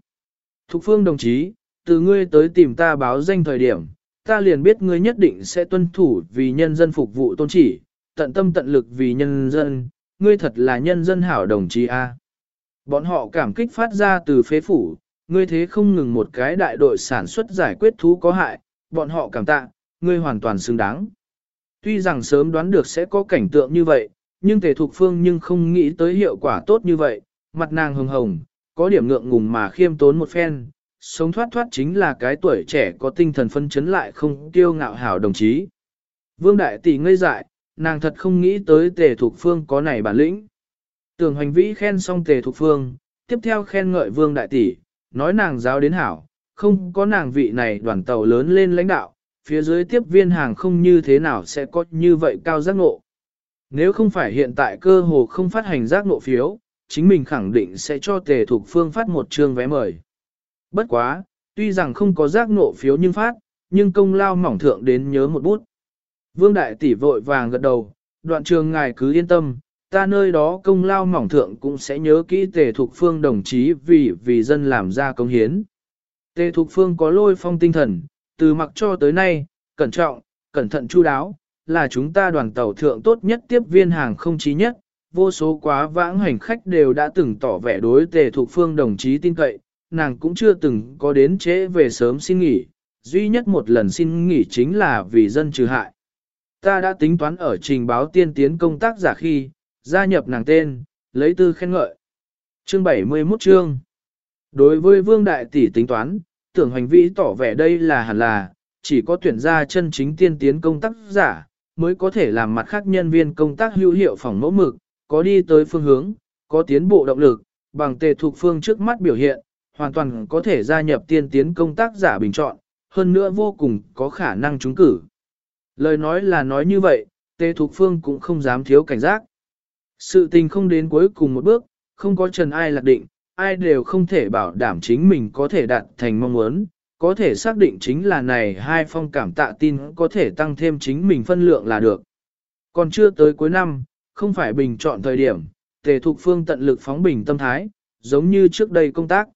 Thục Phương đồng chí, từ ngươi tới tìm ta báo danh thời điểm, ta liền biết ngươi nhất định sẽ tuân thủ vì nhân dân phục vụ tôn chỉ, tận tâm tận lực vì nhân dân, ngươi thật là nhân dân hảo đồng chí a. Bọn họ cảm kích phát ra từ phế phủ, ngươi thế không ngừng một cái đại đội sản xuất giải quyết thú có hại, bọn họ cảm tạ, ngươi hoàn toàn xứng đáng. Tuy rằng sớm đoán được sẽ có cảnh tượng như vậy, nhưng Tề Thục Phương nhưng không nghĩ tới hiệu quả tốt như vậy, mặt nàng hồng hồng, có điểm ngượng ngùng mà khiêm tốn một phen, sống thoát thoát chính là cái tuổi trẻ có tinh thần phân chấn lại không tiêu ngạo hảo đồng chí. Vương Đại Tỷ ngây dại, nàng thật không nghĩ tới Tề Thục Phương có này bản lĩnh. Tưởng Hoành Vĩ khen xong Tề Thục Phương, tiếp theo khen ngợi Vương Đại Tỷ, nói nàng giáo đến hảo, không có nàng vị này đoàn tàu lớn lên lãnh đạo, phía dưới tiếp viên hàng không như thế nào sẽ có như vậy cao giác ngộ. Nếu không phải hiện tại cơ hồ không phát hành giác ngộ phiếu, chính mình khẳng định sẽ cho tề Thục phương phát một trường vé mời. Bất quá, tuy rằng không có giác ngộ phiếu nhưng phát, nhưng công lao mỏng thượng đến nhớ một bút. Vương Đại Tỷ vội vàng gật đầu, đoạn trường ngài cứ yên tâm, ta nơi đó công lao mỏng thượng cũng sẽ nhớ kỹ tề thuộc phương đồng chí vì vì dân làm ra công hiến. Tề thuộc phương có lôi phong tinh thần, từ mặc cho tới nay, cẩn trọng, cẩn thận chu đáo, là chúng ta đoàn tàu thượng tốt nhất tiếp viên hàng không chí nhất, vô số quá vãng hành khách đều đã từng tỏ vẻ đối tề thuộc phương đồng chí tin cậy, nàng cũng chưa từng có đến trễ về sớm xin nghỉ, duy nhất một lần xin nghỉ chính là vì dân trừ hại. Ta đã tính toán ở trình báo tiên tiến công tác giả khi, gia nhập nàng tên, lấy tư khen ngợi. Chương 71 chương Đối với vương đại tỷ tính toán, tưởng hành vĩ tỏ vẻ đây là hẳn là, chỉ có tuyển ra chân chính tiên tiến công tác giả, mới có thể làm mặt khác nhân viên công tác hữu hiệu phòng mẫu mực, có đi tới phương hướng, có tiến bộ động lực, bằng tề thuộc phương trước mắt biểu hiện, hoàn toàn có thể gia nhập tiên tiến công tác giả bình chọn, hơn nữa vô cùng có khả năng trúng cử. Lời nói là nói như vậy, tề Thục phương cũng không dám thiếu cảnh giác. Sự tình không đến cuối cùng một bước, không có trần ai lạc định, ai đều không thể bảo đảm chính mình có thể đạt thành mong muốn, có thể xác định chính là này hai phong cảm tạ tin có thể tăng thêm chính mình phân lượng là được. Còn chưa tới cuối năm, không phải bình chọn thời điểm, tề thục phương tận lực phóng bình tâm thái, giống như trước đây công tác.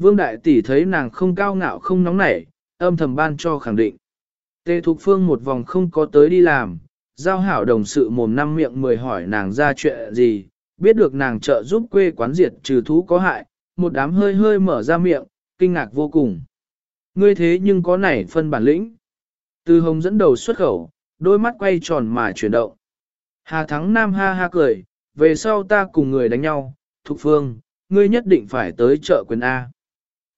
Vương Đại Tỷ thấy nàng không cao ngạo không nóng nảy, âm thầm ban cho khẳng định. Tề thục phương một vòng không có tới đi làm, giao hảo đồng sự mồm năm miệng mười hỏi nàng ra chuyện gì, biết được nàng trợ giúp quê quán diệt trừ thú có hại, một đám hơi hơi mở ra miệng, kinh ngạc vô cùng. Ngươi thế nhưng có nảy phân bản lĩnh. Từ hồng dẫn đầu xuất khẩu, đôi mắt quay tròn mà chuyển động. Hà Thắng Nam ha ha cười, về sau ta cùng người đánh nhau, Thục Phương, ngươi nhất định phải tới chợ quyền A.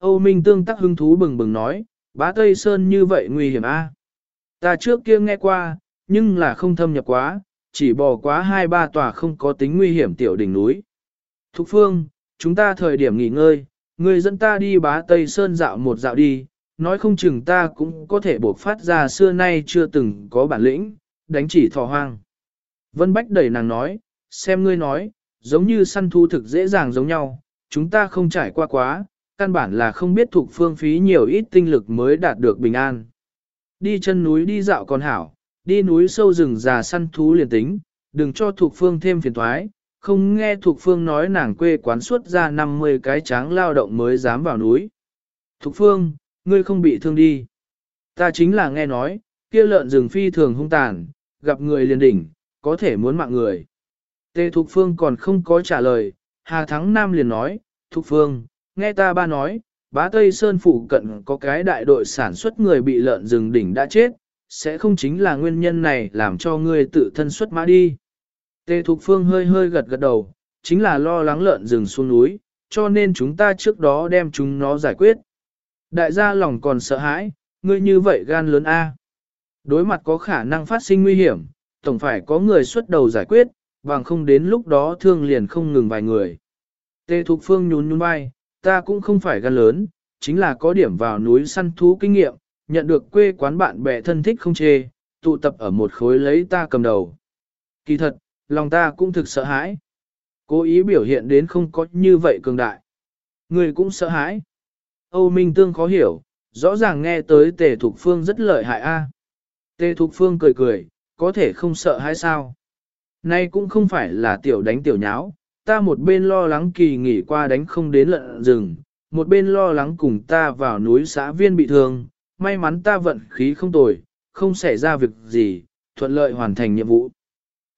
Âu Minh tương tác hứng thú bừng bừng nói, bá Tây Sơn như vậy nguy hiểm A. Ta trước kia nghe qua, nhưng là không thâm nhập quá, chỉ bỏ quá hai ba tòa không có tính nguy hiểm tiểu đỉnh núi. Thục Phương, chúng ta thời điểm nghỉ ngơi, người dẫn ta đi bá Tây Sơn dạo một dạo đi, nói không chừng ta cũng có thể buộc phát ra xưa nay chưa từng có bản lĩnh, đánh chỉ thò hoang. Vân Bách đẩy nàng nói, xem ngươi nói, giống như săn thu thực dễ dàng giống nhau, chúng ta không trải qua quá, căn bản là không biết thuộc phương phí nhiều ít tinh lực mới đạt được bình an. Đi chân núi đi dạo còn hảo, đi núi sâu rừng già săn thú liền tính, đừng cho thuộc phương thêm phiền thoái, không nghe thuộc phương nói nàng quê quán suốt ra 50 cái tráng lao động mới dám vào núi. Thục phương, ngươi không bị thương đi. Ta chính là nghe nói, kia lợn rừng phi thường hung tàn, gặp người liền đỉnh, có thể muốn mạng người. Tề Thục Phương còn không có trả lời, Hà Thắng Nam liền nói, Thục Phương, nghe ta ba nói, bá Tây Sơn Phủ cận có cái đại đội sản xuất người bị lợn rừng đỉnh đã chết, sẽ không chính là nguyên nhân này làm cho ngươi tự thân xuất mã đi. Tề Thục Phương hơi hơi gật gật đầu, chính là lo lắng lợn rừng xuống núi, cho nên chúng ta trước đó đem chúng nó giải quyết. Đại gia lòng còn sợ hãi, ngươi như vậy gan lớn A. Đối mặt có khả năng phát sinh nguy hiểm, tổng phải có người xuất đầu giải quyết, bằng không đến lúc đó thương liền không ngừng vài người. Tề Thục Phương nhún nhún vai, ta cũng không phải gan lớn, chính là có điểm vào núi săn thú kinh nghiệm, nhận được quê quán bạn bè thân thích không chê, tụ tập ở một khối lấy ta cầm đầu. Kỳ thật, lòng ta cũng thực sợ hãi. Cố ý biểu hiện đến không có như vậy cường đại. Người cũng sợ hãi. Âu Minh Tương khó hiểu, rõ ràng nghe tới Tề Thục Phương rất lợi hại a. À. Tề Thục Phương cười cười, có thể không sợ hay sao? Nay cũng không phải là tiểu đánh tiểu nháo, ta một bên lo lắng kỳ nghỉ qua đánh không đến lợn rừng, một bên lo lắng cùng ta vào núi xã viên bị thương, may mắn ta vận khí không tồi, không xảy ra việc gì, thuận lợi hoàn thành nhiệm vụ.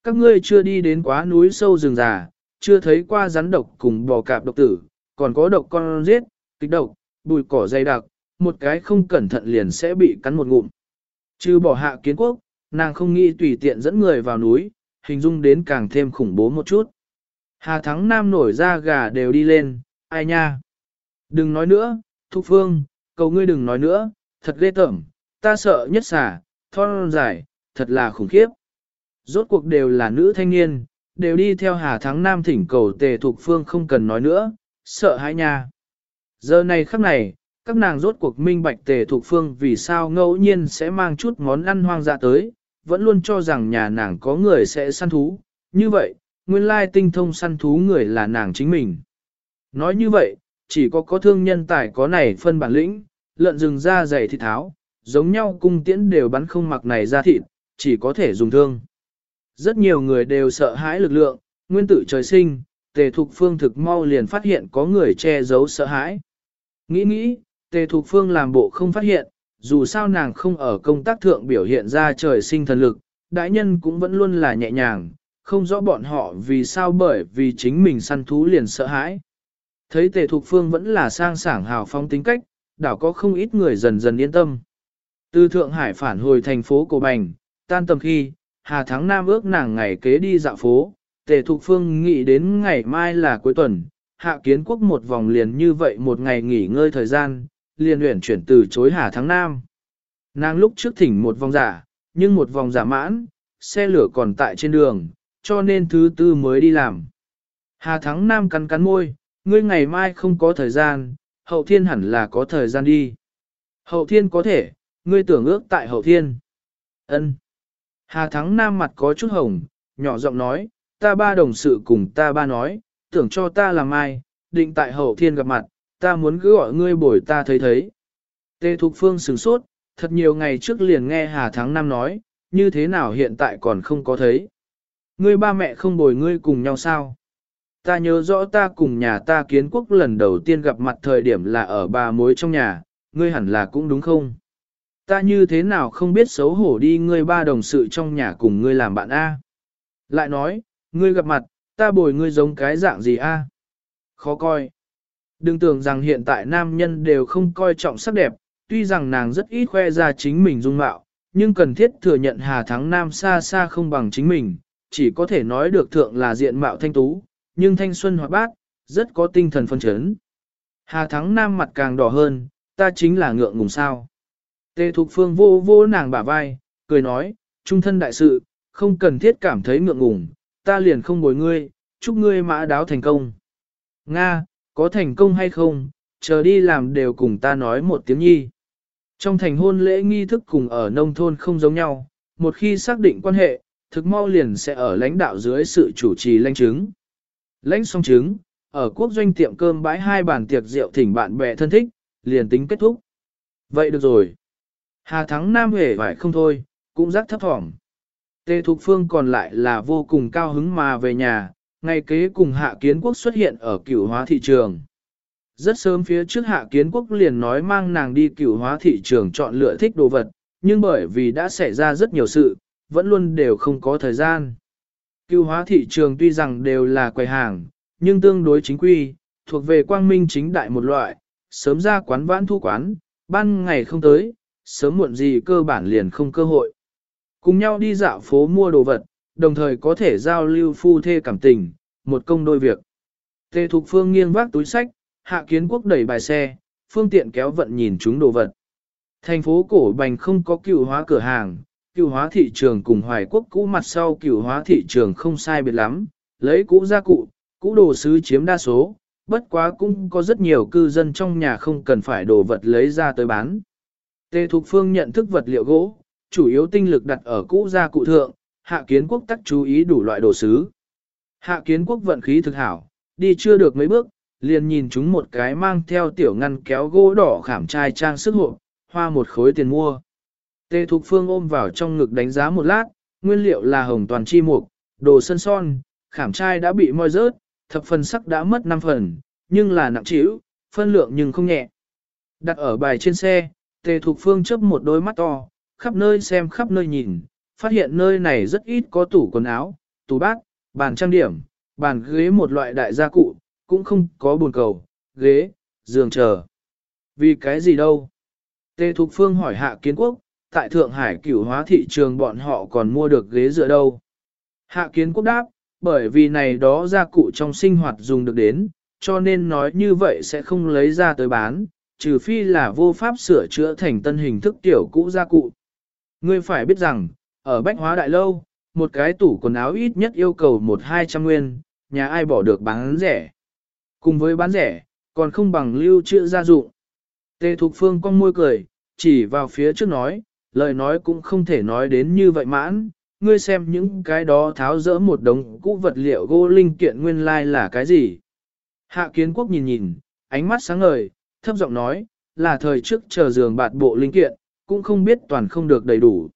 Các ngươi chưa đi đến quá núi sâu rừng già, chưa thấy qua rắn độc cùng bò cạp độc tử, còn có độc con giết, kích độc, bùi cỏ dày đặc, một cái không cẩn thận liền sẽ bị cắn một ngụm. Trừ bỏ hạ kiến quốc, nàng không nghĩ tùy tiện dẫn người vào núi, hình dung đến càng thêm khủng bố một chút. Hà Thắng Nam nổi ra gà đều đi lên, ai nha. Đừng nói nữa, Thục Phương, cầu ngươi đừng nói nữa, thật ghê tởm, ta sợ nhất xả, thon dài, thật là khủng khiếp. Rốt cuộc đều là nữ thanh niên, đều đi theo Hà Thắng Nam thỉnh cầu tề Thục Phương không cần nói nữa, sợ hãi nha. Giờ này khắc này, các nàng rốt cuộc minh bạch tề Thục Phương vì sao ngẫu nhiên sẽ mang chút món ăn hoang dã tới, vẫn luôn cho rằng nhà nàng có người sẽ săn thú, như vậy, nguyên lai tinh thông săn thú người là nàng chính mình. Nói như vậy, chỉ có có thương nhân tài có này phân bản lĩnh, lợn rừng ra dày thịt tháo, giống nhau cung tiễn đều bắn không mặc này ra thịt, chỉ có thể dùng thương. Rất nhiều người đều sợ hãi lực lượng, nguyên tử trời sinh, tề thục phương thực mau liền phát hiện có người che giấu sợ hãi. Nghĩ nghĩ, tề thục phương làm bộ không phát hiện, dù sao nàng không ở công tác thượng biểu hiện ra trời sinh thần lực, đại nhân cũng vẫn luôn là nhẹ nhàng, không rõ bọn họ vì sao bởi vì chính mình săn thú liền sợ hãi. Thấy tề thục phương vẫn là sang sảng hào phong tính cách, đảo có không ít người dần dần yên tâm. Từ Thượng Hải phản hồi thành phố Cổ Bành, tan tầm khi, Hà Thắng Nam ước nàng ngày kế đi dạo phố, tề thục phương nghĩ đến ngày mai là cuối tuần, hạ kiến quốc một vòng liền như vậy một ngày nghỉ ngơi thời gian, liền luyện chuyển từ chối Hà Thắng Nam. Nàng lúc trước thỉnh một vòng giả, nhưng một vòng giả mãn, xe lửa còn tại trên đường, cho nên thứ tư mới đi làm. Hà Thắng Nam cắn cắn môi, ngươi ngày mai không có thời gian, hậu thiên hẳn là có thời gian đi. Hậu thiên có thể, ngươi tưởng ước tại hậu thiên. ân Hà Thắng Nam mặt có chút hồng, nhỏ giọng nói, ta ba đồng sự cùng ta ba nói, tưởng cho ta làm ai, định tại hậu thiên gặp mặt, ta muốn cứ gọi ngươi bồi ta thấy thấy. Tê Thục Phương sửng sốt, thật nhiều ngày trước liền nghe Hà Thắng Nam nói, như thế nào hiện tại còn không có thấy. Ngươi ba mẹ không bồi ngươi cùng nhau sao? Ta nhớ rõ ta cùng nhà ta kiến quốc lần đầu tiên gặp mặt thời điểm là ở bà mối trong nhà, ngươi hẳn là cũng đúng không? Ta như thế nào không biết xấu hổ đi ngươi ba đồng sự trong nhà cùng ngươi làm bạn A. Lại nói, ngươi gặp mặt, ta bồi ngươi giống cái dạng gì A. Khó coi. Đừng tưởng rằng hiện tại nam nhân đều không coi trọng sắc đẹp, tuy rằng nàng rất ít khoe ra chính mình dung mạo, nhưng cần thiết thừa nhận Hà Thắng Nam xa xa không bằng chính mình, chỉ có thể nói được thượng là diện mạo thanh tú, nhưng thanh xuân hoạt bát, rất có tinh thần phân chấn. Hà Thắng Nam mặt càng đỏ hơn, ta chính là ngượng ngùng sao. Tề Thục Phương vô vô nàng bả vai, cười nói, trung thân đại sự, không cần thiết cảm thấy ngượng ngùng, ta liền không bồi ngươi, chúc ngươi mã đáo thành công. Nga, có thành công hay không, chờ đi làm đều cùng ta nói một tiếng nhi. Trong thành hôn lễ nghi thức cùng ở nông thôn không giống nhau, một khi xác định quan hệ, thực mau liền sẽ ở lãnh đạo dưới sự chủ trì lãnh chứng. Lãnh xong chứng, ở quốc doanh tiệm cơm bãi hai bàn tiệc rượu thỉnh bạn bè thân thích, liền tính kết thúc. Vậy được rồi. Hà Thắng Nam hề phải không thôi, cũng rất thấp thỏm. Tề Thục Phương còn lại là vô cùng cao hứng mà về nhà, ngay kế cùng Hạ Kiến Quốc xuất hiện ở cửu hóa thị trường. Rất sớm phía trước Hạ Kiến Quốc liền nói mang nàng đi cửu hóa thị trường chọn lựa thích đồ vật, nhưng bởi vì đã xảy ra rất nhiều sự, vẫn luôn đều không có thời gian. Cưu hóa thị trường tuy rằng đều là quầy hàng, nhưng tương đối chính quy, thuộc về quang minh chính đại một loại, sớm ra quán vãn thu quán, ban ngày không tới, sớm muộn gì cơ bản liền không cơ hội. Cùng nhau đi dạo phố mua đồ vật, đồng thời có thể giao lưu phu thê cảm tình, một công đôi việc. Tề Thục Phương nghiêng vác túi sách, Hạ Kiến Quốc đẩy bài xe, phương tiện kéo vận nhìn chúng đồ vật. Thành phố cổ bành không có cựu hóa cửa hàng, cựu hóa thị trường cùng hoài quốc cũ mặt sau cựu hóa thị trường không sai biệt lắm, lấy cũ gia cụ, cũ đồ sứ chiếm đa số, bất quá cũng có rất nhiều cư dân trong nhà không cần phải đồ vật lấy ra tới bán. Tề Thục Phương nhận thức vật liệu gỗ, chủ yếu tinh lực đặt ở cũ gia cụ thượng, hạ kiến quốc tắc chú ý đủ loại đồ sứ. Hạ kiến quốc vận khí thực hảo, đi chưa được mấy bước, liền nhìn chúng một cái mang theo tiểu ngăn kéo gỗ đỏ khảm trai trang sức hộ, hoa một khối tiền mua. Tề Thục Phương ôm vào trong ngực đánh giá một lát, nguyên liệu là hồng toàn chi mục, đồ sân son, khảm trai đã bị moi rớt, thập phần sắc đã mất 5 phần, nhưng là nặng trĩu, phân lượng nhưng không nhẹ. Đặt ở bài trên xe, Tề Thục Phương chấp một đôi mắt to, khắp nơi xem khắp nơi nhìn, phát hiện nơi này rất ít có tủ quần áo, tủ bát, bàn trang điểm, bàn ghế một loại đại gia cụ, cũng không có bồn cầu, ghế, giường chờ. Vì cái gì đâu? Tề Thục Phương hỏi Hạ Kiến Quốc, tại Thượng Hải cửu hóa thị trường bọn họ còn mua được ghế dựa đâu? Hạ Kiến Quốc đáp, bởi vì này đó gia cụ trong sinh hoạt dùng được đến, cho nên nói như vậy sẽ không lấy ra tới bán, trừ phi là vô pháp sửa chữa thành tân hình thức tiểu cũ gia cụ. Ngươi phải biết rằng, ở Bách Hóa Đại Lâu, một cái tủ quần áo ít nhất yêu cầu một hai trăm nguyên, nhà ai bỏ được bán rẻ. Cùng với bán rẻ, còn không bằng lưu trữ gia dụng. Tề Thục Phương con môi cười, chỉ vào phía trước nói, lời nói cũng không thể nói đến như vậy mãn, ngươi xem những cái đó tháo rỡ một đống cũ vật liệu gỗ linh kiện nguyên lai like là cái gì. Hạ kiến quốc nhìn nhìn, ánh mắt sáng ngời, thấp giọng nói, là thời trước chờ giường bạt bộ linh kiện, cũng không biết toàn không được đầy đủ.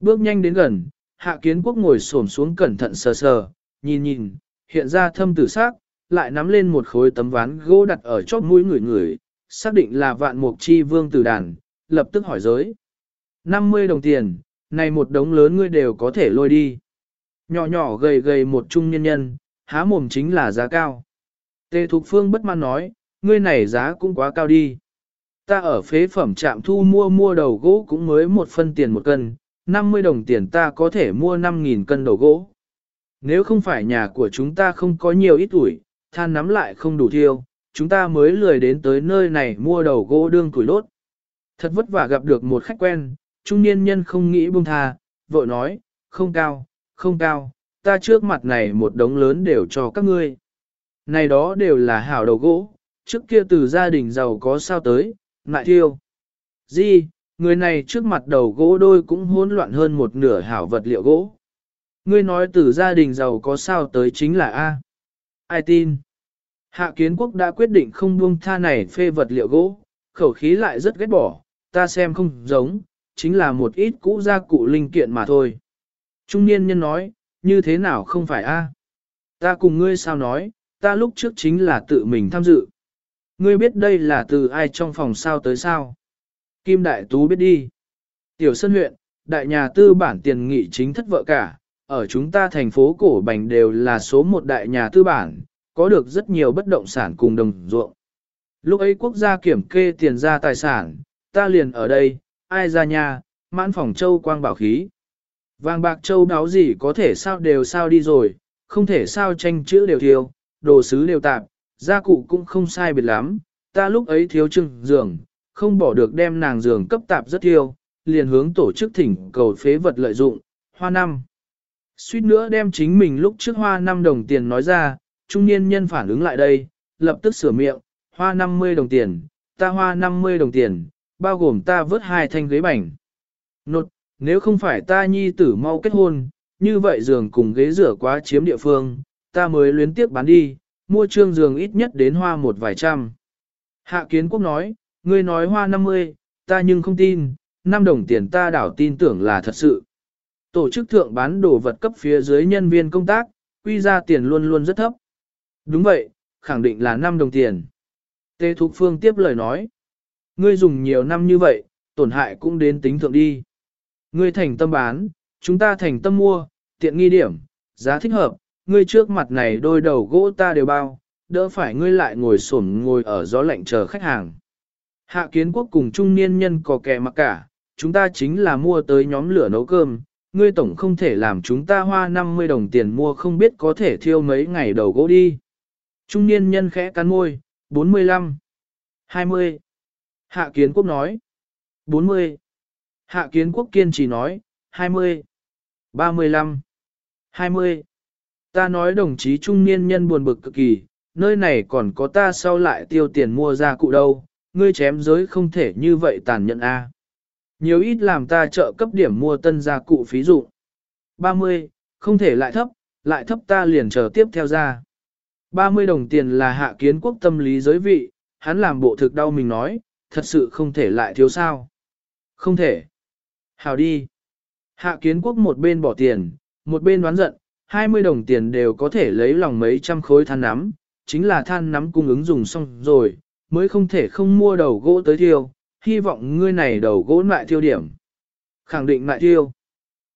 Bước nhanh đến gần, hạ kiến quốc ngồi xổm xuống cẩn thận sờ sờ, nhìn nhìn, hiện ra thâm tử sắc, lại nắm lên một khối tấm ván gỗ đặt ở chóp mũi người người, xác định là vạn mục chi vương tử đàn, lập tức hỏi giới. 50 đồng tiền, này một đống lớn ngươi đều có thể lôi đi. Nhỏ nhỏ gầy gầy một trung nhân nhân, há mồm chính là giá cao. Tề Thục Phương bất mãn nói, ngươi này giá cũng quá cao đi. Ta ở phế phẩm trạm thu mua mua đầu gỗ cũng mới một phân tiền một cân, 50 đồng tiền ta có thể mua 5.000 cân đầu gỗ. Nếu không phải nhà của chúng ta không có nhiều ít tuổi, than nắm lại không đủ thiêu, chúng ta mới lười đến tới nơi này mua đầu gỗ đương tuổi lốt. Thật vất vả gặp được một khách quen, trung niên nhân không nghĩ buông tha, vội nói, không cao, không cao, ta trước mặt này một đống lớn đều cho các ngươi. Này đó đều là hảo đầu gỗ, trước kia từ gia đình giàu có sao tới, ngại thiêu. Di, người này trước mặt đầu gỗ đôi cũng hỗn loạn hơn một nửa hảo vật liệu gỗ. Ngươi nói từ gia đình giàu có sao tới chính là A. Ai tin? Hạ kiến quốc đã quyết định không buông tha này phê vật liệu gỗ, khẩu khí lại rất ghét bỏ, ta xem không giống, chính là một ít cũ gia cụ linh kiện mà thôi. Trung niên nhân nói, như thế nào không phải A. Ta cùng ngươi sao nói, ta lúc trước chính là tự mình tham dự. Ngươi biết đây là từ ai trong phòng sao tới sao? Kim Đại Tú biết đi. Tiểu Sơn huyện, đại nhà tư bản tiền nghị chính thất vợ cả, ở chúng ta thành phố Cổ Bành đều là số một đại nhà tư bản, có được rất nhiều bất động sản cùng đồng ruộng. Lúc ấy quốc gia kiểm kê tiền ra tài sản, ta liền ở đây, ai ra nhà, mãn phòng châu quang bảo khí. Vàng bạc châu đáo gì có thể sao đều sao đi rồi, không thể sao tranh chữ đều thiếu, đồ sứ đều tạp, gia cụ cũng không sai biệt lắm, ta lúc ấy thiếu chừng giường, không bỏ được đem nàng giường cấp tạp rất thiêu, liền hướng tổ chức thỉnh cầu phế vật lợi dụng, hoa năm. Suýt nữa đem chính mình lúc trước hoa 5 đồng tiền nói ra, trung niên nhân phản ứng lại đây, lập tức sửa miệng, hoa 50 đồng tiền, ta hoa 50 đồng tiền, bao gồm ta vớt hai thanh ghế bành. Nột, nếu không phải ta nhi tử mau kết hôn, như vậy giường cùng ghế rửa quá chiếm địa phương, ta mới luyến tiếc bán đi, mua trương giường ít nhất đến hoa một vài trăm. Hạ kiến quốc nói, ngươi nói hoa 50, ta nhưng không tin, 5 đồng tiền ta đảo tin tưởng là thật sự. Tổ chức thượng bán đồ vật cấp phía dưới nhân viên công tác, quy ra tiền luôn luôn rất thấp. Đúng vậy, khẳng định là 5 đồng tiền. Tê Thục Phương tiếp lời nói. Ngươi dùng nhiều năm như vậy, tổn hại cũng đến tính thượng đi. Ngươi thành tâm bán, chúng ta thành tâm mua, tiện nghi điểm, giá thích hợp, ngươi trước mặt này đôi đầu gỗ ta đều bao, đỡ phải ngươi lại ngồi sổn ngồi ở gió lạnh chờ khách hàng. Hạ kiến quốc cùng trung niên nhân có kẻ mặc cả, chúng ta chính là mua tới nhóm lửa nấu cơm, ngươi tổng không thể làm chúng ta hoa 50 đồng tiền mua không biết có thể thiêu mấy ngày đầu gỗ đi. Trung niên nhân khẽ cắn môi, 45, 20. Hạ kiến quốc nói, 40. Hạ kiến quốc kiên trì nói, 20, 35, 20. Ta nói đồng chí trung niên nhân buồn bực cực kỳ, nơi này còn có ta sau lại tiêu tiền mua ra cụ đâu, ngươi chém giới không thể như vậy tàn nhẫn a. Nhiều ít làm ta trợ cấp điểm mua tân gia cụ phí dụ. 30, không thể lại thấp, lại thấp ta liền chờ tiếp theo ra. 30 đồng tiền là hạ kiến quốc tâm lý giới vị, hắn làm bộ thực đau mình nói, thật sự không thể lại thiếu sao. Không thể. Hào đi. Hạ kiến quốc một bên bỏ tiền, một bên đoán giận, 20 đồng tiền đều có thể lấy lòng mấy trăm khối than nắm, chính là than nắm cung ứng dùng xong rồi, mới không thể không mua đầu gỗ tới thiêu, hy vọng ngươi này đầu gỗ lại thiêu điểm. Khẳng định lại thiêu.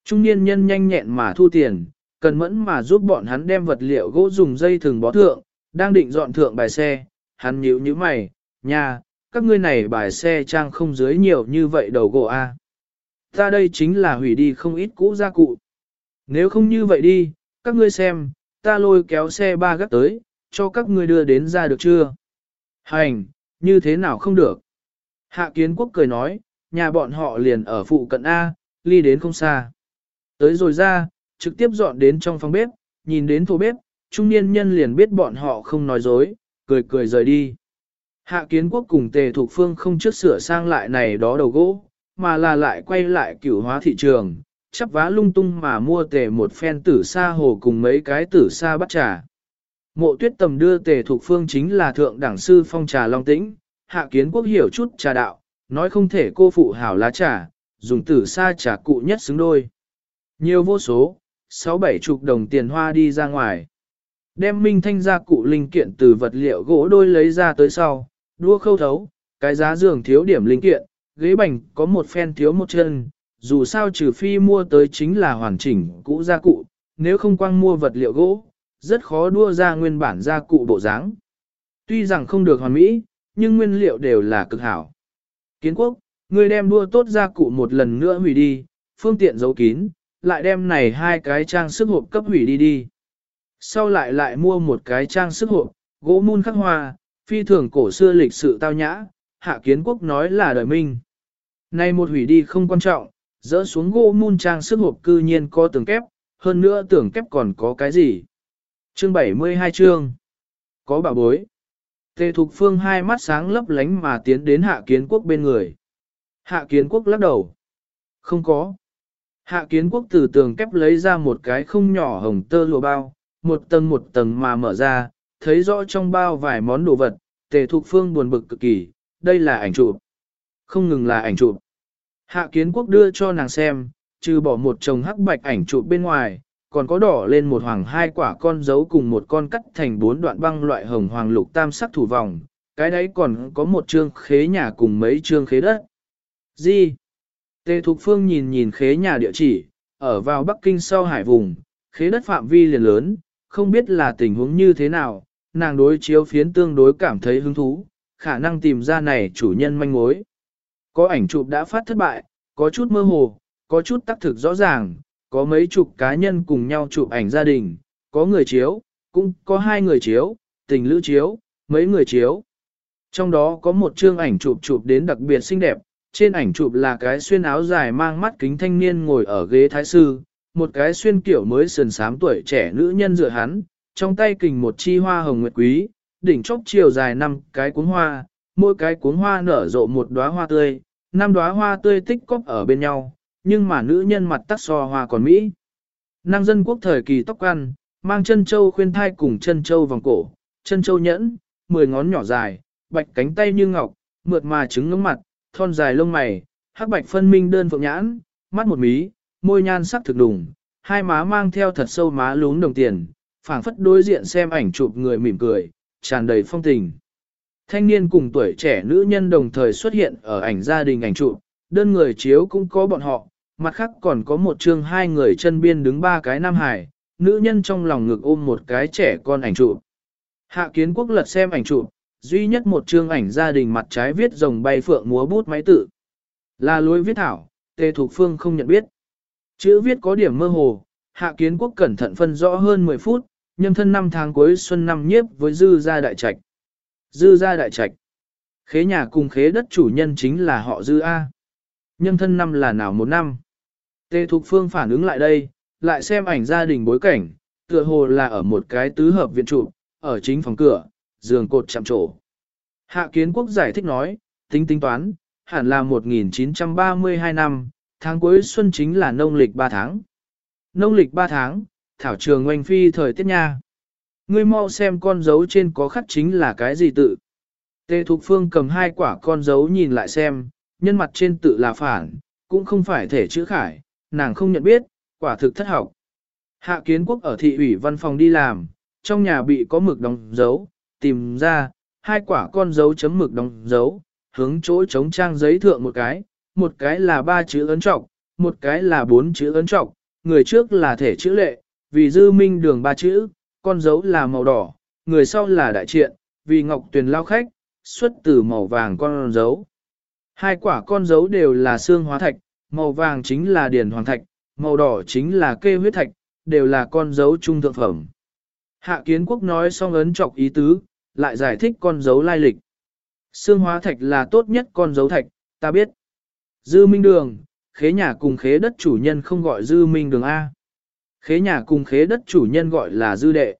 Trung niên nhân nhanh nhẹn mà thu tiền, cần mẫn mà giúp bọn hắn đem vật liệu gỗ dùng dây thừng bó thượng, đang định dọn thượng bài xe, hắn nhíu như mày, nhà các ngươi này bài xe trang không dưới nhiều như vậy đầu gỗ a. Ta đây chính là hủy đi không ít cũ gia cụ. Nếu không như vậy đi, các ngươi xem, ta lôi kéo xe ba gác tới, cho các ngươi đưa đến ra được chưa? Hành, như thế nào không được? Hạ kiến quốc cười nói, nhà bọn họ liền ở phụ cận A, ly đến không xa. Tới rồi ra, trực tiếp dọn đến trong phòng bếp, nhìn đến thô bếp, trung niên nhân liền biết bọn họ không nói dối, cười cười rời đi. Hạ kiến quốc cùng tề thuộc phương không trước sửa sang lại này đó đầu gỗ, mà là lại quay lại cửu hóa thị trường, chắp vá lung tung mà mua tề một phen tử sa hồ cùng mấy cái tử sa bắt trà. Mộ tuyết tầm đưa tề thuộc phương chính là thượng đẳng sư phong trà long tĩnh, hạ kiến quốc hiểu chút trà đạo, nói không thể cô phụ hảo lá trà, dùng tử sa trà cụ nhất xứng đôi. Nhiều vô số, sáu bảy chục đồng tiền hoa đi ra ngoài. Đem minh thanh ra cụ linh kiện từ vật liệu gỗ đôi lấy ra tới sau, đua khâu thấu, cái giá giường thiếu điểm linh kiện, ghế bành có một phen thiếu một chân, dù sao trừ phi mua tới chính là hoàn chỉnh cũ gia cụ, nếu không quang mua vật liệu gỗ, rất khó đua ra nguyên bản gia cụ bộ dáng. Tuy rằng không được hoàn mỹ, nhưng nguyên liệu đều là cực hảo. Kiến quốc, người đem đua tốt gia cụ một lần nữa hủy đi, phương tiện giấu kín, lại đem này hai cái trang sức hộp cấp hủy đi đi. Sau lại lại mua một cái trang sức hộp, gỗ mun khắc hoa, phi thường cổ xưa lịch sự tao nhã, hạ kiến quốc nói là đời minh. nay một hủy đi không quan trọng, dỡ xuống gỗ mun trang sức hộp cư nhiên có tường kép, hơn nữa tường kép còn có cái gì. Chương 72 chương. Có bảo bối. Tề Thục Phương hai mắt sáng lấp lánh mà tiến đến Hạ Kiến Quốc bên người. Hạ Kiến Quốc lắc đầu. Không có. Hạ Kiến Quốc từ tường kép lấy ra một cái không nhỏ hồng tơ lụa bao, một tầng một tầng mà mở ra, thấy rõ trong bao vài món đồ vật, Tề Thục Phương buồn bực cực kỳ, đây là ảnh chụp. Không ngừng là ảnh chụp. Hạ Kiến Quốc đưa cho nàng xem, trừ bỏ một chồng hắc bạch ảnh chụp bên ngoài, còn có đỏ lên một hoàng hai quả con dấu cùng một con cắt thành bốn đoạn băng loại hồng hoàng lục tam sắc thủ vòng, cái đấy còn có một trương khế nhà cùng mấy trương khế đất. Gì? Tề Thục Phương nhìn nhìn khế nhà địa chỉ, ở vào Bắc Kinh sau hải vùng, khế đất phạm vi liền lớn, không biết là tình huống như thế nào, nàng đối chiếu phiến tương đối cảm thấy hứng thú, khả năng tìm ra này chủ nhân manh mối. có ảnh chụp đã phát thất bại, có chút mơ hồ, có chút tác thực rõ ràng, có mấy chục cá nhân cùng nhau chụp ảnh gia đình, có người chiếu, cũng có hai người chiếu, tình lữ chiếu, mấy người chiếu. Trong đó có một chương ảnh chụp chụp đến đặc biệt xinh đẹp, trên ảnh chụp là cái xuyên áo dài mang mắt kính thanh niên ngồi ở ghế thái sư, một cái xuyên kiểu mới sườn sám tuổi trẻ nữ nhân dựa hắn, trong tay kình một chi hoa hồng nguyệt quý, đỉnh chóp chiều dài năm cái cuốn hoa, mỗi cái cuốn hoa nở rộ một đóa hoa tươi, năm đóa hoa tươi tích cóp ở bên nhau, nhưng mà nữ nhân mặt tắc so hoa còn Mỹ. Năng dân quốc thời kỳ tóc ăn, mang chân châu khuyên thai cùng chân châu vòng cổ, chân châu nhẫn, mười ngón nhỏ dài, bạch cánh tay như ngọc, mượt mà trứng ngưỡng mặt, thon dài lông mày, hắc bạch phân minh đơn phượng nhãn, mắt một mí, môi nhan sắc thực đùng, hai má mang theo thật sâu má lún đồng tiền, phảng phất đối diện xem ảnh chụp người mỉm cười, tràn đầy phong tình. Thanh niên cùng tuổi trẻ nữ nhân đồng thời xuất hiện ở ảnh gia đình ảnh chụp, đơn người chiếu cũng có bọn họ, mặt khác còn có một chương hai người chân biên đứng ba cái nam hải, nữ nhân trong lòng ngực ôm một cái trẻ con ảnh chụp. Hạ kiến quốc lật xem ảnh chụp, duy nhất một chương ảnh gia đình mặt trái viết rồng bay phượng múa bút máy tự. Là lối viết thảo, tề thục phương không nhận biết. Chữ viết có điểm mơ hồ, hạ kiến quốc cẩn thận phân rõ hơn 10 phút, nhâm thân năm tháng cuối xuân năm nhiếp với dư gia đại trạch. Dư gia đại trạch. Khế nhà cùng khế đất chủ nhân chính là họ dư A. Nhâm thân năm là nào một năm? Tề Thục Phương phản ứng lại đây, lại xem ảnh gia đình bối cảnh, tựa hồ là ở một cái tứ hợp viện trụ, ở chính phòng cửa, giường cột chạm trổ. Hạ Kiến Quốc giải thích nói, tính tính toán, hẳn là 1932 năm, tháng cuối xuân chính là nông lịch 3 tháng. Nông lịch 3 tháng, thảo trường oanh phi thời tiết nha. Ngươi mau xem con dấu trên có khắc chính là cái gì tự. Tề Thục Phương cầm hai quả con dấu nhìn lại xem, nhân mặt trên tự là phản, cũng không phải thể chữ khải, nàng không nhận biết, quả thực thất học. Hạ kiến quốc ở thị ủy văn phòng đi làm, trong nhà bị có mực đóng dấu, tìm ra, hai quả con dấu chấm mực đóng dấu, hướng chỗ chống trang giấy thượng một cái, một cái là ba chữ ấn trọng, một cái là bốn chữ ấn trọng, người trước là thể chữ lệ, vì dư minh đường ba chữ, con dấu là màu đỏ, người sau là đại triện, vì ngọc tuyền lao khách, xuất từ màu vàng con dấu. Hai quả con dấu đều là xương hóa thạch, màu vàng chính là điển hoàng thạch, màu đỏ chính là kê huyết thạch, đều là con dấu trung thượng phẩm. Hạ kiến quốc nói xong ấn trọc ý tứ, lại giải thích con dấu lai lịch. Xương hóa thạch là tốt nhất con dấu thạch, ta biết. Dư minh đường, khế nhà cùng khế đất chủ nhân không gọi dư minh đường A. Khế nhà cùng khế đất chủ nhân gọi là dư đệ.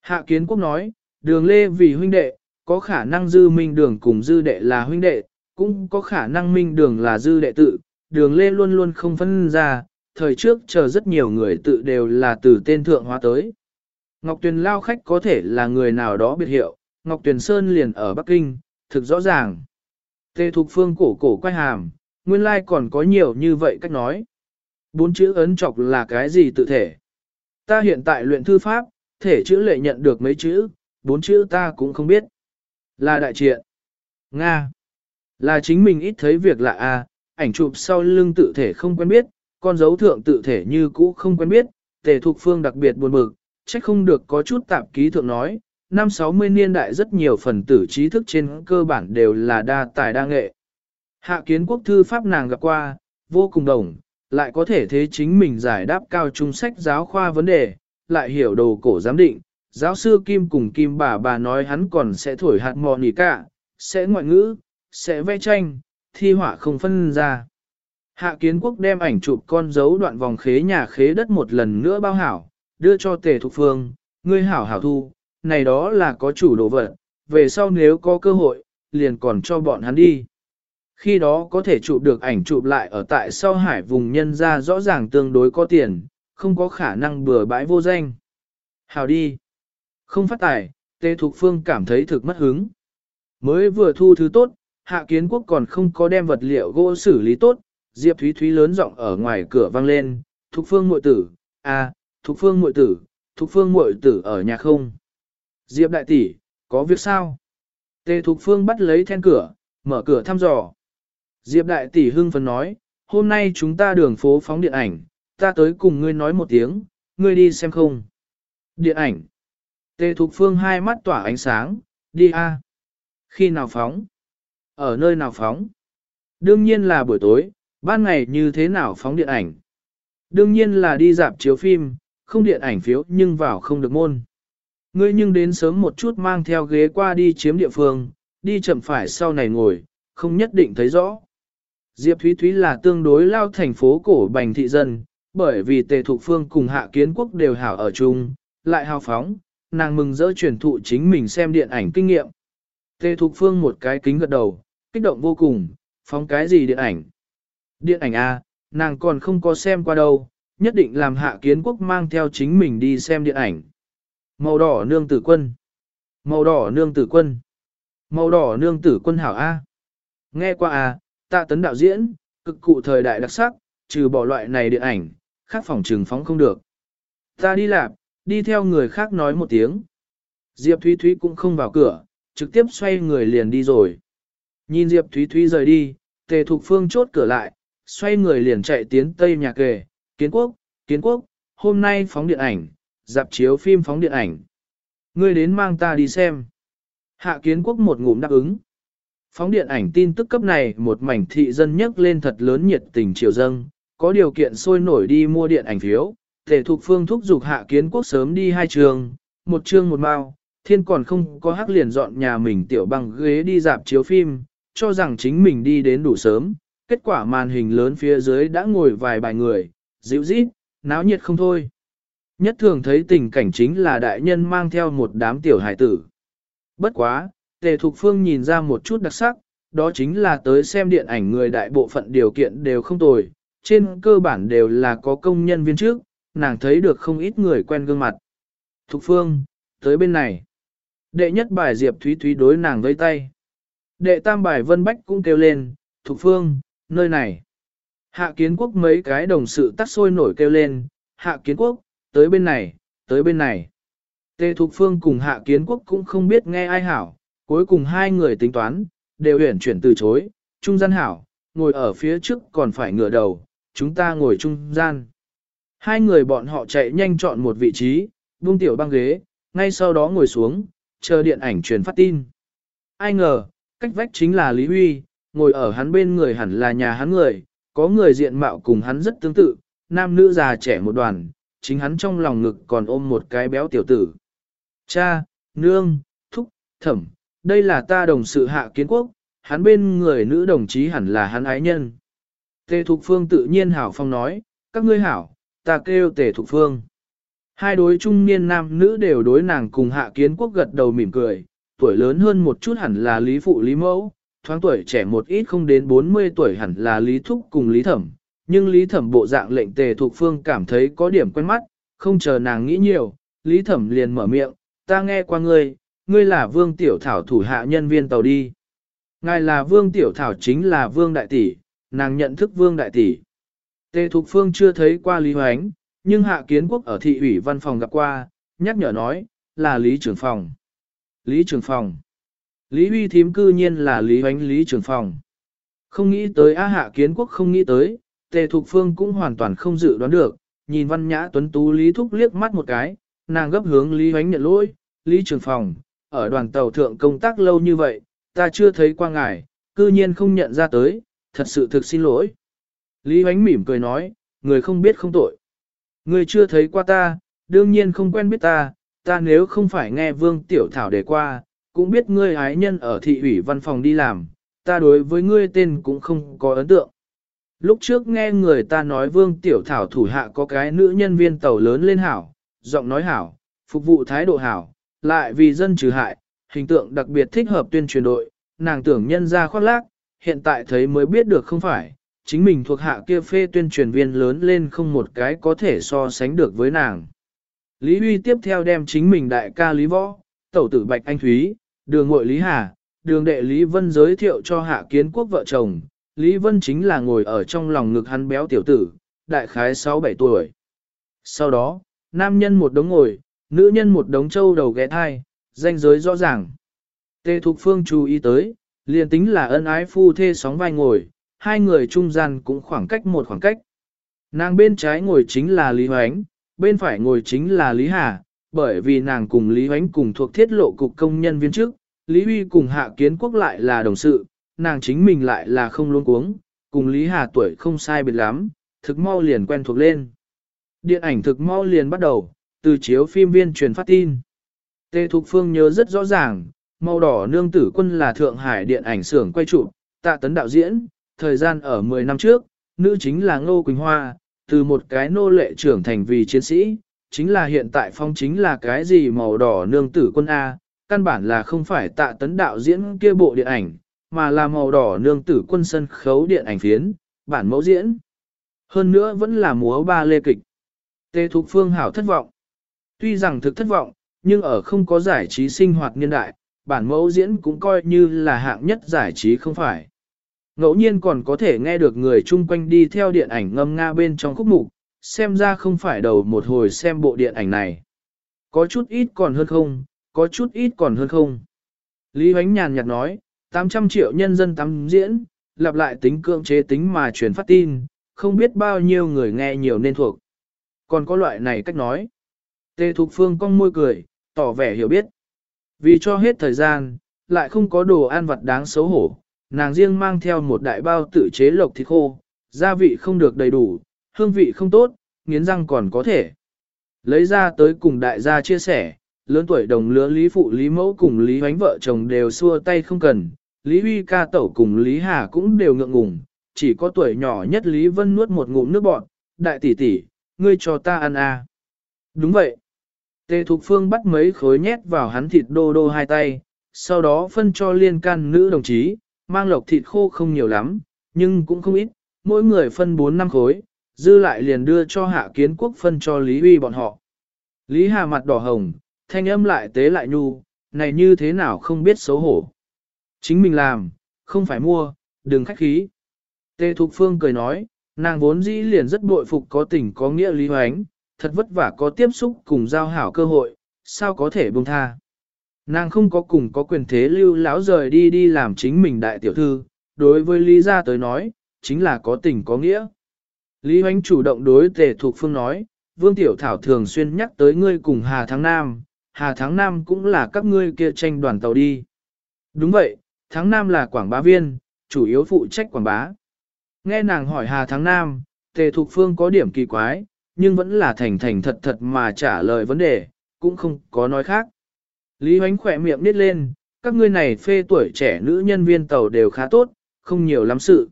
Hạ kiến quốc nói, đường lê vì huynh đệ, có khả năng dư minh đường cùng dư đệ là huynh đệ, cũng có khả năng minh đường là dư đệ tự, đường lê luôn luôn không phân ra, thời trước chờ rất nhiều người tự đều là từ tên thượng hóa tới. Ngọc Tuyền lao khách có thể là người nào đó biệt hiệu, Ngọc Tuyền Sơn liền ở Bắc Kinh, thực rõ ràng. Tê Thục Phương cổ cổ quay hàm, nguyên lai còn có nhiều như vậy cách nói. Bốn chữ ấn chọc là cái gì tự thể? Ta hiện tại luyện thư pháp, thể chữ lệ nhận được mấy chữ, bốn chữ ta cũng không biết. Là đại triện. Nga. Là chính mình ít thấy việc lạ a, ảnh chụp sau lưng tự thể không quen biết, con dấu thượng tự thể như cũ không quen biết, tề thục phương đặc biệt buồn bực, trách không được có chút tạp ký thượng nói, năm 60 niên đại rất nhiều phần tử trí thức trên cơ bản đều là đa tài đa nghệ. Hạ kiến quốc thư pháp nàng gặp qua, vô cùng đồng, lại có thể thế chính mình giải đáp cao trung sách giáo khoa vấn đề, lại hiểu đồ cổ giám định. Giáo sư Kim cùng Kim bà bà nói hắn còn sẽ thổi hạt mò nỉ cả, sẽ ngoại ngữ, sẽ vẽ tranh, thi họa không phân ra. Hạ kiến quốc đem ảnh chụp con dấu đoạn vòng khế nhà khế đất một lần nữa bao hảo, đưa cho tề thục phương, ngươi hảo hảo thu, này đó là có chủ đồ vật, về sau nếu có cơ hội, liền còn cho bọn hắn đi. Khi đó có thể chụp được ảnh chụp lại ở tại sau hải vùng nhân ra rõ ràng tương đối có tiền, không có khả năng bừa bãi vô danh. Hào đi. Không phát tài, Tề Thục Phương cảm thấy thực mất hứng. Mới vừa thu thứ tốt, Hạ Kiến Quốc còn không có đem vật liệu gỗ xử lý tốt, Diệp Thúy Thúy lớn giọng ở ngoài cửa vang lên, Thục Phương muội tử, à, Thục Phương muội tử, Thục Phương muội tử ở nhà không? Diệp đại tỷ, có việc sao? Tề Thục Phương bắt lấy then cửa, mở cửa thăm dò. Diệp đại tỷ hưng phấn nói, hôm nay chúng ta đường phố phóng điện ảnh, ta tới cùng ngươi nói một tiếng, ngươi đi xem không? Điện ảnh. Tề Thục Phương hai mắt tỏa ánh sáng, đi a. Khi nào phóng? Ở nơi nào phóng? Đương nhiên là buổi tối, ban ngày như thế nào phóng điện ảnh. Đương nhiên là đi dạp chiếu phim, không điện ảnh phiếu nhưng vào không được môn. Ngươi nhưng đến sớm một chút mang theo ghế qua đi chiếm địa phương, đi chậm phải sau này ngồi, không nhất định thấy rõ. Diệp Thúy Thúy là tương đối lao thành phố cổ bành thị dân, bởi vì tề thục phương cùng hạ kiến quốc đều hảo ở chung, lại hào phóng, nàng mừng dỡ truyền thụ chính mình xem điện ảnh kinh nghiệm. Tề thục phương một cái kính gật đầu, kích động vô cùng, phóng cái gì điện ảnh? Điện ảnh A, nàng còn không có xem qua đâu, nhất định làm hạ kiến quốc mang theo chính mình đi xem điện ảnh. Màu đỏ nương tử quân. Màu đỏ nương tử quân. Màu đỏ nương tử quân hảo A. Nghe qua A, tạ tấn đạo diễn, cực cụ thời đại đặc sắc, trừ bỏ loại này điện ảnh, khác phòng trừng phóng không được. Ta đi lạp, đi theo người khác nói một tiếng. Diệp Thúy Thúy cũng không vào cửa, trực tiếp xoay người liền đi rồi. Nhìn Diệp Thúy Thúy rời đi, Tề Thục Phương chốt cửa lại, xoay người liền chạy tiến tây nhà kề, kiến quốc, kiến quốc, hôm nay phóng điện ảnh, dạp chiếu phim phóng điện ảnh. Ngươi đến mang ta đi xem. Hạ kiến quốc một ngụm đáp ứng. Phóng điện ảnh tin tức cấp này một mảnh thị dân nhấc lên thật lớn nhiệt tình triều dâng, có điều kiện sôi nổi đi mua điện ảnh phiếu. Tề Thục Phương thúc giục hạ kiến quốc sớm đi hai trường, một trường một mao, thiên còn không có hắc liền dọn nhà mình tiểu bằng ghế đi dạp chiếu phim, cho rằng chính mình đi đến đủ sớm, kết quả màn hình lớn phía dưới đã ngồi vài bài người, dịu rít, náo nhiệt không thôi. Nhất thường thấy tình cảnh chính là đại nhân mang theo một đám tiểu hải tử. Bất quá, Tề Thục Phương nhìn ra một chút đặc sắc, đó chính là tới xem điện ảnh người đại bộ phận điều kiện đều không tồi, trên cơ bản đều là có công nhân viên trước, nàng thấy được không ít người quen gương mặt. Thục Phương, tới bên này. Đệ nhất bài Diệp Thúy Thúy đối nàng với tay. Đệ tam bài Vân Bách cũng kêu lên, Thục Phương, nơi này. Hạ kiến quốc mấy cái đồng sự tắt sôi nổi kêu lên, hạ kiến quốc, tới bên này, tới bên này. Tề Thục Phương cùng hạ kiến quốc cũng không biết nghe ai hảo, cuối cùng hai người tính toán, đều huyển chuyển từ chối, trung gian hảo, ngồi ở phía trước còn phải ngửa đầu, chúng ta ngồi trung gian. Hai người bọn họ chạy nhanh chọn một vị trí, buông tiểu băng ghế, ngay sau đó ngồi xuống, chờ điện ảnh truyền phát tin. Ai ngờ, cách vách chính là Lý Huy, ngồi ở hắn bên người hẳn là nhà hắn người, có người diện mạo cùng hắn rất tương tự, nam nữ già trẻ một đoàn, chính hắn trong lòng ngực còn ôm một cái béo tiểu tử. Cha, nương, thúc, thẩm, đây là ta đồng sự hạ kiến quốc, hắn bên người nữ đồng chí hẳn là hắn ái nhân. Tề Thục Phương tự nhiên hảo phong nói, các ngươi hảo, ta kêu Tề Thục Phương. Hai đối trung niên nam nữ đều đối nàng cùng hạ kiến quốc gật đầu mỉm cười, tuổi lớn hơn một chút hẳn là Lý Phụ Lý Mẫu, thoáng tuổi trẻ một ít không đến 40 tuổi hẳn là Lý Thúc cùng Lý Thẩm, nhưng Lý Thẩm bộ dạng lệnh tề Thục phương cảm thấy có điểm quen mắt, không chờ nàng nghĩ nhiều, Lý Thẩm liền mở miệng, ta nghe qua ngươi, ngươi là Vương Tiểu Thảo thủ hạ nhân viên tàu đi. Ngài là Vương Tiểu Thảo chính là Vương Đại Tỷ, nàng nhận thức Vương Đại Tỷ. Tề Thục Phương chưa thấy qua Lý Hoánh, nhưng Hạ Kiến Quốc ở thị ủy văn phòng gặp qua, nhắc nhở nói, là Lý trưởng phòng. Lý trưởng phòng. Lý Huy thím cư nhiên là Lý Hoánh Lý trưởng phòng. Không nghĩ tới A Hạ Kiến Quốc không nghĩ tới, Tề Thục Phương cũng hoàn toàn không dự đoán được, nhìn văn nhã tuấn tú Lý Thúc liếc mắt một cái, nàng gấp hướng Lý Hoánh nhận lỗi, Lý trưởng phòng, ở đoàn tàu thượng công tác lâu như vậy, ta chưa thấy qua ngài, cư nhiên không nhận ra tới, thật sự thực xin lỗi. Lý Hoánh mỉm cười nói, người không biết không tội. Người chưa thấy qua ta, đương nhiên không quen biết ta, ta nếu không phải nghe Vương Tiểu Thảo đề qua, cũng biết ngươi ái nhân ở thị ủy văn phòng đi làm, ta đối với ngươi tên cũng không có ấn tượng. Lúc trước nghe người ta nói Vương Tiểu Thảo thủ hạ có cái nữ nhân viên tàu lớn lên hảo, giọng nói hảo, phục vụ thái độ hảo, lại vì dân trừ hại, hình tượng đặc biệt thích hợp tuyên truyền đội, nàng tưởng nhân ra khoác lác, hiện tại thấy mới biết được không phải, chính mình thuộc hạ kia phê tuyên truyền viên lớn lên không một cái có thể so sánh được với nàng. Lý Huy tiếp theo đem chính mình đại ca Lý Võ, tẩu tử Bạch Anh Thúy, đường ngội Lý Hà, đường đệ Lý Vân giới thiệu cho hạ kiến quốc vợ chồng. Lý Vân chính là ngồi ở trong lòng ngực hắn béo tiểu tử, đại khái 6-7 tuổi. Sau đó, nam nhân một đống ngồi, nữ nhân một đống trâu đầu ghé thai, danh giới rõ ràng. Tê Thục Phương chú ý tới, liền tính là ân ái phu thê sóng vai ngồi, hai người trung gian cũng khoảng cách một khoảng cách. Nàng bên trái ngồi chính là Lý Hoánh, bên phải ngồi chính là Lý Hà, bởi vì nàng cùng Lý Hoánh cùng thuộc thiết lộ cục công nhân viên chức, Lý Huy cùng Hạ Kiến Quốc lại là đồng sự, nàng chính mình lại là không luôn cuống, cùng Lý Hà tuổi không sai biệt lắm, thực mau liền quen thuộc lên. Điện ảnh thực mau liền bắt đầu, từ chiếu phim viên truyền phát tin. Tê Thục Phương nhớ rất rõ ràng, màu đỏ nương tử quân là Thượng Hải điện ảnh xưởng quay chụp, tạ tấn đạo diễn, thời gian ở 10 năm trước, nữ chính là Ngô Quỳnh Hoa, từ một cái nô lệ trưởng thành vì chiến sĩ, chính là hiện tại phong chính là cái gì màu đỏ nương tử quân A, căn bản là không phải tạ tấn đạo diễn kia bộ điện ảnh, mà là màu đỏ nương tử quân sân khấu điện ảnh phiến, bản mẫu diễn. Hơn nữa vẫn là múa ba lê kịch. Tê Thục Phương hảo thất vọng. Tuy rằng thực thất vọng, nhưng ở không có giải trí sinh hoạt niên đại, bản mẫu diễn cũng coi như là hạng nhất giải trí không phải. Ngẫu nhiên còn có thể nghe được người chung quanh đi theo điện ảnh ngâm nga bên trong khúc mục, xem ra không phải đầu một hồi xem bộ điện ảnh này. Có chút ít còn hơn không, có chút ít còn hơn không. Lý Huánh nhàn nhạt nói, 800 triệu nhân dân tắm diễn, lặp lại tính cưỡng chế tính mà truyền phát tin, không biết bao nhiêu người nghe nhiều nên thuộc. Còn có loại này cách nói. Tề Thục Phương cong môi cười, tỏ vẻ hiểu biết. Vì cho hết thời gian, lại không có đồ ăn vặt đáng xấu hổ, nàng riêng mang theo một đại bao tự chế lộc thịt khô, gia vị không được đầy đủ, hương vị không tốt, nghiến răng còn có thể. Lấy ra tới cùng đại gia chia sẻ, lớn tuổi đồng lứa Lý Phụ Lý Mẫu cùng Lý Hoánh vợ chồng đều xua tay không cần, Lý Huy ca tẩu cùng Lý Hà cũng đều ngượng ngùng, chỉ có tuổi nhỏ nhất Lý Vân nuốt một ngụm nước bọt, đại tỷ tỷ, ngươi cho ta ăn à. Đúng vậy. Tề Thục Phương bắt mấy khối nhét vào hắn thịt đô đô hai tay, sau đó phân cho liên can nữ đồng chí, mang lộc thịt khô không nhiều lắm, nhưng cũng không ít, mỗi người phân 4 năm khối, dư lại liền đưa cho hạ kiến quốc phân cho Lý Huy bọn họ. Lý Hà mặt đỏ hồng, thanh âm lại tế lại nhu, này như thế nào không biết xấu hổ. Chính mình làm, không phải mua, đừng khách khí. Tề Thục Phương cười nói, nàng vốn dĩ liền rất bội phục có tình có nghĩa Lý Hoánh, thật vất vả có tiếp xúc cùng giao hảo cơ hội, sao có thể buông tha. Nàng không có cùng có quyền thế lưu lão rời đi đi làm chính mình đại tiểu thư, đối với Lý gia tới nói, chính là có tình có nghĩa. Lý Hoánh chủ động đối tề thuộc phương nói, Vương Tiểu Thảo thường xuyên nhắc tới ngươi cùng Hà Thắng Nam, Hà Thắng Nam cũng là các ngươi kia tranh đoàn tàu đi. Đúng vậy, Thắng Nam là quảng bá viên, chủ yếu phụ trách quảng bá. Nghe nàng hỏi Hà Thắng Nam, tề thuộc phương có điểm kỳ quái, nhưng vẫn là thành thành thật thật mà trả lời vấn đề, cũng không có nói khác. Lý Hoánh khỏe miệng nít lên, các ngươi này phê tuổi trẻ nữ nhân viên tàu đều khá tốt, không nhiều lắm sự.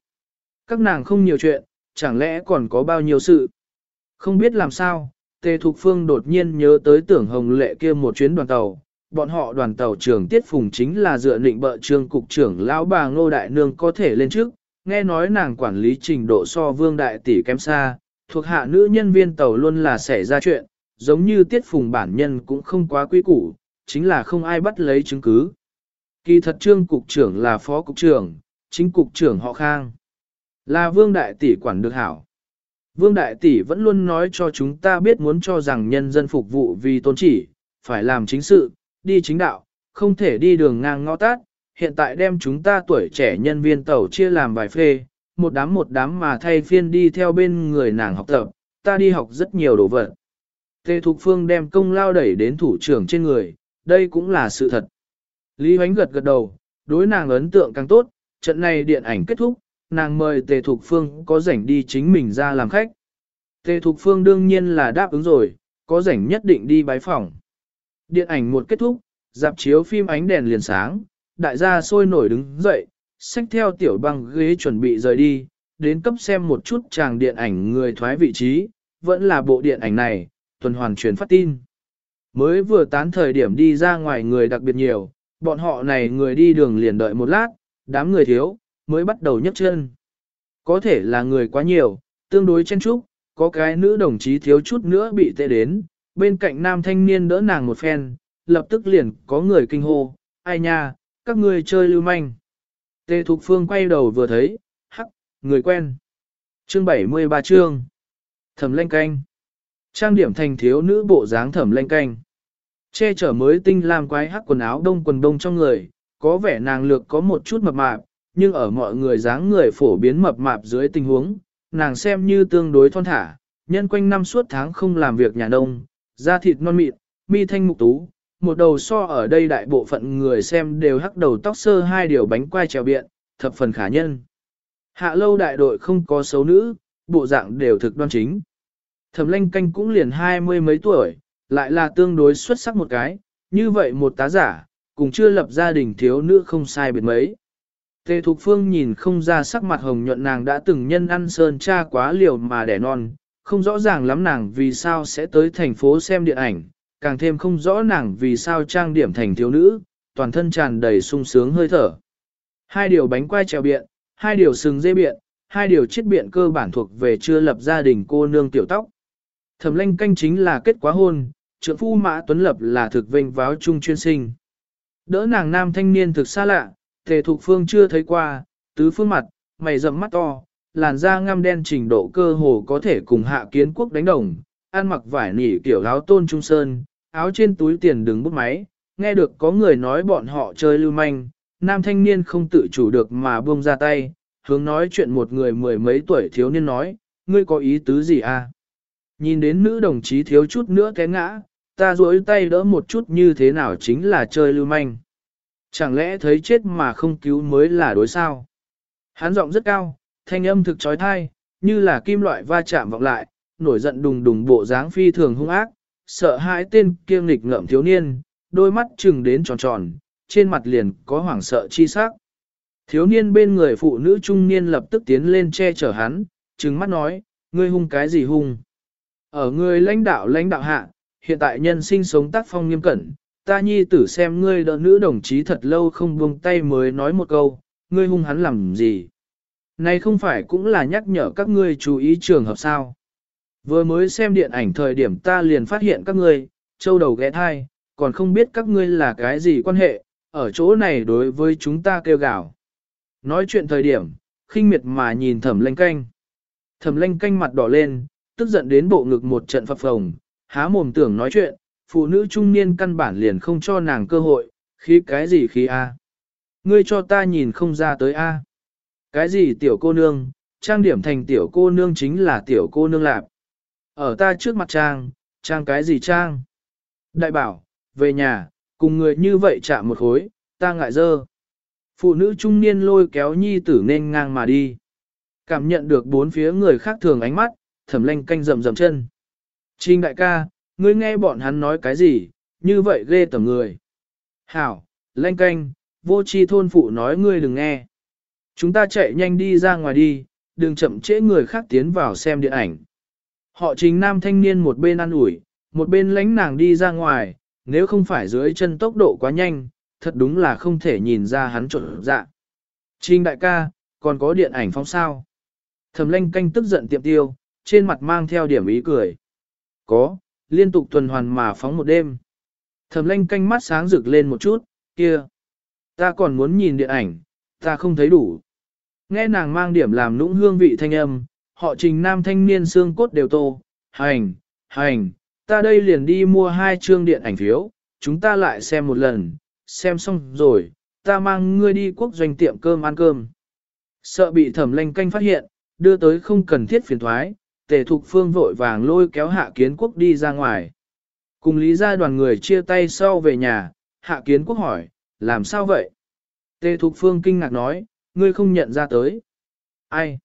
Các nàng không nhiều chuyện, chẳng lẽ còn có bao nhiêu sự. Không biết làm sao, Tề Thục Phương đột nhiên nhớ tới tưởng hồng lệ kia một chuyến đoàn tàu. Bọn họ đoàn tàu trưởng Tiết Phùng chính là dựa định bợ trương cục trưởng lão bà Ngô Đại Nương có thể lên trước, nghe nói nàng quản lý trình độ so vương đại tỷ kém xa, thuộc hạ nữ nhân viên tàu luôn là xảy ra chuyện, giống như Tiết Phùng bản nhân cũng không quá quý củ, chính là không ai bắt lấy chứng cứ. Kỳ thật trương cục trưởng là phó cục trưởng, chính cục trưởng họ Khang. Là vương đại tỷ quản được hảo. Vương đại tỷ vẫn luôn nói cho chúng ta biết muốn cho rằng nhân dân phục vụ vì tôn chỉ, phải làm chính sự, đi chính đạo, không thể đi đường ngang ngõ tát. Hiện tại đem chúng ta tuổi trẻ nhân viên tàu chia làm vài phê, một đám một đám mà thay phiên đi theo bên người nàng học tập, ta đi học rất nhiều đồ vật. Tề Thục Phương đem công lao đẩy đến thủ trưởng trên người, đây cũng là sự thật. Lý Hoánh gật gật đầu, đối nàng ấn tượng càng tốt, trận này điện ảnh kết thúc, nàng mời Tề Thục Phương có rảnh đi chính mình ra làm khách. Tề Thục Phương đương nhiên là đáp ứng rồi, có rảnh nhất định đi bái phòng. Điện ảnh một kết thúc, dạp chiếu phim ánh đèn liền sáng, đại gia sôi nổi đứng dậy, xách theo tiểu băng ghế chuẩn bị rời đi, đến cấp xem một chút chàng điện ảnh người thoái vị trí, vẫn là bộ điện ảnh này, tuần hoàn truyền phát tin. Mới vừa tán thời điểm đi ra ngoài người đặc biệt nhiều, bọn họ này người đi đường liền đợi một lát, đám người thiếu, mới bắt đầu nhấc chân. Có thể là người quá nhiều, tương đối chen chúc, có cái nữ đồng chí thiếu chút nữa bị tệ đến, bên cạnh nam thanh niên đỡ nàng một phen, lập tức liền có người kinh hô, ai nha, các ngươi chơi lưu manh. Tề Thục Phương quay đầu vừa thấy, hắc, người quen. Chương 73 chương. Thẩm lanh canh. Trang điểm thành thiếu nữ bộ dáng thẩm lanh canh. Che chở mới tinh làm quái hắc quần áo đông quần đông trong người, có vẻ nàng lược có một chút mập mạp, nhưng ở mọi người dáng người phổ biến mập mạp dưới tình huống, nàng xem như tương đối thon thả, nhân quanh năm suốt tháng không làm việc nhà đông, da thịt non mịn, mi thanh mục tú, một đầu so ở đây đại bộ phận người xem đều hắc đầu tóc sơ hai điều bánh quai trèo biện, thập phần khả nhân. Hạ lâu đại đội không có xấu nữ, bộ dạng đều thực đoan chính. Thẩm lanh canh cũng liền hai mươi mấy tuổi, lại là tương đối xuất sắc một cái, như vậy một tá giả, cùng chưa lập gia đình thiếu nữ không sai biệt mấy. Tề Thục Phương nhìn không ra sắc mặt hồng nhuận nàng đã từng nhân ăn sơn cha quá liều mà đẻ non, không rõ ràng lắm nàng vì sao sẽ tới thành phố xem điện ảnh, càng thêm không rõ nàng vì sao trang điểm thành thiếu nữ, toàn thân tràn đầy sung sướng hơi thở. Hai điều bánh quai trèo biện, hai điều sừng dê biện, hai điều chiết biện cơ bản thuộc về chưa lập gia đình cô nương tiểu tóc. Thẩm lanh canh chính là kết quả hôn, trượng phu Mã Tuấn Lập là thực vinh váo trung chuyên sinh. Đỡ nàng nam thanh niên thực xa lạ, tề thục phương chưa thấy qua, tứ phương mặt, mày rậm mắt to, làn da ngăm đen trình độ cơ hồ có thể cùng hạ kiến quốc đánh đồng, ăn mặc vải nỉ kiểu áo tôn trung sơn, áo trên túi tiền đứng bút máy, nghe được có người nói bọn họ chơi lưu manh, nam thanh niên không tự chủ được mà buông ra tay, hướng nói chuyện một người mười mấy tuổi thiếu niên nói, ngươi có ý tứ gì à? Nhìn đến nữ đồng chí thiếu chút nữa té ngã, ta duỗi tay đỡ một chút như thế nào chính là chơi lưu manh. Chẳng lẽ thấy chết mà không cứu mới là đối sao? Hắn giọng rất cao, thanh âm thực trói thai, như là kim loại va chạm vọng lại, nổi giận đùng đùng bộ dáng phi thường hung ác, sợ hãi tên kiêng nghịch ngợm thiếu niên, đôi mắt chừng đến tròn tròn, trên mặt liền có hoảng sợ chi sắc. Thiếu niên bên người phụ nữ trung niên lập tức tiến lên che chở hắn, trừng mắt nói, ngươi hung cái gì hung? Ở người lãnh đạo lãnh đạo hạ, hiện tại nhân sinh sống tác phong nghiêm cẩn, ta nhi tử xem ngươi đỡ nữ đồng chí thật lâu không buông tay mới nói một câu, ngươi hung hắn làm gì? Này không phải cũng là nhắc nhở các ngươi chú ý trường hợp sao? Vừa mới xem điện ảnh thời điểm ta liền phát hiện các ngươi, châu đầu ghé thai, còn không biết các ngươi là cái gì quan hệ, ở chỗ này đối với chúng ta kêu gào. Nói chuyện thời điểm, khinh miệt mà nhìn thẩm lanh canh. Thẩm lanh canh mặt đỏ lên, tức giận đến bộ ngực một trận phập phồng, há mồm tưởng nói chuyện, phụ nữ trung niên căn bản liền không cho nàng cơ hội, khí cái gì khí a? Ngươi cho ta nhìn không ra tới a? Cái gì tiểu cô nương, trang điểm thành tiểu cô nương chính là tiểu cô nương lạp. Ở ta trước mặt trang, trang cái gì trang? Đại bảo, về nhà, cùng người như vậy chạm một khối, ta ngại dơ. Phụ nữ trung niên lôi kéo nhi tử nên ngang mà đi. Cảm nhận được bốn phía người khác thường ánh mắt, thẩm lanh canh rầm rầm chân. trinh đại ca, ngươi nghe bọn hắn nói cái gì, như vậy ghê tầm người. Hảo, lanh canh, vô chi thôn phụ nói ngươi đừng nghe. Chúng ta chạy nhanh đi ra ngoài đi, đừng chậm trễ người khác tiến vào xem điện ảnh. Họ chính nam thanh niên một bên ăn ủi, một bên lánh nàng đi ra ngoài, nếu không phải dưới chân tốc độ quá nhanh, thật đúng là không thể nhìn ra hắn trộn dạ. Trình đại ca, còn có điện ảnh phong sao. Thẩm lanh canh tức giận tiệm tiêu, trên mặt mang theo điểm ý cười. Có, liên tục tuần hoàn mà phóng một đêm. Thẩm lanh canh mắt sáng rực lên một chút, kia. Ta còn muốn nhìn điện ảnh, ta không thấy đủ. Nghe nàng mang điểm làm nũng hương vị thanh âm, họ trình nam thanh niên xương cốt đều tô, hành, hành, ta đây liền đi mua hai chương điện ảnh phiếu, chúng ta lại xem một lần, xem xong rồi, ta mang ngươi đi quốc doanh tiệm cơm ăn cơm. Sợ bị thẩm lanh canh phát hiện, đưa tới không cần thiết phiền thoái, tề thục phương vội vàng lôi kéo hạ kiến quốc đi ra ngoài. Cùng lý gia đoàn người chia tay sau về nhà, hạ kiến quốc hỏi, làm sao vậy? Tề thục phương kinh ngạc nói, ngươi không nhận ra tới. Ai?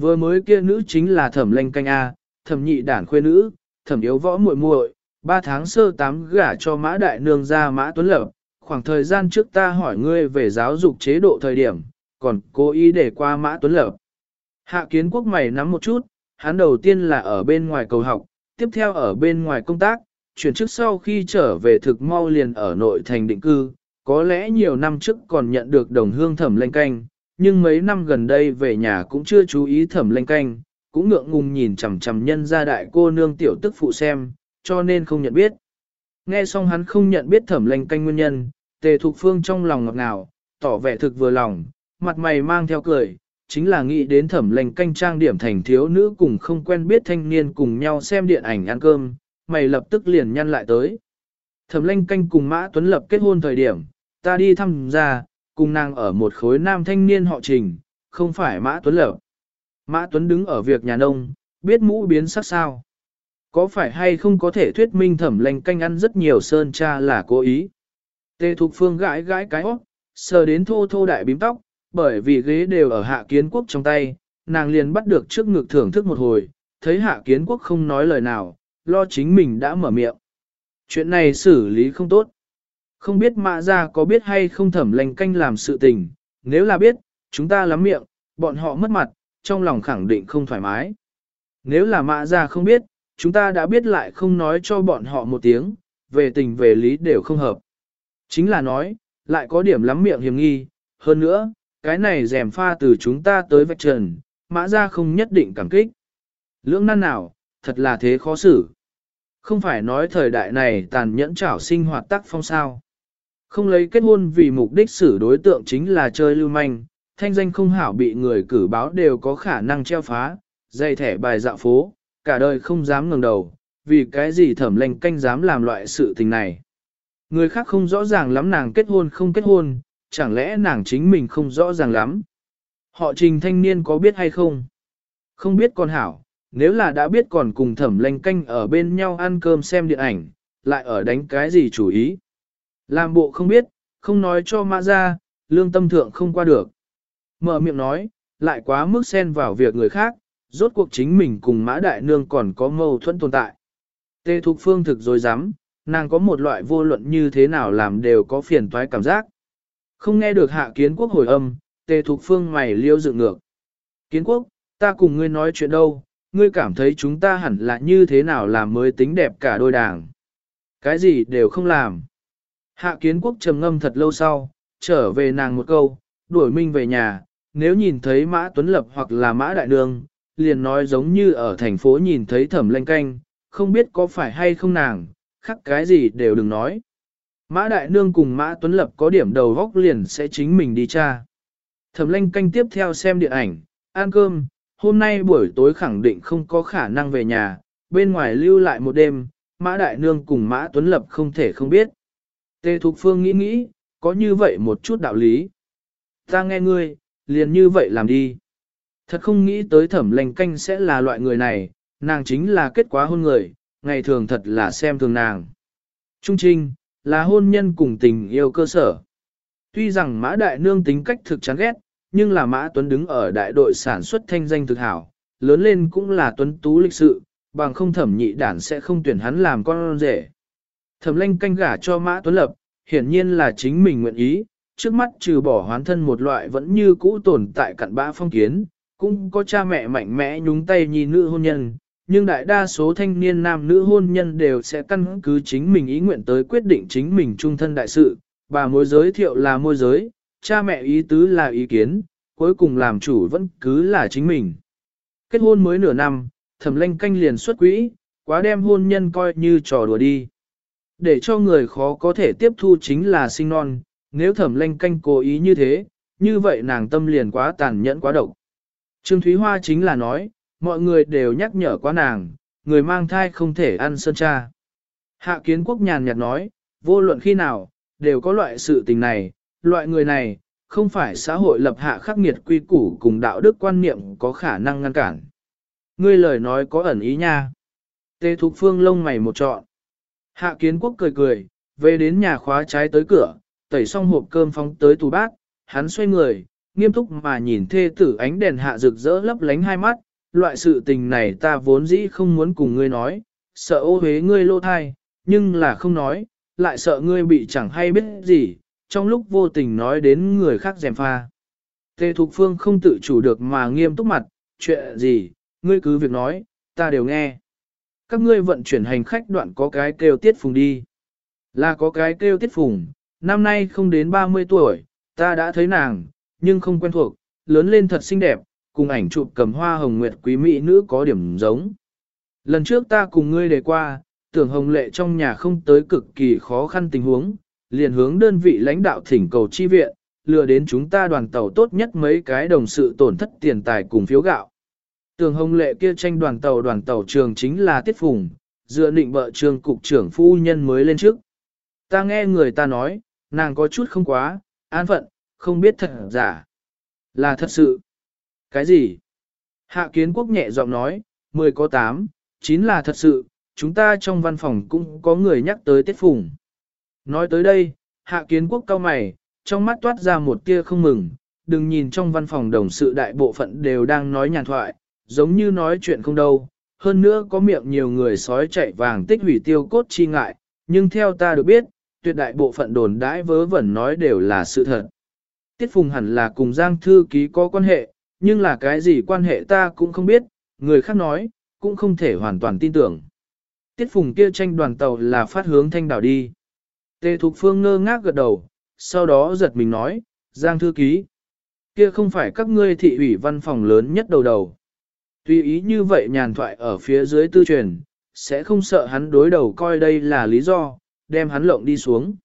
Vừa mới kia nữ chính là thẩm lanh canh A, thẩm nhị đản khuê nữ, thẩm yếu võ muội muội, ba tháng sơ tám gả cho mã đại nương ra mã tuấn lập. Khoảng thời gian trước ta hỏi ngươi về giáo dục chế độ thời điểm, còn cố ý để qua mã tuấn lập. Hạ kiến quốc mày nắm một chút, hắn đầu tiên là ở bên ngoài cầu học, tiếp theo ở bên ngoài công tác, chuyển trước sau khi trở về thực mau liền ở nội thành định cư, có lẽ nhiều năm trước còn nhận được đồng hương thẩm lanh canh, nhưng mấy năm gần đây về nhà cũng chưa chú ý thẩm lanh canh, cũng ngượng ngùng nhìn chằm chằm nhân gia đại cô nương tiểu tức phụ xem, cho nên không nhận biết. Nghe xong hắn không nhận biết thẩm lanh canh nguyên nhân, tề thục phương trong lòng ngọt ngào, tỏ vẻ thực vừa lòng, mặt mày mang theo cười, chính là nghĩ đến thẩm lanh canh trang điểm thành thiếu nữ cùng không quen biết thanh niên cùng nhau xem điện ảnh ăn cơm, mày lập tức liền nhăn lại tới. Thẩm lanh canh cùng Mã Tuấn Lập kết hôn thời điểm, ta đi thăm ra, cùng nàng ở một khối nam thanh niên họ trình, không phải Mã Tuấn Lập. Mã Tuấn đứng ở việc nhà nông, biết mũ biến sắc sao. Có phải hay không có thể thuyết minh thẩm lành canh ăn rất nhiều sơn cha là cố ý. Tê Thục Phương gãi gãi cái óc, sờ đến thô thô đại bím tóc, bởi vì ghế đều ở hạ kiến quốc trong tay, nàng liền bắt được trước ngực thưởng thức một hồi, thấy hạ kiến quốc không nói lời nào, lo chính mình đã mở miệng. Chuyện này xử lý không tốt. Không biết mã ra có biết hay không thẩm lành canh làm sự tình, nếu là biết, chúng ta lắm miệng, bọn họ mất mặt, trong lòng khẳng định không thoải mái. Nếu là mã ra không biết, chúng ta đã biết lại không nói cho bọn họ một tiếng, về tình về lý đều không hợp. Chính là nói, lại có điểm lắm miệng hiểm nghi, hơn nữa, cái này rèm pha từ chúng ta tới vạch trần, mã ra không nhất định cảm kích. Lưỡng nan nào, thật là thế khó xử. Không phải nói thời đại này tàn nhẫn trảo sinh hoạt tác phong sao. Không lấy kết hôn vì mục đích xử đối tượng chính là chơi lưu manh, thanh danh không hảo bị người cử báo đều có khả năng treo phá, dây thẻ bài dạo phố, cả đời không dám ngẩng đầu, vì cái gì thẩm lệnh canh dám làm loại sự tình này. Người khác không rõ ràng lắm nàng kết hôn không kết hôn, chẳng lẽ nàng chính mình không rõ ràng lắm. Họ trình thanh niên có biết hay không? Không biết con hảo, nếu là đã biết còn cùng thẩm lệnh canh ở bên nhau ăn cơm xem điện ảnh, lại ở đánh cái gì chủ ý. Làm bộ không biết, không nói cho mã ra, lương tâm thượng không qua được. Mở miệng nói, lại quá mức xen vào việc người khác, rốt cuộc chính mình cùng mã đại nương còn có mâu thuẫn tồn tại. Tê Thục Phương thực dối rắm nàng có một loại vô luận như thế nào làm đều có phiền toái cảm giác. Không nghe được hạ kiến quốc hồi âm, Tê Thục Phương mày liêu dựng ngược. Kiến quốc, ta cùng ngươi nói chuyện đâu, ngươi cảm thấy chúng ta hẳn là như thế nào làm mới tính đẹp cả đôi đảng. Cái gì đều không làm. Hạ kiến quốc trầm ngâm thật lâu sau, trở về nàng một câu, đuổi minh về nhà, nếu nhìn thấy Mã Tuấn Lập hoặc là Mã Đại Nương, liền nói giống như ở thành phố nhìn thấy thẩm lanh canh, không biết có phải hay không nàng, khắc cái gì đều đừng nói. Mã Đại Nương cùng Mã Tuấn Lập có điểm đầu góc liền sẽ chính mình đi tra. Thẩm lanh canh tiếp theo xem điện ảnh, ăn cơm, hôm nay buổi tối khẳng định không có khả năng về nhà, bên ngoài lưu lại một đêm, Mã Đại Nương cùng Mã Tuấn Lập không thể không biết. Tề Thục Phương nghĩ nghĩ, có như vậy một chút đạo lý. Ta nghe ngươi, liền như vậy làm đi. Thật không nghĩ tới thẩm lành canh sẽ là loại người này, nàng chính là kết quả hôn người, ngày thường thật là xem thường nàng. Trung Trinh, là hôn nhân cùng tình yêu cơ sở. Tuy rằng Mã Đại Nương tính cách thực chán ghét, nhưng là Mã Tuấn đứng ở đại đội sản xuất thanh danh thực hảo, lớn lên cũng là Tuấn Tú lịch sự, bằng không thẩm nhị đản sẽ không tuyển hắn làm con rể. Thẩm lanh canh gả cho Mã Tuấn Lập, hiển nhiên là chính mình nguyện ý, trước mắt trừ bỏ hoán thân một loại vẫn như cũ tồn tại cặn bã phong kiến, cũng có cha mẹ mạnh mẽ nhúng tay nhi nữ hôn nhân, nhưng đại đa số thanh niên nam nữ hôn nhân đều sẽ căn cứ chính mình ý nguyện tới quyết định chính mình trung thân đại sự, bà môi giới thiệu là môi giới, cha mẹ ý tứ là ý kiến, cuối cùng làm chủ vẫn cứ là chính mình. Kết hôn mới nửa năm, thẩm lanh canh liền xuất quỹ, quá đem hôn nhân coi như trò đùa đi. Để cho người khó có thể tiếp thu chính là sinh non, nếu thẩm lanh canh cố ý như thế, như vậy nàng tâm liền quá tàn nhẫn quá độc. Trương Thúy Hoa chính là nói, mọi người đều nhắc nhở quá nàng, người mang thai không thể ăn sơn cha. Hạ kiến quốc nhàn nhạt nói, vô luận khi nào, đều có loại sự tình này, loại người này, không phải xã hội lập hạ khắc nghiệt quy củ cùng đạo đức quan niệm có khả năng ngăn cản. Ngươi lời nói có ẩn ý nha. Tê Thục Phương lông mày một trọn. Hạ kiến quốc cười cười, về đến nhà khóa trái tới cửa, tẩy xong hộp cơm phóng tới tủ bát, hắn xoay người, nghiêm túc mà nhìn thê tử ánh đèn hạ rực rỡ lấp lánh hai mắt, loại sự tình này ta vốn dĩ không muốn cùng ngươi nói, sợ ô hế ngươi lô thai, nhưng là không nói, lại sợ ngươi bị chẳng hay biết gì, trong lúc vô tình nói đến người khác dèm pha. Tê Thục Phương không tự chủ được mà nghiêm túc mặt, chuyện gì, ngươi cứ việc nói, ta đều nghe. Các ngươi vận chuyển hành khách đoạn có cái kêu tiết phùng đi. Là có cái kêu tiết phùng, năm nay không đến 30 tuổi, ta đã thấy nàng, nhưng không quen thuộc, lớn lên thật xinh đẹp, cùng ảnh chụp cầm hoa hồng nguyệt quý mỹ nữ có điểm giống. Lần trước ta cùng ngươi đề qua, tưởng hồng lệ trong nhà không tới cực kỳ khó khăn tình huống, liền hướng đơn vị lãnh đạo thỉnh cầu chi viện, lừa đến chúng ta đoàn tàu tốt nhất mấy cái đồng sự tổn thất tiền tài cùng phiếu gạo. Tường hồng lệ kia tranh đoàn tàu đoàn tàu trường chính là Tiết Phùng, dựa định bợ trường cục trưởng phu nhân mới lên trước. Ta nghe người ta nói, nàng có chút không quá, an phận, không biết thật giả. Là thật sự. Cái gì? Hạ kiến quốc nhẹ giọng nói, 10 có 8, 9 là thật sự, chúng ta trong văn phòng cũng có người nhắc tới tiết phùng. Nói tới đây, hạ kiến quốc cao mày, trong mắt toát ra một tia không mừng, đừng nhìn trong văn phòng đồng sự đại bộ phận đều đang nói nhàn thoại, giống như nói chuyện không đâu, hơn nữa có miệng nhiều người sói chạy vàng tích hủy tiêu cốt chi ngại, nhưng theo ta được biết, tuyệt đại bộ phận đồn đãi vớ vẩn nói đều là sự thật. Tiết Phùng hẳn là cùng Giang Thư Ký có quan hệ, nhưng là cái gì quan hệ ta cũng không biết, người khác nói, cũng không thể hoàn toàn tin tưởng. Tiết Phùng kia tranh đoàn tàu là phát hướng thanh đảo đi. Tề Thục Phương ngơ ngác gật đầu, sau đó giật mình nói, Giang Thư Ký. Kia không phải các ngươi thị ủy văn phòng lớn nhất đầu đầu. Tuy ý như vậy nhàn thoại ở phía dưới tư truyền, sẽ không sợ hắn đối đầu coi đây là lý do, đem hắn lộng đi xuống.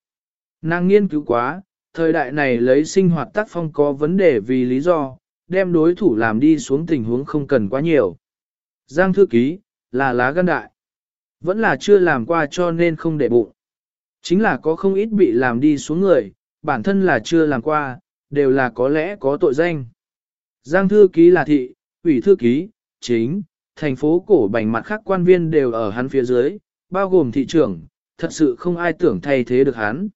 Nàng nghiên cứu quá, thời đại này lấy sinh hoạt tác phong có vấn đề vì lý do, đem đối thủ làm đi xuống tình huống không cần quá nhiều. Giang thư ký, là lá gan đại. Vẫn là chưa làm qua cho nên không để bụng. Chính là có không ít bị làm đi xuống người, bản thân là chưa làm qua, đều là có lẽ có tội danh. Giang thư ký là thị, ủy thư ký, chính, thành phố cổ bành mặt khác quan viên đều ở hắn phía dưới, bao gồm thị trưởng, thật sự không ai tưởng thay thế được hắn.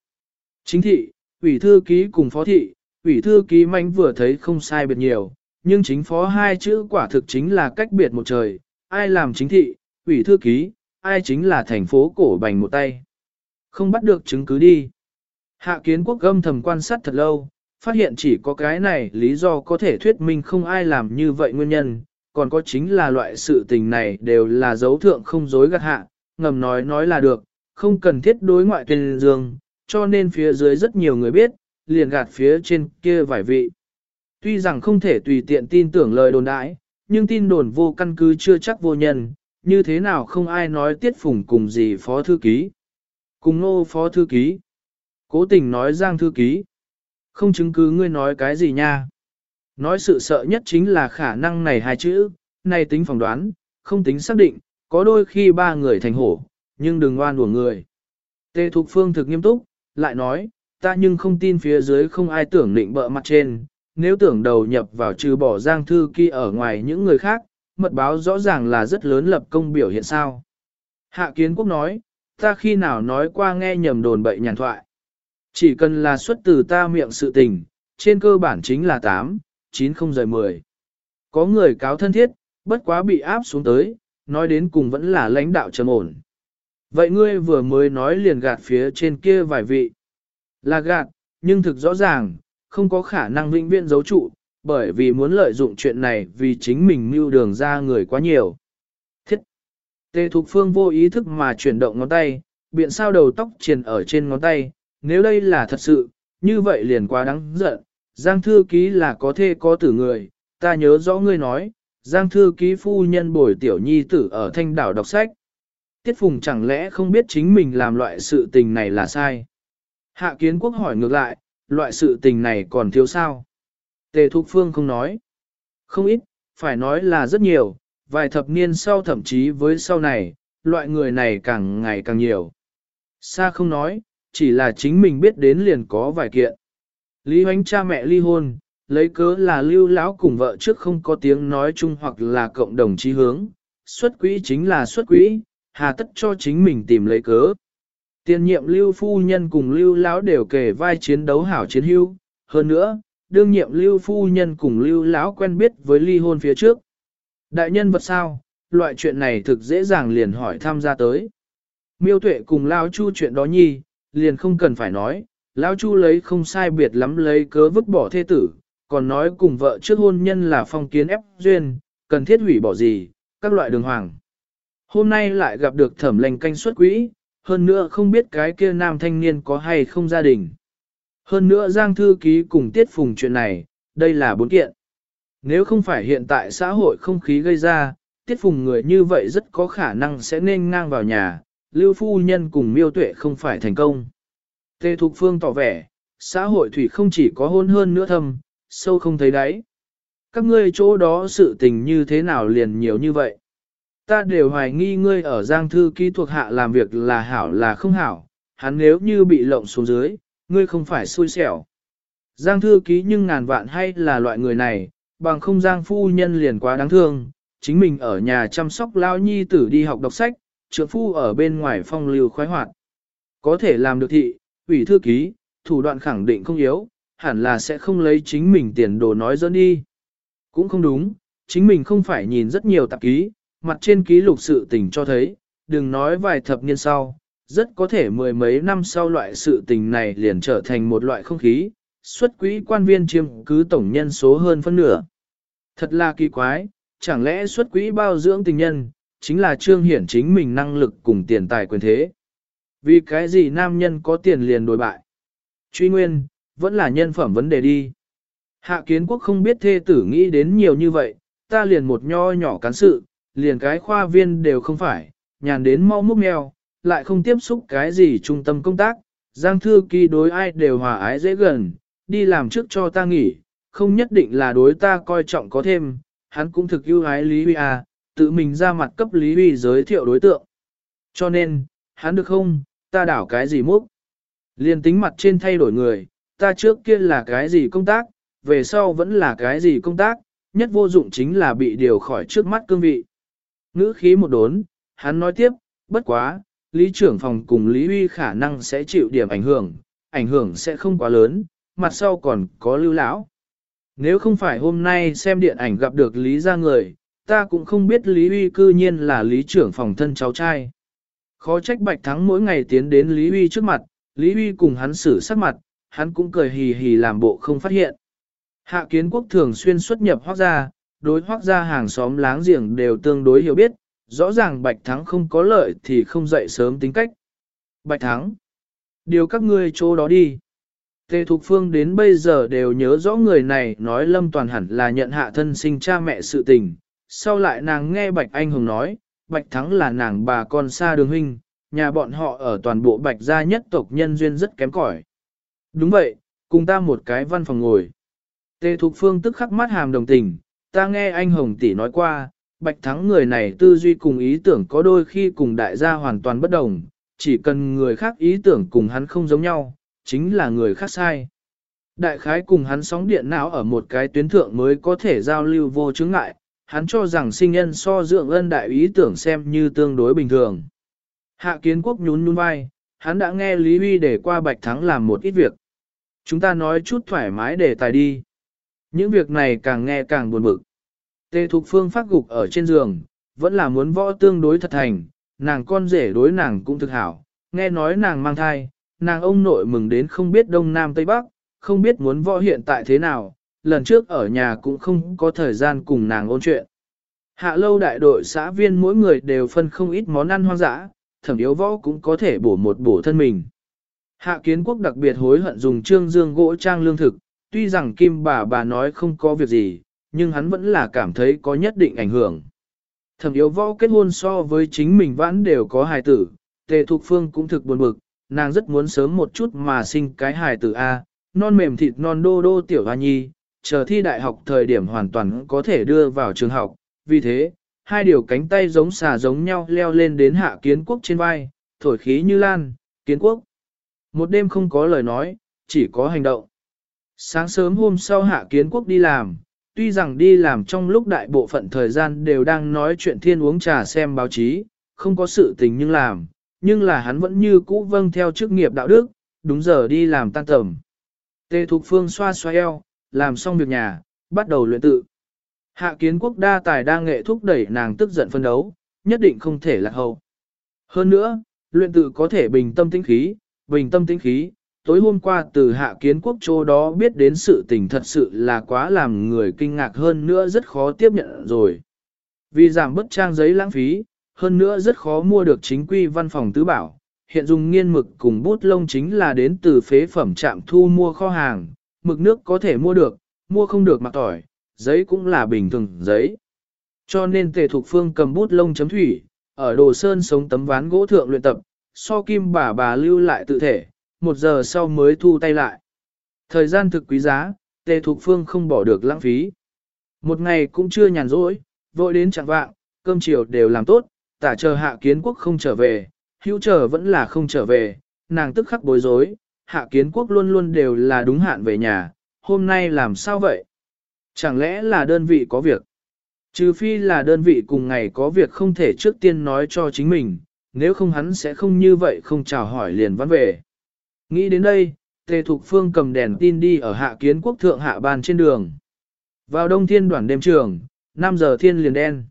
Chính thị, ủy thư ký cùng phó thị, ủy thư ký manh vừa thấy không sai biệt nhiều, nhưng chính phó hai chữ quả thực chính là cách biệt một trời, ai làm chính thị, ủy thư ký, ai chính là thành phố cổ bành một tay. Không bắt được chứng cứ đi. Hạ kiến quốc gâm thầm quan sát thật lâu, phát hiện chỉ có cái này lý do có thể thuyết minh không ai làm như vậy nguyên nhân, còn có chính là loại sự tình này đều là dấu thượng không dối gạt hạ, ngầm nói nói là được, không cần thiết đối ngoại tuyên dương, cho nên phía dưới rất nhiều người biết, liền gạt phía trên kia vài vị. Tuy rằng không thể tùy tiện tin tưởng lời đồn đãi, nhưng tin đồn vô căn cứ chưa chắc vô nhân, như thế nào không ai nói tiết phủng cùng gì phó thư ký. Cùng nô phó thư ký. Cố tình nói giang thư ký. Không chứng cứ ngươi nói cái gì nha. Nói sự sợ nhất chính là khả năng này hai chữ, này tính phỏng đoán, không tính xác định, có đôi khi ba người thành hổ, nhưng đừng oan uổng người. Tề Thục Phương thực nghiêm túc, lại nói, ta nhưng không tin phía dưới không ai tưởng định bợ mặt trên, nếu tưởng đầu nhập vào trừ bỏ giang thư kia ở ngoài những người khác, mật báo rõ ràng là rất lớn lập công biểu hiện sao. Hạ Kiến Quốc nói, ta khi nào nói qua nghe nhầm đồn bậy nhàn thoại. Chỉ cần là xuất từ ta miệng sự tình, trên cơ bản chính là 8, 9 không rời 10. Có người cáo thân thiết, bất quá bị áp xuống tới, nói đến cùng vẫn là lãnh đạo trầm ổn. Vậy ngươi vừa mới nói liền gạt phía trên kia vài vị. Là gạt, nhưng thực rõ ràng, không có khả năng vĩnh viễn giấu trụ, bởi vì muốn lợi dụng chuyện này vì chính mình mưu đường ra người quá nhiều. Thiết! Tề Thục Phương vô ý thức mà chuyển động ngón tay, biện sao đầu tóc triền ở trên ngón tay, nếu đây là thật sự, như vậy liền quá đáng giận. Giang thư ký là có thê có tử người, ta nhớ rõ ngươi nói, Giang thư ký phu nhân bồi tiểu nhi tử ở thanh đảo đọc sách. Tiết Phùng chẳng lẽ không biết chính mình làm loại sự tình này là sai? Hạ Kiến Quốc hỏi ngược lại, loại sự tình này còn thiếu sao? Tề Thục Phương không nói. Không ít, phải nói là rất nhiều, vài thập niên sau thậm chí với sau này, loại người này càng ngày càng nhiều. Sa không nói, chỉ là chính mình biết đến liền có vài kiện. Lý hoánh cha mẹ ly hôn, lấy cớ là lưu lão cùng vợ trước không có tiếng nói chung hoặc là cộng đồng chí hướng, xuất quỹ chính là xuất quỹ, hà tất cho chính mình tìm lấy cớ. Tiền nhiệm lưu phu nhân cùng lưu lão đều kể vai chiến đấu hảo chiến hưu, hơn nữa, đương nhiệm lưu phu nhân cùng lưu lão quen biết với ly hôn phía trước. Đại nhân vật sao, loại chuyện này thực dễ dàng liền hỏi tham gia tới. Miêu tuệ cùng lao chu chuyện đó nhi, liền không cần phải nói, Lão chu lấy không sai biệt lắm lấy cớ vứt bỏ thê tử, còn nói cùng vợ trước hôn nhân là phong kiến ép duyên, cần thiết hủy bỏ gì, các loại đường hoàng. Hôm nay lại gặp được thẩm lệnh canh xuất quỹ, hơn nữa không biết cái kia nam thanh niên có hay không gia đình. Hơn nữa Giang Thư Ký cùng Tiết Phùng chuyện này, đây là bốn kiện. Nếu không phải hiện tại xã hội không khí gây ra, Tiết Phùng người như vậy rất có khả năng sẽ nên ngang vào nhà, Lưu Phu Nhân cùng miêu tuệ không phải thành công. Tề Thục Phương tỏ vẻ, xã hội thủy không chỉ có hôn hơn nữa thâm, sâu không thấy đáy. Các ngươi chỗ đó sự tình như thế nào liền nhiều như vậy? Ta đều hoài nghi ngươi ở Giang Thư Ký thuộc hạ làm việc là hảo là không hảo, hắn nếu như bị lộng xuống dưới, ngươi không phải xui xẻo. Giang Thư Ký nhưng ngàn vạn hay là loại người này, bằng không Giang Phu Nhân liền quá đáng thương, chính mình ở nhà chăm sóc lao nhi tử đi học đọc sách, trưởng phu ở bên ngoài phong lưu khoái hoạt. Có thể làm được thị, ủy thư ký, thủ đoạn khẳng định không yếu, hẳn là sẽ không lấy chính mình tiền đồ nói dẫn đi. Cũng không đúng, chính mình không phải nhìn rất nhiều tạp ký, mặt trên ký lục sự tình cho thấy, đừng nói vài thập niên sau, rất có thể mười mấy năm sau loại sự tình này liền trở thành một loại không khí, xuất quỹ quan viên chiếm cứ tổng nhân số hơn phân nửa. Thật là kỳ quái, chẳng lẽ xuất quỹ bao dưỡng tình nhân, chính là trương hiển chính mình năng lực cùng tiền tài quyền thế. Vì cái gì nam nhân có tiền liền đổi bại? Truy nguyên, vẫn là nhân phẩm vấn đề đi. Hạ kiến quốc không biết thê tử nghĩ đến nhiều như vậy, ta liền một nho nhỏ cán sự, liền cái khoa viên đều không phải, nhàn đến mau múc mèo, lại không tiếp xúc cái gì trung tâm công tác, giang thư kỳ đối ai đều hòa ái dễ gần, đi làm trước cho ta nghỉ, không nhất định là đối ta coi trọng có thêm, hắn cũng thực ưu ái Lý Huy à, tự mình ra mặt cấp Lý Huy giới thiệu đối tượng. Cho nên, hắn được không, ta đảo cái gì múc. Liên tính mặt trên thay đổi người, ta trước kia là cái gì công tác, về sau vẫn là cái gì công tác, nhất vô dụng chính là bị điều khỏi trước mắt cương vị. Ngữ khí một đốn, hắn nói tiếp, bất quá, lý trưởng phòng cùng Lý Huy khả năng sẽ chịu điểm ảnh hưởng, ảnh hưởng sẽ không quá lớn, mặt sau còn có lưu lão. Nếu không phải hôm nay xem điện ảnh gặp được Lý ra người, ta cũng không biết Lý Huy cư nhiên là Lý trưởng phòng thân cháu trai. Khó trách Bạch Thắng mỗi ngày tiến đến Lý Huy trước mặt, Lý Huy cùng hắn xử sắc mặt, hắn cũng cười hì hì làm bộ không phát hiện. Hạ kiến quốc thường xuyên xuất nhập hoác gia, đối hoác gia hàng xóm láng giềng đều tương đối hiểu biết, rõ ràng Bạch Thắng không có lợi thì không dậy sớm tính cách. Bạch Thắng, điều các ngươi chỗ đó đi. Tề Thục Phương đến bây giờ đều nhớ rõ người này nói Lâm Toàn hẳn là nhận hạ thân sinh cha mẹ sự tình. Sau lại nàng nghe Bạch Anh Hùng nói, Bạch Thắng là nàng bà con xa đường huynh, nhà bọn họ ở toàn bộ Bạch gia nhất tộc nhân duyên rất kém cỏi. Đúng vậy, cùng ta một cái văn phòng ngồi. Tề Thục Phương tức khắc mắt hàm đồng tình, ta nghe anh Hồng tỷ nói qua, Bạch Thắng người này tư duy cùng ý tưởng có đôi khi cùng đại gia hoàn toàn bất đồng, chỉ cần người khác ý tưởng cùng hắn không giống nhau, chính là người khác sai. Đại khái cùng hắn sóng điện não ở một cái tuyến thượng mới có thể giao lưu vô chứng ngại, hắn cho rằng sinh nhân so dưỡng ân đại ý tưởng xem như tương đối bình thường. Hạ kiến quốc nhún nhún vai, hắn đã nghe Lý Huy để qua Bạch Thắng làm một ít việc. Chúng ta nói chút thoải mái để tài đi. Những việc này càng nghe càng buồn bực. Tề Thục Phương phát gục ở trên giường, vẫn là muốn võ tương đối thật thành, nàng con rể đối nàng cũng thực hảo, nghe nói nàng mang thai, nàng ông nội mừng đến không biết đông nam tây bắc, không biết muốn võ hiện tại thế nào, lần trước ở nhà cũng không có thời gian cùng nàng ôn chuyện. Hạ lâu đại đội xã viên mỗi người đều phân không ít món ăn hoang dã, thẩm yếu võ cũng có thể bổ một bổ thân mình. Hạ kiến quốc đặc biệt hối hận dùng trương dương gỗ trang lương thực, tuy rằng kim bà bà nói không có việc gì, nhưng hắn vẫn là cảm thấy có nhất định ảnh hưởng. Thẩm yếu võ kết hôn so với chính mình vẫn đều có hài tử, tề thục phương cũng thực buồn bực, nàng rất muốn sớm một chút mà sinh cái hài tử A, non mềm thịt non đô đô tiểu hoa nhi, chờ thi đại học thời điểm hoàn toàn có thể đưa vào trường học, vì thế, hai điều cánh tay giống xà giống nhau leo lên đến hạ kiến quốc trên vai, thổi khí như lan, kiến quốc. Một đêm không có lời nói, chỉ có hành động. Sáng sớm hôm sau hạ kiến quốc đi làm, tuy rằng đi làm trong lúc đại bộ phận thời gian đều đang nói chuyện thiên uống trà xem báo chí, không có sự tình nhưng làm, nhưng là hắn vẫn như cũ vâng theo chức nghiệp đạo đức, đúng giờ đi làm tan tầm. tê Thục Phương xoa xoa eo, làm xong việc nhà, bắt đầu luyện tự. Hạ kiến quốc đa tài đa nghệ thúc đẩy nàng tức giận phân đấu, nhất định không thể lạc hậu. Hơn nữa, luyện tự có thể bình tâm tĩnh khí, bình tâm tĩnh khí. Tối hôm qua từ hạ kiến quốc chỗ đó biết đến sự tình thật sự là quá làm người kinh ngạc hơn nữa rất khó tiếp nhận rồi. Vì giảm bất trang giấy lãng phí, hơn nữa rất khó mua được chính quy văn phòng tứ bảo. Hiện dùng nghiên mực cùng bút lông chính là đến từ phế phẩm trạm thu mua kho hàng, mực nước có thể mua được, mua không được mặc tỏi, giấy cũng là bình thường giấy. Cho nên tề thục phương cầm bút lông chấm thủy, ở đồ sơn sống tấm ván gỗ thượng luyện tập, so kim bà bà lưu lại tự thể, một giờ sau mới thu tay lại. Thời gian thực quý giá, tề thục phương không bỏ được lãng phí. Một ngày cũng chưa nhàn rỗi, vội đến chẳng vạng, cơm chiều đều làm tốt, tả chờ hạ kiến quốc không trở về, hữu chờ vẫn là không trở về, nàng tức khắc bối rối, hạ kiến quốc luôn luôn đều là đúng hạn về nhà, hôm nay làm sao vậy? Chẳng lẽ là đơn vị có việc? Trừ phi là đơn vị cùng ngày có việc không thể trước tiên nói cho chính mình, nếu không hắn sẽ không như vậy không chào hỏi liền văn về. Nghĩ đến đây, Tề Thục Phương cầm đèn tin đi ở hạ kiến quốc thượng hạ bàn trên đường. Vào đông thiên đoàn đêm trường, 5 giờ thiên liền đen.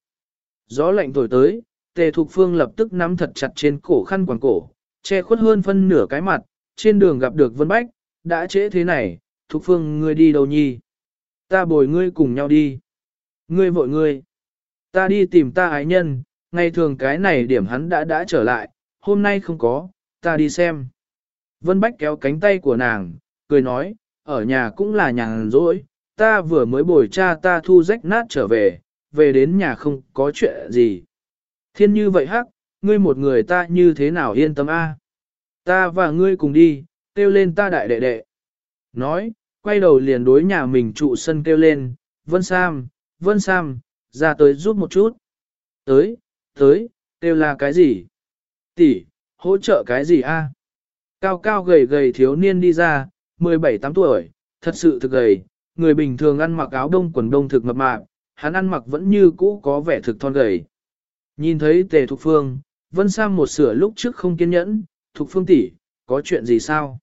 Gió lạnh thổi tới, Tề Thục Phương lập tức nắm thật chặt trên cổ khăn quàng cổ, che khuất hơn phân nửa cái mặt, trên đường gặp được Vân Bách, đã trễ thế này, Thục Phương ngươi đi đâu nhi? Ta bồi ngươi cùng nhau đi. Ngươi vội ngươi. Ta đi tìm ta ái nhân, ngày thường cái này điểm hắn đã đã trở lại, hôm nay không có, ta đi xem. Vân Bách kéo cánh tay của nàng, cười nói, ở nhà cũng là nhàn rỗi, ta vừa mới bồi cha ta thu rách nát trở về, về đến nhà không có chuyện gì. Thiên như vậy hắc, ngươi một người ta như thế nào yên tâm a? Ta và ngươi cùng đi, kêu lên ta đại đệ đệ. Nói, quay đầu liền đối nhà mình trụ sân kêu lên, Vân Sam, Vân Sam, ra tới giúp một chút. Tới, tới, kêu là cái gì? Tỷ, hỗ trợ cái gì a? Cao cao gầy gầy thiếu niên đi ra, 17-8 tuổi, thật sự thực gầy, người bình thường ăn mặc áo đông quần đông thực mập mạp, hắn ăn mặc vẫn như cũ có vẻ thực thon gầy. Nhìn thấy tề thục phương, Vân Sam một sửa lúc trước không kiên nhẫn, thục phương tỷ, có chuyện gì sao?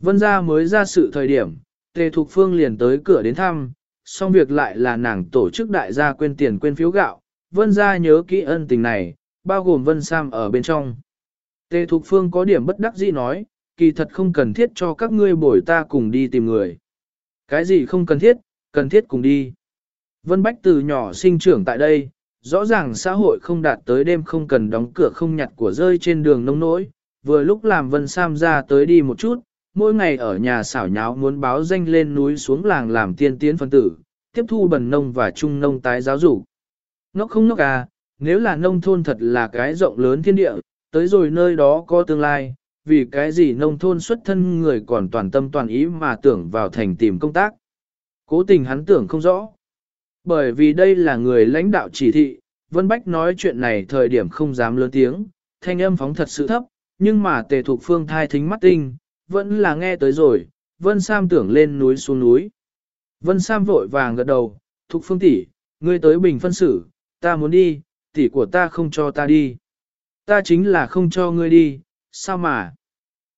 Vân gia mới ra sự thời điểm, tề thục phương liền tới cửa đến thăm, xong việc lại là nàng tổ chức đại gia quên tiền quên phiếu gạo, Vân gia nhớ kỹ ân tình này, bao gồm Vân Sam ở bên trong. Tề Thục Phương có điểm bất đắc dĩ nói, kỳ thật không cần thiết cho các ngươi bồi ta cùng đi tìm người. Cái gì không cần thiết, cần thiết cùng đi. Vân Bách từ nhỏ sinh trưởng tại đây, rõ ràng xã hội không đạt tới đêm không cần đóng cửa không nhặt của rơi trên đường nông nỗi, vừa lúc làm Vân Sam ra tới đi một chút, mỗi ngày ở nhà xảo nháo muốn báo danh lên núi xuống làng làm tiên tiến phân tử, tiếp thu bần nông và trung nông tái giáo dục. Nó không nốc à, nếu là nông thôn thật là cái rộng lớn thiên địa, tới rồi nơi đó có tương lai, vì cái gì nông thôn xuất thân người còn toàn tâm toàn ý mà tưởng vào thành tìm công tác. Cố tình hắn tưởng không rõ. Bởi vì đây là người lãnh đạo chỉ thị, Vân Bách nói chuyện này thời điểm không dám lớn tiếng, thanh âm phóng thật sự thấp, nhưng mà tề thục phương thai thính mắt tinh, vẫn là nghe tới rồi, Vân Sam tưởng lên núi xuống núi. Vân Sam vội vàng gật đầu, thục phương tỷ, ngươi tới bình phân xử, ta muốn đi, tỷ của ta không cho ta đi. Ta chính là không cho ngươi đi, sao mà?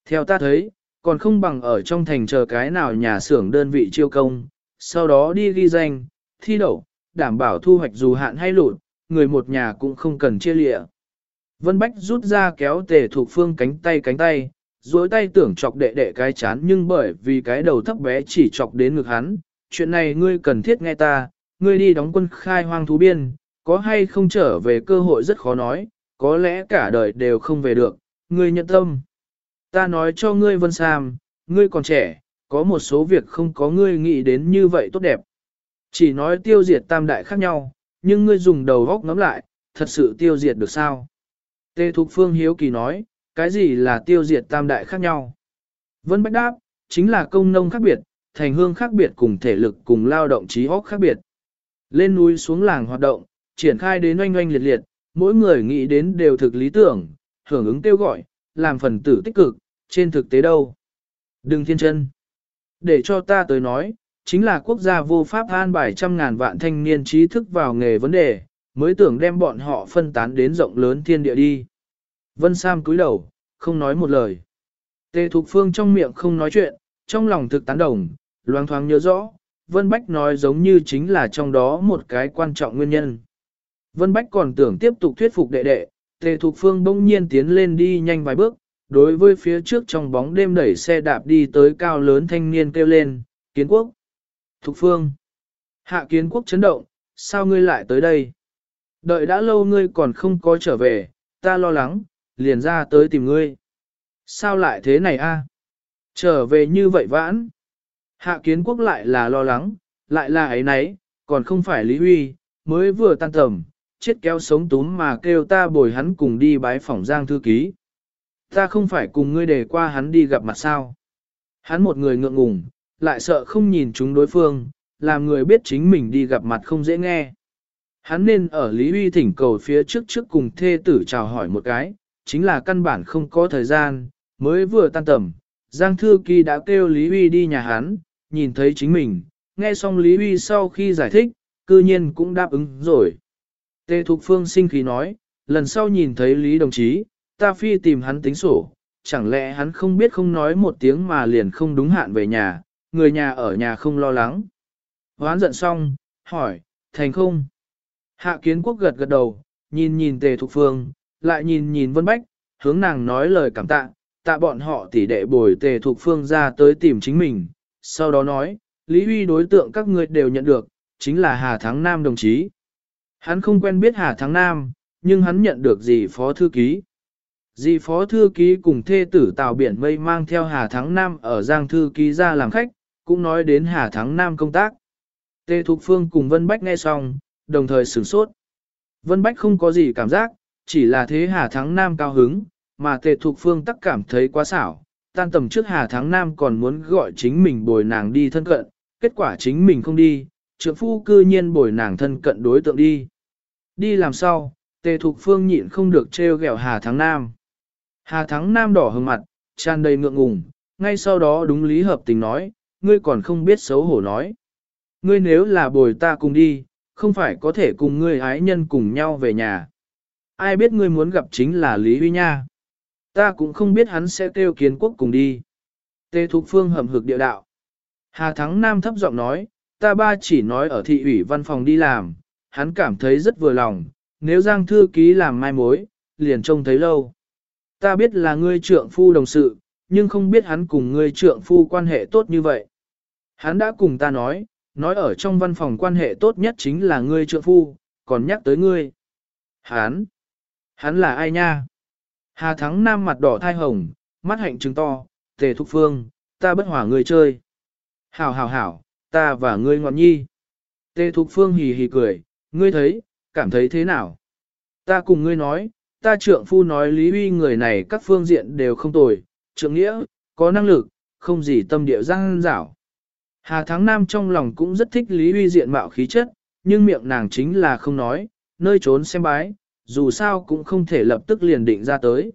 Theo ta thấy, còn không bằng ở trong thành chờ cái nào nhà xưởng đơn vị chiêu công, sau đó đi ghi danh, thi đậu, đảm bảo thu hoạch dù hạn hay lụt, người một nhà cũng không cần chia lịa. Vân Bách rút ra kéo tề thuộc phương cánh tay cánh tay, duỗi tay tưởng chọc đệ đệ cái chán nhưng bởi vì cái đầu thấp bé chỉ chọc đến ngực hắn, chuyện này ngươi cần thiết nghe ta, ngươi đi đóng quân khai hoang thú biên, có hay không trở về cơ hội rất khó nói, có lẽ cả đời đều không về được, ngươi nhận tâm. Ta nói cho ngươi Vân Sam, ngươi còn trẻ, có một số việc không có ngươi nghĩ đến như vậy tốt đẹp. Chỉ nói tiêu diệt tam đại khác nhau, nhưng ngươi dùng đầu góc ngắm lại, thật sự tiêu diệt được sao? Tê Thục Phương Hiếu Kỳ nói, cái gì là tiêu diệt tam đại khác nhau? Vân Bách đáp, chính là công nông khác biệt, thành hương khác biệt cùng thể lực cùng lao động trí óc khác biệt. Lên núi xuống làng hoạt động, triển khai đến oanh oanh liệt liệt, mỗi người nghĩ đến đều thực lý tưởng, hưởng ứng kêu gọi, làm phần tử tích cực, trên thực tế đâu. Đừng thiên chân. Để cho ta tới nói, chính là quốc gia vô pháp an bài trăm ngàn vạn thanh niên trí thức vào nghề vấn đề, mới tưởng đem bọn họ phân tán đến rộng lớn thiên địa đi. Vân Sam cúi đầu, không nói một lời. Tề Thục Phương trong miệng không nói chuyện, trong lòng thực tán đồng, loang thoáng nhớ rõ, Vân Bách nói giống như chính là trong đó một cái quan trọng nguyên nhân. Vân Bách còn tưởng tiếp tục thuyết phục đệ đệ, Tề Thục Phương bỗng nhiên tiến lên đi nhanh vài bước, đối với phía trước trong bóng đêm đẩy xe đạp đi tới cao lớn thanh niên kêu lên, kiến quốc. Thục Phương. Hạ kiến quốc chấn động, sao ngươi lại tới đây? Đợi đã lâu ngươi còn không có trở về, ta lo lắng, liền ra tới tìm ngươi. Sao lại thế này a? Trở về như vậy vãn. Hạ kiến quốc lại là lo lắng, lại là ấy nấy, còn không phải Lý Huy, mới vừa tan tầm, chết kéo sống túm mà kêu ta bồi hắn cùng đi bái phỏng giang thư ký. Ta không phải cùng ngươi để qua hắn đi gặp mặt sao. Hắn một người ngượng ngùng, lại sợ không nhìn chúng đối phương, làm người biết chính mình đi gặp mặt không dễ nghe. Hắn nên ở Lý Huy thỉnh cầu phía trước trước cùng thê tử chào hỏi một cái, chính là căn bản không có thời gian, mới vừa tan tầm, Giang Thư Kỳ đã kêu Lý Huy đi nhà hắn, nhìn thấy chính mình, nghe xong Lý Huy sau khi giải thích, cư nhiên cũng đáp ứng rồi. Tề Thục Phương sinh khí nói, lần sau nhìn thấy Lý đồng chí, ta phi tìm hắn tính sổ, chẳng lẽ hắn không biết không nói một tiếng mà liền không đúng hạn về nhà, người nhà ở nhà không lo lắng. Hoán giận xong, hỏi, thành không? Hạ kiến quốc gật gật đầu, nhìn nhìn tề thục phương, lại nhìn nhìn vân bách, hướng nàng nói lời cảm tạ, tạ bọn họ tỉ đệ bồi tề thục phương ra tới tìm chính mình. Sau đó nói, Lý Huy đối tượng các ngươi đều nhận được, chính là Hà Thắng Nam đồng chí. Hắn không quen biết Hà Thắng Nam, nhưng hắn nhận được gì phó thư ký. Dì phó thư ký cùng thê tử Tào Biển Mây mang theo Hà Thắng Nam ở Giang thư ký ra làm khách, cũng nói đến Hà Thắng Nam công tác. Tê Thục Phương cùng Vân Bách nghe xong, đồng thời sửng sốt. Vân Bách không có gì cảm giác, chỉ là thế Hà Thắng Nam cao hứng, mà Tề Thục Phương tắc cảm thấy quá xảo. Tan tầm trước Hà Thắng Nam còn muốn gọi chính mình bồi nàng đi thân cận, kết quả chính mình không đi, Trưởng phu cư nhiên bồi nàng thân cận đối tượng đi. Đi làm sao, Tề Thục Phương nhịn không được trêu ghẹo Hà Thắng Nam. Hà Thắng Nam đỏ hừng mặt, tràn đầy ngượng ngùng, ngay sau đó đúng lý hợp tình nói, ngươi còn không biết xấu hổ nói. Ngươi nếu là bồi ta cùng đi, không phải có thể cùng ngươi ái nhân cùng nhau về nhà. Ai biết ngươi muốn gặp chính là Lý Huy Nha. Ta cũng không biết hắn sẽ kêu kiến quốc cùng đi. Tê Thục Phương hầm hực địa đạo. Hà Thắng Nam thấp giọng nói, ta ba chỉ nói ở thị ủy văn phòng đi làm, hắn cảm thấy rất vừa lòng, nếu Giang Thư Ký làm mai mối, liền trông thấy lâu. Ta biết là ngươi trượng phu đồng sự, nhưng không biết hắn cùng ngươi trượng phu quan hệ tốt như vậy. Hắn đã cùng ta nói, nói ở trong văn phòng quan hệ tốt nhất chính là ngươi trượng phu, còn nhắc tới ngươi. Hắn, hắn là ai nha? Hà Thắng Nam mặt đỏ thai hồng, mắt hạnh trừng to, tề thục phương, ta bất hỏa ngươi chơi. Hảo hảo hảo, ta và ngươi ngọn nhi. Tề thục phương hì hì cười, ngươi thấy, cảm thấy thế nào? Ta cùng ngươi nói, ta trượng phu nói lý uy người này các phương diện đều không tồi, trượng nghĩa, có năng lực, không gì tâm địa răng rảo. Hà Thắng Nam trong lòng cũng rất thích Lý Huy diện mạo khí chất, nhưng miệng nàng chính là không nói, nơi trốn xem bái, dù sao cũng không thể lập tức liền định ra tới.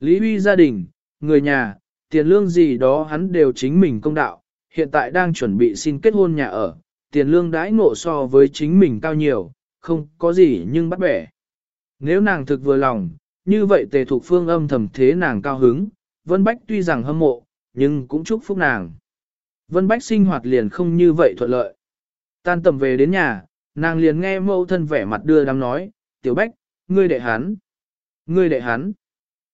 Lý Huy gia đình, người nhà, tiền lương gì đó hắn đều chính mình công đạo, hiện tại đang chuẩn bị xin kết hôn nhà ở, tiền lương đãi ngộ so với chính mình cao nhiều, không có gì nhưng bắt bẻ. Nếu nàng thực vừa lòng, như vậy tề thuộc phương âm thầm thế nàng cao hứng, Vân Bách tuy rằng hâm mộ, nhưng cũng chúc phúc nàng. Vân Bách sinh hoạt liền không như vậy thuận lợi. Tan tầm về đến nhà, nàng liền nghe mâu thân vẻ mặt đưa đám nói, tiểu Bách, ngươi đệ hắn. Ngươi đệ hắn.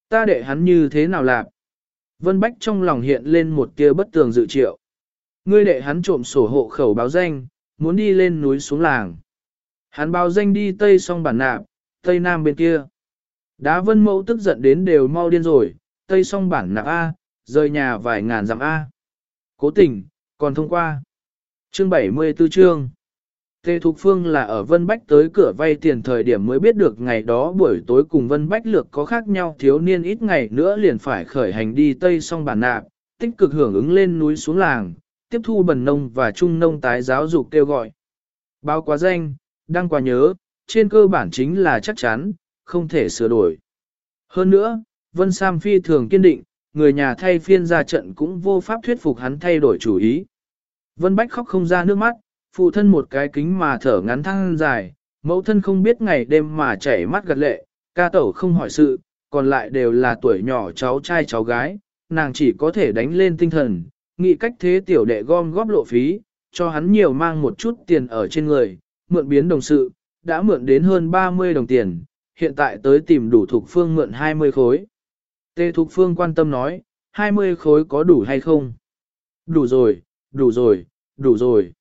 Ta đệ hắn như thế nào làm? Vân Bách trong lòng hiện lên một tia bất tường dự triệu. Ngươi đệ hắn trộm sổ hộ khẩu báo danh, muốn đi lên núi xuống làng. Hắn báo danh đi Tây song bản nạp, Tây Nam bên kia. Đá vân mẫu tức giận đến đều mau điên rồi, Tây song bản nạp A, rời nhà vài ngàn dặm A. Cố tình, còn thông qua. Chương 74 chương. Tề Thục Phương là ở Vân Bách tới cửa vay tiền thời điểm mới biết được ngày đó buổi tối cùng Vân Bách lược có khác nhau thiếu niên ít ngày nữa liền phải khởi hành đi Tây song bản nạp, tích cực hưởng ứng lên núi xuống làng, tiếp thu bần nông và trung nông tái giáo dục kêu gọi. bao quá danh, đăng quá nhớ, trên cơ bản chính là chắc chắn, không thể sửa đổi. Hơn nữa, Vân Sam phi thường kiên định, người nhà thay phiên ra trận cũng vô pháp thuyết phục hắn thay đổi chủ ý. Vân Bách khóc không ra nước mắt, phụ thân một cái kính mà thở ngắn thăng dài, mẫu thân không biết ngày đêm mà chảy mắt gật lệ, ca tẩu không hỏi sự, còn lại đều là tuổi nhỏ cháu trai cháu gái, nàng chỉ có thể đánh lên tinh thần, nghĩ cách thế tiểu đệ gom góp lộ phí, cho hắn nhiều mang một chút tiền ở trên người, mượn biến đồng sự, đã mượn đến hơn 30 đồng tiền, hiện tại tới tìm đủ thuộc phương mượn 20 khối. Tê Thục Phương quan tâm nói, 20 khối có đủ hay không? Đủ rồi, đủ rồi, đủ rồi.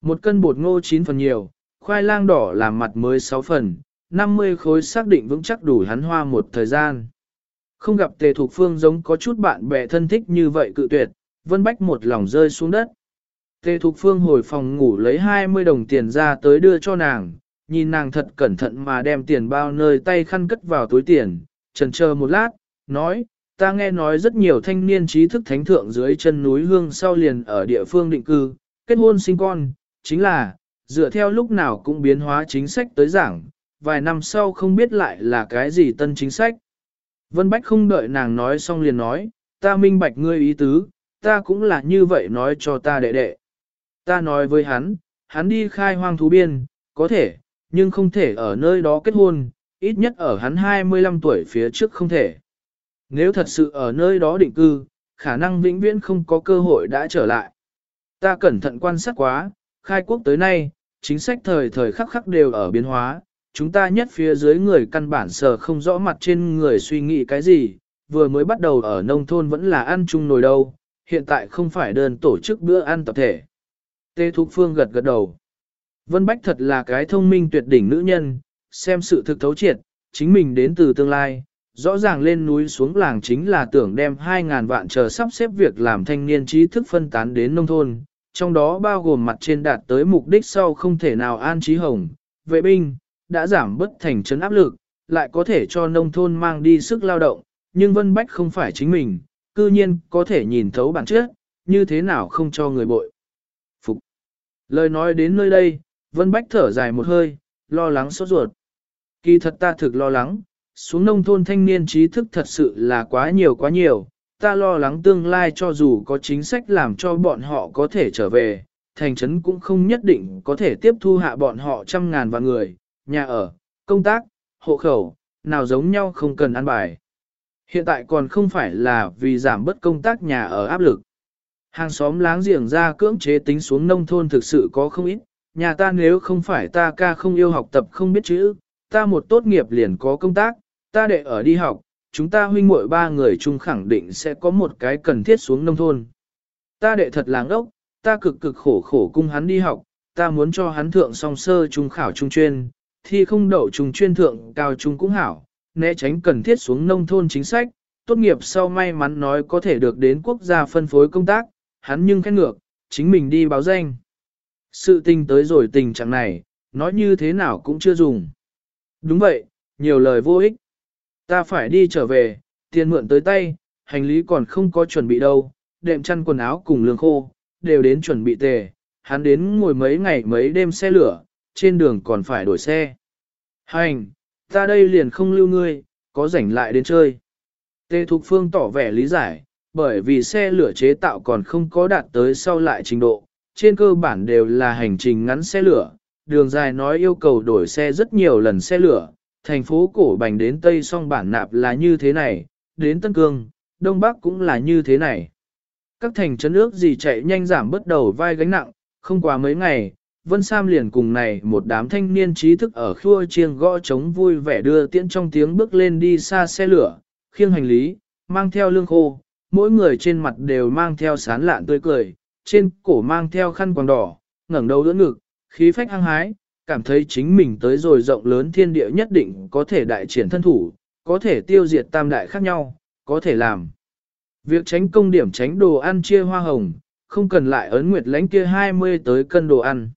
Một cân bột ngô 9 phần nhiều, khoai lang đỏ làm mặt mới 6 phần, 50 khối xác định vững chắc đủ hắn hoa một thời gian. Không gặp Tề Thục Phương giống có chút bạn bè thân thích như vậy cự tuyệt, Vân Bách một lòng rơi xuống đất. Tề Thục Phương hồi phòng ngủ lấy 20 đồng tiền ra tới đưa cho nàng, nhìn nàng thật cẩn thận mà đem tiền bao nơi tay khăn cất vào túi tiền, trần chờ một lát, nói, ta nghe nói rất nhiều thanh niên trí thức thánh thượng dưới chân núi hương sau liền ở địa phương định cư, kết hôn sinh con, chính là, dựa theo lúc nào cũng biến hóa chính sách tới giảng, vài năm sau không biết lại là cái gì tân chính sách. Vân Bách không đợi nàng nói xong liền nói, ta minh bạch ngươi ý tứ, ta cũng là như vậy nói cho ta đệ đệ. Ta nói với hắn, hắn đi khai hoang thú biên, có thể, nhưng không thể ở nơi đó kết hôn, ít nhất ở hắn 25 tuổi phía trước không thể. Nếu thật sự ở nơi đó định cư, khả năng vĩnh viễn không có cơ hội đã trở lại. Ta cẩn thận quan sát quá, khai quốc tới nay, chính sách thời thời khắc khắc đều ở biến hóa, chúng ta nhất phía dưới người căn bản sờ không rõ mặt trên người suy nghĩ cái gì, vừa mới bắt đầu ở nông thôn vẫn là ăn chung nồi đâu, hiện tại không phải đơn tổ chức bữa ăn tập thể. Tê Thục Phương gật gật đầu. Vân Bách thật là cái thông minh tuyệt đỉnh nữ nhân, xem sự thực thấu triệt, chính mình đến từ tương lai, rõ ràng lên núi xuống làng chính là tưởng đem 2.000 vạn chờ sắp xếp việc làm thanh niên trí thức phân tán đến nông thôn, trong đó bao gồm mặt trên đạt tới mục đích sau không thể nào an trí hồng, vệ binh, đã giảm bất thành trấn áp lực, lại có thể cho nông thôn mang đi sức lao động, nhưng Vân Bách không phải chính mình, cư nhiên có thể nhìn thấu bản chất, như thế nào không cho người bội. Phục. Lời nói đến nơi đây, Vân Bách thở dài một hơi, lo lắng sốt ruột. Kỳ thật ta thực lo lắng, xuống nông thôn thanh niên trí thức thật sự là quá nhiều quá nhiều, ta lo lắng tương lai cho dù có chính sách làm cho bọn họ có thể trở về, thành trấn cũng không nhất định có thể tiếp thu hạ bọn họ trăm ngàn vạn người, nhà ở, công tác, hộ khẩu, nào giống nhau không cần ăn bài. Hiện tại còn không phải là vì giảm bớt công tác nhà ở áp lực. Hàng xóm láng giềng ra cưỡng chế tính xuống nông thôn thực sự có không ít, nhà ta nếu không phải ta ca không yêu học tập không biết chữ, ta một tốt nghiệp liền có công tác, ta đệ ở đi học, chúng ta huynh muội ba người chung khẳng định sẽ có một cái cần thiết xuống nông thôn. Ta đệ thật làng ốc, ta cực cực khổ khổ cung hắn đi học, ta muốn cho hắn thượng song sơ trung khảo trung chuyên, thi không đậu trung chuyên thượng cao trung cũng hảo, né tránh cần thiết xuống nông thôn chính sách, tốt nghiệp sau may mắn nói có thể được đến quốc gia phân phối công tác, hắn nhưng khen ngược, chính mình đi báo danh. Sự tình tới rồi tình trạng này, nói như thế nào cũng chưa dùng. Đúng vậy, nhiều lời vô ích. Ta phải đi trở về, tiền mượn tới tay, hành lý còn không có chuẩn bị đâu, đệm chăn quần áo cùng lương khô, đều đến chuẩn bị tề. Hắn đến ngồi mấy ngày mấy đêm xe lửa, trên đường còn phải đổi xe. Hành, ta đây liền không lưu ngươi, có rảnh lại đến chơi. Tề Thục Phương tỏ vẻ lý giải, bởi vì xe lửa chế tạo còn không có đạt tới sau lại trình độ, trên cơ bản đều là hành trình ngắn xe lửa, đường dài nói yêu cầu đổi xe rất nhiều lần xe lửa, thành phố cổ bành đến Tây song bản nạp là như thế này, đến Tân Cương, Đông Bắc cũng là như thế này. Các thành trấn ước gì chạy nhanh giảm bớt đầu vai gánh nặng, không qua mấy ngày, Vân Sam liền cùng này một đám thanh niên trí thức ở khua chiêng gõ trống vui vẻ đưa tiễn trong tiếng bước lên đi xa xe lửa, khiêng hành lý, mang theo lương khô, mỗi người trên mặt đều mang theo sán lạn tươi cười, trên cổ mang theo khăn quàng đỏ, ngẩng đầu đỡ ngực, khí phách hăng hái, cảm thấy chính mình tới rồi rộng lớn thiên địa nhất định có thể đại triển thân thủ, có thể tiêu diệt tam đại khác nhau, có thể làm. Việc tránh công điểm tránh đồ ăn chia hoa hồng, không cần lại ấn nguyệt lãnh kia 20 tới cân đồ ăn.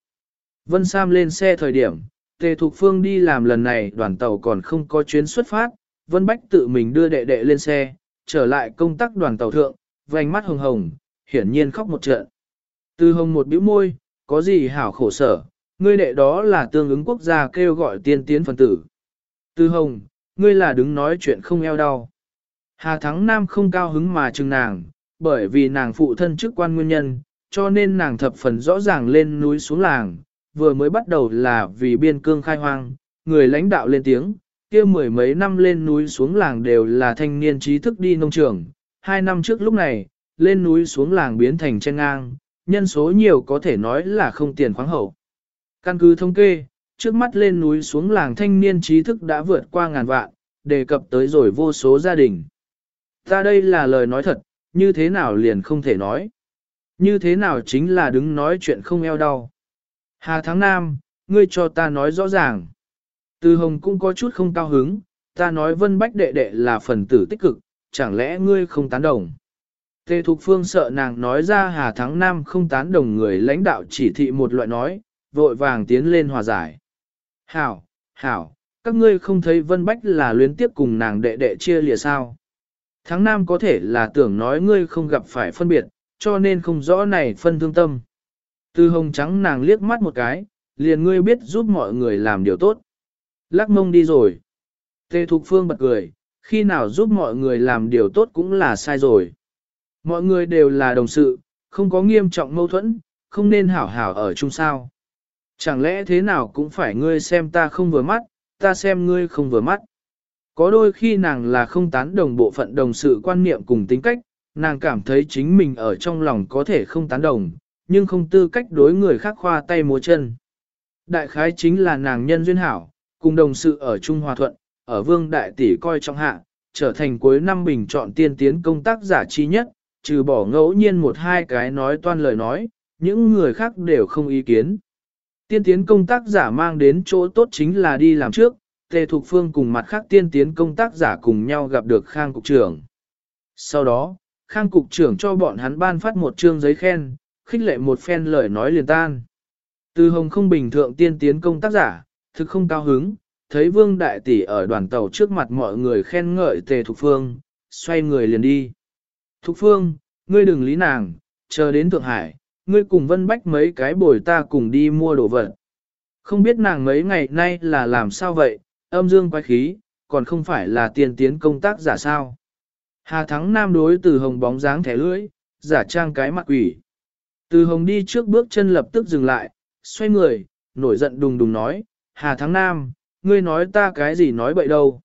Vân Sam lên xe thời điểm, Tề Thục Phương đi làm lần này đoàn tàu còn không có chuyến xuất phát, Vân Bách tự mình đưa đệ đệ lên xe, trở lại công tác đoàn tàu thượng, vành mắt hồng hồng, hiển nhiên khóc một trận. Từ hồng một bĩu môi, có gì hảo khổ sở, ngươi đệ đó là tương ứng quốc gia kêu gọi tiên tiến phần tử. Tư hồng, ngươi là đứng nói chuyện không eo đau. Hà Thắng Nam không cao hứng mà chừng nàng, bởi vì nàng phụ thân chức quan nguyên nhân, cho nên nàng thập phần rõ ràng lên núi xuống làng, vừa mới bắt đầu là vì biên cương khai hoang, người lãnh đạo lên tiếng, kia mười mấy năm lên núi xuống làng đều là thanh niên trí thức đi nông trường, hai năm trước lúc này, lên núi xuống làng biến thành trên ngang, nhân số nhiều có thể nói là không tiền khoáng hậu. Căn cứ thống kê, trước mắt lên núi xuống làng thanh niên trí thức đã vượt qua ngàn vạn, đề cập tới rồi vô số gia đình. Ta đây là lời nói thật, như thế nào liền không thể nói. Như thế nào chính là đứng nói chuyện không eo đau. Hà Thắng Nam, ngươi cho ta nói rõ ràng. Từ Hồng cũng có chút không cao hứng, ta nói Vân Bách đệ đệ là phần tử tích cực, chẳng lẽ ngươi không tán đồng. Tề Thục Phương sợ nàng nói ra Hà Thắng Nam không tán đồng người lãnh đạo chỉ thị một loại nói, vội vàng tiến lên hòa giải. Hảo, hảo, các ngươi không thấy Vân Bách là luyến tiếp cùng nàng đệ đệ chia lìa sao. Thắng Nam có thể là tưởng nói ngươi không gặp phải phân biệt, cho nên không rõ này phân thương tâm. Từ hồng trắng nàng liếc mắt một cái, liền ngươi biết giúp mọi người làm điều tốt. Lắc mông đi rồi. Tề Thục Phương bật cười, khi nào giúp mọi người làm điều tốt cũng là sai rồi. Mọi người đều là đồng sự, không có nghiêm trọng mâu thuẫn, không nên hảo hảo ở chung sao. Chẳng lẽ thế nào cũng phải ngươi xem ta không vừa mắt, ta xem ngươi không vừa mắt. Có đôi khi nàng là không tán đồng bộ phận đồng sự quan niệm cùng tính cách, nàng cảm thấy chính mình ở trong lòng có thể không tán đồng, nhưng không tư cách đối người khác khoa tay múa chân. Đại khái chính là nàng nhân duyên hảo, cùng đồng sự ở Trung Hòa Thuận, ở Vương Đại Tỷ coi trong hạ, trở thành cuối năm bình chọn tiên tiến công tác giả trí nhất, trừ bỏ ngẫu nhiên một hai cái nói toan lời nói, những người khác đều không ý kiến. Tiên tiến công tác giả mang đến chỗ tốt chính là đi làm trước, Tề Thục Phương cùng mặt khác tiên tiến công tác giả cùng nhau gặp được Khang Cục trưởng. Sau đó, Khang Cục trưởng cho bọn hắn ban phát một chương giấy khen, khích lệ một phen lời nói liền tan. Từ hồng không bình thượng tiên tiến công tác giả, thực không cao hứng, thấy Vương Đại Tỷ ở đoàn tàu trước mặt mọi người khen ngợi Tề Thục Phương, xoay người liền đi. Thục Phương, ngươi đừng lý nàng, chờ đến Thượng Hải, ngươi cùng Vân Bách mấy cái bồi ta cùng đi mua đồ vật. Không biết nàng mấy ngày nay là làm sao vậy, âm dương quái khí, còn không phải là tiền tiến công tác giả sao. Hà Thắng Nam đối từ hồng bóng dáng thẻ lưỡi, giả trang cái mặt quỷ. Từ hồng đi trước bước chân lập tức dừng lại, xoay người, nổi giận đùng đùng nói, Hà Thắng Nam, ngươi nói ta cái gì nói bậy đâu.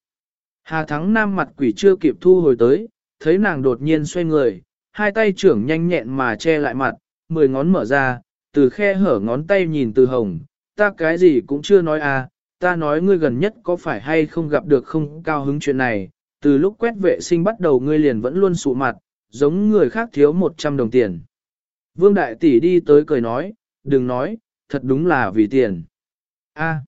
Hà Thắng Nam mặt quỷ chưa kịp thu hồi tới, thấy nàng đột nhiên xoay người, hai tay trưởng nhanh nhẹn mà che lại mặt, mười ngón mở ra, từ khe hở ngón tay nhìn từ hồng, ta cái gì cũng chưa nói à, ta nói ngươi gần nhất có phải hay không gặp được không cao hứng chuyện này, từ lúc quét vệ sinh bắt đầu ngươi liền vẫn luôn sụ mặt, giống người khác thiếu 100 đồng tiền. Vương Đại Tỷ đi tới cười nói, đừng nói, thật đúng là vì tiền. A.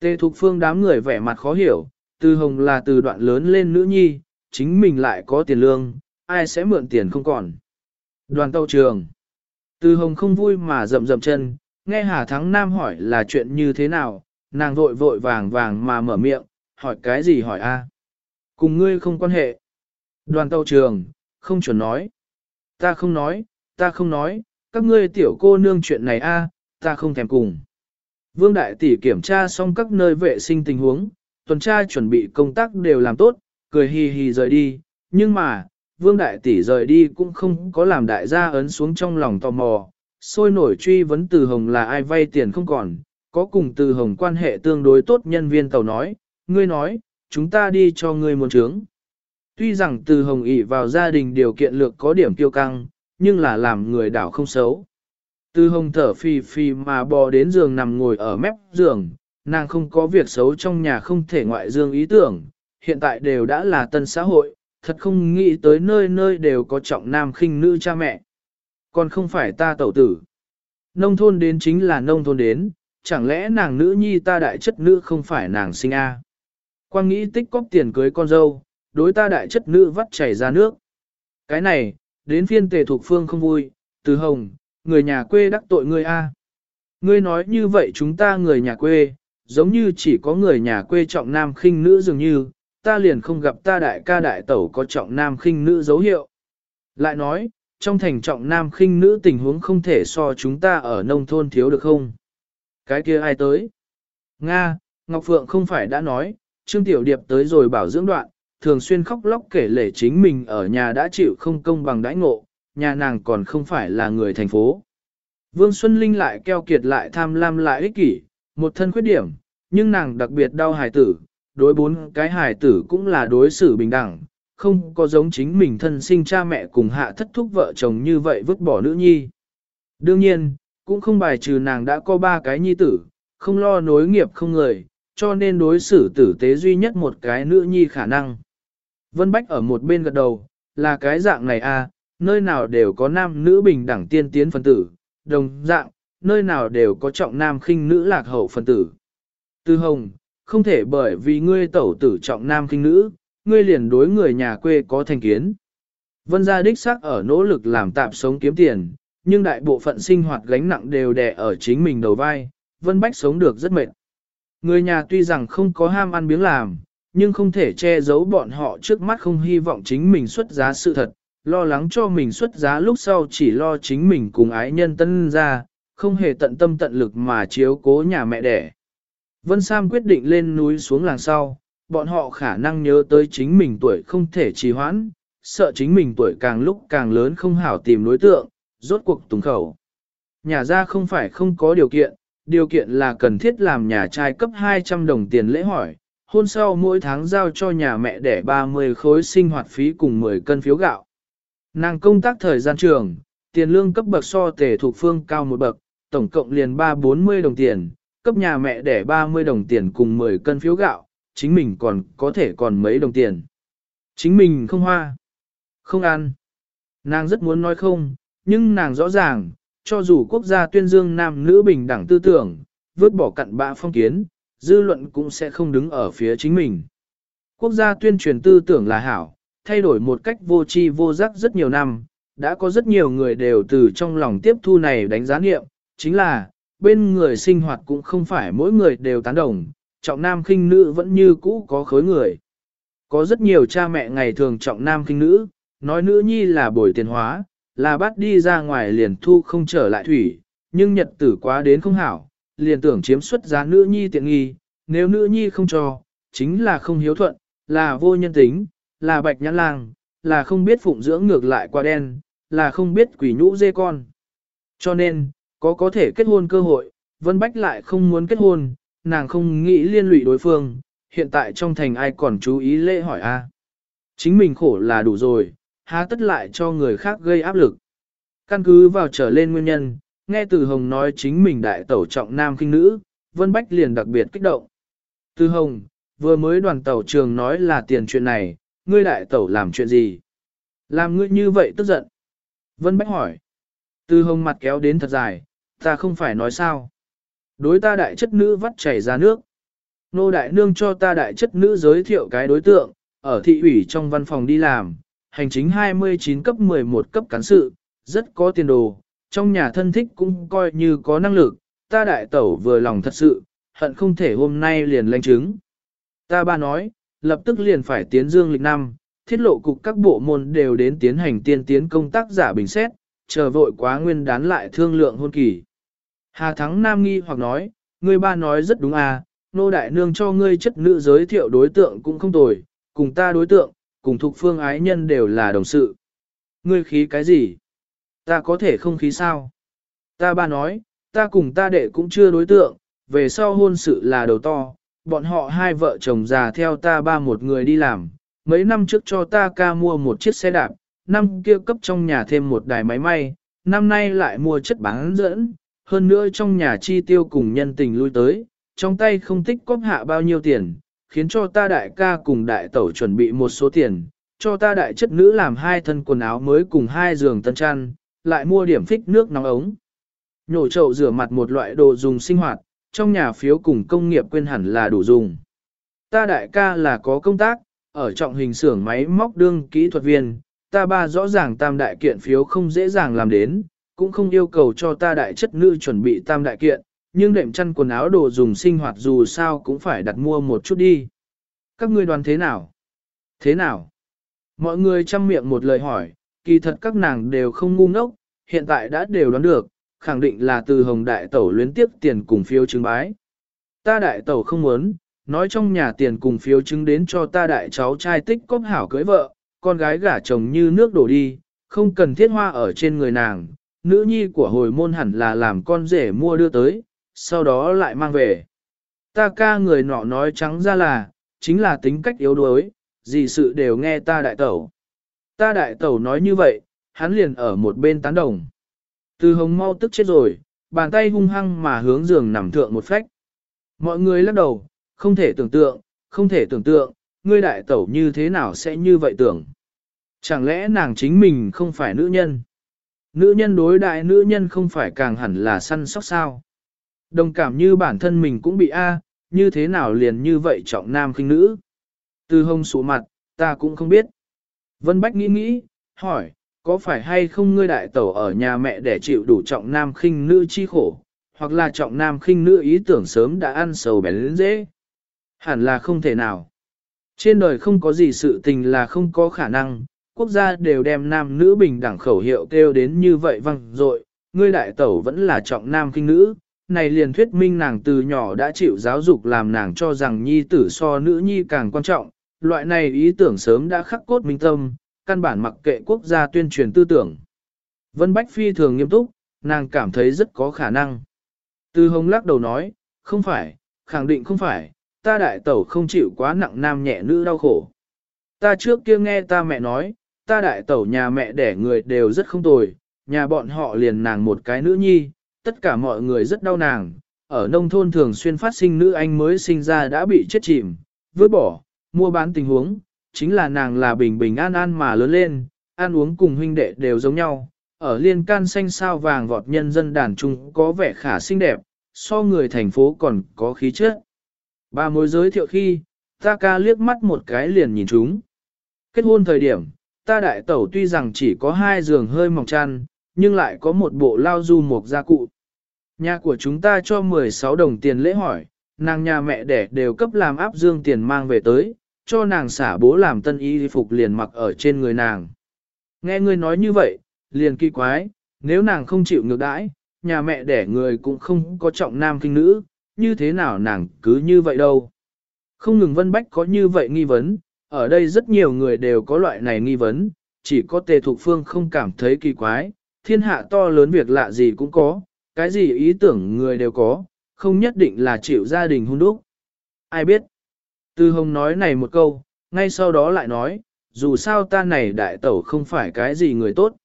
Tê Thục Phương đám người vẻ mặt khó hiểu, từ hồng là từ đoạn lớn lên nữ nhi, chính mình lại có tiền lương, ai sẽ mượn tiền không còn. Đoàn tàu trường. Từ hồng không vui mà rậm rậm chân, nghe Hà Thắng Nam hỏi là chuyện như thế nào, nàng vội vội vàng vàng mà mở miệng, hỏi cái gì hỏi a? Cùng ngươi không quan hệ. Đoàn tàu trường, không chuẩn nói. Ta không nói, ta không nói, các ngươi tiểu cô nương chuyện này a, ta không thèm cùng. Vương Đại Tỷ kiểm tra xong các nơi vệ sinh tình huống, tuần tra chuẩn bị công tác đều làm tốt, cười hì hì rời đi, nhưng mà, Vương Đại Tỷ rời đi cũng không có làm đại gia ấn xuống trong lòng tò mò, sôi nổi truy vấn từ hồng là ai vay tiền không còn, có cùng từ hồng quan hệ tương đối tốt nhân viên tàu nói, ngươi nói, chúng ta đi cho ngươi một trướng. Tuy rằng từ hồng ỷ vào gia đình điều kiện lược có điểm kiêu căng, nhưng là làm người đảo không xấu. Từ hồng thở phì phì mà bò đến giường nằm ngồi ở mép giường, nàng không có việc xấu trong nhà không thể ngoại dương ý tưởng, hiện tại đều đã là tân xã hội, thật không nghĩ tới nơi nơi đều có trọng nam khinh nữ cha mẹ. Còn không phải ta tẩu tử. Nông thôn đến chính là nông thôn đến, chẳng lẽ nàng nữ nhi ta đại chất nữ không phải nàng sinh A. Quang nghĩ tích cóp tiền cưới con dâu, đối ta đại chất nữ vắt chảy ra nước. Cái này, đến phiên tề thuộc phương không vui, từ hồng, người nhà quê đắc tội ngươi A. Ngươi nói như vậy chúng ta người nhà quê, giống như chỉ có người nhà quê trọng nam khinh nữ dường như, ta liền không gặp ta đại ca đại tẩu có trọng nam khinh nữ dấu hiệu. Lại nói, trong thành trọng nam khinh nữ tình huống không thể so chúng ta ở nông thôn thiếu được không? Cái kia ai tới? Nga, Ngọc Phượng không phải đã nói, Trương Tiểu Điệp tới rồi bảo dưỡng đoạn, thường xuyên khóc lóc kể lể chính mình ở nhà đã chịu không công bằng đãi ngộ, nhà nàng còn không phải là người thành phố. Vương Xuân Linh lại keo kiệt lại tham lam lại ích kỷ, một thân khuyết điểm, nhưng nàng đặc biệt đau hài tử, đối bốn cái hài tử cũng là đối xử bình đẳng, không có giống chính mình thân sinh cha mẹ cùng hạ thất thúc vợ chồng như vậy vứt bỏ nữ nhi. Đương nhiên, cũng không bài trừ nàng đã có ba cái nhi tử, không lo nối nghiệp không người, cho nên đối xử tử tế duy nhất một cái nữ nhi khả năng. Vân Bách ở một bên gật đầu, là cái dạng này à, nơi nào đều có nam nữ bình đẳng tiên tiến phân tử, đồng dạng, nơi nào đều có trọng nam khinh nữ lạc hậu phân tử. Tư Hồng, không thể bởi vì ngươi tẩu tử trọng nam kinh nữ, ngươi liền đối người nhà quê có thành kiến. Vân gia đích xác ở nỗ lực làm tạm sống kiếm tiền, nhưng đại bộ phận sinh hoạt gánh nặng đều đè ở chính mình đầu vai, Vân Bách sống được rất mệt. Người nhà tuy rằng không có ham ăn biếng làm, nhưng không thể che giấu bọn họ trước mắt không hy vọng chính mình xuất giá sự thật, lo lắng cho mình xuất giá lúc sau chỉ lo chính mình cùng ái nhân tân ra, không hề tận tâm tận lực mà chiếu cố nhà mẹ đẻ. Vân Sam quyết định lên núi xuống làng sau, bọn họ khả năng nhớ tới chính mình tuổi không thể trì hoãn, sợ chính mình tuổi càng lúc càng lớn không hảo tìm đối tượng, rốt cuộc tùng khẩu. Nhà ra không phải không có điều kiện, điều kiện là cần thiết làm nhà trai cấp 200 đồng tiền lễ hỏi, hôn sau mỗi tháng giao cho nhà mẹ đẻ 30 khối sinh hoạt phí cùng 10 cân phiếu gạo. Nàng công tác thời gian trường, tiền lương cấp bậc so tề thuộc phương cao một bậc, tổng cộng liền 3-40 đồng tiền, cấp nhà mẹ đẻ 30 đồng tiền cùng 10 cân phiếu gạo, chính mình còn có thể còn mấy đồng tiền. Chính mình không hoa, không ăn. Nàng rất muốn nói không, nhưng nàng rõ ràng, cho dù quốc gia tuyên dương nam nữ bình đẳng tư tưởng, vứt bỏ cặn bã phong kiến, dư luận cũng sẽ không đứng ở phía chính mình. Quốc gia tuyên truyền tư tưởng là hảo, thay đổi một cách vô tri vô giác rất nhiều năm, đã có rất nhiều người đều từ trong lòng tiếp thu này đánh giá nghiệm, chính là, bên người sinh hoạt cũng không phải mỗi người đều tán đồng, trọng nam khinh nữ vẫn như cũ có khối người. Có rất nhiều cha mẹ ngày thường trọng nam khinh nữ, nói nữ nhi là bồi tiền hóa, là bắt đi ra ngoài liền thu không trở lại thủy, nhưng nhật tử quá đến không hảo, liền tưởng chiếm xuất giá nữ nhi tiện nghi, nếu nữ nhi không cho, chính là không hiếu thuận, là vô nhân tính, là bạch nhãn lang, là không biết phụng dưỡng ngược lại qua đen, là không biết quỷ nhũ dê con. Cho nên, có có thể kết hôn cơ hội, Vân Bách lại không muốn kết hôn, nàng không nghĩ liên lụy đối phương, hiện tại trong thành ai còn chú ý lễ hỏi a Chính mình khổ là đủ rồi, há tất lại cho người khác gây áp lực. Căn cứ vào trở lên nguyên nhân, nghe từ Hồng nói chính mình đại tẩu trọng nam kinh nữ, Vân Bách liền đặc biệt kích động. Từ Hồng, vừa mới đoàn tẩu trường nói là tiền chuyện này, ngươi đại tẩu làm chuyện gì? Làm ngươi như vậy tức giận. Vân Bách hỏi. Từ Hồng mặt kéo đến thật dài, ta không phải nói sao. Đối ta đại chất nữ vắt chảy ra nước. Nô đại nương cho ta đại chất nữ giới thiệu cái đối tượng, ở thị ủy trong văn phòng đi làm, hành chính 29 cấp 11 cấp cán sự, rất có tiền đồ, trong nhà thân thích cũng coi như có năng lực, ta đại tẩu vừa lòng thật sự, hận không thể hôm nay liền lên chứng. Ta ba nói, lập tức liền phải tiến dương lịch năm, thiết lộ cục các bộ môn đều đến tiến hành tiên tiến công tác giả bình xét, chờ vội quá nguyên đán lại thương lượng hôn kỳ. Hà Thắng Nam nghi hoặc nói, ngươi ba nói rất đúng à, nô đại nương cho ngươi chất nữ giới thiệu đối tượng cũng không tồi, cùng ta đối tượng, cùng thuộc phương ái nhân đều là đồng sự. Ngươi khí cái gì? Ta có thể không khí sao? Ta ba nói, ta cùng ta đệ cũng chưa đối tượng, về sau hôn sự là đầu to, bọn họ hai vợ chồng già theo ta ba một người đi làm, mấy năm trước cho ta ca mua một chiếc xe đạp, năm kia cấp trong nhà thêm một đài máy may, năm nay lại mua chất bán dẫn, hơn nữa trong nhà chi tiêu cùng nhân tình lui tới, trong tay không tích cóp hạ bao nhiêu tiền, khiến cho ta đại ca cùng đại tẩu chuẩn bị một số tiền, cho ta đại chất nữ làm hai thân quần áo mới cùng hai giường tân chăn, lại mua điểm phích nước nóng ống. Nhổ chậu rửa mặt một loại đồ dùng sinh hoạt, trong nhà phiếu cùng công nghiệp quên hẳn là đủ dùng. Ta đại ca là có công tác, ở trọng hình xưởng máy móc đương kỹ thuật viên, ta ba rõ ràng tam đại kiện phiếu không dễ dàng làm đến, cũng không yêu cầu cho ta đại chất nữ chuẩn bị tam đại kiện, nhưng đệm chăn quần áo đồ dùng sinh hoạt dù sao cũng phải đặt mua một chút đi. Các ngươi đoàn thế nào? Thế nào? Mọi người chăm miệng một lời hỏi, kỳ thật các nàng đều không ngu ngốc, hiện tại đã đều đoán được, khẳng định là từ hồng đại tẩu luyến tiếp tiền cùng phiếu chứng bái. Ta đại tẩu không muốn, nói trong nhà tiền cùng phiếu chứng đến cho ta đại cháu trai tích cóp hảo cưới vợ, con gái gả chồng như nước đổ đi, không cần thiết hoa ở trên người nàng, nữ nhi của hồi môn hẳn là làm con rể mua đưa tới, sau đó lại mang về. Ta ca người nọ nói trắng ra là, chính là tính cách yếu đuối, gì sự đều nghe ta đại tẩu. Ta đại tẩu nói như vậy, hắn liền ở một bên tán đồng. Từ hồng mau tức chết rồi, bàn tay hung hăng mà hướng giường nằm thượng một phách. Mọi người lắc đầu, không thể tưởng tượng, không thể tưởng tượng, ngươi đại tẩu như thế nào sẽ như vậy tưởng. Chẳng lẽ nàng chính mình không phải nữ nhân? Nữ nhân đối đại nữ nhân không phải càng hẳn là săn sóc sao? Đồng cảm như bản thân mình cũng bị A, như thế nào liền như vậy trọng nam khinh nữ? Từ hông sụ mặt, ta cũng không biết. Vân Bách nghĩ nghĩ, hỏi, có phải hay không ngươi đại tẩu ở nhà mẹ để chịu đủ trọng nam khinh nữ chi khổ, hoặc là trọng nam khinh nữ ý tưởng sớm đã ăn sầu bén lên dễ? Hẳn là không thể nào. Trên đời không có gì sự tình là không có khả năng, quốc gia đều đem nam nữ bình đẳng khẩu hiệu kêu đến như vậy văng rội. ngươi đại tẩu vẫn là trọng nam kinh nữ, này liền thuyết minh nàng từ nhỏ đã chịu giáo dục làm nàng cho rằng nhi tử so nữ nhi càng quan trọng, loại này ý tưởng sớm đã khắc cốt minh tâm, căn bản mặc kệ quốc gia tuyên truyền tư tưởng. Vân Bách Phi thường nghiêm túc, nàng cảm thấy rất có khả năng. Từ hồng lắc đầu nói, không phải, khẳng định không phải, ta đại tẩu không chịu quá nặng nam nhẹ nữ đau khổ. Ta trước kia nghe ta mẹ nói, ta đại tẩu nhà mẹ đẻ người đều rất không tồi, nhà bọn họ liền nàng một cái nữ nhi, tất cả mọi người rất đau nàng, ở nông thôn thường xuyên phát sinh nữ anh mới sinh ra đã bị chết chìm, vứt bỏ, mua bán tình huống, chính là nàng là bình bình an an mà lớn lên, ăn uống cùng huynh đệ đều giống nhau, ở liên can xanh sao vàng vọt nhân dân đàn trung có vẻ khả xinh đẹp, so người thành phố còn có khí chất. Ba mối giới thiệu khi, ta ca liếc mắt một cái liền nhìn chúng. Kết hôn thời điểm, ta đại tẩu tuy rằng chỉ có hai giường hơi mỏng chăn, nhưng lại có một bộ lao du một gia cụ. Nhà của chúng ta cho 16 đồng tiền lễ hỏi, nàng nhà mẹ đẻ đều cấp làm áp dương tiền mang về tới, cho nàng xả bố làm tân y phục liền mặc ở trên người nàng. Nghe ngươi nói như vậy, liền kỳ quái, nếu nàng không chịu ngược đãi, nhà mẹ đẻ người cũng không có trọng nam kinh nữ, như thế nào nàng cứ như vậy đâu. Không ngừng Vân Bách có như vậy nghi vấn, ở đây rất nhiều người đều có loại này nghi vấn, chỉ có tề thục phương không cảm thấy kỳ quái, thiên hạ to lớn việc lạ gì cũng có, cái gì ý tưởng người đều có, không nhất định là chịu gia đình hôn đúc. Ai biết? Tư Hồng nói này một câu, ngay sau đó lại nói, dù sao ta này đại tẩu không phải cái gì người tốt.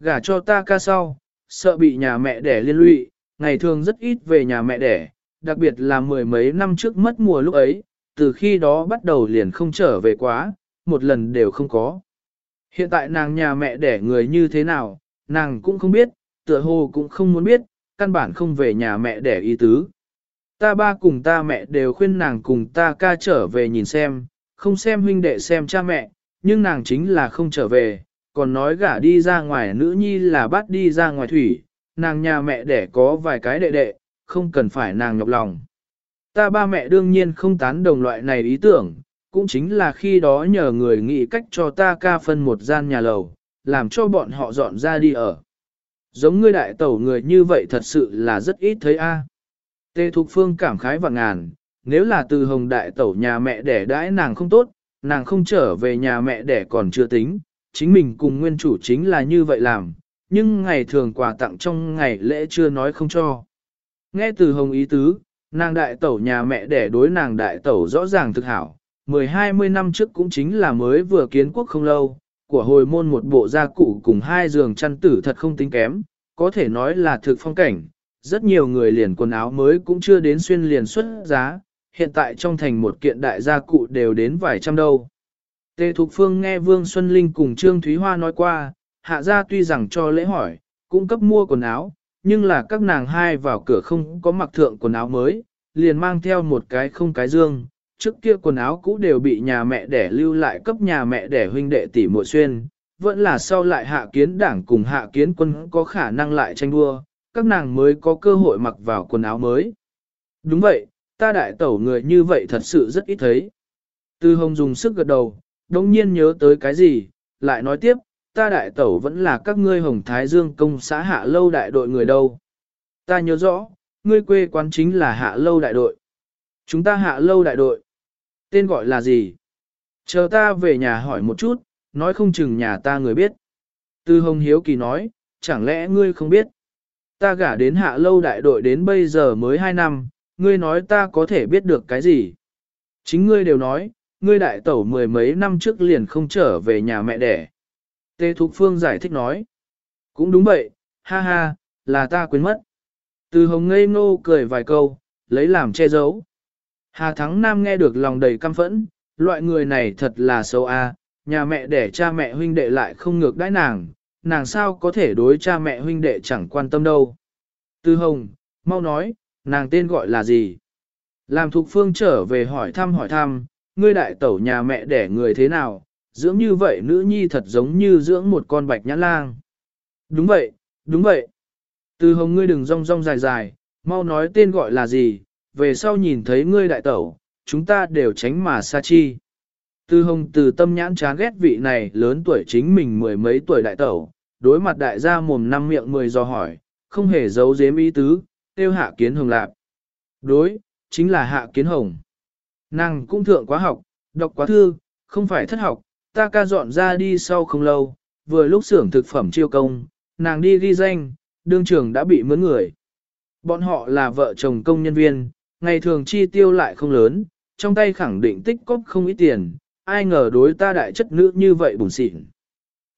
Gả cho ta ca sau, sợ bị nhà mẹ đẻ liên lụy, ngày thường rất ít về nhà mẹ đẻ, đặc biệt là mười mấy năm trước mất mùa lúc ấy, từ khi đó bắt đầu liền không trở về quá, một lần đều không có. Hiện tại nàng nhà mẹ đẻ người như thế nào, nàng cũng không biết, tựa hồ cũng không muốn biết, căn bản không về nhà mẹ đẻ ý tứ. Ta ba cùng ta mẹ đều khuyên nàng cùng ta ca trở về nhìn xem, không xem huynh đệ xem cha mẹ, nhưng nàng chính là không trở về, còn nói gả đi ra ngoài nữ nhi là bắt đi ra ngoài thủy, nàng nhà mẹ đẻ có vài cái đệ đệ, không cần phải nàng nhọc lòng. Ta ba mẹ đương nhiên không tán đồng loại này ý tưởng, cũng chính là khi đó nhờ người nghĩ cách cho ta ca phân một gian nhà lầu, làm cho bọn họ dọn ra đi ở. Giống ngươi đại tẩu người như vậy thật sự là rất ít thấy a. Tê Thục Phương cảm khái và ngàn, nếu là từ hồng đại tẩu nhà mẹ đẻ đãi nàng không tốt, nàng không trở về nhà mẹ đẻ còn chưa tính, chính mình cùng nguyên chủ chính là như vậy làm, nhưng ngày thường quà tặng trong ngày lễ chưa nói không cho. Nghe từ hồng ý tứ, nàng đại tẩu nhà mẹ đẻ đối nàng đại tẩu rõ ràng thực hảo, mười hai mươi năm trước cũng chính là mới vừa kiến quốc không lâu, của hồi môn một bộ gia cụ cùng hai giường chăn tử thật không tính kém, có thể nói là thực phong cảnh, rất nhiều người liền quần áo mới cũng chưa đến xuyên liền xuất giá, hiện tại trong thành một kiện đại gia cụ đều đến vài trăm đâu. Tề Thục Phương nghe Vương Xuân Linh cùng Trương Thúy Hoa nói qua, hạ gia tuy rằng cho lễ hỏi, cũng cấp mua quần áo, nhưng là các nàng hai vào cửa không có mặc thượng quần áo mới, liền mang theo một cái không cái dương. Trước kia quần áo cũ đều bị nhà mẹ đẻ lưu lại cấp nhà mẹ đẻ huynh đệ tỷ muội xuyên, vẫn là sau lại hạ kiến đảng cùng hạ kiến quân có khả năng lại tranh đua, các nàng mới có cơ hội mặc vào quần áo mới. Đúng vậy, ta đại tẩu người như vậy thật sự rất ít thấy. Tư hồng dùng sức gật đầu, đồng nhiên nhớ tới cái gì, lại nói tiếp, ta đại tẩu vẫn là các ngươi hồng thái dương công xã hạ lâu đại đội người đâu. Ta nhớ rõ, ngươi quê quán chính là hạ lâu đại đội. Chúng ta hạ lâu đại đội. Tên gọi là gì? Chờ ta về nhà hỏi một chút, nói không chừng nhà ta người biết. Tư hồng hiếu kỳ nói, chẳng lẽ ngươi không biết? Ta gả đến hạ lâu đại đội đến bây giờ mới 2 năm, ngươi nói ta có thể biết được cái gì? Chính ngươi đều nói, ngươi đại tẩu mười mấy năm trước liền không trở về nhà mẹ đẻ. Tê Thục Phương giải thích nói. Cũng đúng vậy, ha ha, là ta quên mất. Từ hồng ngây ngô cười vài câu, lấy làm che giấu. Hà Thắng Nam nghe được lòng đầy căm phẫn, loại người này thật là xấu a, nhà mẹ đẻ cha mẹ huynh đệ lại không ngược đãi nàng, nàng sao có thể đối cha mẹ huynh đệ chẳng quan tâm đâu. Từ hồng, mau nói, nàng tên gọi là gì? Làm Thục Phương trở về hỏi thăm hỏi thăm, ngươi đại tẩu nhà mẹ đẻ người thế nào, dưỡng như vậy nữ nhi thật giống như dưỡng một con bạch nhãn lang. Đúng vậy, đúng vậy. Từ hồng ngươi đừng rong rong dài dài, mau nói tên gọi là gì, về sau nhìn thấy ngươi đại tẩu, chúng ta đều tránh mà xa chi. Từ hồng từ tâm nhãn chán ghét vị này lớn tuổi chính mình mười mấy tuổi đại tẩu, đối mặt đại gia mồm năm miệng mười do hỏi, không hề giấu giếm ý tứ, tiêu hạ kiến hồng lạp. Đối, chính là hạ kiến hồng. Nàng cũng thượng quá học, đọc quá thư, không phải thất học, ta ca dọn ra đi sau không lâu, vừa lúc xưởng thực phẩm chiêu công, nàng đi ghi danh, đương trưởng đã bị mướn người. Bọn họ là vợ chồng công nhân viên, ngày thường chi tiêu lại không lớn, trong tay khẳng định tích cóp không ít tiền, ai ngờ đối ta đại chất nữ như vậy bùn xịn.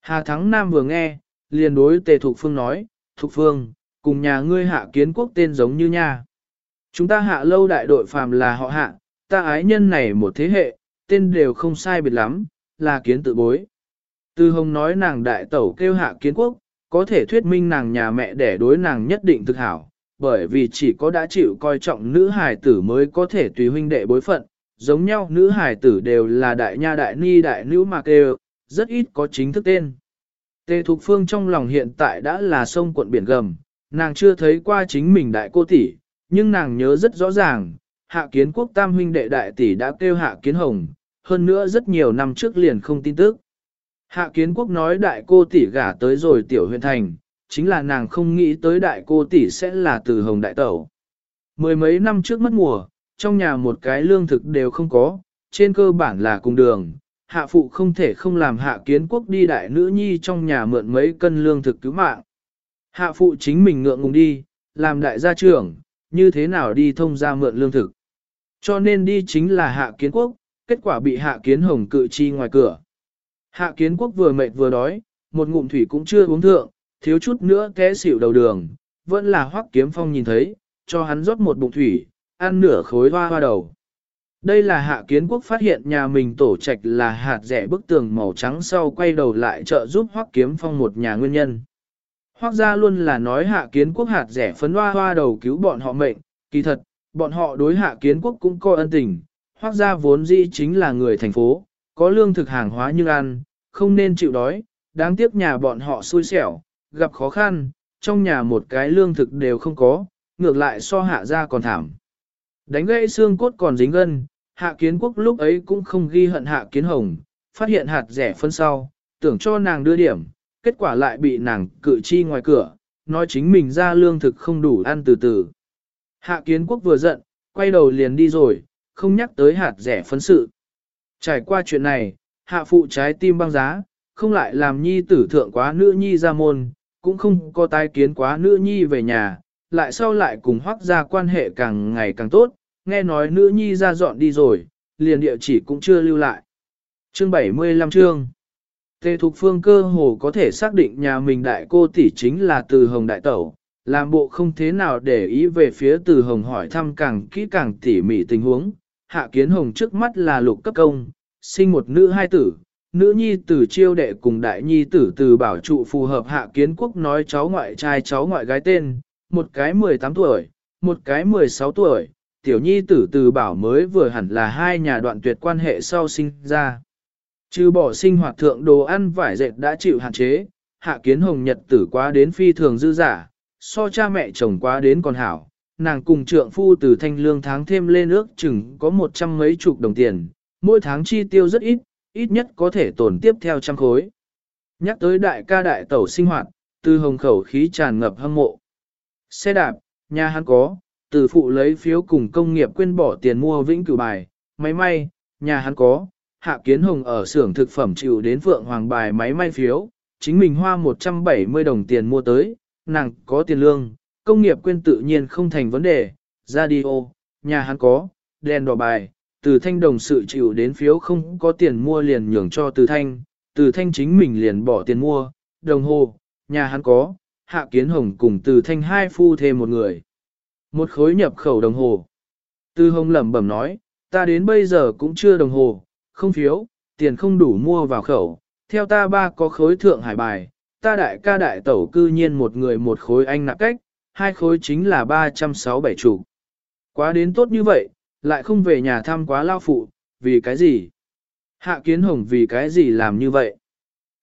Hà Thắng Nam vừa nghe, liền đối Tề Thục Phương nói, Thục Phương, cùng nhà ngươi hạ kiến quốc tên giống như nha. Chúng ta hạ lâu đại đội phàm là họ hạ, ta ái nhân này một thế hệ, tên đều không sai biệt lắm, là kiến tự bối. Tư Hồng nói nàng đại tẩu kêu hạ kiến quốc, có thể thuyết minh nàng nhà mẹ để đối nàng nhất định thực hảo, bởi vì chỉ có đã chịu coi trọng nữ hài tử mới có thể tùy huynh đệ bối phận, giống nhau nữ hài tử đều là đại nha đại ni đại nữ mà kêu, rất ít có chính thức tên. Tề Thục Phương trong lòng hiện tại đã là sông quận biển gầm, nàng chưa thấy qua chính mình đại cô tỷ, nhưng nàng nhớ rất rõ ràng, hạ kiến quốc tam huynh đệ đại tỷ đã kêu hạ kiến hồng, hơn nữa rất nhiều năm trước liền không tin tức. Hạ kiến quốc nói đại cô tỷ gả tới rồi tiểu huyện thành, chính là nàng không nghĩ tới đại cô tỷ sẽ là từ hồng đại tẩu. Mười mấy năm trước mất mùa, trong nhà một cái lương thực đều không có, trên cơ bản là cùng đường, hạ phụ không thể không làm hạ kiến quốc đi đại nữ nhi trong nhà mượn mấy cân lương thực cứu mạng. Hạ phụ chính mình ngượng ngùng đi, làm đại gia trưởng, như thế nào đi thông ra mượn lương thực. Cho nên đi chính là hạ kiến quốc, kết quả bị hạ kiến hồng cự chi ngoài cửa. Hạ kiến quốc vừa mệt vừa đói, một ngụm thủy cũng chưa uống thượng, thiếu chút nữa té xỉu đầu đường, vẫn là hoắc kiếm phong nhìn thấy, cho hắn rót một bụng thủy, ăn nửa khối hoa hoa đầu. Đây là hạ kiến quốc phát hiện nhà mình tổ trạch là hạt rẻ bức tường màu trắng sau quay đầu lại trợ giúp hoắc kiếm phong một nhà nguyên nhân. Hoắc gia luôn là nói hạ kiến quốc hạt rẻ phấn hoa hoa đầu cứu bọn họ mệnh, kỳ thật, bọn họ đối hạ kiến quốc cũng coi ân tình hoác gia vốn dĩ chính là người thành phố, có lương thực hàng hóa nhưng ăn, không nên chịu đói, đáng tiếc nhà bọn họ xui xẻo, gặp khó khăn, trong nhà một cái lương thực đều không có, ngược lại so hạ gia còn thảm. Đánh gãy xương cốt còn dính gân, hạ kiến quốc lúc ấy cũng không ghi hận hạ kiến hồng, phát hiện hạt rẻ phân sau, tưởng cho nàng đưa điểm, kết quả lại bị nàng cự chi ngoài cửa, nói chính mình ra lương thực không đủ ăn từ từ. Hạ kiến quốc vừa giận, quay đầu liền đi rồi, không nhắc tới hạt rẻ phấn sự. Trải qua chuyện này, hạ phụ trái tim băng giá, không lại làm nhi tử thượng quá nữ nhi ra môn, cũng không có tai kiến quá nữ nhi về nhà, lại sau lại cùng hoác ra quan hệ càng ngày càng tốt, nghe nói nữ nhi ra dọn đi rồi, liền địa chỉ cũng chưa lưu lại. Chương 75 chương Tề Thục Phương cơ hồ có thể xác định nhà mình đại cô tỷ chính là từ Hồng Đại Tẩu, làm bộ không thế nào để ý về phía từ Hồng hỏi thăm càng kỹ càng tỉ mỉ tình huống. Hạ Kiến Hồng trước mắt là lục cấp công, sinh một nữ hai tử, nữ nhi tử chiêu đệ cùng đại nhi tử từ bảo trụ phù hợp Hạ Kiến Quốc nói cháu ngoại trai cháu ngoại gái tên, một cái 18 tuổi, một cái 16 tuổi, tiểu nhi tử từ bảo mới vừa hẳn là hai nhà đoạn tuyệt quan hệ sau sinh ra. Trừ bỏ sinh hoạt thượng đồ ăn vải dệt đã chịu hạn chế, hạ kiến hồng nhật tử quá đến phi thường dư giả, so cha mẹ chồng quá đến còn hảo, nàng cùng trượng phu từ thanh lương tháng thêm lên ước chừng có một trăm mấy chục đồng tiền, mỗi tháng chi tiêu rất ít, ít nhất có thể tồn tiếp theo trăm khối. Nhắc tới đại ca đại tẩu sinh hoạt, từ hồng khẩu khí tràn ngập hâm mộ. Xe đạp, nhà hắn có, từ phụ lấy phiếu cùng công nghiệp quên bỏ tiền mua vĩnh cửu bài, máy may, nhà hắn có, Hạ Kiến Hồng ở xưởng thực phẩm chịu đến Phượng Hoàng bài máy may phiếu, chính mình hoa 170 đồng tiền mua tới, nàng có tiền lương, công nghiệp quên tự nhiên không thành vấn đề, radio, nhà hắn có, đèn đỏ bài, từ thanh đồng sự chịu đến phiếu không có tiền mua liền nhường cho từ thanh, từ thanh chính mình liền bỏ tiền mua, đồng hồ, nhà hắn có, Hạ Kiến Hồng cùng từ thanh hai phu thêm một người. Một khối nhập khẩu đồng hồ. Từ Hồng lẩm bẩm nói, ta đến bây giờ cũng chưa đồng hồ, không phiếu, tiền không đủ mua vào khẩu, theo ta ba có khối thượng hải bài, ta đại ca đại tẩu cư nhiên một người một khối anh nạp cách, hai khối chính là 367 chủ. Quá đến tốt như vậy, lại không về nhà thăm quá lao phụ, vì cái gì? Hạ kiến hồng vì cái gì làm như vậy?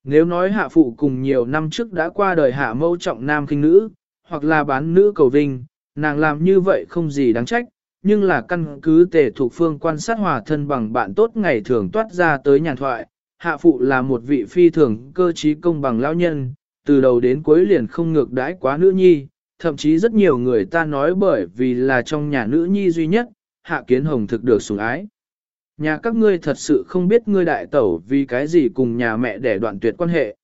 Nếu nói hạ phụ cùng nhiều năm trước đã qua đời hạ mâu trọng nam kinh nữ, hoặc là bán nữ cầu vinh, nàng làm như vậy không gì đáng trách, nhưng là căn cứ tề thuộc phương quan sát hòa thân bằng bạn tốt ngày thường toát ra tới nhàn thoại, hạ phụ là một vị phi thường cơ trí công bằng lão nhân, từ đầu đến cuối liền không ngược đãi quá nữ nhi, thậm chí rất nhiều người ta nói bởi vì là trong nhà nữ nhi duy nhất, hạ kiến hồng thực được sủng ái. Nhà các ngươi thật sự không biết ngươi đại tẩu vì cái gì cùng nhà mẹ để đoạn tuyệt quan hệ.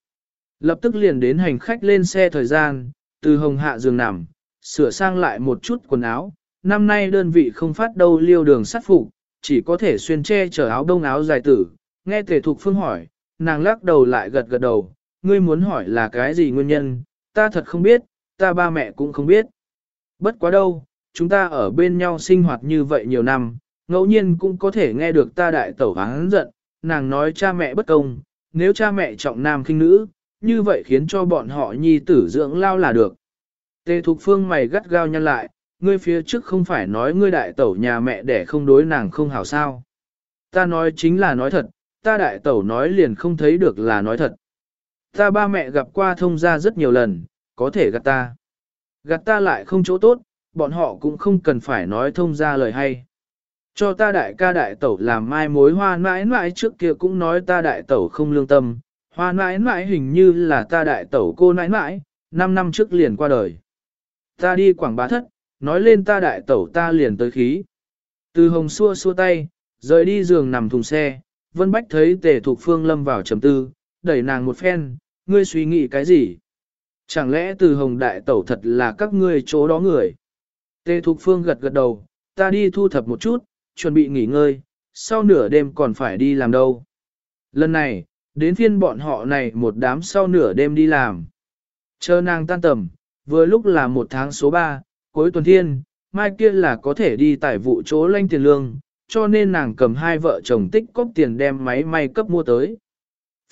Lập tức liền đến hành khách lên xe thời gian, từ hồng hạ giường nằm, sửa sang lại một chút quần áo, năm nay đơn vị không phát đâu liêu đường sát phục, chỉ có thể xuyên che chở áo đông áo dài tử, nghe tề thục phương hỏi, nàng lắc đầu lại gật gật đầu, ngươi muốn hỏi là cái gì nguyên nhân, ta thật không biết, ta ba mẹ cũng không biết. Bất quá đâu, chúng ta ở bên nhau sinh hoạt như vậy nhiều năm, ngẫu nhiên cũng có thể nghe được ta đại tẩu hắn giận, nàng nói cha mẹ bất công, nếu cha mẹ trọng nam khinh nữ, như vậy khiến cho bọn họ nhi tử dưỡng lao là được. Tề Thục Phương mày gắt gao nhăn lại, ngươi phía trước không phải nói ngươi đại tẩu nhà mẹ để không đối nàng không hảo sao. Ta nói chính là nói thật, ta đại tẩu nói liền không thấy được là nói thật. Ta ba mẹ gặp qua thông gia rất nhiều lần, có thể gạt ta. Gạt ta lại không chỗ tốt, bọn họ cũng không cần phải nói thông ra lời hay. Cho ta đại ca đại tẩu làm mai mối hoa mãi mãi trước kia cũng nói ta đại tẩu không lương tâm, hoa mãi mãi hình như là ta đại tẩu cô mãi mãi, 5 năm trước liền qua đời. Ta đi quảng bá thất, nói lên ta đại tẩu ta liền tới khí. Từ hồng xua xua tay, rời đi giường nằm thùng xe, Vân Bách thấy tề thuộc phương lâm vào trầm tư, đẩy nàng một phen, ngươi suy nghĩ cái gì? Chẳng lẽ từ hồng đại tẩu thật là các ngươi chỗ đó người? Tề Thục Phương gật gật đầu, ta đi thu thập một chút, chuẩn bị nghỉ ngơi, sau nửa đêm còn phải đi làm đâu. Lần này, đến phiên bọn họ này một đám sau nửa đêm đi làm. Chờ nàng tan tầm, vừa lúc là một tháng số 3, cuối tuần thiên, mai kia là có thể đi tải vụ chỗ lanh tiền lương, cho nên nàng cầm hai vợ chồng tích cóp tiền đem máy may cấp mua tới.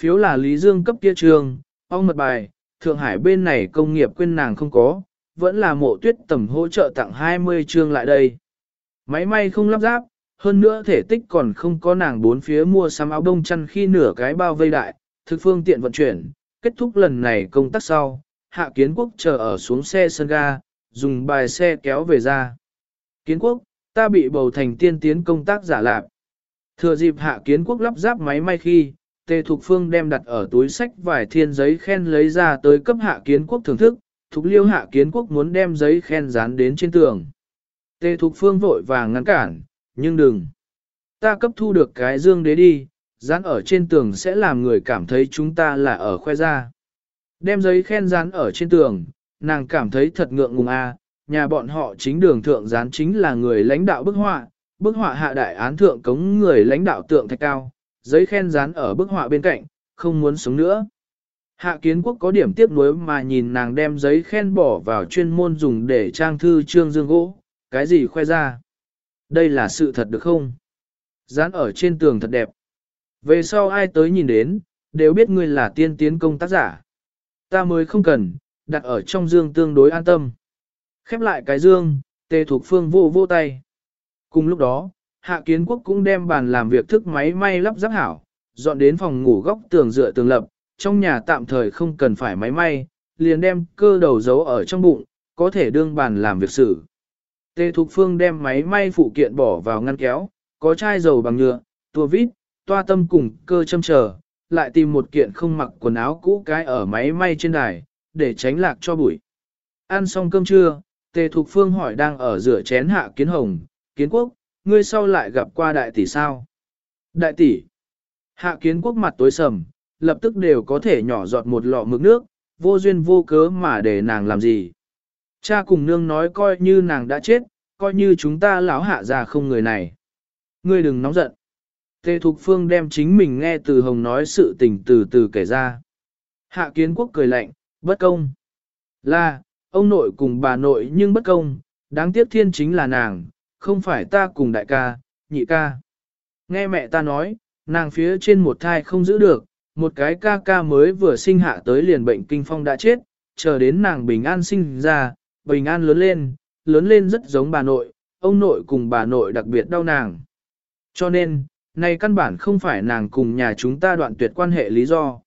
Phiếu là Lý Dương cấp kia trường, ông mật bài, Thượng Hải bên này công nghiệp quên nàng không có, vẫn là mộ tuyết tầm hỗ trợ tặng 20 chương lại đây. Máy may không lắp ráp, hơn nữa thể tích còn không có nàng bốn phía mua sắm áo đông chăn khi nửa cái bao vây đại, thực phương tiện vận chuyển, kết thúc lần này công tác sau, hạ kiến quốc chờ ở xuống xe sân ga, dùng bài xe kéo về ra. Kiến quốc, ta bị bầu thành tiên tiến công tác giả lạc. Thừa dịp hạ kiến quốc lắp ráp máy may khi, Tề Thục Phương đem đặt ở túi sách vài thiên giấy khen lấy ra tới cấp hạ kiến quốc thưởng thức, Thục Liêu hạ kiến quốc muốn đem giấy khen dán đến trên tường. Tề Thục Phương vội vàng ngăn cản, nhưng đừng. Ta cấp thu được cái dương đế đi, dán ở trên tường sẽ làm người cảm thấy chúng ta là ở khoe ra. Đem giấy khen dán ở trên tường, nàng cảm thấy thật ngượng ngùng a. nhà bọn họ chính đường thượng dán chính là người lãnh đạo bức họa, bức họa hạ đại án thượng cống người lãnh đạo tượng thạch cao, giấy khen dán ở bức họa bên cạnh, không muốn sống nữa. Hạ kiến quốc có điểm tiếc nuối mà nhìn nàng đem giấy khen bỏ vào chuyên môn dùng để trang thư trương dương gỗ, cái gì khoe ra. Đây là sự thật được không? Dán ở trên tường thật đẹp. Về sau ai tới nhìn đến, đều biết ngươi là tiên tiến công tác giả. Ta mới không cần, đặt ở trong dương tương đối an tâm. Khép lại cái dương, tề thuộc phương vô vô tay. Cùng lúc đó, hạ kiến quốc cũng đem bàn làm việc thức máy may lắp ráp hảo, dọn đến phòng ngủ góc tường dựa tường lập, trong nhà tạm thời không cần phải máy may, liền đem cơ đầu giấu ở trong bụng, có thể đương bàn làm việc xử. Tê Thục Phương đem máy may phụ kiện bỏ vào ngăn kéo, có chai dầu bằng nhựa, tua vít, toa tâm cùng cơ châm chờ, lại tìm một kiện không mặc quần áo cũ cái ở máy may trên đài, để tránh lạc cho bụi. Ăn xong cơm trưa, Tề Thục Phương hỏi đang ở rửa chén hạ kiến hồng, kiến quốc, ngươi sau lại gặp qua đại tỷ sao? Đại tỷ, hạ kiến quốc mặt tối sầm, lập tức đều có thể nhỏ giọt một lọ mực nước, vô duyên vô cớ mà để nàng làm gì. Cha cùng nương nói coi như nàng đã chết, coi như chúng ta lão hạ già không người này. Ngươi đừng nóng giận. Tề Thục Phương đem chính mình nghe từ Hồng nói sự tình từ từ kể ra. Hạ kiến quốc cười lạnh, bất công. Là, ông nội cùng bà nội nhưng bất công, đáng tiếc thiên chính là nàng, không phải ta cùng đại ca, nhị ca. Nghe mẹ ta nói, nàng phía trên một thai không giữ được, một cái ca ca mới vừa sinh hạ tới liền bệnh kinh phong đã chết, chờ đến nàng bình an sinh ra, bình an lớn lên, lớn lên rất giống bà nội, ông nội cùng bà nội đặc biệt đau nàng. Cho nên, này căn bản không phải nàng cùng nhà chúng ta đoạn tuyệt quan hệ lý do.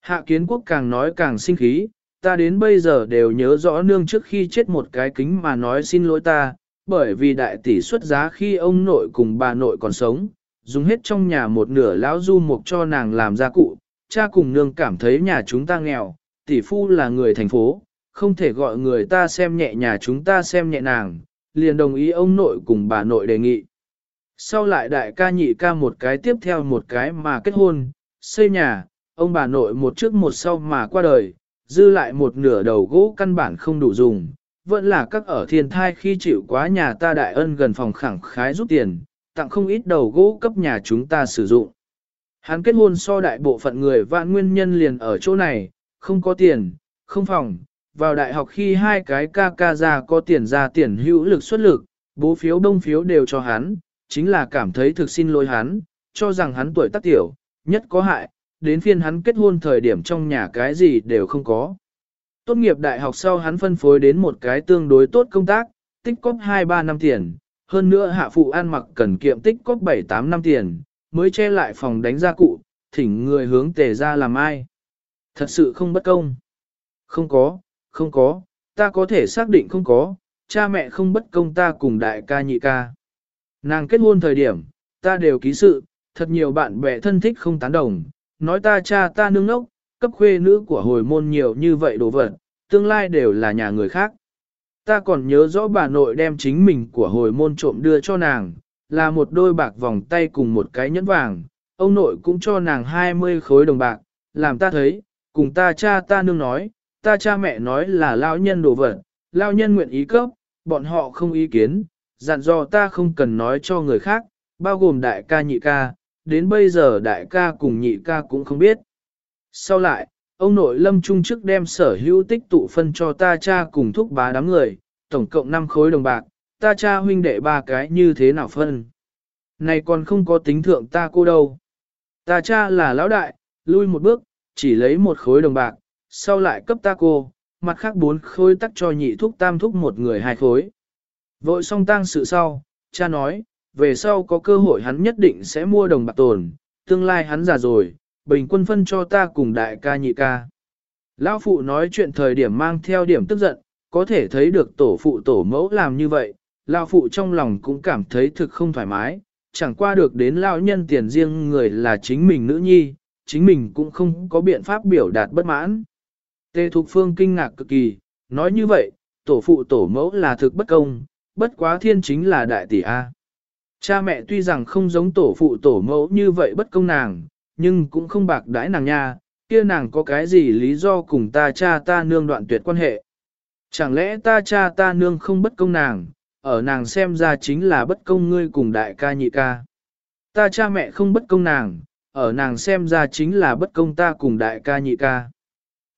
Hạ kiến quốc càng nói càng sinh khí, ta đến bây giờ đều nhớ rõ nương trước khi chết một cái kính mà nói xin lỗi ta, bởi vì đại tỷ xuất giá khi ông nội cùng bà nội còn sống, dùng hết trong nhà một nửa lão du mục cho nàng làm gia cụ, cha cùng nương cảm thấy nhà chúng ta nghèo, tỷ phu là người thành phố, không thể gọi người ta xem nhẹ nhà chúng ta xem nhẹ nàng, liền đồng ý ông nội cùng bà nội đề nghị. Sau lại đại ca nhị ca một cái tiếp theo một cái mà kết hôn, xây nhà, ông bà nội một trước một sau mà qua đời, dư lại một nửa đầu gỗ căn bản không đủ dùng, vẫn là các ở thiên thai khi chịu quá nhà ta đại ân gần phòng khẳng khái giúp tiền, tặng không ít đầu gỗ cấp nhà chúng ta sử dụng. Hắn kết hôn so đại bộ phận người vạn nguyên nhân liền ở chỗ này, không có tiền, không phòng, vào đại học khi hai cái ca ca ra có tiền ra tiền hữu lực xuất lực, bố phiếu đông phiếu đều cho hắn, chính là cảm thấy thực xin lỗi hắn, cho rằng hắn tuổi tác tiểu, nhất có hại, đến phiên hắn kết hôn thời điểm trong nhà cái gì đều không có. Tốt nghiệp đại học sau hắn phân phối đến một cái tương đối tốt công tác, tích cóp 2-3 năm tiền, hơn nữa hạ phụ ăn mặc cần kiệm tích cóp 7-8 năm tiền, mới che lại phòng đánh gia cụ, thỉnh người hướng tề ra làm ai. Thật sự không bất công. Không có, không có, ta có thể xác định không có, cha mẹ không bất công ta cùng đại ca nhị ca. Nàng kết hôn thời điểm, ta đều ký sự, thật nhiều bạn bè thân thích không tán đồng, nói ta cha ta nương nốc, cấp khuê nữ của hồi môn nhiều như vậy đồ vật, tương lai đều là nhà người khác. Ta còn nhớ rõ bà nội đem chính mình của hồi môn trộm đưa cho nàng, là một đôi bạc vòng tay cùng một cái nhẫn vàng, ông nội cũng cho nàng 20 khối đồng bạc, làm ta thấy, cùng ta cha ta nương nói, ta cha mẹ nói là lao nhân đồ vật, lao nhân nguyện ý cấp, bọn họ không ý kiến, dặn dò ta không cần nói cho người khác, bao gồm đại ca nhị ca, đến bây giờ đại ca cùng nhị ca cũng không biết. Sau lại, ông nội lâm trung chức đem sở hữu tích tụ phân cho ta cha cùng thúc bá đám người, tổng cộng 5 khối đồng bạc, ta cha huynh đệ ba cái như thế nào phân. Này còn không có tính thượng ta cô đâu. Ta cha là lão đại, lui một bước, chỉ lấy một khối đồng bạc, sau lại cấp ta cô, mặt khác bốn khối tắc cho nhị thúc tam thúc một người hai khối. Vội xong tang sự sau, cha nói, về sau có cơ hội hắn nhất định sẽ mua đồng bạc tồn, tương lai hắn già rồi, bình quân phân cho ta cùng đại ca nhị ca. Lão phụ nói chuyện thời điểm mang theo điểm tức giận, có thể thấy được tổ phụ tổ mẫu làm như vậy, lão phụ trong lòng cũng cảm thấy thực không thoải mái, chẳng qua được đến lão nhân tiền riêng người là chính mình nữ nhi, chính mình cũng không có biện pháp biểu đạt bất mãn. Tề Thục Phương kinh ngạc cực kỳ, nói như vậy, tổ phụ tổ mẫu là thực bất công, bất quá thiên chính là đại tỷ A. Cha mẹ tuy rằng không giống tổ phụ tổ mẫu như vậy bất công nàng, nhưng cũng không bạc đãi nàng nha, kia nàng có cái gì lý do cùng ta cha ta nương đoạn tuyệt quan hệ. Chẳng lẽ ta cha ta nương không bất công nàng, ở nàng xem ra chính là bất công ngươi cùng đại ca nhị ca. Ta cha mẹ không bất công nàng, ở nàng xem ra chính là bất công ta cùng đại ca nhị ca.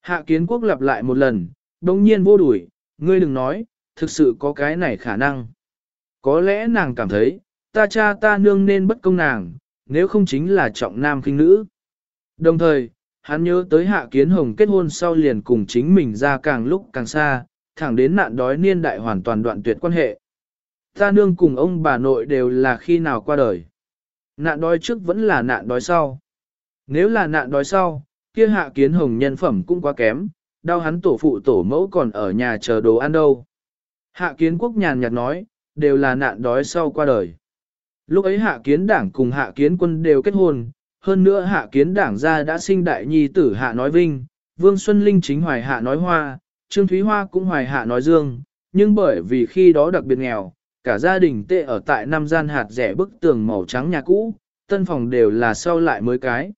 Hạ kiến quốc lặp lại một lần, đồng nhiên vô đuổi, ngươi đừng nói, thực sự có cái này khả năng. Có lẽ nàng cảm thấy, ta cha ta nương nên bất công nàng, nếu không chính là trọng nam khinh nữ. Đồng thời, hắn nhớ tới hạ kiến hồng kết hôn sau liền cùng chính mình ra càng lúc càng xa, thẳng đến nạn đói niên đại hoàn toàn đoạn tuyệt quan hệ. Ta nương cùng ông bà nội đều là khi nào qua đời. Nạn đói trước vẫn là nạn đói sau. Nếu là nạn đói sau, kia hạ kiến hồng nhân phẩm cũng quá kém, đau hắn tổ phụ tổ mẫu còn ở nhà chờ đồ ăn đâu. Hạ kiến quốc nhàn nhạt nói, đều là nạn đói sau qua đời. Lúc ấy hạ kiến đảng cùng hạ kiến quân đều kết hôn, hơn nữa hạ kiến đảng gia đã sinh đại nhi tử hạ nói vinh, Vương Xuân Linh chính hoài hạ nói hoa, Trương Thúy Hoa cũng hoài hạ nói dương, nhưng bởi vì khi đó đặc biệt nghèo, cả gia đình tệ ở tại năm gian hạt rẻ bức tường màu trắng nhà cũ, tân phòng đều là sau lại mới cái.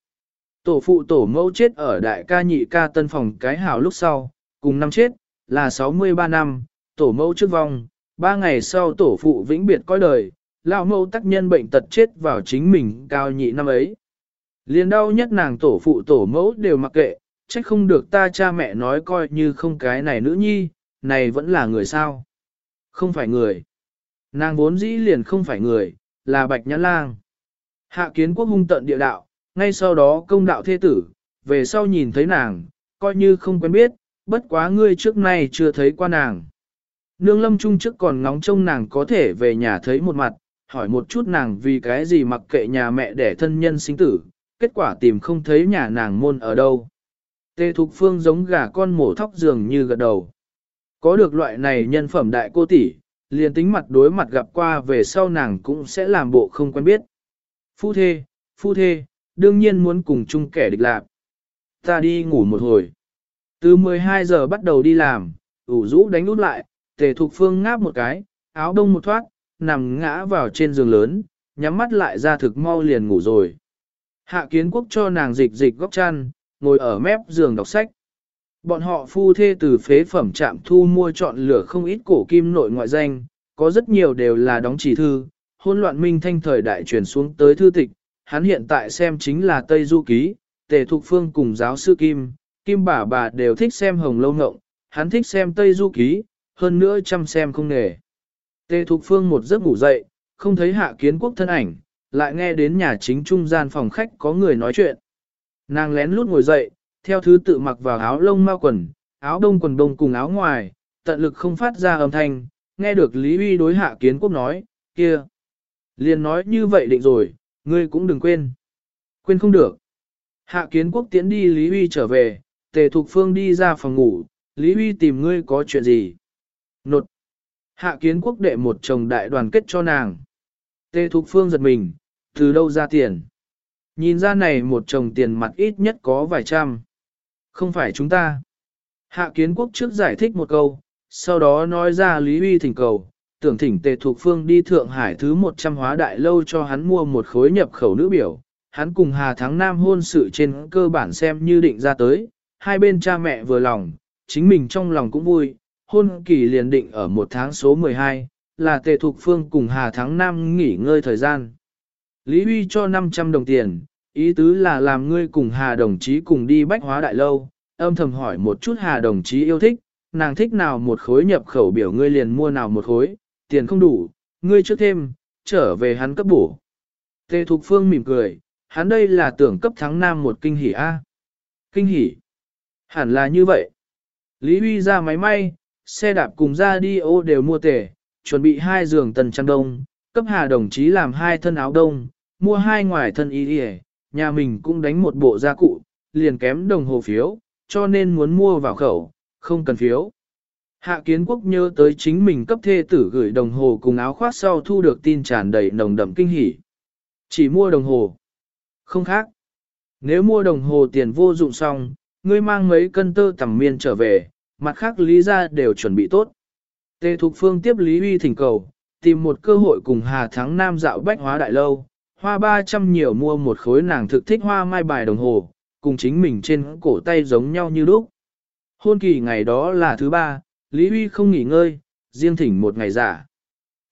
Tổ phụ tổ mẫu chết ở đại ca nhị ca tân phòng cái hào lúc sau, cùng năm chết, là 63 năm, tổ mẫu trước vong, ba ngày sau tổ phụ vĩnh biệt coi đời, lão mẫu tác nhân bệnh tật chết vào chính mình cao nhị năm ấy. Liền đau nhất nàng tổ phụ tổ mẫu đều mặc kệ, trách không được ta cha mẹ nói coi như không cái này nữ nhi, này vẫn là người sao. Không phải người. Nàng vốn dĩ liền không phải người, là bạch nhãn lang. Hạ kiến quốc hung tận địa đạo, ngay sau đó công đạo thế tử, về sau nhìn thấy nàng, coi như không quen biết, bất quá ngươi trước nay chưa thấy qua nàng. Nương lâm trung trước còn ngóng trông nàng có thể về nhà thấy một mặt, hỏi một chút nàng vì cái gì mặc kệ nhà mẹ để thân nhân sinh tử, kết quả tìm không thấy nhà nàng môn ở đâu. Tê Thục Phương giống gà con mổ thóc dường như gật đầu. Có được loại này nhân phẩm đại cô tỷ, liền tính mặt đối mặt gặp qua về sau nàng cũng sẽ làm bộ không quen biết. Phu thê, phu thê, đương nhiên muốn cùng chung kẻ địch lạc. Ta đi ngủ một hồi. Từ 12 giờ bắt đầu đi làm, ủ rũ đánh út lại, tề thục phương ngáp một cái, áo đông một thoát, nằm ngã vào trên giường lớn, nhắm mắt lại ra thực mau liền ngủ rồi. Hạ kiến quốc cho nàng dịch dịch góc chăn, ngồi ở mép giường đọc sách. Bọn họ phu thê từ phế phẩm trạm thu mua chọn lửa không ít cổ kim nội ngoại danh, có rất nhiều đều là đóng chỉ thư, hôn loạn minh thanh thời đại truyền xuống tới thư tịch, hắn hiện tại xem chính là Tây Du Ký, Tề Thục Phương cùng giáo sư Kim, Kim bà bà đều thích xem Hồng Lâu Ngộng, hắn thích xem Tây Du Ký, hơn nữa chăm xem không nghề. Tề Thục Phương một giấc ngủ dậy, không thấy hạ kiến quốc thân ảnh, lại nghe đến nhà chính trung gian phòng khách có người nói chuyện. Nàng lén lút ngồi dậy, theo thứ tự mặc vào áo lông mao quần, áo đông quần đông cùng áo ngoài, tận lực không phát ra âm thanh, nghe được Lý Uy đối hạ kiến quốc nói, kia. Liền nói như vậy định rồi, ngươi cũng đừng quên. Quên không được. Hạ kiến quốc tiến đi Lý Uy trở về, tề thục phương đi ra phòng ngủ, Lý Uy tìm ngươi có chuyện gì. Nột. Hạ kiến quốc đệ một chồng đại đoàn kết cho nàng. Tề thục phương giật mình, từ đâu ra tiền. Nhìn ra này một chồng tiền mặt ít nhất có vài trăm. Không phải chúng ta. Hạ kiến quốc trước giải thích một câu, sau đó nói ra Lý Huy thỉnh cầu, tưởng thỉnh tề Thục phương đi Thượng Hải thứ 100 hóa đại lâu cho hắn mua một khối nhập khẩu nữ biểu. Hắn cùng Hà Thắng Nam hôn sự trên cơ bản xem như định ra tới, hai bên cha mẹ vừa lòng, chính mình trong lòng cũng vui, hôn kỳ liền định ở một tháng số 12, là tề thục phương cùng Hà Thắng Nam nghỉ ngơi thời gian. Lý Huy cho 500 đồng tiền, ý tứ là làm ngươi cùng Hà đồng chí cùng đi bách hóa đại lâu, âm thầm hỏi một chút Hà đồng chí yêu thích, nàng thích nào một khối nhập khẩu biểu ngươi liền mua nào một khối, tiền không đủ, ngươi trước thêm, trở về hắn cấp bổ. Tề Thục Phương mỉm cười, hắn đây là tưởng cấp thắng nam một kinh hỉ A. Kinh hỉ. Hẳn là như vậy. Lý Huy ra máy may, xe đạp cùng ra đi ô đều mua tể, chuẩn bị hai giường tần trang đông, cấp hà đồng chí làm hai thân áo đông, mua hai ngoài thân y y nhà mình cũng đánh một bộ gia cụ, liền kém đồng hồ phiếu, cho nên muốn mua vào khẩu, không cần phiếu. Hạ kiến quốc nhớ tới chính mình cấp thê tử gửi đồng hồ cùng áo khoác sau thu được tin tràn đầy nồng đậm kinh hỉ. Chỉ mua đồng hồ. Không khác. Nếu mua đồng hồ tiền vô dụng xong, ngươi mang mấy cân tơ tằm miên trở về, mặt khác lý ra đều chuẩn bị tốt. Tề Thục Phương tiếp Lý Huy thỉnh cầu, tìm một cơ hội cùng Hà Thắng Nam dạo bách hóa đại lâu, hoa 300 nhiều mua một khối nàng thực thích hoa mai bài đồng hồ, cùng chính mình trên cổ tay giống nhau như lúc. Hôn kỳ ngày đó là thứ ba, Lý Huy không nghỉ ngơi, riêng thỉnh một ngày giả.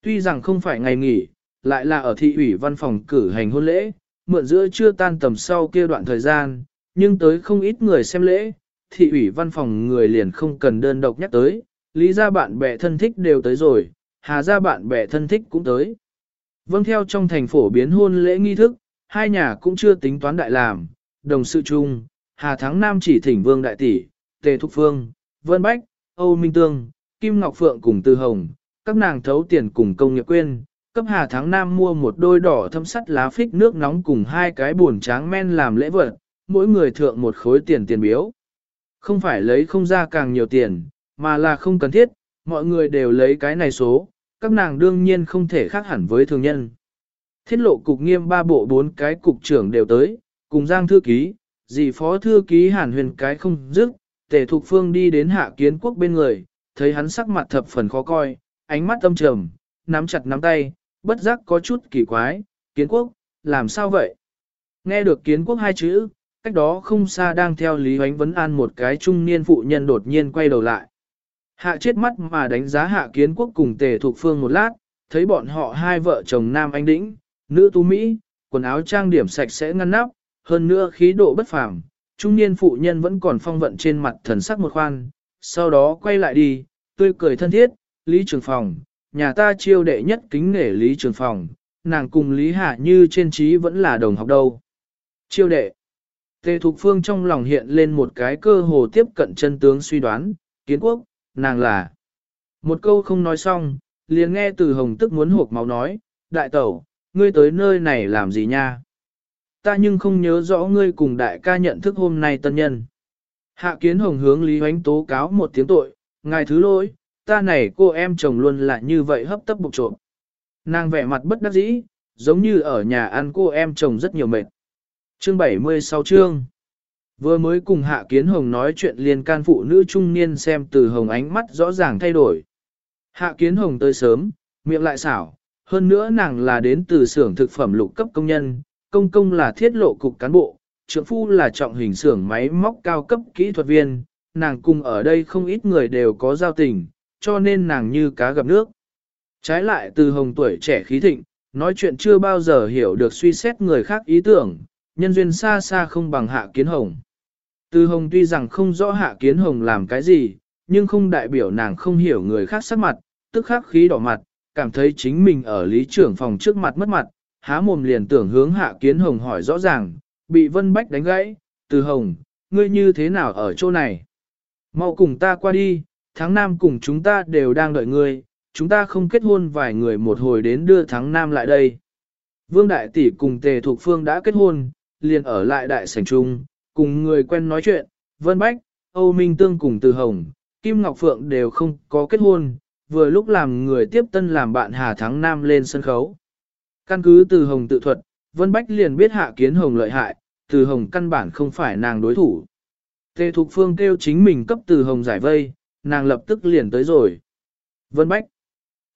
Tuy rằng không phải ngày nghỉ, lại là ở thị ủy văn phòng cử hành hôn lễ, mượn giữa chưa tan tầm sau kia đoạn thời gian, nhưng tới không ít người xem lễ, thị ủy văn phòng người liền không cần đơn độc nhắc tới, lý ra bạn bè thân thích đều tới rồi, hà ra bạn bè thân thích cũng tới. Vâng theo trong thành phổ biến hôn lễ nghi thức, hai nhà cũng chưa tính toán đại làm, đồng sự chung, Hà Thắng Nam chỉ thỉnh Vương Đại Tỷ, Tề Thúc Phương, Vân Bách, Âu Minh Tương, Kim Ngọc Phượng cùng Tư Hồng, các nàng thấu tiền cùng công nghiệp quên, cấp Hà Thắng Nam mua một đôi đỏ thâm sắt lá phích nước nóng cùng hai cái buồn tráng men làm lễ vật, mỗi người thượng một khối tiền tiền biếu. Không phải lấy không ra càng nhiều tiền, mà là không cần thiết, mọi người đều lấy cái này số, các nàng đương nhiên không thể khác hẳn với thường nhân. Thiết lộ cục nghiêm ba bộ bốn cái cục trưởng đều tới, cùng giang thư ký, dì phó thư ký hàn huyền cái không dứt, tề thục phương đi đến hạ kiến quốc bên người, thấy hắn sắc mặt thập phần khó coi, ánh mắt âm trầm, nắm chặt nắm tay, bất giác có chút kỳ quái, kiến quốc, làm sao vậy? Nghe được kiến quốc hai chữ, cách đó không xa đang theo Lý Hoánh Vấn An một cái trung niên phụ nhân đột nhiên quay đầu lại. Hạ chết mắt mà đánh giá hạ kiến quốc cùng tề thuộc phương một lát, thấy bọn họ hai vợ chồng nam anh đĩnh, nữ tú Mỹ, quần áo trang điểm sạch sẽ ngăn nắp, hơn nữa khí độ bất phàm. Trung niên phụ nhân vẫn còn phong vận trên mặt thần sắc một khoan, sau đó quay lại đi, tươi cười thân thiết, Lý Trường Phòng, nhà ta chiêu đệ nhất kính nể Lý Trường Phòng, nàng cùng Lý Hạ như trên trí vẫn là đồng học đâu. Chiêu đệ. Tề Thục Phương trong lòng hiện lên một cái cơ hồ tiếp cận chân tướng suy đoán, kiến quốc, nàng là. Một câu không nói xong, liền nghe từ hồng tức muốn hộp máu nói, đại tẩu, ngươi tới nơi này làm gì nha? Ta nhưng không nhớ rõ ngươi cùng đại ca nhận thức hôm nay tân nhân. Hạ kiến hồng hướng Lý Hoánh tố cáo một tiếng tội, ngài thứ lỗi, ta này cô em chồng luôn là như vậy hấp tấp bục trộm. Nàng vẻ mặt bất đắc dĩ, giống như ở nhà ăn cô em chồng rất nhiều mệt. Chương 76 chương Vừa mới cùng Hạ Kiến Hồng nói chuyện liền can phụ nữ trung niên xem từ Hồng ánh mắt rõ ràng thay đổi. Hạ Kiến Hồng tới sớm, miệng lại xảo, hơn nữa nàng là đến từ xưởng thực phẩm lục cấp công nhân, công công là thiết lộ cục cán bộ, trưởng phu là trọng hình xưởng máy móc cao cấp kỹ thuật viên, nàng cùng ở đây không ít người đều có giao tình, cho nên nàng như cá gặp nước. Trái lại từ Hồng tuổi trẻ khí thịnh, nói chuyện chưa bao giờ hiểu được suy xét người khác ý tưởng, nhân duyên xa xa không bằng hạ kiến hồng. Từ hồng tuy rằng không rõ hạ kiến hồng làm cái gì, nhưng không đại biểu nàng không hiểu người khác sắc mặt, tức khắc khí đỏ mặt, cảm thấy chính mình ở lý trưởng phòng trước mặt mất mặt, há mồm liền tưởng hướng hạ kiến hồng hỏi rõ ràng, bị vân bách đánh gãy, từ hồng, ngươi như thế nào ở chỗ này? Mau cùng ta qua đi, tháng năm cùng chúng ta đều đang đợi ngươi, chúng ta không kết hôn vài người một hồi đến đưa tháng năm lại đây. Vương Đại Tỷ cùng Tề Thục Phương đã kết hôn, liền ở lại Đại Sảnh Trung, cùng người quen nói chuyện, Vân Bách, Âu Minh Tương cùng Từ Hồng, Kim Ngọc Phượng đều không có kết hôn, vừa lúc làm người tiếp tân làm bạn Hà Thắng Nam lên sân khấu. Căn cứ Từ Hồng tự thuật, Vân Bách liền biết Hạ Kiến Hồng lợi hại, Từ Hồng căn bản không phải nàng đối thủ. Tề Thục Phương kêu chính mình cấp Từ Hồng giải vây, nàng lập tức liền tới rồi. Vân Bách.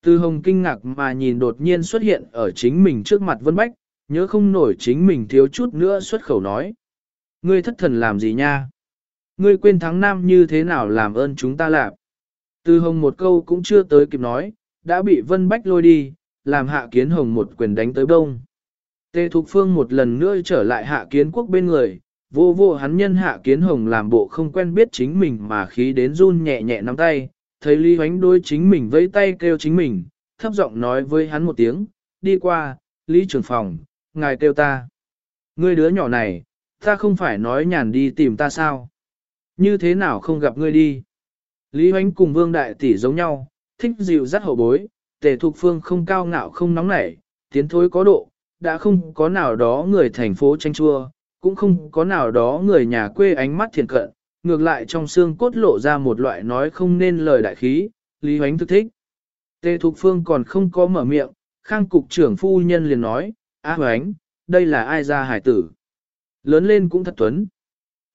Từ Hồng kinh ngạc mà nhìn đột nhiên xuất hiện ở chính mình trước mặt Vân Bách, nhớ không nổi chính mình thiếu chút nữa xuất khẩu nói. Ngươi thất thần làm gì nha? Ngươi quên tháng năm như thế nào làm ơn chúng ta làm? Từ Hồng một câu cũng chưa tới kịp nói, đã bị Vân Bách lôi đi, làm hạ kiến Hồng một quyền đánh tới bông. tê Thục Phương một lần nữa trở lại hạ kiến quốc bên người, vô vô hắn nhân hạ kiến Hồng làm bộ không quen biết chính mình mà khí đến run nhẹ nhẹ nắm tay, thấy Lý Hoánh đôi chính mình vẫy tay kêu chính mình, thấp giọng nói với hắn một tiếng, đi qua, Lý trưởng phòng, ngài kêu ta. Ngươi đứa nhỏ này, ta không phải nói nhàn đi tìm ta sao? Như thế nào không gặp ngươi đi? Lý Hoánh cùng Vương Đại Tỷ giống nhau, thích dịu dắt hậu bối, tề thục phương không cao ngạo không nóng nảy, tiến thối có độ, đã không có nào đó người thành phố tranh chua, cũng không có nào đó người nhà quê ánh mắt thiền cận, ngược lại trong xương cốt lộ ra một loại nói không nên lời đại khí, Lý Hoánh thực thích. Tề Thục Phương còn không có mở miệng, khang cục trưởng phu nhân liền nói, Á Hoánh, đây là ai ra hải tử? Lớn lên cũng thật tuấn.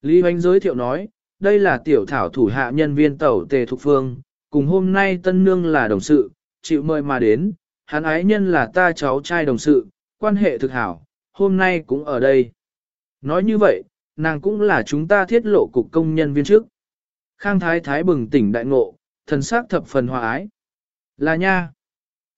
Lý Hoánh giới thiệu nói, đây là tiểu thảo thủ hạ nhân viên tàu Tề Thục Phương, cùng hôm nay tân nương là đồng sự, chịu mời mà đến, hắn ái nhân là ta cháu trai đồng sự, quan hệ thực hảo, hôm nay cũng ở đây. Nói như vậy, nàng cũng là chúng ta thiết lộ cục công nhân viên trước. Khang Thái Thái bừng tỉnh đại ngộ, thần sắc thập phần hòa ái. Là nha.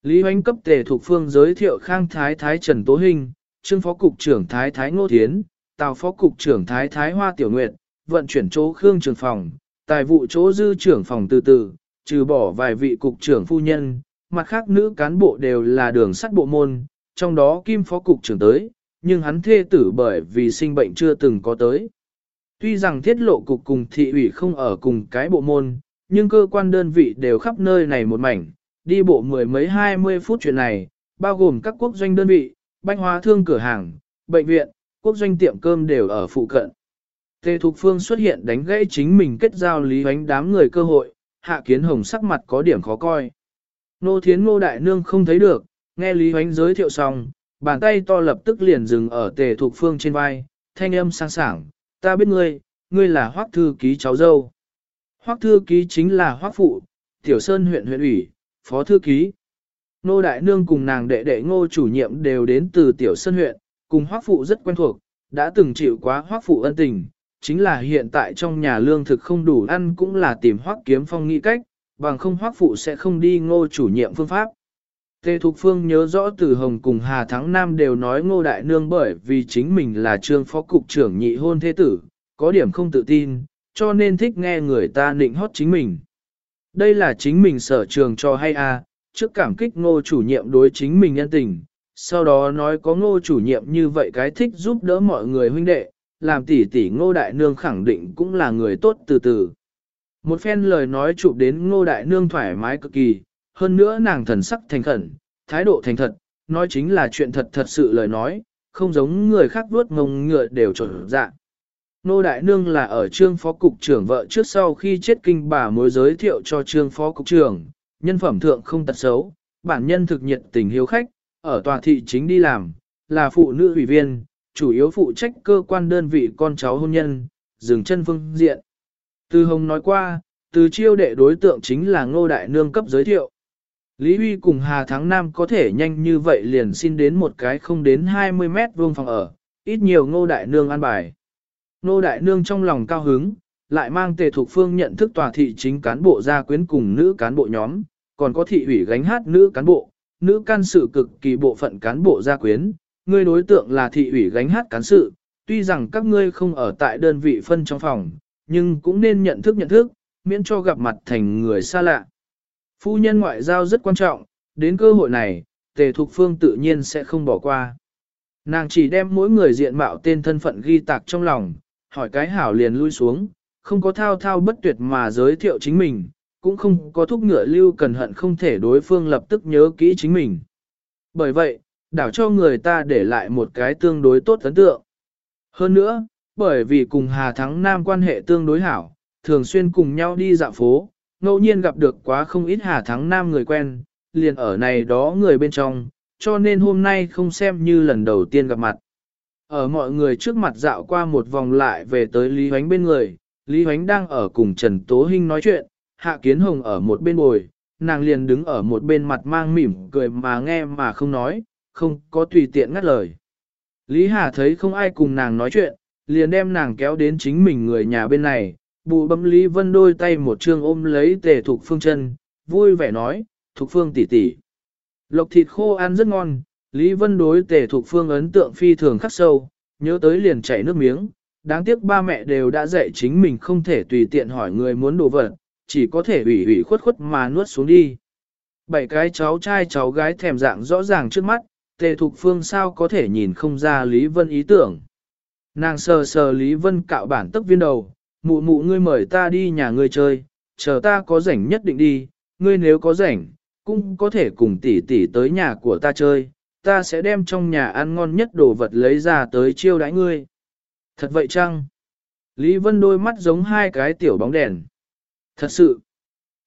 Lý Hoánh cấp tề thuộc phương giới thiệu Khang Thái Thái Trần Tố Hình, Trương Phó Cục trưởng Thái Thái Ngô Thiến, Tào Phó Cục trưởng Thái Thái Hoa Tiểu Nguyệt, vận chuyển chỗ Khương Trường Phòng, tài vụ chỗ dư trưởng phòng từ từ, trừ bỏ vài vị cục trưởng phu nhân, mặt khác nữ cán bộ đều là đường sắt bộ môn, trong đó Kim Phó Cục trưởng tới, nhưng hắn thê tử bởi vì sinh bệnh chưa từng có tới. Tuy rằng thiết lộ cục cùng thị ủy không ở cùng cái bộ môn, nhưng cơ quan đơn vị đều khắp nơi này một mảnh, đi bộ mười mấy hai mươi phút chuyện này, bao gồm các quốc doanh đơn vị, bách hóa thương cửa hàng, bệnh viện, quốc doanh tiệm cơm đều ở phụ cận. Tề Thục Phương xuất hiện đánh gãy chính mình kết giao lý hoánh đám người cơ hội, hạ kiến hồng sắc mặt có điểm khó coi. Nô thiến ngô đại nương không thấy được, nghe lý hoánh giới thiệu xong, bàn tay to lập tức liền dừng ở tề Thục Phương trên vai, thanh âm sang sảng, ta biết ngươi, ngươi là hoác thư ký cháu dâu. Hoác thư ký chính là hoác phụ, tiểu sơn huyện huyện ủy, phó thư ký. Nô Đại Nương cùng nàng đệ đệ ngô chủ nhiệm đều đến từ tiểu sơn huyện, cùng hoác phụ rất quen thuộc, đã từng chịu quá hoác phụ ân tình, chính là hiện tại trong nhà lương thực không đủ ăn cũng là tìm hoác kiếm phong nghĩ cách, bằng không hoác phụ sẽ không đi ngô chủ nhiệm phương pháp. Tề Thục Phương nhớ rõ từ Hồng cùng Hà Thắng Nam đều nói ngô đại nương bởi vì chính mình là trương phó cục trưởng nhị hôn thế tử, có điểm không tự tin, cho nên thích nghe người ta nịnh hót chính mình. Đây là chính mình sở trường cho hay à, trước cảm kích ngô chủ nhiệm đối chính mình nhân tình, sau đó nói có ngô chủ nhiệm như vậy cái thích giúp đỡ mọi người huynh đệ, làm tỷ tỷ ngô đại nương khẳng định cũng là người tốt từ từ. Một phen lời nói chụp đến ngô đại nương thoải mái cực kỳ, hơn nữa nàng thần sắc thành khẩn, thái độ thành thật, nói chính là chuyện thật thật sự lời nói, không giống người khác vuốt ngông ngựa đều trở dạ. Nô Đại Nương là ở trương phó cục trưởng vợ trước sau khi chết kinh bà mối giới thiệu cho trương phó cục trưởng, nhân phẩm thượng không tật xấu, bản nhân thực nhiệt tình hiếu khách, ở tòa thị chính đi làm, là phụ nữ ủy viên, chủ yếu phụ trách cơ quan đơn vị con cháu hôn nhân, dừng chân phương diện. Từ Hồng nói qua, từ chiêu đệ đối tượng chính là Ngô Đại Nương cấp giới thiệu. Lý Huy cùng Hà Thắng Nam có thể nhanh như vậy liền xin đến một cái không đến 20 mét vuông phòng ở, ít nhiều Ngô Đại Nương an bài nô Đại Nương trong lòng cao hứng, lại mang tề thuộc phương nhận thức tòa thị chính cán bộ gia quyến cùng nữ cán bộ nhóm, còn có thị ủy gánh hát nữ cán bộ, nữ can sự cực kỳ bộ phận cán bộ gia quyến, ngươi đối tượng là thị ủy gánh hát cán sự, tuy rằng các ngươi không ở tại đơn vị phân trong phòng, nhưng cũng nên nhận thức nhận thức, miễn cho gặp mặt thành người xa lạ. Phu nhân ngoại giao rất quan trọng, đến cơ hội này, Tề Thục Phương tự nhiên sẽ không bỏ qua. Nàng chỉ đem mỗi người diện mạo tên thân phận ghi tạc trong lòng, hỏi cái hảo liền lui xuống, không có thao thao bất tuyệt mà giới thiệu chính mình, cũng không có thúc ngựa lưu cần hận không thể đối phương lập tức nhớ kỹ chính mình. Bởi vậy, đảo cho người ta để lại một cái tương đối tốt ấn tượng. Hơn nữa, bởi vì cùng Hà Thắng Nam quan hệ tương đối hảo, thường xuyên cùng nhau đi dạo phố, ngẫu nhiên gặp được quá không ít Hà Thắng Nam người quen, liền ở này đó người bên trong, cho nên hôm nay không xem như lần đầu tiên gặp mặt. Ở mọi người trước mặt dạo qua một vòng lại về tới Lý Huánh bên người, Lý Huánh đang ở cùng Trần Tố Hinh nói chuyện, Hạ Kiến Hồng ở một bên bồi, nàng liền đứng ở một bên mặt mang mỉm cười mà nghe mà không nói, không có tùy tiện ngắt lời. Lý Hà thấy không ai cùng nàng nói chuyện, liền đem nàng kéo đến chính mình người nhà bên này, bù bấm Lý Vân đôi tay một chương ôm lấy tề thục phương chân, vui vẻ nói, thục phương tỷ tỷ. Lộc thịt khô ăn rất ngon, Lý Vân đối tề thuộc phương ấn tượng phi thường khắc sâu, nhớ tới liền chảy nước miếng, đáng tiếc ba mẹ đều đã dạy chính mình không thể tùy tiện hỏi người muốn đồ vật, chỉ có thể ủy ủy khuất khuất mà nuốt xuống đi. Bảy cái cháu trai cháu gái thèm dạng rõ ràng trước mắt, tề thục phương sao có thể nhìn không ra Lý Vân ý tưởng. Nàng sờ sờ Lý Vân cạo bản tức viên đầu, mụ mụ ngươi mời ta đi nhà ngươi chơi, chờ ta có rảnh nhất định đi, ngươi nếu có rảnh, cũng có thể cùng tỷ tỷ tới nhà của ta chơi, ta sẽ đem trong nhà ăn ngon nhất đồ vật lấy ra tới chiêu đãi ngươi. Thật vậy chăng? Lý Vân đôi mắt giống hai cái tiểu bóng đèn. Thật sự.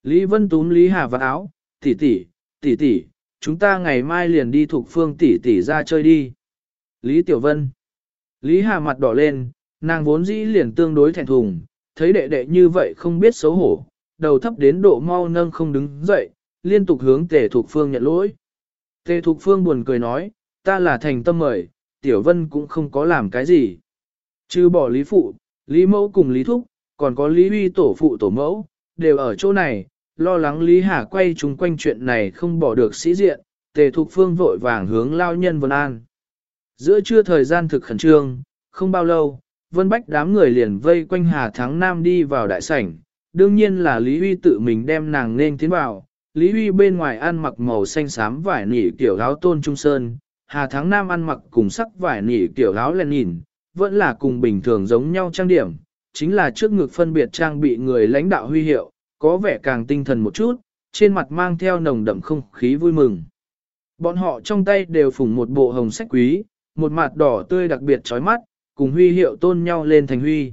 Lý Vân túm Lý Hà vào áo, tỷ tỷ, tỷ tỷ, chúng ta ngày mai liền đi thuộc phương tỷ tỷ ra chơi đi. Lý Tiểu Vân. Lý Hà mặt đỏ lên, nàng vốn dĩ liền tương đối thẹn thùng, thấy đệ đệ như vậy không biết xấu hổ, đầu thấp đến độ mau nâng không đứng dậy, liên tục hướng tề thuộc phương nhận lỗi. Tề thục phương buồn cười nói, ta là thành tâm mời, Tiểu Vân cũng không có làm cái gì. Chứ bỏ Lý Phụ, Lý Mẫu cùng Lý Thúc, còn có Lý Huy tổ phụ tổ mẫu, đều ở chỗ này, lo lắng Lý Hà quay chung quanh chuyện này không bỏ được sĩ diện, tề thục phương vội vàng hướng lao nhân Vân An. Giữa trưa thời gian thực khẩn trương, không bao lâu, Vân Bách đám người liền vây quanh Hà Thắng Nam đi vào đại sảnh, đương nhiên là Lý Huy tự mình đem nàng nên tiến vào. Lý Huy bên ngoài ăn mặc màu xanh xám vải nỉ kiểu áo tôn trung sơn, Hà Thắng Nam ăn mặc cùng sắc vải nỉ kiểu áo len nhìn, vẫn là cùng bình thường giống nhau trang điểm, chính là trước ngực phân biệt trang bị người lãnh đạo huy hiệu, có vẻ càng tinh thần một chút, trên mặt mang theo nồng đậm không khí vui mừng. Bọn họ trong tay đều phủng một bộ hồng sách quý, một mặt đỏ tươi đặc biệt chói mắt, cùng huy hiệu tôn nhau lên thành huy.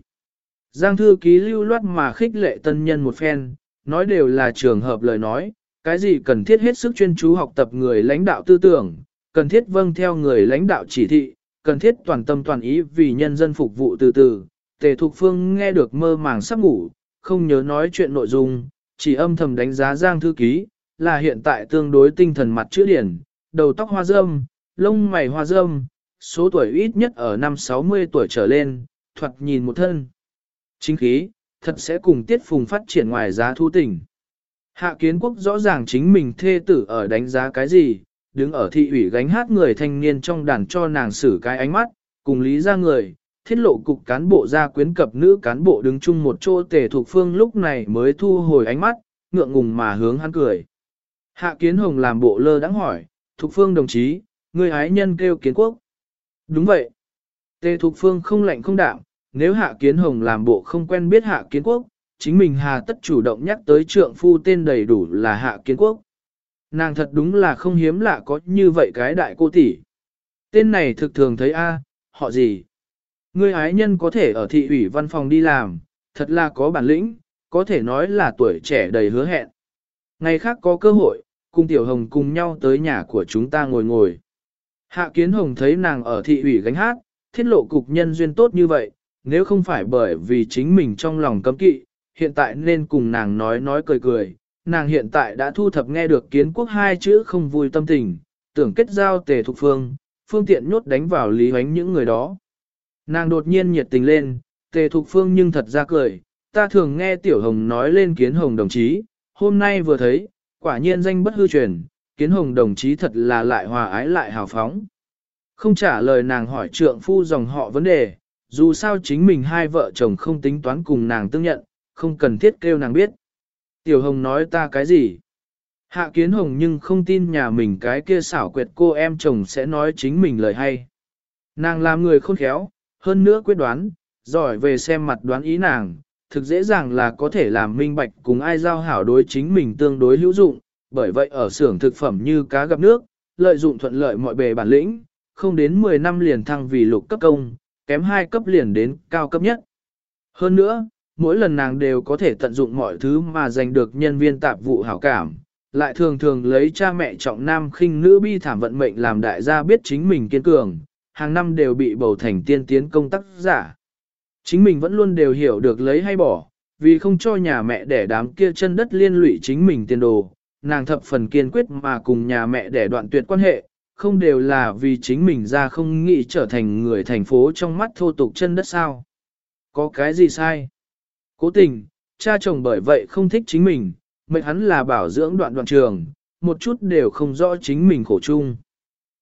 Giang thư ký lưu loát mà khích lệ tân nhân một phen, nói đều là trường hợp lời nói, cái gì cần thiết hết sức chuyên chú học tập người lãnh đạo tư tưởng, cần thiết vâng theo người lãnh đạo chỉ thị, cần thiết toàn tâm toàn ý vì nhân dân phục vụ từ từ. Tề Thục Phương nghe được mơ màng sắp ngủ, không nhớ nói chuyện nội dung, chỉ âm thầm đánh giá Giang thư ký, là hiện tại tương đối tinh thần mặt chữ điển, đầu tóc hoa râm, lông mày hoa râm, số tuổi ít nhất ở năm 60 tuổi trở lên, thoạt nhìn một thân. Chính khí, thật sẽ cùng tiết phùng phát triển ngoài giá thu tình. Hạ kiến quốc rõ ràng chính mình thê tử ở đánh giá cái gì, đứng ở thị ủy gánh hát người thanh niên trong đàn cho nàng xử cái ánh mắt, cùng lý ra người, thiết lộ cục cán bộ ra quyến cập nữ cán bộ đứng chung một chỗ tề thuộc phương lúc này mới thu hồi ánh mắt, ngượng ngùng mà hướng hắn cười. Hạ kiến hồng làm bộ lơ đắng hỏi, thuộc phương đồng chí, người ái nhân kêu kiến quốc. Đúng vậy. Tề thuộc Phương không lạnh không đạm, nếu Hạ Kiến Hồng làm bộ không quen biết Hạ Kiến Quốc, chính mình hà tất chủ động nhắc tới trượng phu tên đầy đủ là Hạ Kiến Quốc. Nàng thật đúng là không hiếm lạ có như vậy cái đại cô tỷ. Tên này thực thường thấy a, họ gì? Ngươi ái nhân có thể ở thị ủy văn phòng đi làm, thật là có bản lĩnh, có thể nói là tuổi trẻ đầy hứa hẹn. Ngày khác có cơ hội, cùng Tiểu Hồng cùng nhau tới nhà của chúng ta ngồi ngồi. Hạ Kiến Hồng thấy nàng ở thị ủy gánh hát, thiết lộ cục nhân duyên tốt như vậy, nếu không phải bởi vì chính mình trong lòng cấm kỵ, hiện tại nên cùng nàng nói nói cười cười. Nàng hiện tại đã thu thập nghe được kiến quốc hai chữ không vui tâm tình, tưởng kết giao tề thục phương, phương tiện nhốt đánh vào lý hoánh những người đó. Nàng đột nhiên nhiệt tình lên, tề thục phương nhưng thật ra cười, ta thường nghe tiểu hồng nói lên kiến hồng đồng chí, hôm nay vừa thấy, quả nhiên danh bất hư truyền, kiến hồng đồng chí thật là lại hòa ái lại hào phóng. Không trả lời nàng hỏi trượng phu dòng họ vấn đề, dù sao chính mình hai vợ chồng không tính toán cùng nàng tương nhận, không cần thiết kêu nàng biết. Tiểu hồng nói ta cái gì? Hạ kiến hồng nhưng không tin nhà mình cái kia xảo quyệt cô em chồng sẽ nói chính mình lời hay. Nàng làm người khôn khéo, hơn nữa quyết đoán, giỏi về xem mặt đoán ý nàng, thực dễ dàng là có thể làm minh bạch cùng ai giao hảo đối chính mình tương đối hữu dụng, bởi vậy ở xưởng thực phẩm như cá gặp nước, lợi dụng thuận lợi mọi bề bản lĩnh, không đến 10 năm liền thăng vì lục cấp công, kém 2 cấp liền đến cao cấp nhất. Hơn nữa, mỗi lần nàng đều có thể tận dụng mọi thứ mà giành được nhân viên tạp vụ hảo cảm, lại thường thường lấy cha mẹ trọng nam khinh nữ bi thảm vận mệnh làm đại gia biết chính mình kiên cường, hàng năm đều bị bầu thành tiên tiến công tác giả. Chính mình vẫn luôn đều hiểu được lấy hay bỏ, vì không cho nhà mẹ đẻ đám kia chân đất liên lụy chính mình tiền đồ, nàng thập phần kiên quyết mà cùng nhà mẹ đẻ đoạn tuyệt quan hệ, không đều là vì chính mình ra không nghĩ trở thành người thành phố trong mắt thô tục chân đất sao. Có cái gì sai? Cố tình, cha chồng bởi vậy không thích chính mình, mệnh hắn là bảo dưỡng đoạn đoạn trường, một chút đều không rõ chính mình khổ chung.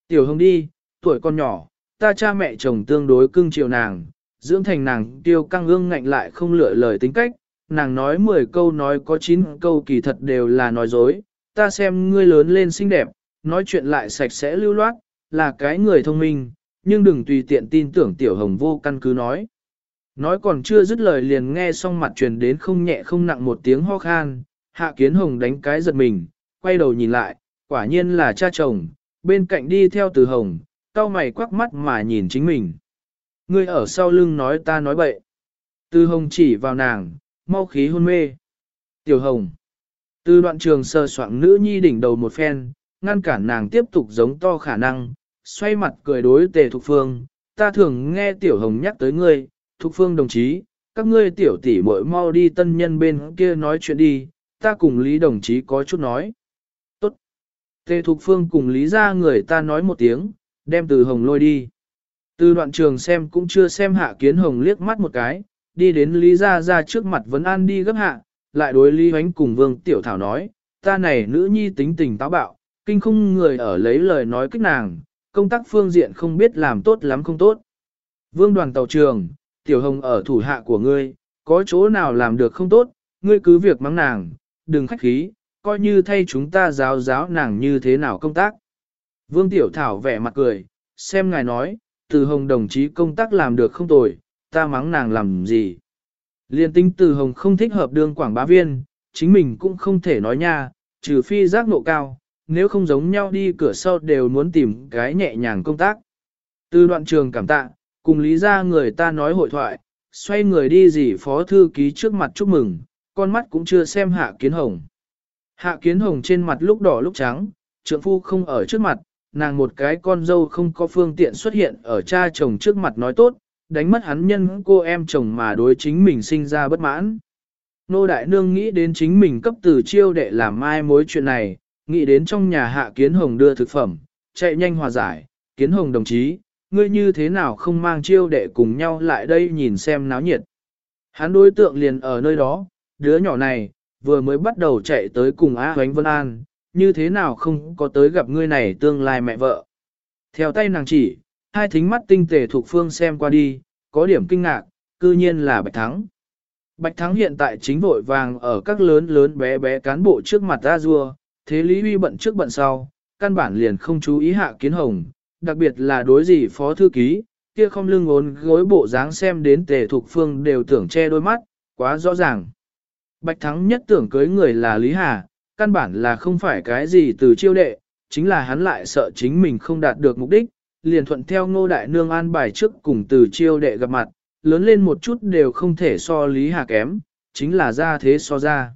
Tiểu hồng đi, tuổi con nhỏ, ta cha mẹ chồng tương đối cưng chiều nàng, dưỡng thành nàng tiêu căng ương ngạnh lại không lựa lời tính cách, nàng nói 10 câu nói có 9 câu kỳ thật đều là nói dối, ta xem ngươi lớn lên xinh đẹp, nói chuyện lại sạch sẽ lưu loát, là cái người thông minh, nhưng đừng tùy tiện tin tưởng tiểu hồng vô căn cứ nói. Nói còn chưa dứt lời liền nghe xong mặt truyền đến không nhẹ không nặng một tiếng ho khan, hạ kiến hồng đánh cái giật mình, quay đầu nhìn lại, quả nhiên là cha chồng, bên cạnh đi theo từ hồng, cau mày quắc mắt mà nhìn chính mình. Ngươi ở sau lưng nói ta nói bậy. Từ hồng chỉ vào nàng, mau khí hôn mê. Tiểu hồng. Từ đoạn trường sơ soạn nữ nhi đỉnh đầu một phen, ngăn cản nàng tiếp tục giống to khả năng, xoay mặt cười đối tề thục phương. Ta thường nghe tiểu hồng nhắc tới ngươi, thục phương đồng chí, các ngươi tiểu tỷ muội mau đi tân nhân bên kia nói chuyện đi, ta cùng Lý đồng chí có chút nói. Tốt. Tề thục phương cùng Lý ra người ta nói một tiếng, đem từ hồng lôi đi. Từ đoạn trường xem cũng chưa xem hạ kiến hồng liếc mắt một cái, đi đến Lý Gia ra trước mặt vấn an đi gấp hạ, lại đối Lý Hoánh cùng Vương Tiểu Thảo nói, ta này nữ nhi tính tình táo bạo, kinh không người ở lấy lời nói kích nàng, công tác phương diện không biết làm tốt lắm không tốt. Vương đoàn tàu trường, Tiểu Hồng ở thủ hạ của ngươi, có chỗ nào làm được không tốt, ngươi cứ việc mắng nàng, đừng khách khí, coi như thay chúng ta giáo giáo nàng như thế nào công tác. Vương Tiểu Thảo vẻ mặt cười, xem ngài nói, từ hồng đồng chí công tác làm được không tồi, ta mắng nàng làm gì. Liên tinh từ hồng không thích hợp đương quảng bá viên, chính mình cũng không thể nói nha, trừ phi giác nộ cao, nếu không giống nhau đi cửa sau đều muốn tìm cái nhẹ nhàng công tác. Từ đoạn trường cảm tạ, cùng lý ra người ta nói hội thoại, xoay người đi gì phó thư ký trước mặt chúc mừng, con mắt cũng chưa xem hạ kiến hồng. Hạ kiến hồng trên mặt lúc đỏ lúc trắng, trượng phu không ở trước mặt, nàng một cái con dâu không có phương tiện xuất hiện ở cha chồng trước mặt nói tốt, đánh mất hắn nhân cô em chồng mà đối chính mình sinh ra bất mãn. Nô Đại Nương nghĩ đến chính mình cấp từ chiêu để làm mai mối chuyện này, nghĩ đến trong nhà hạ kiến hồng đưa thực phẩm, chạy nhanh hòa giải, kiến hồng đồng chí, ngươi như thế nào không mang chiêu đệ cùng nhau lại đây nhìn xem náo nhiệt. Hắn đối tượng liền ở nơi đó, đứa nhỏ này, vừa mới bắt đầu chạy tới cùng A Hoánh Vân An, như thế nào không có tới gặp ngươi này tương lai mẹ vợ. Theo tay nàng chỉ, hai thính mắt tinh tề thuộc phương xem qua đi, có điểm kinh ngạc, cư nhiên là Bạch Thắng. Bạch Thắng hiện tại chính vội vàng ở các lớn lớn bé bé cán bộ trước mặt ra rua, thế Lý Huy bận trước bận sau, căn bản liền không chú ý hạ kiến hồng, đặc biệt là đối gì phó thư ký, kia không lưng ốn gối bộ dáng xem đến tề thuộc phương đều tưởng che đôi mắt, quá rõ ràng. Bạch Thắng nhất tưởng cưới người là Lý Hà, căn bản là không phải cái gì từ chiêu đệ, chính là hắn lại sợ chính mình không đạt được mục đích, liền thuận theo ngô đại nương an bài trước cùng từ chiêu đệ gặp mặt, lớn lên một chút đều không thể so lý hà kém, chính là ra thế so ra.